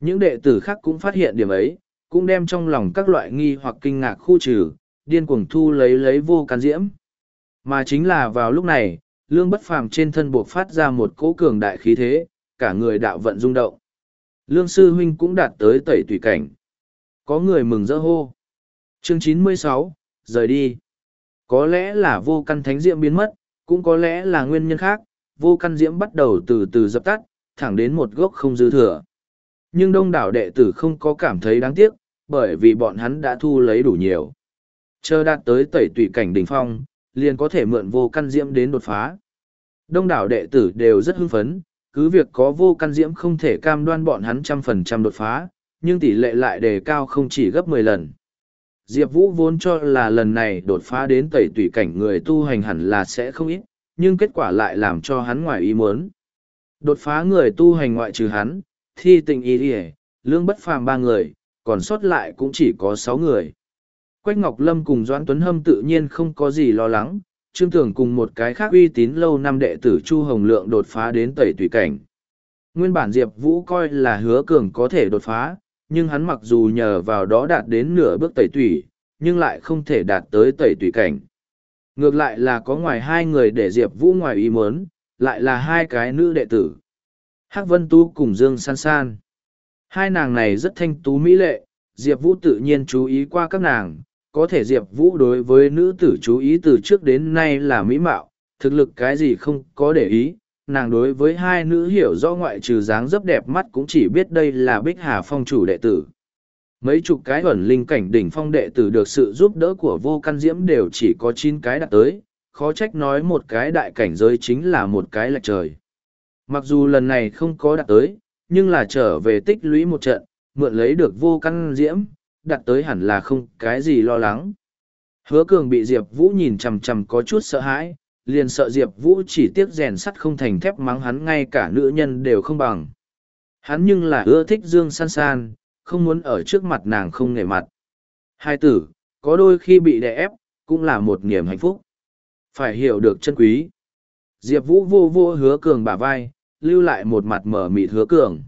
Những đệ tử khác cũng phát hiện điểm ấy, cũng đem trong lòng các loại nghi hoặc kinh ngạc khu trừ, điên cuồng thu lấy lấy vô căn diễm. Mà chính là vào lúc này, lương bất phàm trên thân buộc phát ra một cỗ cường đại khí thế, cả người đạo vận rung động. Lương sư huynh cũng đạt tới tẩy tùy cảnh. Có người mừng rỡ hô. Chương chín mươi sáu rời đi. Có lẽ là vô căn thánh diễm biến mất, cũng có lẽ là nguyên nhân khác, vô căn diễm bắt đầu từ từ dập tắt, thẳng đến một gốc không dư thừa. Nhưng đông đảo đệ tử không có cảm thấy đáng tiếc, bởi vì bọn hắn đã thu lấy đủ nhiều. Chờ đạt tới tẩy tùy cảnh đỉnh phong, liền có thể mượn vô căn diễm đến đột phá. Đông đảo đệ tử đều rất hưng phấn, cứ việc có vô căn diễm không thể cam đoan bọn hắn trăm phần trăm đột phá, nhưng tỷ lệ lại đề cao không chỉ gấp mười lần. Diệp Vũ vốn cho là lần này đột phá đến tẩy tùy cảnh người tu hành hẳn là sẽ không ít, nhưng kết quả lại làm cho hắn ngoài ý muốn. Đột phá người tu hành ngoại trừ hắn, thi tình ý đi lương bất phàm ba người, còn sót lại cũng chỉ có sáu người. Quách Ngọc Lâm cùng Doãn Tuấn Hâm tự nhiên không có gì lo lắng, Trương Tưởng cùng một cái khác uy tín lâu năm đệ tử Chu Hồng Lượng đột phá đến tẩy tùy cảnh. Nguyên bản Diệp Vũ coi là hứa cường có thể đột phá, nhưng hắn mặc dù nhờ vào đó đạt đến nửa bước tẩy tùy, nhưng lại không thể đạt tới tẩy tùy cảnh. Ngược lại là có ngoài hai người để Diệp Vũ ngoài ý muốn, lại là hai cái nữ đệ tử. Hắc Vân Tú cùng Dương San San. Hai nàng này rất thanh tú mỹ lệ, Diệp Vũ tự nhiên chú ý qua các nàng, có thể Diệp Vũ đối với nữ tử chú ý từ trước đến nay là mỹ mạo, thực lực cái gì không có để ý, nàng đối với hai nữ hiểu rõ ngoại trừ dáng dấp đẹp mắt cũng chỉ biết đây là Bích Hà Phong chủ đệ tử. Mấy chục cái ẩn linh cảnh đỉnh phong đệ tử được sự giúp đỡ của vô căn diễm đều chỉ có chín cái đạt tới, khó trách nói một cái đại cảnh giới chính là một cái lệch trời. Mặc dù lần này không có đạt tới, nhưng là trở về tích lũy một trận, mượn lấy được vô căn diễm, đặt tới hẳn là không cái gì lo lắng. Hứa cường bị Diệp Vũ nhìn chằm chằm có chút sợ hãi, liền sợ Diệp Vũ chỉ tiếc rèn sắt không thành thép mắng hắn ngay cả nữ nhân đều không bằng. Hắn nhưng là ưa thích Dương San San, không muốn ở trước mặt nàng không nể mặt. Hai tử, có đôi khi bị đè ép, cũng là một niềm hạnh phúc. Phải hiểu được chân quý. Diệp Vũ vô vô hứa cường bả vai, lưu lại một mặt mở mịt hứa cường.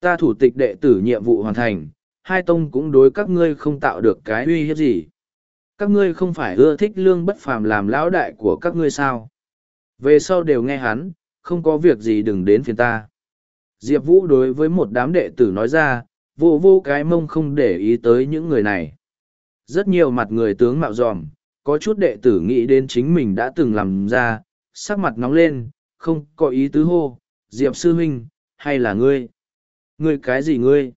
Ta thủ tịch đệ tử nhiệm vụ hoàn thành, hai tông cũng đối các ngươi không tạo được cái uy hiếp gì. Các ngươi không phải ưa thích lương bất phàm làm lão đại của các ngươi sao? Về sau đều nghe hắn, không có việc gì đừng đến phiền ta. Diệp vũ đối với một đám đệ tử nói ra, vô vô cái mông không để ý tới những người này. Rất nhiều mặt người tướng mạo dòm, có chút đệ tử nghĩ đến chính mình đã từng làm ra, sắc mặt nóng lên, không có ý tứ hô, diệp sư huynh, hay là ngươi? Ngươi cái gì ngươi?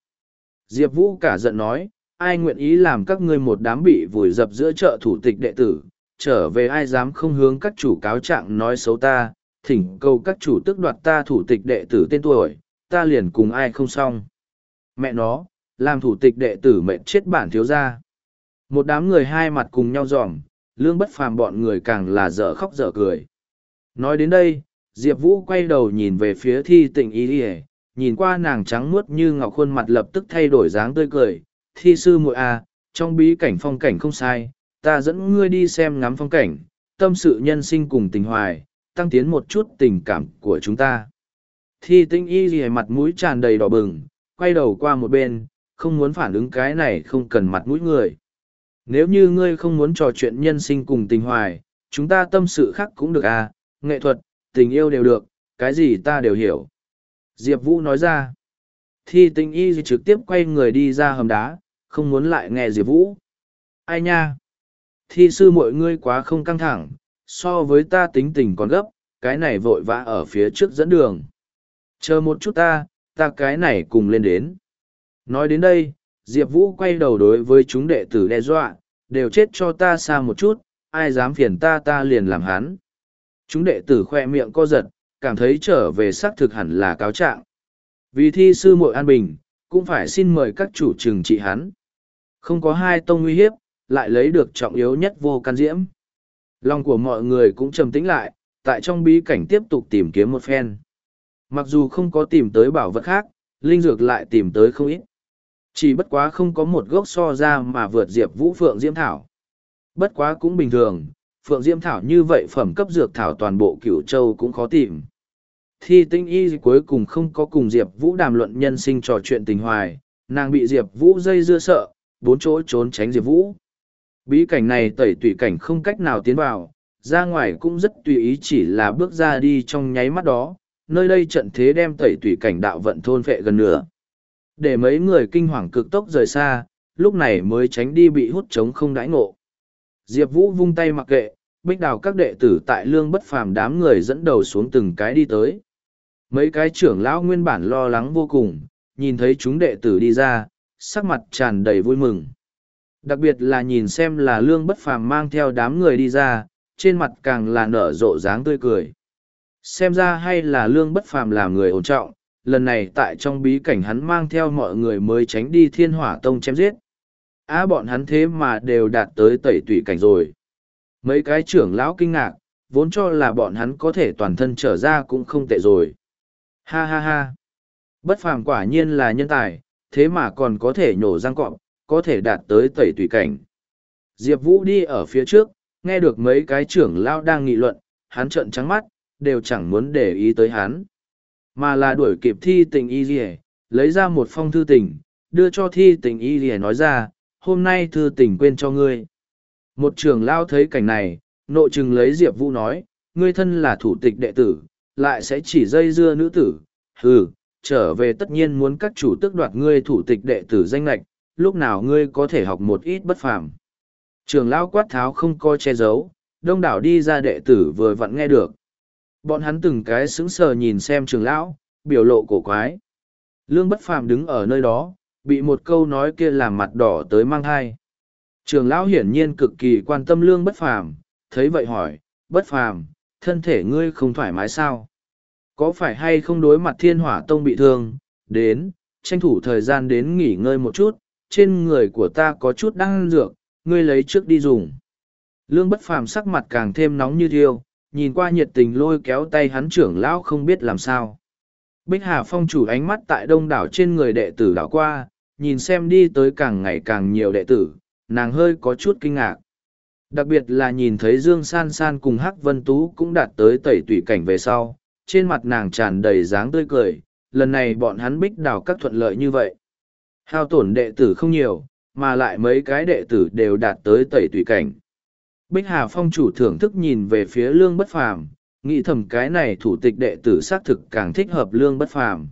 Diệp vũ cả giận nói ai nguyện ý làm các ngươi một đám bị vùi dập giữa chợ thủ tịch đệ tử, trở về ai dám không hướng các chủ cáo trạng nói xấu ta, thỉnh cầu các chủ tức đoạt ta thủ tịch đệ tử tên tuổi, ta liền cùng ai không xong. Mẹ nó, làm thủ tịch đệ tử mệnh chết bản thiếu gia. Một đám người hai mặt cùng nhau dòm, lương bất phàm bọn người càng là dở khóc dở cười. Nói đến đây, Diệp Vũ quay đầu nhìn về phía thi tịnh ý đi nhìn qua nàng trắng muốt như ngọc khuôn mặt lập tức thay đổi dáng tươi cười. Thi sư muội a trong bí cảnh phong cảnh không sai, ta dẫn ngươi đi xem ngắm phong cảnh, tâm sự nhân sinh cùng tình hoài, tăng tiến một chút tình cảm của chúng ta. Thi tinh y gì mặt mũi tràn đầy đỏ bừng, quay đầu qua một bên, không muốn phản ứng cái này không cần mặt mũi người. Nếu như ngươi không muốn trò chuyện nhân sinh cùng tình hoài, chúng ta tâm sự khác cũng được à, nghệ thuật, tình yêu đều được, cái gì ta đều hiểu. Diệp Vũ nói ra. Thi tinh y trực tiếp quay người đi ra hầm đá, không muốn lại nghe Diệp Vũ. Ai nha? Thi sư mọi ngươi quá không căng thẳng, so với ta tính tình còn gấp, cái này vội vã ở phía trước dẫn đường. Chờ một chút ta, ta cái này cùng lên đến. Nói đến đây, Diệp Vũ quay đầu đối với chúng đệ tử đe dọa, đều chết cho ta xa một chút, ai dám phiền ta ta liền làm hắn. Chúng đệ tử khoe miệng co giật, cảm thấy trở về xác thực hẳn là cáo trạng. Vì thi sư muội an bình, cũng phải xin mời các chủ trừng trị hắn. Không có hai tông uy hiếp, lại lấy được trọng yếu nhất vô can diễm. Lòng của mọi người cũng trầm tĩnh lại, tại trong bí cảnh tiếp tục tìm kiếm một phen. Mặc dù không có tìm tới bảo vật khác, linh dược lại tìm tới không ít. Chỉ bất quá không có một gốc so ra mà vượt diệp vũ phượng diễm thảo. Bất quá cũng bình thường, phượng diễm thảo như vậy phẩm cấp dược thảo toàn bộ cửu châu cũng khó tìm. Thi tinh y cuối cùng không có cùng diệp vũ đàm luận nhân sinh trò chuyện tình hoài, nàng bị diệp vũ dây dưa sợ, bốn chỗ trốn tránh diệp vũ. Bí cảnh này tẩy Tủy cảnh không cách nào tiến vào, ra ngoài cũng rất tùy ý chỉ là bước ra đi trong nháy mắt đó, nơi đây trận thế đem tẩy Tủy cảnh đạo vận thôn phệ gần nửa. Để mấy người kinh hoàng cực tốc rời xa, lúc này mới tránh đi bị hút trống không đãi ngộ. Diệp Vũ vung tay mặc kệ, bích đào các đệ tử tại lương bất phàm đám người dẫn đầu xuống từng cái đi tới. Mấy cái trưởng lão nguyên bản lo lắng vô cùng, nhìn thấy chúng đệ tử đi ra, sắc mặt tràn đầy vui mừng. Đặc biệt là nhìn xem là lương bất phàm mang theo đám người đi ra, trên mặt càng là nở rộ dáng tươi cười. Xem ra hay là lương bất phàm làm người ổn trọng, lần này tại trong bí cảnh hắn mang theo mọi người mới tránh đi thiên hỏa tông chém giết. Á bọn hắn thế mà đều đạt tới tẩy tủy cảnh rồi. Mấy cái trưởng lão kinh ngạc, vốn cho là bọn hắn có thể toàn thân trở ra cũng không tệ rồi. Ha ha ha. Bất phàm quả nhiên là nhân tài, thế mà còn có thể nhổ răng cọp, có thể đạt tới tẩy tùy cảnh. Diệp Vũ đi ở phía trước, nghe được mấy cái trưởng lao đang nghị luận, hắn trợn trắng mắt, đều chẳng muốn để ý tới hắn. Mà là đuổi kịp thi tình y gì lấy ra một phong thư tình, đưa cho thi tình y gì nói ra, hôm nay thư tình quên cho ngươi. Một trưởng lao thấy cảnh này, nộ trừng lấy Diệp Vũ nói, ngươi thân là thủ tịch đệ tử, lại sẽ chỉ dây dưa nữ tử, hừ, trở về tất nhiên muốn các chủ tức đoạt ngươi thủ tịch đệ tử danh lạch, lúc nào ngươi có thể học một ít bất phàm. Trường lão quát tháo không coi che giấu, đông đảo đi ra đệ tử vừa vặn nghe được. Bọn hắn từng cái sững sờ nhìn xem trường lão, biểu lộ cổ quái. Lương bất phàm đứng ở nơi đó, bị một câu nói kia làm mặt đỏ tới mang hai. Trường lão hiển nhiên cực kỳ quan tâm lương bất phàm, thấy vậy hỏi, bất phàm, thân thể ngươi không thoải mái sao? Có phải hay không đối mặt thiên hỏa tông bị thương, đến, tranh thủ thời gian đến nghỉ ngơi một chút, trên người của ta có chút đang dược, ngươi lấy trước đi dùng. Lương bất phàm sắc mặt càng thêm nóng như thiêu, nhìn qua nhiệt tình lôi kéo tay hắn trưởng lão không biết làm sao. Bích Hà Phong chủ ánh mắt tại đông đảo trên người đệ tử đảo qua, nhìn xem đi tới càng ngày càng nhiều đệ tử, nàng hơi có chút kinh ngạc. Đặc biệt là nhìn thấy Dương San San cùng Hắc Vân Tú cũng đạt tới tẩy tủy cảnh về sau, trên mặt nàng tràn đầy dáng tươi cười, lần này bọn hắn bích đào các thuận lợi như vậy. Hao tổn đệ tử không nhiều, mà lại mấy cái đệ tử đều đạt tới tẩy tủy cảnh. Bích Hà Phong chủ thưởng thức nhìn về phía lương bất phàm, nghĩ thầm cái này thủ tịch đệ tử xác thực càng thích hợp lương bất phàm.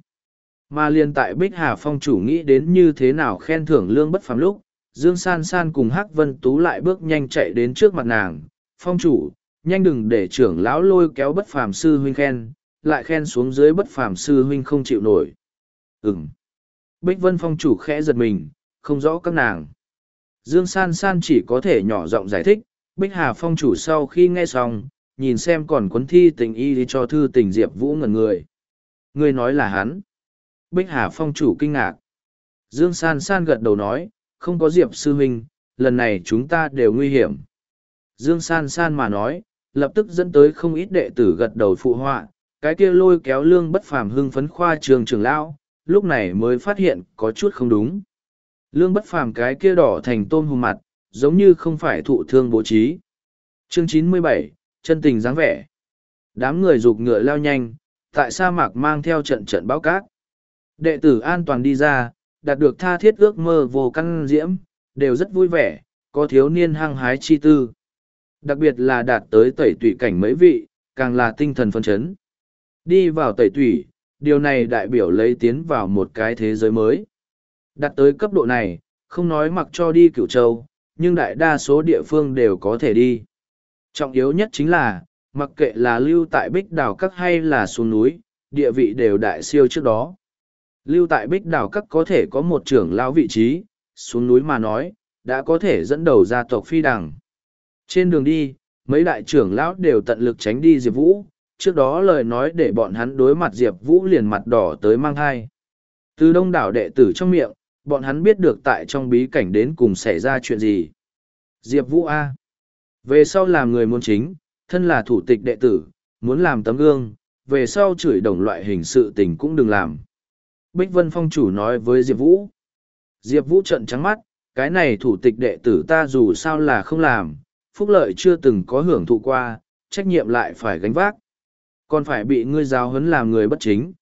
Mà liên tại Bích Hà Phong chủ nghĩ đến như thế nào khen thưởng lương bất phàm lúc, Dương San San cùng Hắc Vân Tú lại bước nhanh chạy đến trước mặt nàng. Phong chủ, nhanh đừng để trưởng lão lôi kéo bất phàm sư huynh khen, lại khen xuống dưới bất phàm sư huynh không chịu nổi. Ừm. Bích Vân Phong chủ khẽ giật mình, không rõ các nàng. Dương San San chỉ có thể nhỏ giọng giải thích, Bích Hà Phong chủ sau khi nghe xong, nhìn xem còn cuốn thi tình y đi cho thư tình Diệp Vũ ngẩn người. Ngươi nói là hắn. Bích Hà Phong chủ kinh ngạc. Dương San San gật đầu nói, không có Diệp sư huynh, lần này chúng ta đều nguy hiểm. Dương San San mà nói, lập tức dẫn tới không ít đệ tử gật đầu phụ họa, cái kia lôi kéo lương bất phàm hưng phấn khoa trường trường lão, lúc này mới phát hiện có chút không đúng. Lương bất phàm cái kia đỏ thành tôm hùm mặt, giống như không phải thụ thương bố trí. Chương chín mươi bảy chân tình dáng vẻ. Đám người giục ngựa lao nhanh, tại sa mạc mang theo trận trận bão cát. Đệ tử an toàn đi ra, đạt được tha thiết ước mơ vô căn diễm, đều rất vui vẻ, có thiếu niên hăng hái chi tư. Đặc biệt là đạt tới tẩy tủy cảnh mấy vị, càng là tinh thần phân chấn. Đi vào tẩy tủy, điều này đại biểu lấy tiến vào một cái thế giới mới. Đạt tới cấp độ này, không nói mặc cho đi cửu châu, nhưng đại đa số địa phương đều có thể đi. Trọng yếu nhất chính là, mặc kệ là lưu tại bích đảo các hay là xuống núi, địa vị đều đại siêu trước đó. Lưu tại bích đảo các có thể có một trưởng lão vị trí, xuống núi mà nói, đã có thể dẫn đầu gia tộc phi đằng. Trên đường đi, mấy đại trưởng lão đều tận lực tránh đi Diệp Vũ, trước đó lời nói để bọn hắn đối mặt Diệp Vũ liền mặt đỏ tới mang thai. Từ đông đảo đệ tử trong miệng, bọn hắn biết được tại trong bí cảnh đến cùng xảy ra chuyện gì. Diệp Vũ A. Về sau làm người muốn chính, thân là thủ tịch đệ tử, muốn làm tấm gương, về sau chửi đồng loại hình sự tình cũng đừng làm. Bích Vân Phong chủ nói với Diệp Vũ. Diệp Vũ trận trắng mắt, cái này thủ tịch đệ tử ta dù sao là không làm, phúc lợi chưa từng có hưởng thụ qua, trách nhiệm lại phải gánh vác. Còn phải bị ngươi giáo huấn làm người bất chính.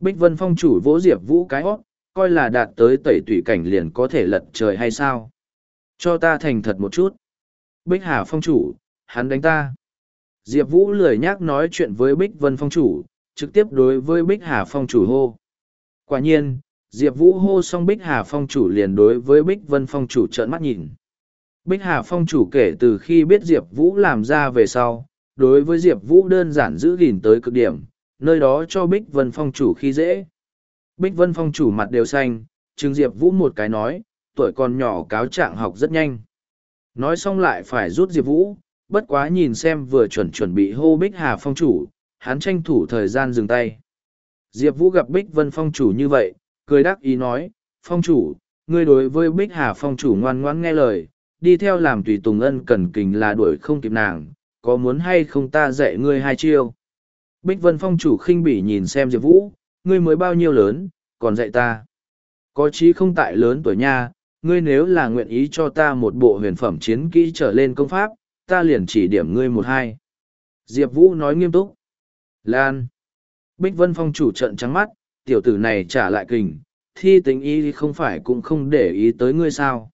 Bích Vân Phong chủ vỗ Diệp Vũ cái hót, coi là đạt tới tẩy tủy cảnh liền có thể lật trời hay sao. Cho ta thành thật một chút. Bích Hà Phong chủ, hắn đánh ta. Diệp Vũ lười nhác nói chuyện với Bích Vân Phong chủ, trực tiếp đối với Bích Hà Phong chủ hô. Quả nhiên, Diệp Vũ hô xong Bích Hà Phong chủ liền đối với Bích Vân Phong chủ trợn mắt nhìn. Bích Hà Phong chủ kể từ khi biết Diệp Vũ làm ra về sau, đối với Diệp Vũ đơn giản giữ gìn tới cực điểm, nơi đó cho Bích Vân Phong chủ khi dễ. Bích Vân Phong chủ mặt đều xanh, chừng Diệp Vũ một cái nói, tuổi còn nhỏ cáo trạng học rất nhanh. Nói xong lại phải rút Diệp Vũ, bất quá nhìn xem vừa chuẩn chuẩn bị hô Bích Hà Phong chủ, hắn tranh thủ thời gian dừng tay. Diệp Vũ gặp Bích Vân Phong chủ như vậy, cười đắc ý nói, Phong chủ, ngươi đối với Bích Hà Phong chủ ngoan ngoãn nghe lời, đi theo làm tùy tùng ân cần kình là đuổi không kịp nàng, có muốn hay không ta dạy ngươi hai chiêu. Bích Vân Phong chủ khinh bỉ nhìn xem Diệp Vũ, ngươi mới bao nhiêu lớn, còn dạy ta. Có chí không tại lớn tuổi nha, ngươi nếu là nguyện ý cho ta một bộ huyền phẩm chiến kỹ trở lên công pháp, ta liền chỉ điểm ngươi một hai. Diệp Vũ nói nghiêm túc. Lan. Bích Vân Phong chủ trận trắng mắt, tiểu tử này trả lại kình, thi tính ý không phải cũng không để ý tới ngươi sao.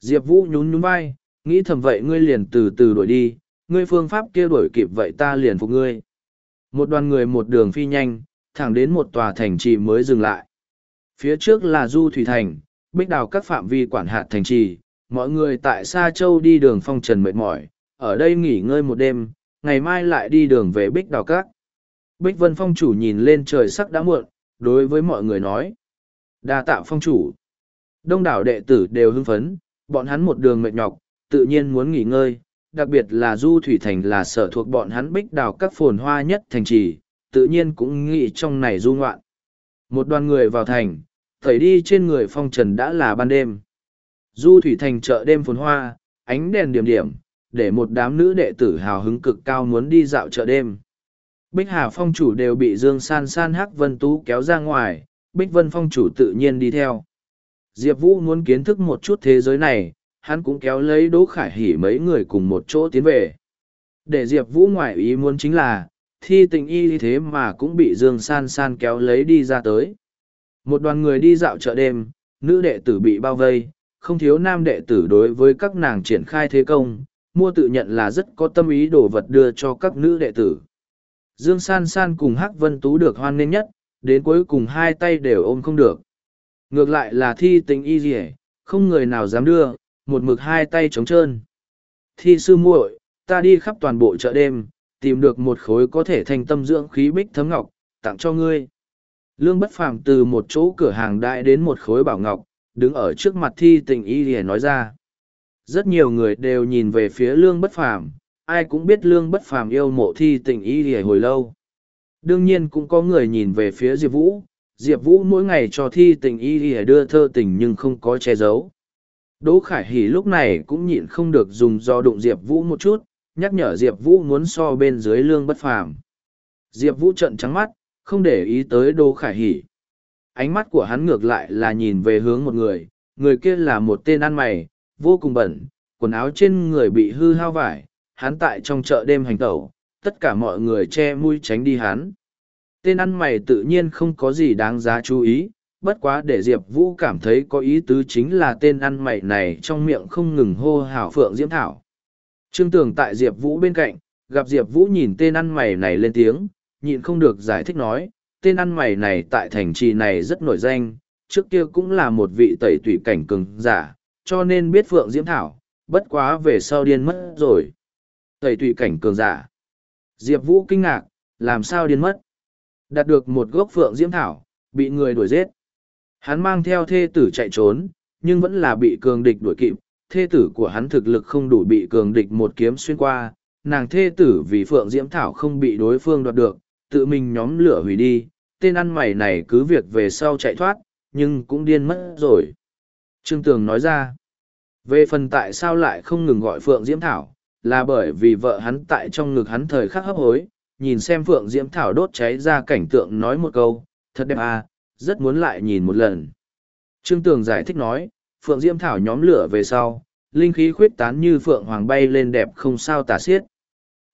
Diệp Vũ nhún nhún vai, nghĩ thầm vậy ngươi liền từ từ đuổi đi, ngươi phương pháp kia đuổi kịp vậy ta liền phục ngươi. Một đoàn người một đường phi nhanh, thẳng đến một tòa thành trì mới dừng lại. Phía trước là Du Thủy Thành, bích đào các phạm vi quản hạt thành trì, mọi người tại Sa Châu đi đường phong trần mệt mỏi, ở đây nghỉ ngơi một đêm, ngày mai lại đi đường về bích đào các. Bích Vân Phong chủ nhìn lên trời sắc đã muộn, đối với mọi người nói. đa tạ phong chủ. Đông đảo đệ tử đều hưng phấn, bọn hắn một đường mệt nhọc, tự nhiên muốn nghỉ ngơi, đặc biệt là Du Thủy Thành là sở thuộc bọn hắn bích đào các phồn hoa nhất thành trì, tự nhiên cũng nghĩ trong này du ngoạn. Một đoàn người vào thành, thầy đi trên người phong trần đã là ban đêm. Du Thủy Thành chợ đêm phồn hoa, ánh đèn điểm điểm, để một đám nữ đệ tử hào hứng cực cao muốn đi dạo chợ đêm. Bích Hà Phong chủ đều bị Dương San San Hắc Vân Tú kéo ra ngoài, Bích Vân Phong chủ tự nhiên đi theo. Diệp Vũ muốn kiến thức một chút thế giới này, hắn cũng kéo lấy Đỗ Khải Hỉ mấy người cùng một chỗ tiến về. Để Diệp Vũ ngoại ý muốn chính là, thi tình y thế mà cũng bị Dương San San kéo lấy đi ra tới. Một đoàn người đi dạo chợ đêm, nữ đệ tử bị bao vây, không thiếu nam đệ tử đối với các nàng triển khai thế công, mua tự nhận là rất có tâm ý đồ vật đưa cho các nữ đệ tử. Dương San San cùng Hắc Vân Tú được hoan nghênh nhất, đến cuối cùng hai tay đều ôm không được. Ngược lại là thi tình y dì không người nào dám đưa, một mực hai tay trống trơn. Thi sư muội, ta đi khắp toàn bộ chợ đêm, tìm được một khối có thể thành tâm dưỡng khí bích thấm ngọc, tặng cho ngươi. Lương bất phàm từ một chỗ cửa hàng đại đến một khối bảo ngọc, đứng ở trước mặt thi tình y lìa nói ra. Rất nhiều người đều nhìn về phía lương bất phàm, ai cũng biết lương bất phàm yêu mộ thi tình y lìa hồi lâu. Đương nhiên cũng có người nhìn về phía Diệp Vũ, Diệp Vũ mỗi ngày cho thi tình y lìa đưa thơ tình nhưng không có che giấu. Đỗ Khải Hỷ lúc này cũng nhịn không được dùng do đụng Diệp Vũ một chút, nhắc nhở Diệp Vũ muốn so bên dưới lương bất phàm. Diệp Vũ trận trắng mắt, không để ý tới Đỗ Khải Hỷ. Ánh mắt của hắn ngược lại là nhìn về hướng một người, người kia là một tên ăn mày, vô cùng bẩn, quần áo trên người bị hư hao vải, hắn tại trong chợ đêm hành tẩu, tất cả mọi người che mũi tránh đi hắn. Tên ăn mày tự nhiên không có gì đáng giá chú ý, bất quá để Diệp Vũ cảm thấy có ý tứ chính là tên ăn mày này trong miệng không ngừng hô hào Phượng Diễm Thảo. Trương Tường tại Diệp Vũ bên cạnh, gặp Diệp Vũ nhìn tên ăn mày này lên tiếng, nhịn không được giải thích nói, tên ăn mày này tại thành trì này rất nổi danh, trước kia cũng là một vị tẩy tủy cảnh cường giả, cho nên biết Phượng Diễm Thảo, bất quá về sau điên mất rồi. Tẩy tụy cảnh cường giả. Diệp Vũ kinh ngạc, làm sao điên mất? Đạt được một gốc Phượng Diễm Thảo, bị người đuổi giết. Hắn mang theo thê tử chạy trốn, nhưng vẫn là bị cường địch đuổi kịp. Thê tử của hắn thực lực không đủ bị cường địch một kiếm xuyên qua. Nàng thê tử vì Phượng Diễm Thảo không bị đối phương đoạt được, tự mình nhóm lửa hủy đi. Tên ăn mày này cứ việc về sau chạy thoát, nhưng cũng điên mất rồi. Trương Tường nói ra, về phần tại sao lại không ngừng gọi Phượng Diễm Thảo, là bởi vì vợ hắn tại trong ngực hắn thời khắc hấp hối, nhìn xem Phượng Diễm Thảo đốt cháy ra cảnh tượng nói một câu, thật đẹp à, rất muốn lại nhìn một lần. Trương Tường giải thích nói, Phượng Diễm Thảo nhóm lửa về sau, linh khí khuyết tán như Phượng Hoàng bay lên đẹp không sao tả xiết.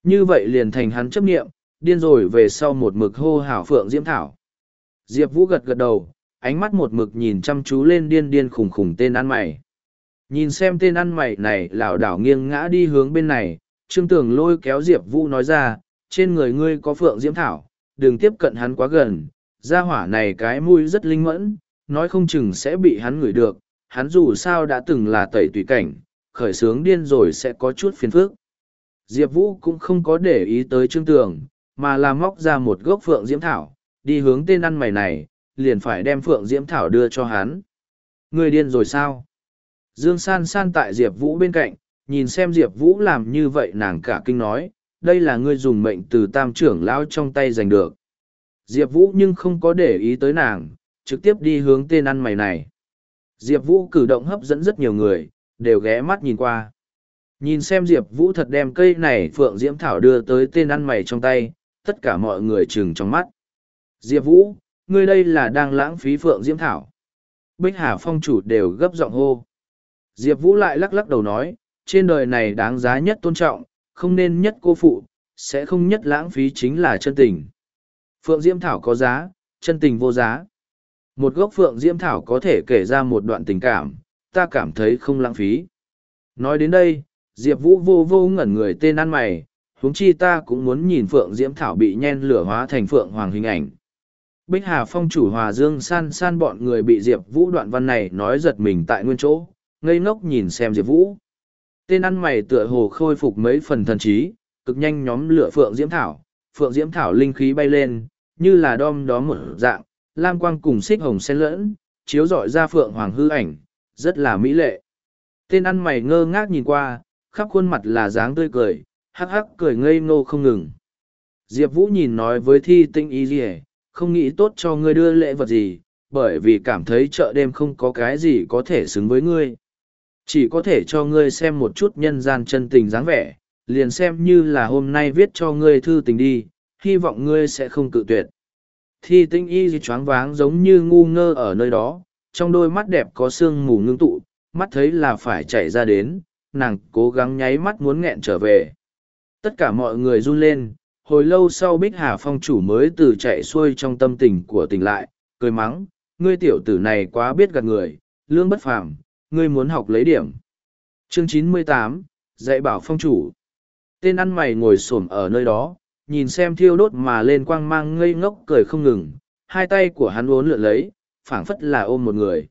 Như vậy liền thành hắn chấp nghiệm, điên rồi về sau một mực hô hào Phượng Diễm Thảo. Diệp Vũ gật gật đầu, ánh mắt một mực nhìn chăm chú lên điên điên khủng khủng tên ăn mày. Nhìn xem tên ăn mày này lảo đảo nghiêng ngã đi hướng bên này, Trương Tường lôi kéo Diệp Vũ nói ra, trên người ngươi có Phượng Diễm Thảo, đừng tiếp cận hắn quá gần, gia hỏa này cái mũi rất linh mẫn, nói không chừng sẽ bị hắn ngửi được, hắn dù sao đã từng là tẩy tùy cảnh, khởi sướng điên rồi sẽ có chút phiền phức. Diệp Vũ cũng không có để ý tới Trương Tường, mà là móc ra một gốc phượng diễm thảo, đi hướng tên ăn mày này, liền phải đem phượng diễm thảo đưa cho hắn. Người điên rồi sao? Dương san san tại Diệp Vũ bên cạnh, nhìn xem Diệp Vũ làm như vậy nàng cả kinh nói, đây là ngươi dùng mệnh từ tam trưởng lão trong tay giành được. Diệp Vũ nhưng không có để ý tới nàng, trực tiếp đi hướng tên ăn mày này. Diệp Vũ cử động hấp dẫn rất nhiều người, đều ghé mắt nhìn qua. Nhìn xem Diệp Vũ thật đem cây này Phượng Diễm Thảo đưa tới tên ăn mày trong tay, tất cả mọi người trừng trong mắt. Diệp Vũ, ngươi đây là đang lãng phí Phượng Diễm Thảo. Bích Hà Phong chủ đều gấp giọng hô. Diệp Vũ lại lắc lắc đầu nói, trên đời này đáng giá nhất tôn trọng, không nên nhất cô phụ, sẽ không nhất lãng phí chính là chân tình. Phượng Diễm Thảo có giá, chân tình vô giá. Một gốc Phượng Diễm Thảo có thể kể ra một đoạn tình cảm, ta cảm thấy không lãng phí. Nói đến đây, Diệp Vũ vô vô ngẩn người tên ăn mày, huống chi ta cũng muốn nhìn Phượng Diễm Thảo bị nhen lửa hóa thành Phượng Hoàng hình ảnh. Bích Hà Phong chủ Hòa Dương san san bọn người bị Diệp Vũ đoạn văn này nói giật mình tại nguyên chỗ, ngây ngốc nhìn xem Diệp Vũ. Tên ăn mày tựa hồ khôi phục mấy phần thần trí, cực nhanh nhóm lửa Phượng Diễm Thảo, phượng diễm thảo linh khí bay lên, như là đom đó một dạng, lam quang cùng xích hồng xen lẫn, chiếu rọi ra phượng hoàng hư ảnh, rất là mỹ lệ. Tên ăn mày ngơ ngác nhìn qua, khắp khuôn mặt là dáng tươi cười, hắc hắc cười ngây ngô không ngừng. Diệp Vũ nhìn nói với thi tinh y gì không nghĩ tốt cho ngươi đưa lễ vật gì, bởi vì cảm thấy chợ đêm không có cái gì có thể xứng với ngươi. Chỉ có thể cho ngươi xem một chút nhân gian chân tình dáng vẻ, liền xem như là hôm nay viết cho ngươi thư tình đi, hy vọng ngươi sẽ không cự tuyệt. Thi tinh y di choáng váng giống như ngu ngơ ở nơi đó, trong đôi mắt đẹp có sương mù ngưng tụ, mắt thấy là phải chạy ra đến, nàng cố gắng nháy mắt muốn nghẹn trở về. Tất cả mọi người run lên, hồi lâu sau Bích Hà Phong chủ mới từ chạy xuôi trong tâm tình của tỉnh lại, cười mắng, ngươi tiểu tử này quá biết gạt người, lương bất phàm, ngươi muốn học lấy điểm. Chương chín mươi tám dạy bảo phong chủ. Tên ăn mày ngồi xổm ở nơi đó, nhìn xem thiêu đốt mà lên quang mang ngây ngốc cười không ngừng, hai tay của hắn uốn lượn lấy, phảng phất là ôm một người.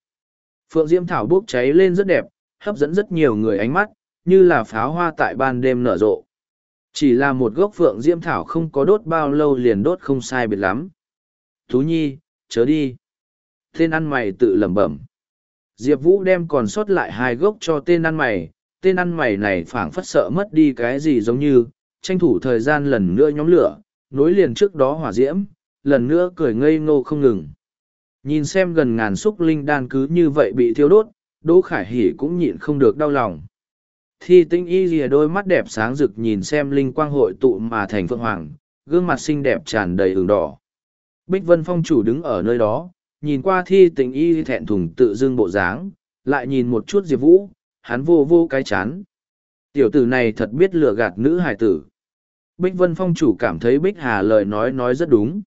Phượng Diễm Thảo bốc cháy lên rất đẹp, hấp dẫn rất nhiều người ánh mắt, như là pháo hoa tại ban đêm nở rộ. Chỉ là một gốc Phượng Diễm Thảo không có đốt bao lâu liền đốt không sai biệt lắm. Thú nhi, chớ đi. Tên ăn mày tự lẩm bẩm. Diệp Vũ đem còn sót lại hai gốc cho tên ăn mày, tên ăn mày này phảng phất sợ mất đi cái gì giống như, tranh thủ thời gian lần nữa nhóm lửa, nối liền trước đó hỏa diễm, lần nữa cười ngây ngô không ngừng. Nhìn xem gần ngàn xúc linh đan cứ như vậy bị thiêu đốt, Đỗ Khải Hỷ cũng nhịn không được đau lòng. Thi tinh y rìa đôi mắt đẹp sáng rực nhìn xem linh quang hội tụ mà thành phượng hoàng, gương mặt xinh đẹp tràn đầy ửng đỏ. Bích Vân Phong chủ đứng ở nơi đó, nhìn qua thi tình y thẹn thùng tự dưng bộ dáng, lại nhìn một chút Diệp Vũ, hắn vô vô cái chán. Tiểu tử này thật biết lừa gạt nữ hải tử. Bích Vân Phong chủ cảm thấy Bích Hà lời nói nói rất đúng.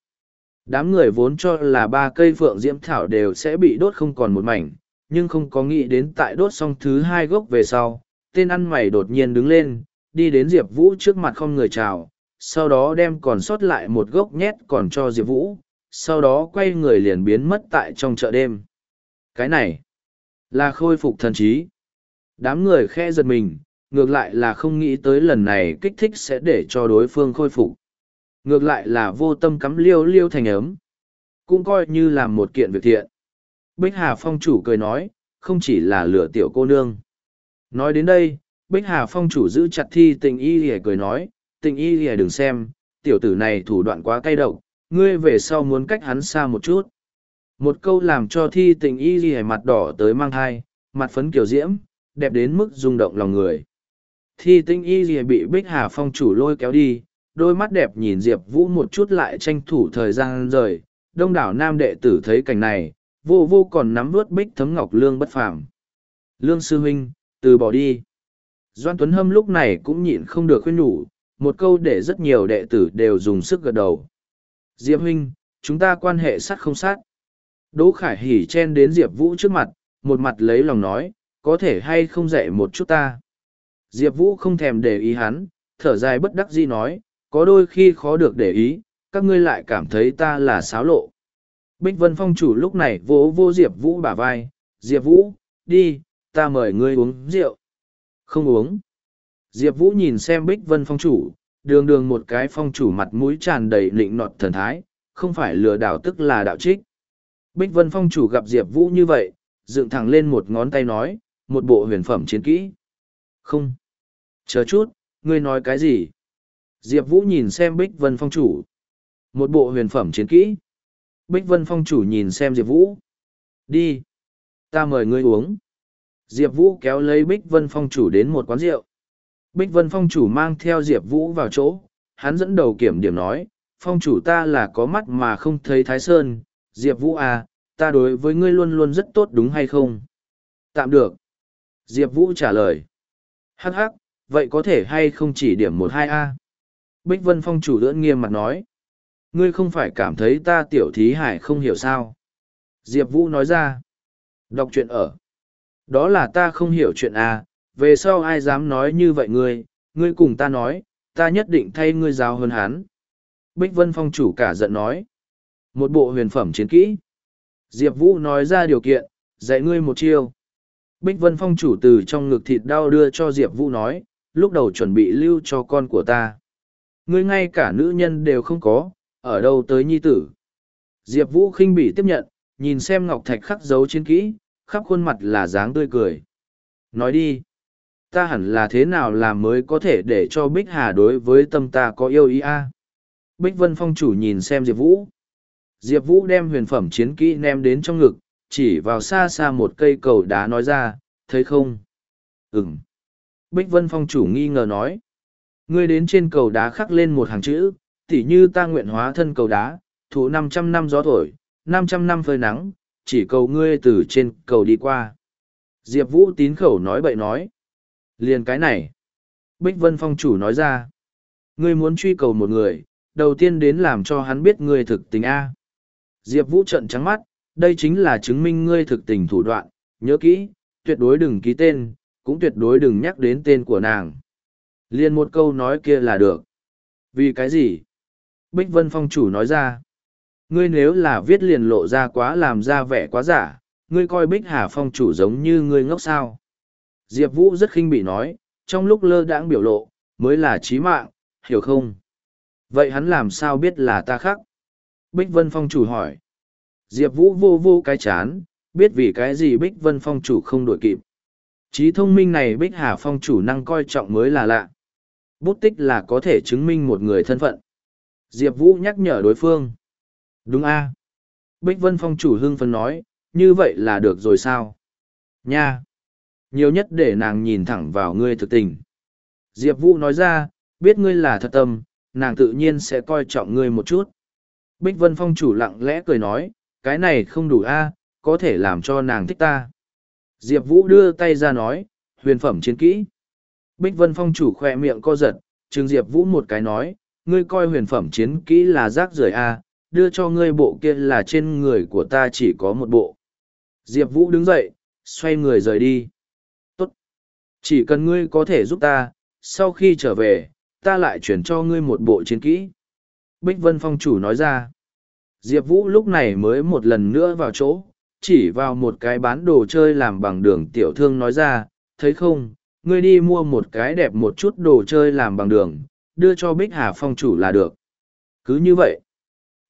Đám người vốn cho là ba cây phượng diễm thảo đều sẽ bị đốt không còn một mảnh, nhưng không có nghĩ đến tại đốt xong thứ hai gốc về sau. Tên ăn mày đột nhiên đứng lên, đi đến Diệp Vũ trước mặt không người chào, sau đó đem còn sót lại một gốc nhét còn cho Diệp Vũ, sau đó quay người liền biến mất tại trong chợ đêm. Cái này là khôi phục thần trí. Đám người khe giật mình, ngược lại là không nghĩ tới lần này kích thích sẽ để cho đối phương khôi phục. Ngược lại là vô tâm cắm liêu liêu thành ấm. Cũng coi như là một kiện việc thiện. Bích Hà Phong chủ cười nói, không chỉ là lửa tiểu cô nương. Nói đến đây, Bích Hà Phong chủ giữ chặt thi tình y hề cười nói, tình y hề đừng xem, tiểu tử này thủ đoạn quá cay độc, ngươi về sau muốn cách hắn xa một chút. Một câu làm cho thi tình y hề mặt đỏ tới mang thai, mặt phấn kiểu diễm, đẹp đến mức rung động lòng người. Thi tinh y ghi bị Bích Hà Phong chủ lôi kéo đi, đôi mắt đẹp nhìn Diệp Vũ một chút lại tranh thủ thời gian rời. Đông đảo nam đệ tử thấy cảnh này, vô vô còn nắm vớt Bích Thấm Ngọc Lương bất phàm. Lương Sư Huynh, từ bỏ đi. Doan Tuấn Hâm lúc này cũng nhịn không được khuyên nhủ, một câu để rất nhiều đệ tử đều dùng sức gật đầu. Diệp Huynh, chúng ta quan hệ sát không sát. Đỗ Khải Hỉ chen đến Diệp Vũ trước mặt, một mặt lấy lòng nói, có thể hay không dạy một chút ta. Diệp Vũ không thèm để ý hắn, thở dài bất đắc dĩ nói, có đôi khi khó được để ý, các ngươi lại cảm thấy ta là xáo lộ. Bích Vân Phong chủ lúc này vỗ vô Diệp Vũ bả vai, Diệp Vũ, đi, ta mời ngươi uống rượu. Không uống. Diệp Vũ nhìn xem Bích Vân Phong chủ, đường đường một cái phong chủ mặt mũi tràn đầy lịnh nọt thần thái, không phải lừa đảo tức là đạo trích. Bích Vân Phong chủ gặp Diệp Vũ như vậy, dựng thẳng lên một ngón tay nói, một bộ huyền phẩm chiến kỹ. Không. Chờ chút, ngươi nói cái gì? Diệp Vũ nhìn xem Bích Vân Phong chủ. Một bộ huyền phẩm chiến kỹ. Bích Vân Phong chủ nhìn xem Diệp Vũ. Đi. Ta mời ngươi uống. Diệp Vũ kéo lấy Bích Vân Phong chủ đến một quán rượu. Bích Vân Phong chủ mang theo Diệp Vũ vào chỗ. Hắn dẫn đầu kiểm điểm nói, Phong chủ ta là có mắt mà không thấy Thái Sơn. Diệp Vũ à, ta đối với ngươi luôn luôn rất tốt đúng hay không? Tạm được. Diệp Vũ trả lời. Hắc hắc, vậy có thể hay không chỉ điểm một hai a Bích Vân Phong chủ đỡ nghiêm mặt nói. Ngươi không phải cảm thấy ta tiểu thí hải không hiểu sao. Diệp Vũ nói ra. Đọc chuyện ở. Đó là ta không hiểu chuyện a về sau ai dám nói như vậy ngươi, ngươi cùng ta nói, ta nhất định thay ngươi giáo hơn hắn. Bích Vân Phong chủ cả giận nói. Một bộ huyền phẩm chiến kỹ. Diệp Vũ nói ra điều kiện, dạy ngươi một chiêu. Bích Vân Phong chủ từ trong ngực thịt đau đưa cho Diệp Vũ nói, lúc đầu chuẩn bị lưu cho con của ta. Ngươi ngay cả nữ nhân đều không có, ở đâu tới nhi tử. Diệp Vũ khinh bỉ tiếp nhận, nhìn xem Ngọc Thạch khắc dấu chiến kỹ, khắp khuôn mặt là dáng tươi cười. Nói đi, ta hẳn là thế nào làm mới có thể để cho Bích Hà đối với tâm ta có yêu ý a Bích Vân Phong chủ nhìn xem Diệp Vũ. Diệp Vũ đem huyền phẩm chiến kỹ ném đến trong ngực, chỉ vào xa xa một cây cầu đá nói ra, thấy không? Ừm. Bích Vân Phong chủ nghi ngờ nói. Ngươi đến trên cầu đá khắc lên một hàng chữ, tỉ như ta nguyện hóa thân cầu đá, thủ năm trăm năm gió thổi, năm trăm năm phơi nắng, chỉ cầu ngươi từ trên cầu đi qua. Diệp Vũ tín khẩu nói bậy nói. Liền cái này. Bích Vân Phong chủ nói ra. Ngươi muốn truy cầu một người, đầu tiên đến làm cho hắn biết ngươi thực tình A. Diệp Vũ trận trắng mắt, đây chính là chứng minh ngươi thực tình thủ đoạn, nhớ kỹ, tuyệt đối đừng ký tên, cũng tuyệt đối đừng nhắc đến tên của nàng. Liên một câu nói kia là được. Vì cái gì? Bích Vân Phong chủ nói ra. Ngươi nếu là viết liền lộ ra quá làm ra vẻ quá giả, ngươi coi Bích Hà Phong chủ giống như ngươi ngốc sao. Diệp Vũ rất khinh bị nói, trong lúc lơ đãng biểu lộ, mới là trí mạng, hiểu không? Vậy hắn làm sao biết là ta khắc? Bích Vân Phong chủ hỏi. Diệp Vũ vô vô cái chán, biết vì cái gì Bích Vân Phong chủ không đổi kịp. trí thông minh này bích hà phong chủ năng coi trọng mới là lạ bút tích là có thể chứng minh một người thân phận diệp vũ nhắc nhở đối phương đúng a bích vân phong chủ hưng phấn nói như vậy là được rồi sao nha nhiều nhất để nàng nhìn thẳng vào ngươi thực tình. Diệp vũ nói ra, biết ngươi là thật tâm, nàng tự nhiên sẽ coi trọng ngươi một chút. Bích vân phong chủ lặng lẽ cười nói, cái này không đủ a, có thể làm cho nàng thích ta. Diệp vũ đưa tay ra nói, huyền phẩm chiến kỹ. Bích vân phong chủ khoe miệng co giật, chừng diệp vũ một cái nói, ngươi coi huyền phẩm chiến kỹ là rác rưởi a, đưa cho ngươi bộ kia là trên người của ta chỉ có một bộ. Diệp vũ đứng dậy, xoay người rời đi chỉ cần ngươi có thể giúp ta, sau khi trở về, ta lại chuyển cho ngươi một bộ chiến kỹ. Bích vân phong chủ nói ra. Diệp vũ lúc này mới một lần nữa vào chỗ, chỉ vào một cái bán đồ chơi làm bằng đường tiểu thương nói ra, thấy không, ngươi đi mua một cái đẹp một chút đồ chơi làm bằng đường, đưa cho bích hà phong chủ là được. Cứ như vậy,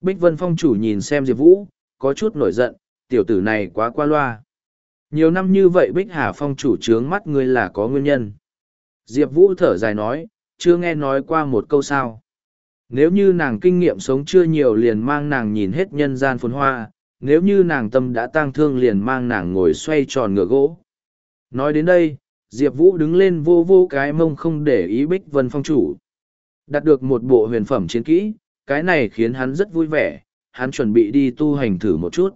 bích vân phong chủ nhìn xem diệp vũ, có chút nổi giận, tiểu tử này quá qua loa nhiều năm như vậy bích hà phong chủ trướng mắt ngươi là có nguyên nhân. Diệp vũ thở dài nói, chưa nghe nói qua một câu sao. Nếu như nàng kinh nghiệm sống chưa nhiều liền mang nàng nhìn hết nhân gian phồn hoa, nếu như nàng tâm đã tang thương liền mang nàng ngồi xoay tròn ngựa gỗ. Nói đến đây, diệp vũ đứng lên vô vô cái mông không để ý bích vân phong chủ. Đạt được một bộ huyền phẩm chiến kỹ, cái này khiến hắn rất vui vẻ, hắn chuẩn bị đi tu hành thử một chút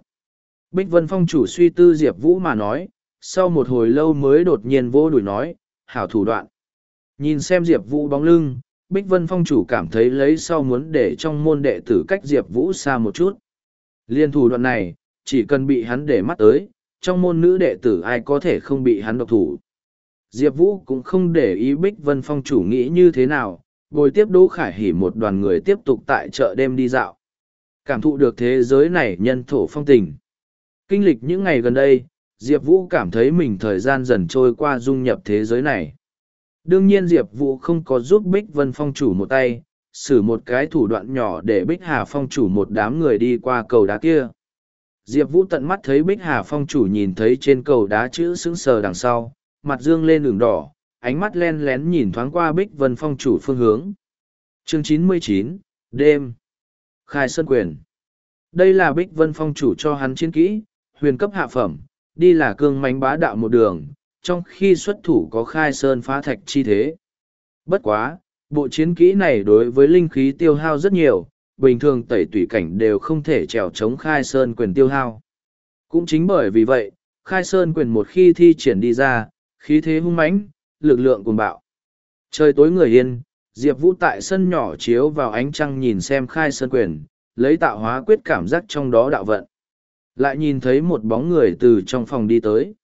bích vân phong chủ suy tư diệp vũ mà nói, sau một hồi lâu mới đột nhiên vô đuổi nói, hảo thủ đoạn. Nhìn xem diệp vũ bóng lưng, bích vân phong chủ cảm thấy lấy sau muốn để trong môn đệ tử cách diệp vũ xa một chút. Liên thủ đoạn này, chỉ cần bị hắn để mắt tới, trong môn nữ đệ tử ai có thể không bị hắn độc thủ. Diệp vũ cũng không để ý bích vân phong chủ nghĩ như thế nào, bồi tiếp đỗ khải hỉ một đoàn người tiếp tục tại chợ đêm đi dạo. Cảm thụ được thế giới này nhân thổ phong tình kinh lịch những ngày gần đây, diệp vũ cảm thấy mình thời gian dần trôi qua dung nhập thế giới này. Đương nhiên diệp vũ không có giúp bích vân phong chủ một tay, xử một cái thủ đoạn nhỏ để bích hà phong chủ một đám người đi qua cầu đá kia. Diệp vũ tận mắt thấy bích hà phong chủ nhìn thấy trên cầu đá chữ sững sờ đằng sau, mặt dương lên đường đỏ, ánh mắt len lén nhìn thoáng qua bích vân phong chủ phương hướng. Chương chín mươi chín, đêm. Khai sơn quyền. Đây là bích vân phong chủ cho hắn chiến kỹ huyền cấp hạ phẩm đi là cương mánh bá đạo một đường trong khi xuất thủ có khai sơn phá thạch chi thế bất quá bộ chiến kỹ này đối với linh khí tiêu hao rất nhiều bình thường tẩy tủy cảnh đều không thể trèo chống khai sơn quyền tiêu hao cũng chính bởi vì vậy khai sơn quyền một khi thi triển đi ra khí thế hung mãnh lực lượng cuồng bạo. Trời tối người yên, Diệp Vũ tại sân nhỏ chiếu vào ánh trăng nhìn xem khai sơn quyền, lấy tạo hóa quyết cảm giác trong đó đạo vận. Lại nhìn thấy một bóng người từ trong phòng đi tới.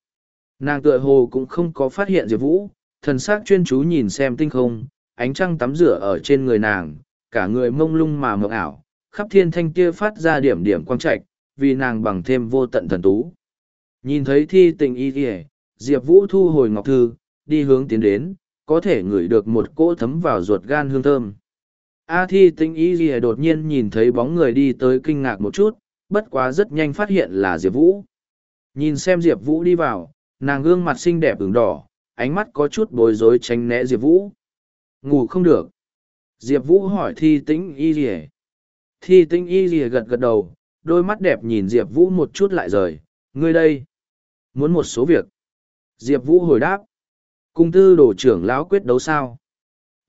Nàng tựa hồ cũng không có phát hiện Diệp Vũ, thần sắc chuyên chú nhìn xem tinh không, ánh trăng tắm rửa ở trên người nàng, cả người mông lung mà mộng ảo, khắp thiên thanh kia phát ra điểm điểm quang trạch, vì nàng bằng thêm vô tận thần tú. Nhìn thấy thi tình y kìa, Diệp Vũ thu hồi ngọc thư, đi hướng tiến đến, có thể ngửi được một cỗ thấm vào ruột gan hương thơm. A thi tinh Y gì đột nhiên nhìn thấy bóng người đi tới kinh ngạc một chút, bất quá rất nhanh phát hiện là Diệp Vũ. Nhìn xem Diệp Vũ đi vào, nàng gương mặt xinh đẹp ửng đỏ, ánh mắt có chút bối rối tránh né Diệp Vũ. Ngủ không được. Diệp Vũ hỏi thi tĩnh y gì Thi tĩnh y gì gật gật đầu, đôi mắt đẹp nhìn Diệp Vũ một chút lại rời. Ngươi đây. Muốn một số việc. Diệp Vũ hồi đáp. Cung tư đồ trưởng lão quyết đấu sao?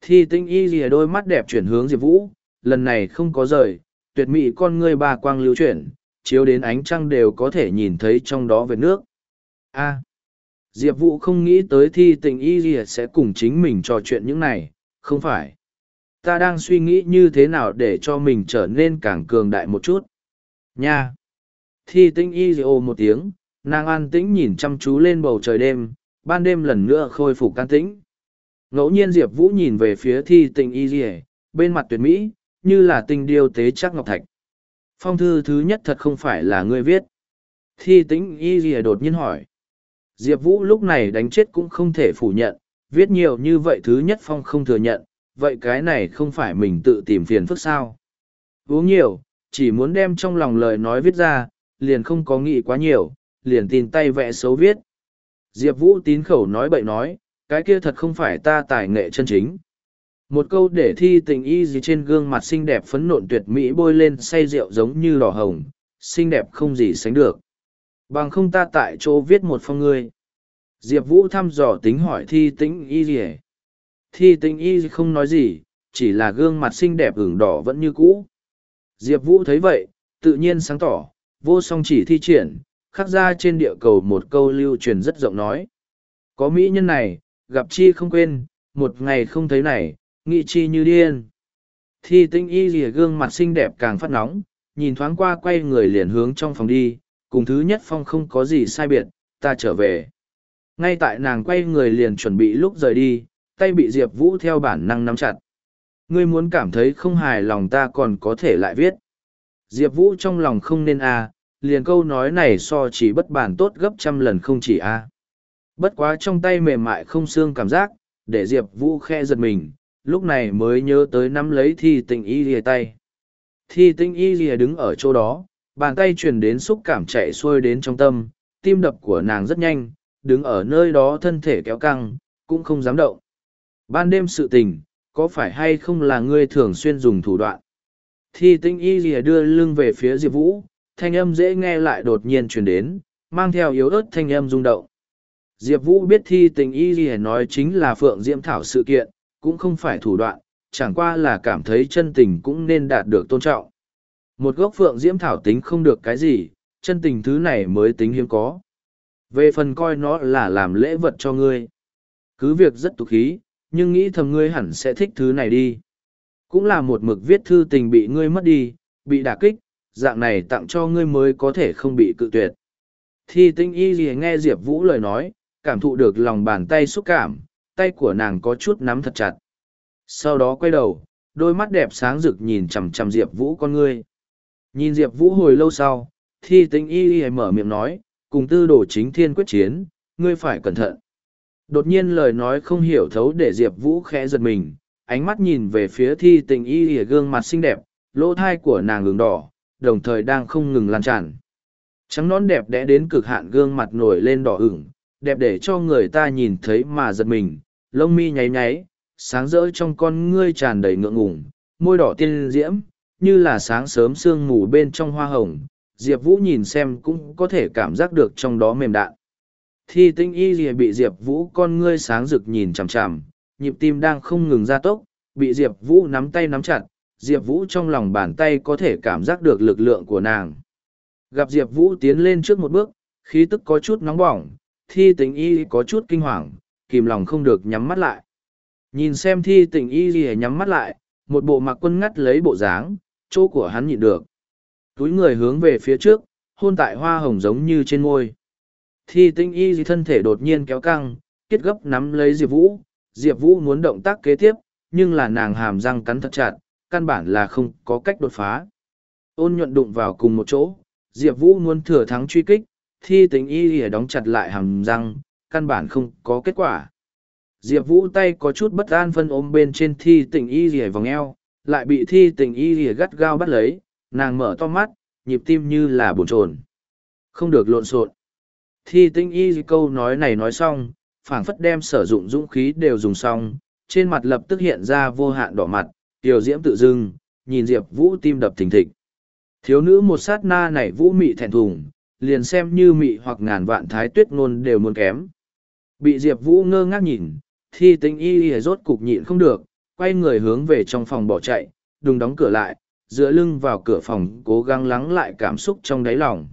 Thi Tĩnh y gì đôi mắt đẹp chuyển hướng Diệp Vũ, lần này không có rời, tuyệt mỹ con ngươi ba quang lưu chuyển, chiếu đến ánh trăng đều có thể nhìn thấy trong đó về nước. A. Diệp Vũ không nghĩ tới thi tình y gì sẽ cùng chính mình trò chuyện những này, không phải. Ta đang suy nghĩ như thế nào để cho mình trở nên càng cường đại một chút. Nha. Thi tinh y lìa một tiếng, nàng an tĩnh nhìn chăm chú lên bầu trời đêm, ban đêm lần nữa khôi phục can tĩnh. Ngẫu nhiên Diệp Vũ nhìn về phía thi tình y gì bên mặt tuyệt mỹ, như là tình điêu tế chắc ngọc thạch. Phong thư thứ nhất thật không phải là ngươi viết. Thi tĩnh y dì đột nhiên hỏi. Diệp Vũ lúc này đánh chết cũng không thể phủ nhận, viết nhiều như vậy thứ nhất Phong không thừa nhận, vậy cái này không phải mình tự tìm phiền phức sao. Uống nhiều, chỉ muốn đem trong lòng lời nói viết ra, liền không có nghĩ quá nhiều, liền tin tay vẽ xấu viết. Diệp Vũ tín khẩu nói bậy nói, cái kia thật không phải ta tài nghệ chân chính. Một câu để thi tình y gì trên gương mặt xinh đẹp phấn nộn tuyệt mỹ bôi lên say rượu giống như đỏ hồng, xinh đẹp không gì sánh được. Bằng không ta tại chỗ viết một phong ngươi. Diệp Vũ thăm dò tính hỏi thi tĩnh y gì Thi tĩnh y không nói gì, chỉ là gương mặt xinh đẹp ửng đỏ vẫn như cũ. Diệp Vũ thấy vậy, tự nhiên sáng tỏ, vô song chỉ thi triển, khắc ra trên địa cầu một câu lưu truyền rất rộng nói. Có mỹ nhân này, gặp chi không quên, một ngày không thấy này, nghị chi như điên. Thi tinh y rìa gương mặt xinh đẹp càng phát nóng, nhìn thoáng qua quay người liền hướng trong phòng đi, cùng thứ nhất phong không có gì sai biệt, ta trở về. Ngay tại nàng quay người liền chuẩn bị lúc rời đi, tay bị Diệp Vũ theo bản năng nắm chặt. Ngươi muốn cảm thấy không hài lòng ta còn có thể lại viết. Diệp Vũ trong lòng không nên a liền câu nói này so chỉ bất bản tốt gấp trăm lần không chỉ a Bất quá trong tay mềm mại không xương cảm giác, để Diệp Vũ khe giật mình, lúc này mới nhớ tới nắm lấy thi tinh y lìa tay. Thi tinh y lìa đứng ở chỗ đó, bàn tay truyền đến xúc cảm chạy xuôi đến trong tâm, tim đập của nàng rất nhanh, đứng ở nơi đó thân thể kéo căng, cũng không dám động. Ban đêm sự tình, có phải hay không là ngươi thường xuyên dùng thủ đoạn? Thi tinh y lìa đưa lưng về phía Diệp Vũ, thanh âm dễ nghe lại đột nhiên truyền đến, mang theo yếu ớt thanh âm rung động. Diệp Vũ biết thi tình y lìa nói chính là Phượng Diễm Thảo sự kiện, cũng không phải thủ đoạn, chẳng qua là cảm thấy chân tình cũng nên đạt được tôn trọng. Một gốc Phượng Diễm Thảo tính không được cái gì, chân tình thứ này mới tính hiếm có. Về phần coi nó là làm lễ vật cho ngươi. Cứ việc rất tục khí, nhưng nghĩ thầm ngươi hẳn sẽ thích thứ này đi. Cũng là một mực viết thư tình bị ngươi mất đi, bị đả kích, dạng này tặng cho ngươi mới có thể không bị cự tuyệt. Thi tinh y gì nghe Diệp Vũ lời nói, cảm thụ được lòng bàn tay xúc cảm, tay của nàng có chút nắm thật chặt. Sau đó quay đầu, đôi mắt đẹp sáng rực nhìn chằm chằm Diệp Vũ con ngươi. Nhìn Diệp Vũ hồi lâu sau, thi tính y y mở miệng nói, cùng tư đồ chính thiên quyết chiến, ngươi phải cẩn thận. Đột nhiên lời nói không hiểu thấu để Diệp Vũ khẽ giật mình, ánh mắt nhìn về phía thi tình y y gương mặt xinh đẹp, lỗ thai của nàng ngừng đỏ, đồng thời đang không ngừng lan tràn. Trắng nón đẹp đẽ đến cực hạn gương mặt nổi lên đỏ ửng, đẹp để cho người ta nhìn thấy mà giật mình, lông mi nháy nháy, sáng rỡ trong con ngươi tràn đầy ngượng ngùng, môi đỏ tiên diễm, như là sáng sớm sương mù bên trong hoa hồng, Diệp Vũ nhìn xem cũng có thể cảm giác được trong đó mềm đạn. Thi tinh y gì bị Diệp Vũ con ngươi sáng rực nhìn chằm chằm, nhịp tim đang không ngừng ra tốc, bị Diệp Vũ nắm tay nắm chặt, Diệp Vũ trong lòng bàn tay có thể cảm giác được lực lượng của nàng. Gặp Diệp Vũ tiến lên trước một bước, khí tức có chút nóng bỏng, thi tình y có chút kinh hoàng, kìm lòng không được nhắm mắt lại. Nhìn xem thi tình y gì nhắm mắt lại, một bộ mặc quân ngắt lấy bộ dáng, chỗ của hắn nhịn được. Túi người hướng về phía trước, hôn tại hoa hồng giống như trên ngôi. Thi tinh y gì thân thể đột nhiên kéo căng, kết gấp nắm lấy Diệp Vũ. Diệp Vũ muốn động tác kế tiếp, nhưng là nàng hàm răng cắn thật chặt, căn bản là không có cách đột phá. Ôn nhuận đụng vào cùng một chỗ, Diệp Vũ muốn thừa thắng truy kích, thi tính y lìa đóng chặt lại hàm răng, căn bản không có kết quả. Diệp Vũ tay có chút bất an phân ôm bên trên thi tình y lìa vòng eo, lại bị thi tình y lìa gắt gao bắt lấy, nàng mở to mắt, nhịp tim như là bồn chồn Không được lộn xộn. Thi tình y câu nói này nói xong, phảng phất đem sử dụng dũng khí đều dùng xong, trên mặt lập tức hiện ra vô hạn đỏ mặt, tiểu diễm tự dưng, nhìn Diệp Vũ tim đập thình thịch. Thiếu nữ một sát na này vũ mị thẹn thùng, liền xem như mị hoặc ngàn vạn thái tuyết ngôn đều muốn kém. Bị Diệp Vũ ngơ ngác nhìn, thi tính y y rốt cục nhịn không được, quay người hướng về trong phòng bỏ chạy, đừng đóng cửa lại, dựa lưng vào cửa phòng cố gắng lắng lại cảm xúc trong đáy lòng.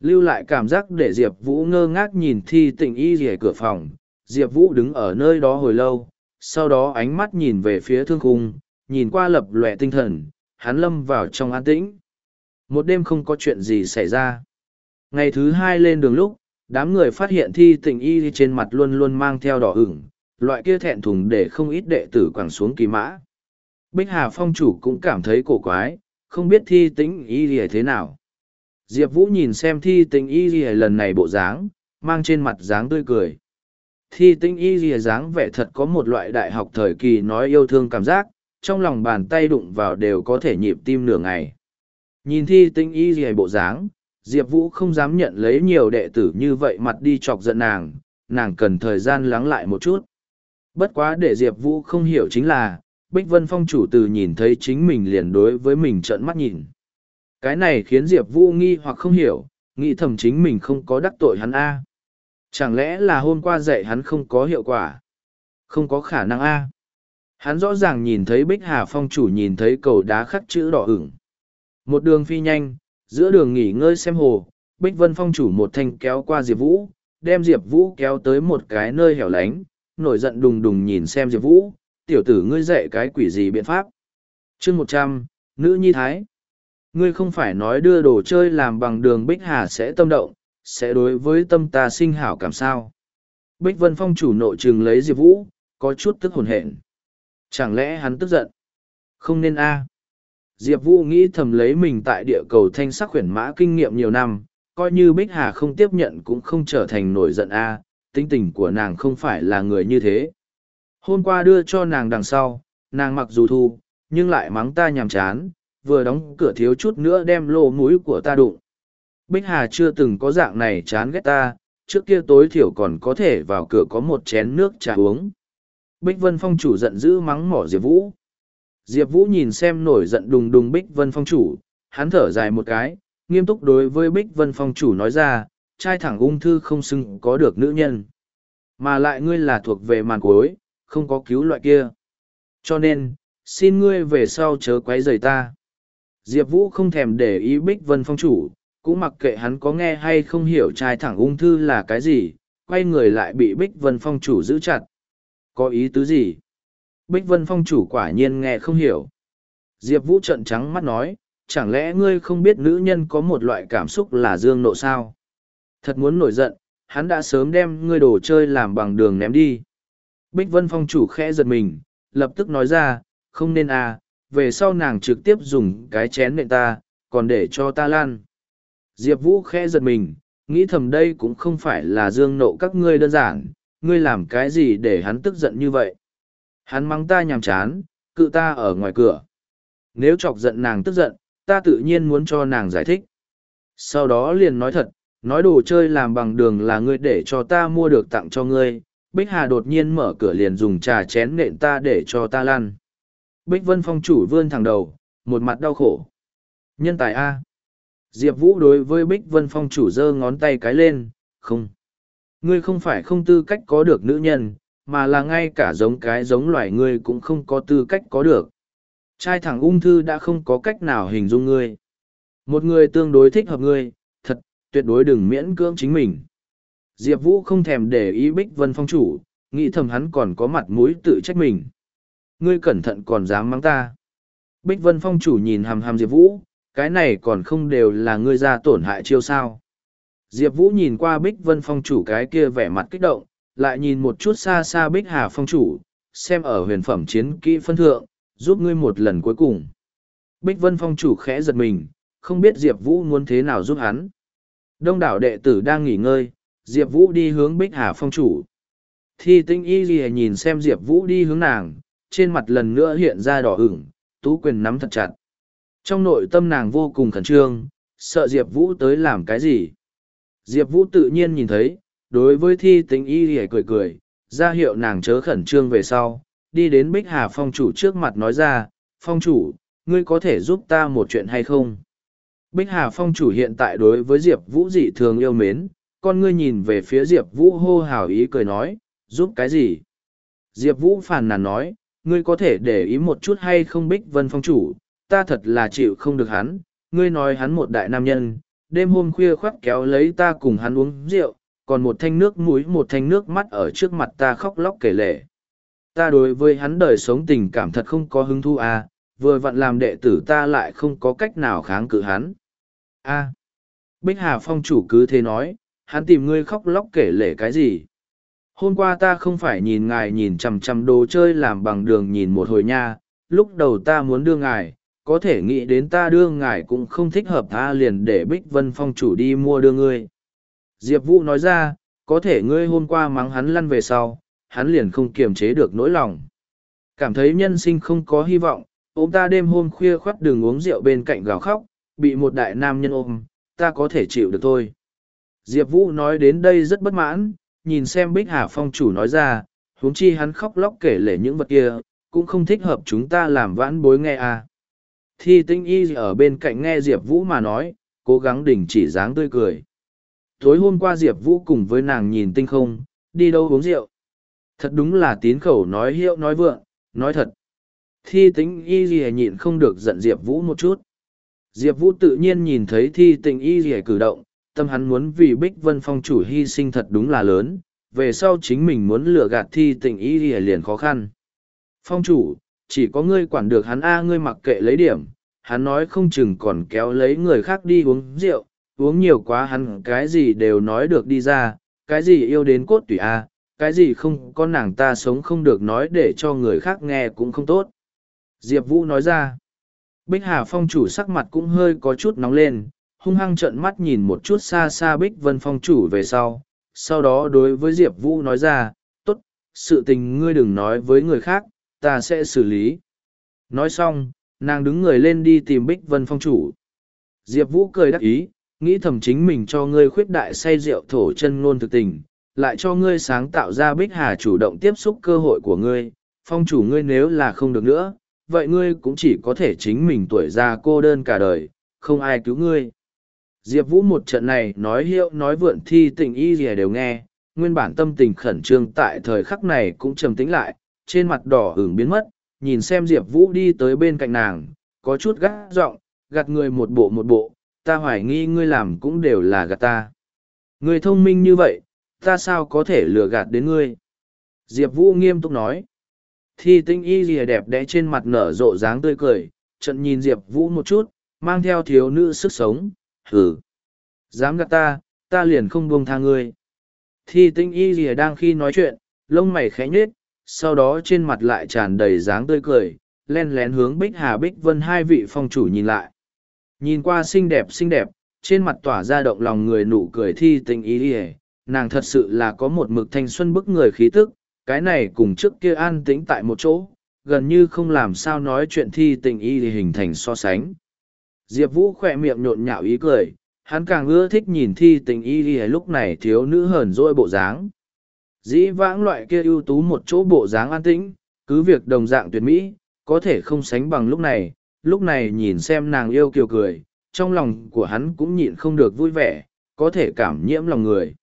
Lưu lại cảm giác để Diệp Vũ ngơ ngác nhìn thi tình y rìa cửa phòng, Diệp Vũ đứng ở nơi đó hồi lâu, sau đó ánh mắt nhìn về phía thương khung, nhìn qua lập lòe tinh thần, hắn lâm vào trong an tĩnh. Một đêm không có chuyện gì xảy ra. Ngày thứ hai lên đường lúc, đám người phát hiện thi tình y trên mặt luôn luôn mang theo đỏ ửng, loại kia thẹn thùng để không ít đệ tử quẳng xuống kỳ mã. Bích Hà Phong chủ cũng cảm thấy cổ quái, không biết thi tĩnh y gì thế nào. Diệp Vũ nhìn xem thi tĩnh y gì lần này bộ dáng, mang trên mặt dáng tươi cười. Thi tĩnh y gì dáng vẻ thật có một loại đại học thời kỳ nói yêu thương cảm giác, trong lòng bàn tay đụng vào đều có thể nhịp tim nửa ngày. Nhìn thi tĩnh y gì bộ dáng, Diệp Vũ không dám nhận lấy nhiều đệ tử như vậy mặt đi chọc giận nàng, nàng cần thời gian lắng lại một chút. Bất quá để Diệp Vũ không hiểu chính là, Bích Vân Phong chủ từ nhìn thấy chính mình liền đối với mình trợn mắt nhìn. Cái này khiến Diệp Vũ nghi hoặc không hiểu, nghĩ thầm chính mình không có đắc tội hắn A. Chẳng lẽ là hôm qua dạy hắn không có hiệu quả? Không có khả năng A. Hắn rõ ràng nhìn thấy Bích Hà Phong chủ nhìn thấy cầu đá khắc chữ đỏ ửng. Một đường phi nhanh, giữa đường nghỉ ngơi xem hồ, Bích Vân Phong chủ một thanh kéo qua Diệp Vũ, đem Diệp Vũ kéo tới một cái nơi hẻo lánh, nổi giận đùng đùng nhìn xem Diệp Vũ, tiểu tử ngươi dạy cái quỷ gì biện pháp. chương một trăm Nữ Nhi Thái. Ngươi không phải nói đưa đồ chơi làm bằng đường Bích Hà sẽ tâm động, sẽ đối với tâm ta sinh hảo cảm sao. Bích Vân Phong chủ nội trường lấy Diệp Vũ, có chút tức hồn hển Chẳng lẽ hắn tức giận? Không nên a Diệp Vũ nghĩ thầm lấy mình tại địa cầu thanh sắc khuyển mã kinh nghiệm nhiều năm, coi như Bích Hà không tiếp nhận cũng không trở thành nổi giận a tính tình của nàng không phải là người như thế. Hôm qua đưa cho nàng đằng sau, nàng mặc dù thu, nhưng lại mắng ta nhàm chán, vừa đóng cửa thiếu chút nữa đem lô mũi của ta đụng. Bích Hà chưa từng có dạng này chán ghét ta, trước kia tối thiểu còn có thể vào cửa có một chén nước trà uống. Bích Vân Phong chủ giận dữ mắng mỏ Diệp Vũ. Diệp Vũ nhìn xem nổi giận đùng đùng Bích Vân Phong chủ, hắn thở dài một cái, nghiêm túc đối với Bích Vân Phong chủ nói ra, trai thẳng ung thư không xưng có được nữ nhân. Mà lại ngươi là thuộc về màn cuối, không có cứu loại kia. Cho nên, xin ngươi về sau chớ quấy rầy ta. Diệp Vũ không thèm để ý Bích Vân Phong chủ, cũng mặc kệ hắn có nghe hay không hiểu trai thẳng ung thư là cái gì, quay người lại bị Bích Vân Phong chủ giữ chặt. Có ý tứ gì? Bích Vân Phong chủ quả nhiên nghe không hiểu. Diệp Vũ trận trắng mắt nói, chẳng lẽ ngươi không biết nữ nhân có một loại cảm xúc là dương nộ sao? Thật muốn nổi giận, hắn đã sớm đem ngươi đồ chơi làm bằng đường ném đi. Bích Vân Phong chủ khẽ giật mình, lập tức nói ra, không nên à, về sau nàng trực tiếp dùng cái chén nệ ta, còn để cho ta lan. Diệp Vũ khẽ giật mình, nghĩ thầm đây cũng không phải là dương nộ các ngươi đơn giản, ngươi làm cái gì để hắn tức giận như vậy. Hắn mắng ta nhàm chán, cự ta ở ngoài cửa. Nếu chọc giận nàng tức giận, ta tự nhiên muốn cho nàng giải thích. Sau đó liền nói thật, nói đồ chơi làm bằng đường là ngươi để cho ta mua được tặng cho ngươi. Bích Hà đột nhiên mở cửa liền dùng trà chén nện ta để cho ta lăn. Bích Vân Phong chủ vươn thẳng đầu, một mặt đau khổ. Nhân tài A. Diệp Vũ đối với Bích Vân Phong chủ giơ ngón tay cái lên, không. Ngươi không phải không tư cách có được nữ nhân, mà là ngay cả giống cái giống loài ngươi cũng không có tư cách có được. Trai thẳng ung thư đã không có cách nào hình dung ngươi. Một người tương đối thích hợp ngươi, thật, tuyệt đối đừng miễn cưỡng chính mình. Diệp Vũ không thèm để ý Bích Vân Phong chủ, nghĩ thầm hắn còn có mặt mũi tự trách mình. Ngươi cẩn thận còn dám mắng ta. Bích Vân Phong chủ nhìn hàm hàm Diệp Vũ, cái này còn không đều là ngươi ra tổn hại chiêu sao. Diệp Vũ nhìn qua Bích Vân Phong chủ cái kia vẻ mặt kích động, lại nhìn một chút xa xa Bích Hà Phong chủ, xem ở huyền phẩm chiến kỹ phân thượng, giúp ngươi một lần cuối cùng. Bích Vân Phong chủ khẽ giật mình, không biết Diệp Vũ muốn thế nào giúp hắn. Đông đảo đệ tử đang nghỉ ngơi, Diệp Vũ đi hướng Bích Hà Phong chủ. Thi tinh y gì nhìn xem Diệp Vũ đi hướng nàng, trên mặt lần nữa hiện ra đỏ ửng, tú quyền nắm thật chặt. Trong nội tâm nàng vô cùng khẩn trương, sợ Diệp Vũ tới làm cái gì. Diệp Vũ tự nhiên nhìn thấy, đối với thi tính y hề cười cười, ra hiệu nàng chớ khẩn trương về sau, đi đến Bích Hà Phong chủ trước mặt nói ra, Phong chủ, ngươi có thể giúp ta một chuyện hay không? Bích Hà Phong chủ hiện tại đối với Diệp Vũ dị thường yêu mến, con ngươi nhìn về phía Diệp Vũ hô hào ý cười nói, giúp cái gì? Diệp Vũ phàn nàn nói, ngươi có thể để ý một chút hay không Bích Vân Phong chủ, ta thật là chịu không được hắn, ngươi nói hắn một đại nam nhân, đêm hôm khuya khoác kéo lấy ta cùng hắn uống rượu, còn một thanh nước mũi một thanh nước mắt ở trước mặt ta khóc lóc kể lể. Ta đối với hắn đời sống tình cảm thật không có hứng thú à, vừa vặn làm đệ tử ta lại không có cách nào kháng cự hắn. a Bích Hà Phong chủ cứ thế nói, hắn tìm ngươi khóc lóc kể lể cái gì? Hôm qua ta không phải nhìn ngài nhìn chằm chằm đồ chơi làm bằng đường nhìn một hồi nha, lúc đầu ta muốn đưa ngài, có thể nghĩ đến ta đưa ngài cũng không thích hợp ta liền để Bích Vân Phong chủ đi mua đưa ngươi. Diệp Vũ nói ra, có thể ngươi hôm qua mắng hắn lăn về sau, hắn liền không kiềm chế được nỗi lòng. Cảm thấy nhân sinh không có hy vọng, ôm ta đêm hôm khuya khoắt đường uống rượu bên cạnh gào khóc, bị một đại nam nhân ôm, ta có thể chịu được thôi. Diệp Vũ nói đến đây rất bất mãn, nhìn xem Bích Hà Phong chủ nói ra, huống chi hắn khóc lóc kể lể những vật kia, cũng không thích hợp chúng ta làm vãn bối nghe à. Thi tinh y ở bên cạnh nghe Diệp Vũ mà nói, cố gắng đình chỉ dáng tươi cười. Tối hôm qua Diệp Vũ cùng với nàng nhìn tinh không, đi đâu uống rượu. Thật đúng là tín khẩu nói hiệu nói vượng, nói thật. Thi tính y gì nhịn không được giận Diệp Vũ một chút. Diệp Vũ tự nhiên nhìn thấy thi tình y gì cử động, tâm hắn muốn vì Bích Vân Phong chủ hy sinh thật đúng là lớn, về sau chính mình muốn lừa gạt thi tình y gì liền khó khăn. Phong chủ, chỉ có ngươi quản được hắn A ngươi mặc kệ lấy điểm, hắn nói không chừng còn kéo lấy người khác đi uống rượu, uống nhiều quá hắn cái gì đều nói được đi ra, cái gì yêu đến cốt tủy A, cái gì không có nàng ta sống không được nói để cho người khác nghe cũng không tốt. Diệp Vũ nói ra, Bích Hà Phong chủ sắc mặt cũng hơi có chút nóng lên, hung hăng trợn mắt nhìn một chút xa xa Bích Vân Phong chủ về sau, sau đó đối với Diệp Vũ nói ra, tốt, sự tình ngươi đừng nói với người khác, ta sẽ xử lý. Nói xong, nàng đứng người lên đi tìm Bích Vân Phong chủ. Diệp Vũ cười đắc ý, nghĩ thầm chính mình cho ngươi khuyết đại say rượu thổ chân ngôn thực tình, lại cho ngươi sáng tạo ra Bích Hà chủ động tiếp xúc cơ hội của ngươi, phong chủ ngươi nếu là không được nữa, vậy ngươi cũng chỉ có thể chính mình tuổi già cô đơn cả đời, không ai cứu ngươi. Diệp Vũ một trận này nói hiệu nói vượn thi tình y gì đều nghe, nguyên bản tâm tình khẩn trương tại thời khắc này cũng trầm tĩnh lại, trên mặt đỏ ửng biến mất, nhìn xem Diệp Vũ đi tới bên cạnh nàng, có chút gắt giọng, gạt người một bộ một bộ, ta hoài nghi ngươi làm cũng đều là gạt ta. Ngươi thông minh như vậy, ta sao có thể lừa gạt đến ngươi? Diệp Vũ nghiêm túc nói. Thi tinh y rìa đẹp đẽ trên mặt nở rộ dáng tươi cười, trận nhìn Diệp Vũ một chút, mang theo thiếu nữ sức sống, hử. Dám gạt ta, ta liền không buông tha ngươi. Thi tinh y rìa đang khi nói chuyện, lông mày khẽ nhết, sau đó trên mặt lại tràn đầy dáng tươi cười, len lén hướng Bích Hà Bích Vân hai vị phong chủ nhìn lại. Nhìn qua xinh đẹp xinh đẹp, trên mặt tỏa ra động lòng người nụ cười thi tình ý ỉa nàng thật sự là có một mực thanh xuân bức người khí tức cái này cùng trước kia an tĩnh tại một chỗ gần như không làm sao nói chuyện thi tình y hình thành so sánh. Diệp vũ khỏe miệng nhộn nhạo ý cười hắn càng ưa thích nhìn thi tình y thì lúc này thiếu nữ hờn dỗi bộ dáng. Dĩ vãng loại kia ưu tú một chỗ bộ dáng an tĩnh cứ việc đồng dạng tuyệt mỹ có thể không sánh bằng lúc này lúc này nhìn xem nàng yêu kiều cười trong lòng của hắn cũng nhịn không được vui vẻ có thể cảm nhiễm lòng người.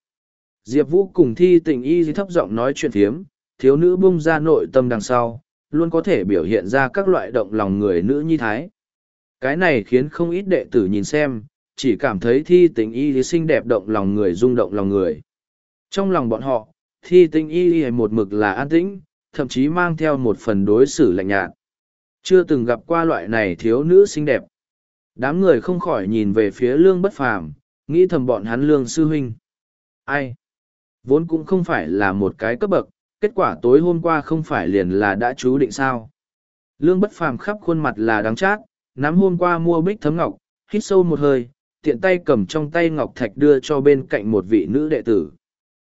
Diệp vũ cùng thi tình y thấp giọng nói chuyện thiếm, thiếu nữ bung ra nội tâm đằng sau luôn có thể biểu hiện ra các loại động lòng người nữ nhi thái. Cái này khiến không ít đệ tử nhìn xem chỉ cảm thấy thi tình y xinh đẹp động lòng người rung động lòng người. Trong lòng bọn họ thi tình y một mực là an tĩnh thậm chí mang theo một phần đối xử lạnh nhạt chưa từng gặp qua loại này thiếu nữ xinh đẹp. Đám người không khỏi nhìn về phía lương bất phàm, nghĩ thầm bọn hắn lương sư huynh. Ai? Vốn cũng không phải là một cái cấp bậc, kết quả tối hôm qua không phải liền là đã chú định sao? Lương bất phàm khắp khuôn mặt là đáng chát, nắm hôm qua mua bích thấm ngọc, hít sâu một hơi, tiện tay cầm trong tay ngọc thạch đưa cho bên cạnh một vị nữ đệ tử.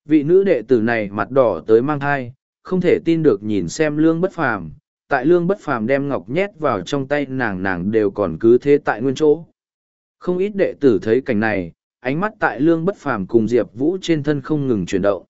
Vị nữ đệ tử này mặt đỏ tới mang thai, không thể tin được nhìn xem lương bất phàm tại lương bất phàm đem ngọc nhét vào trong tay nàng nàng đều còn cứ thế tại nguyên chỗ. Không ít đệ tử thấy cảnh này, ánh mắt tại lương bất phàm cùng diệp vũ trên thân không ngừng chuyển động.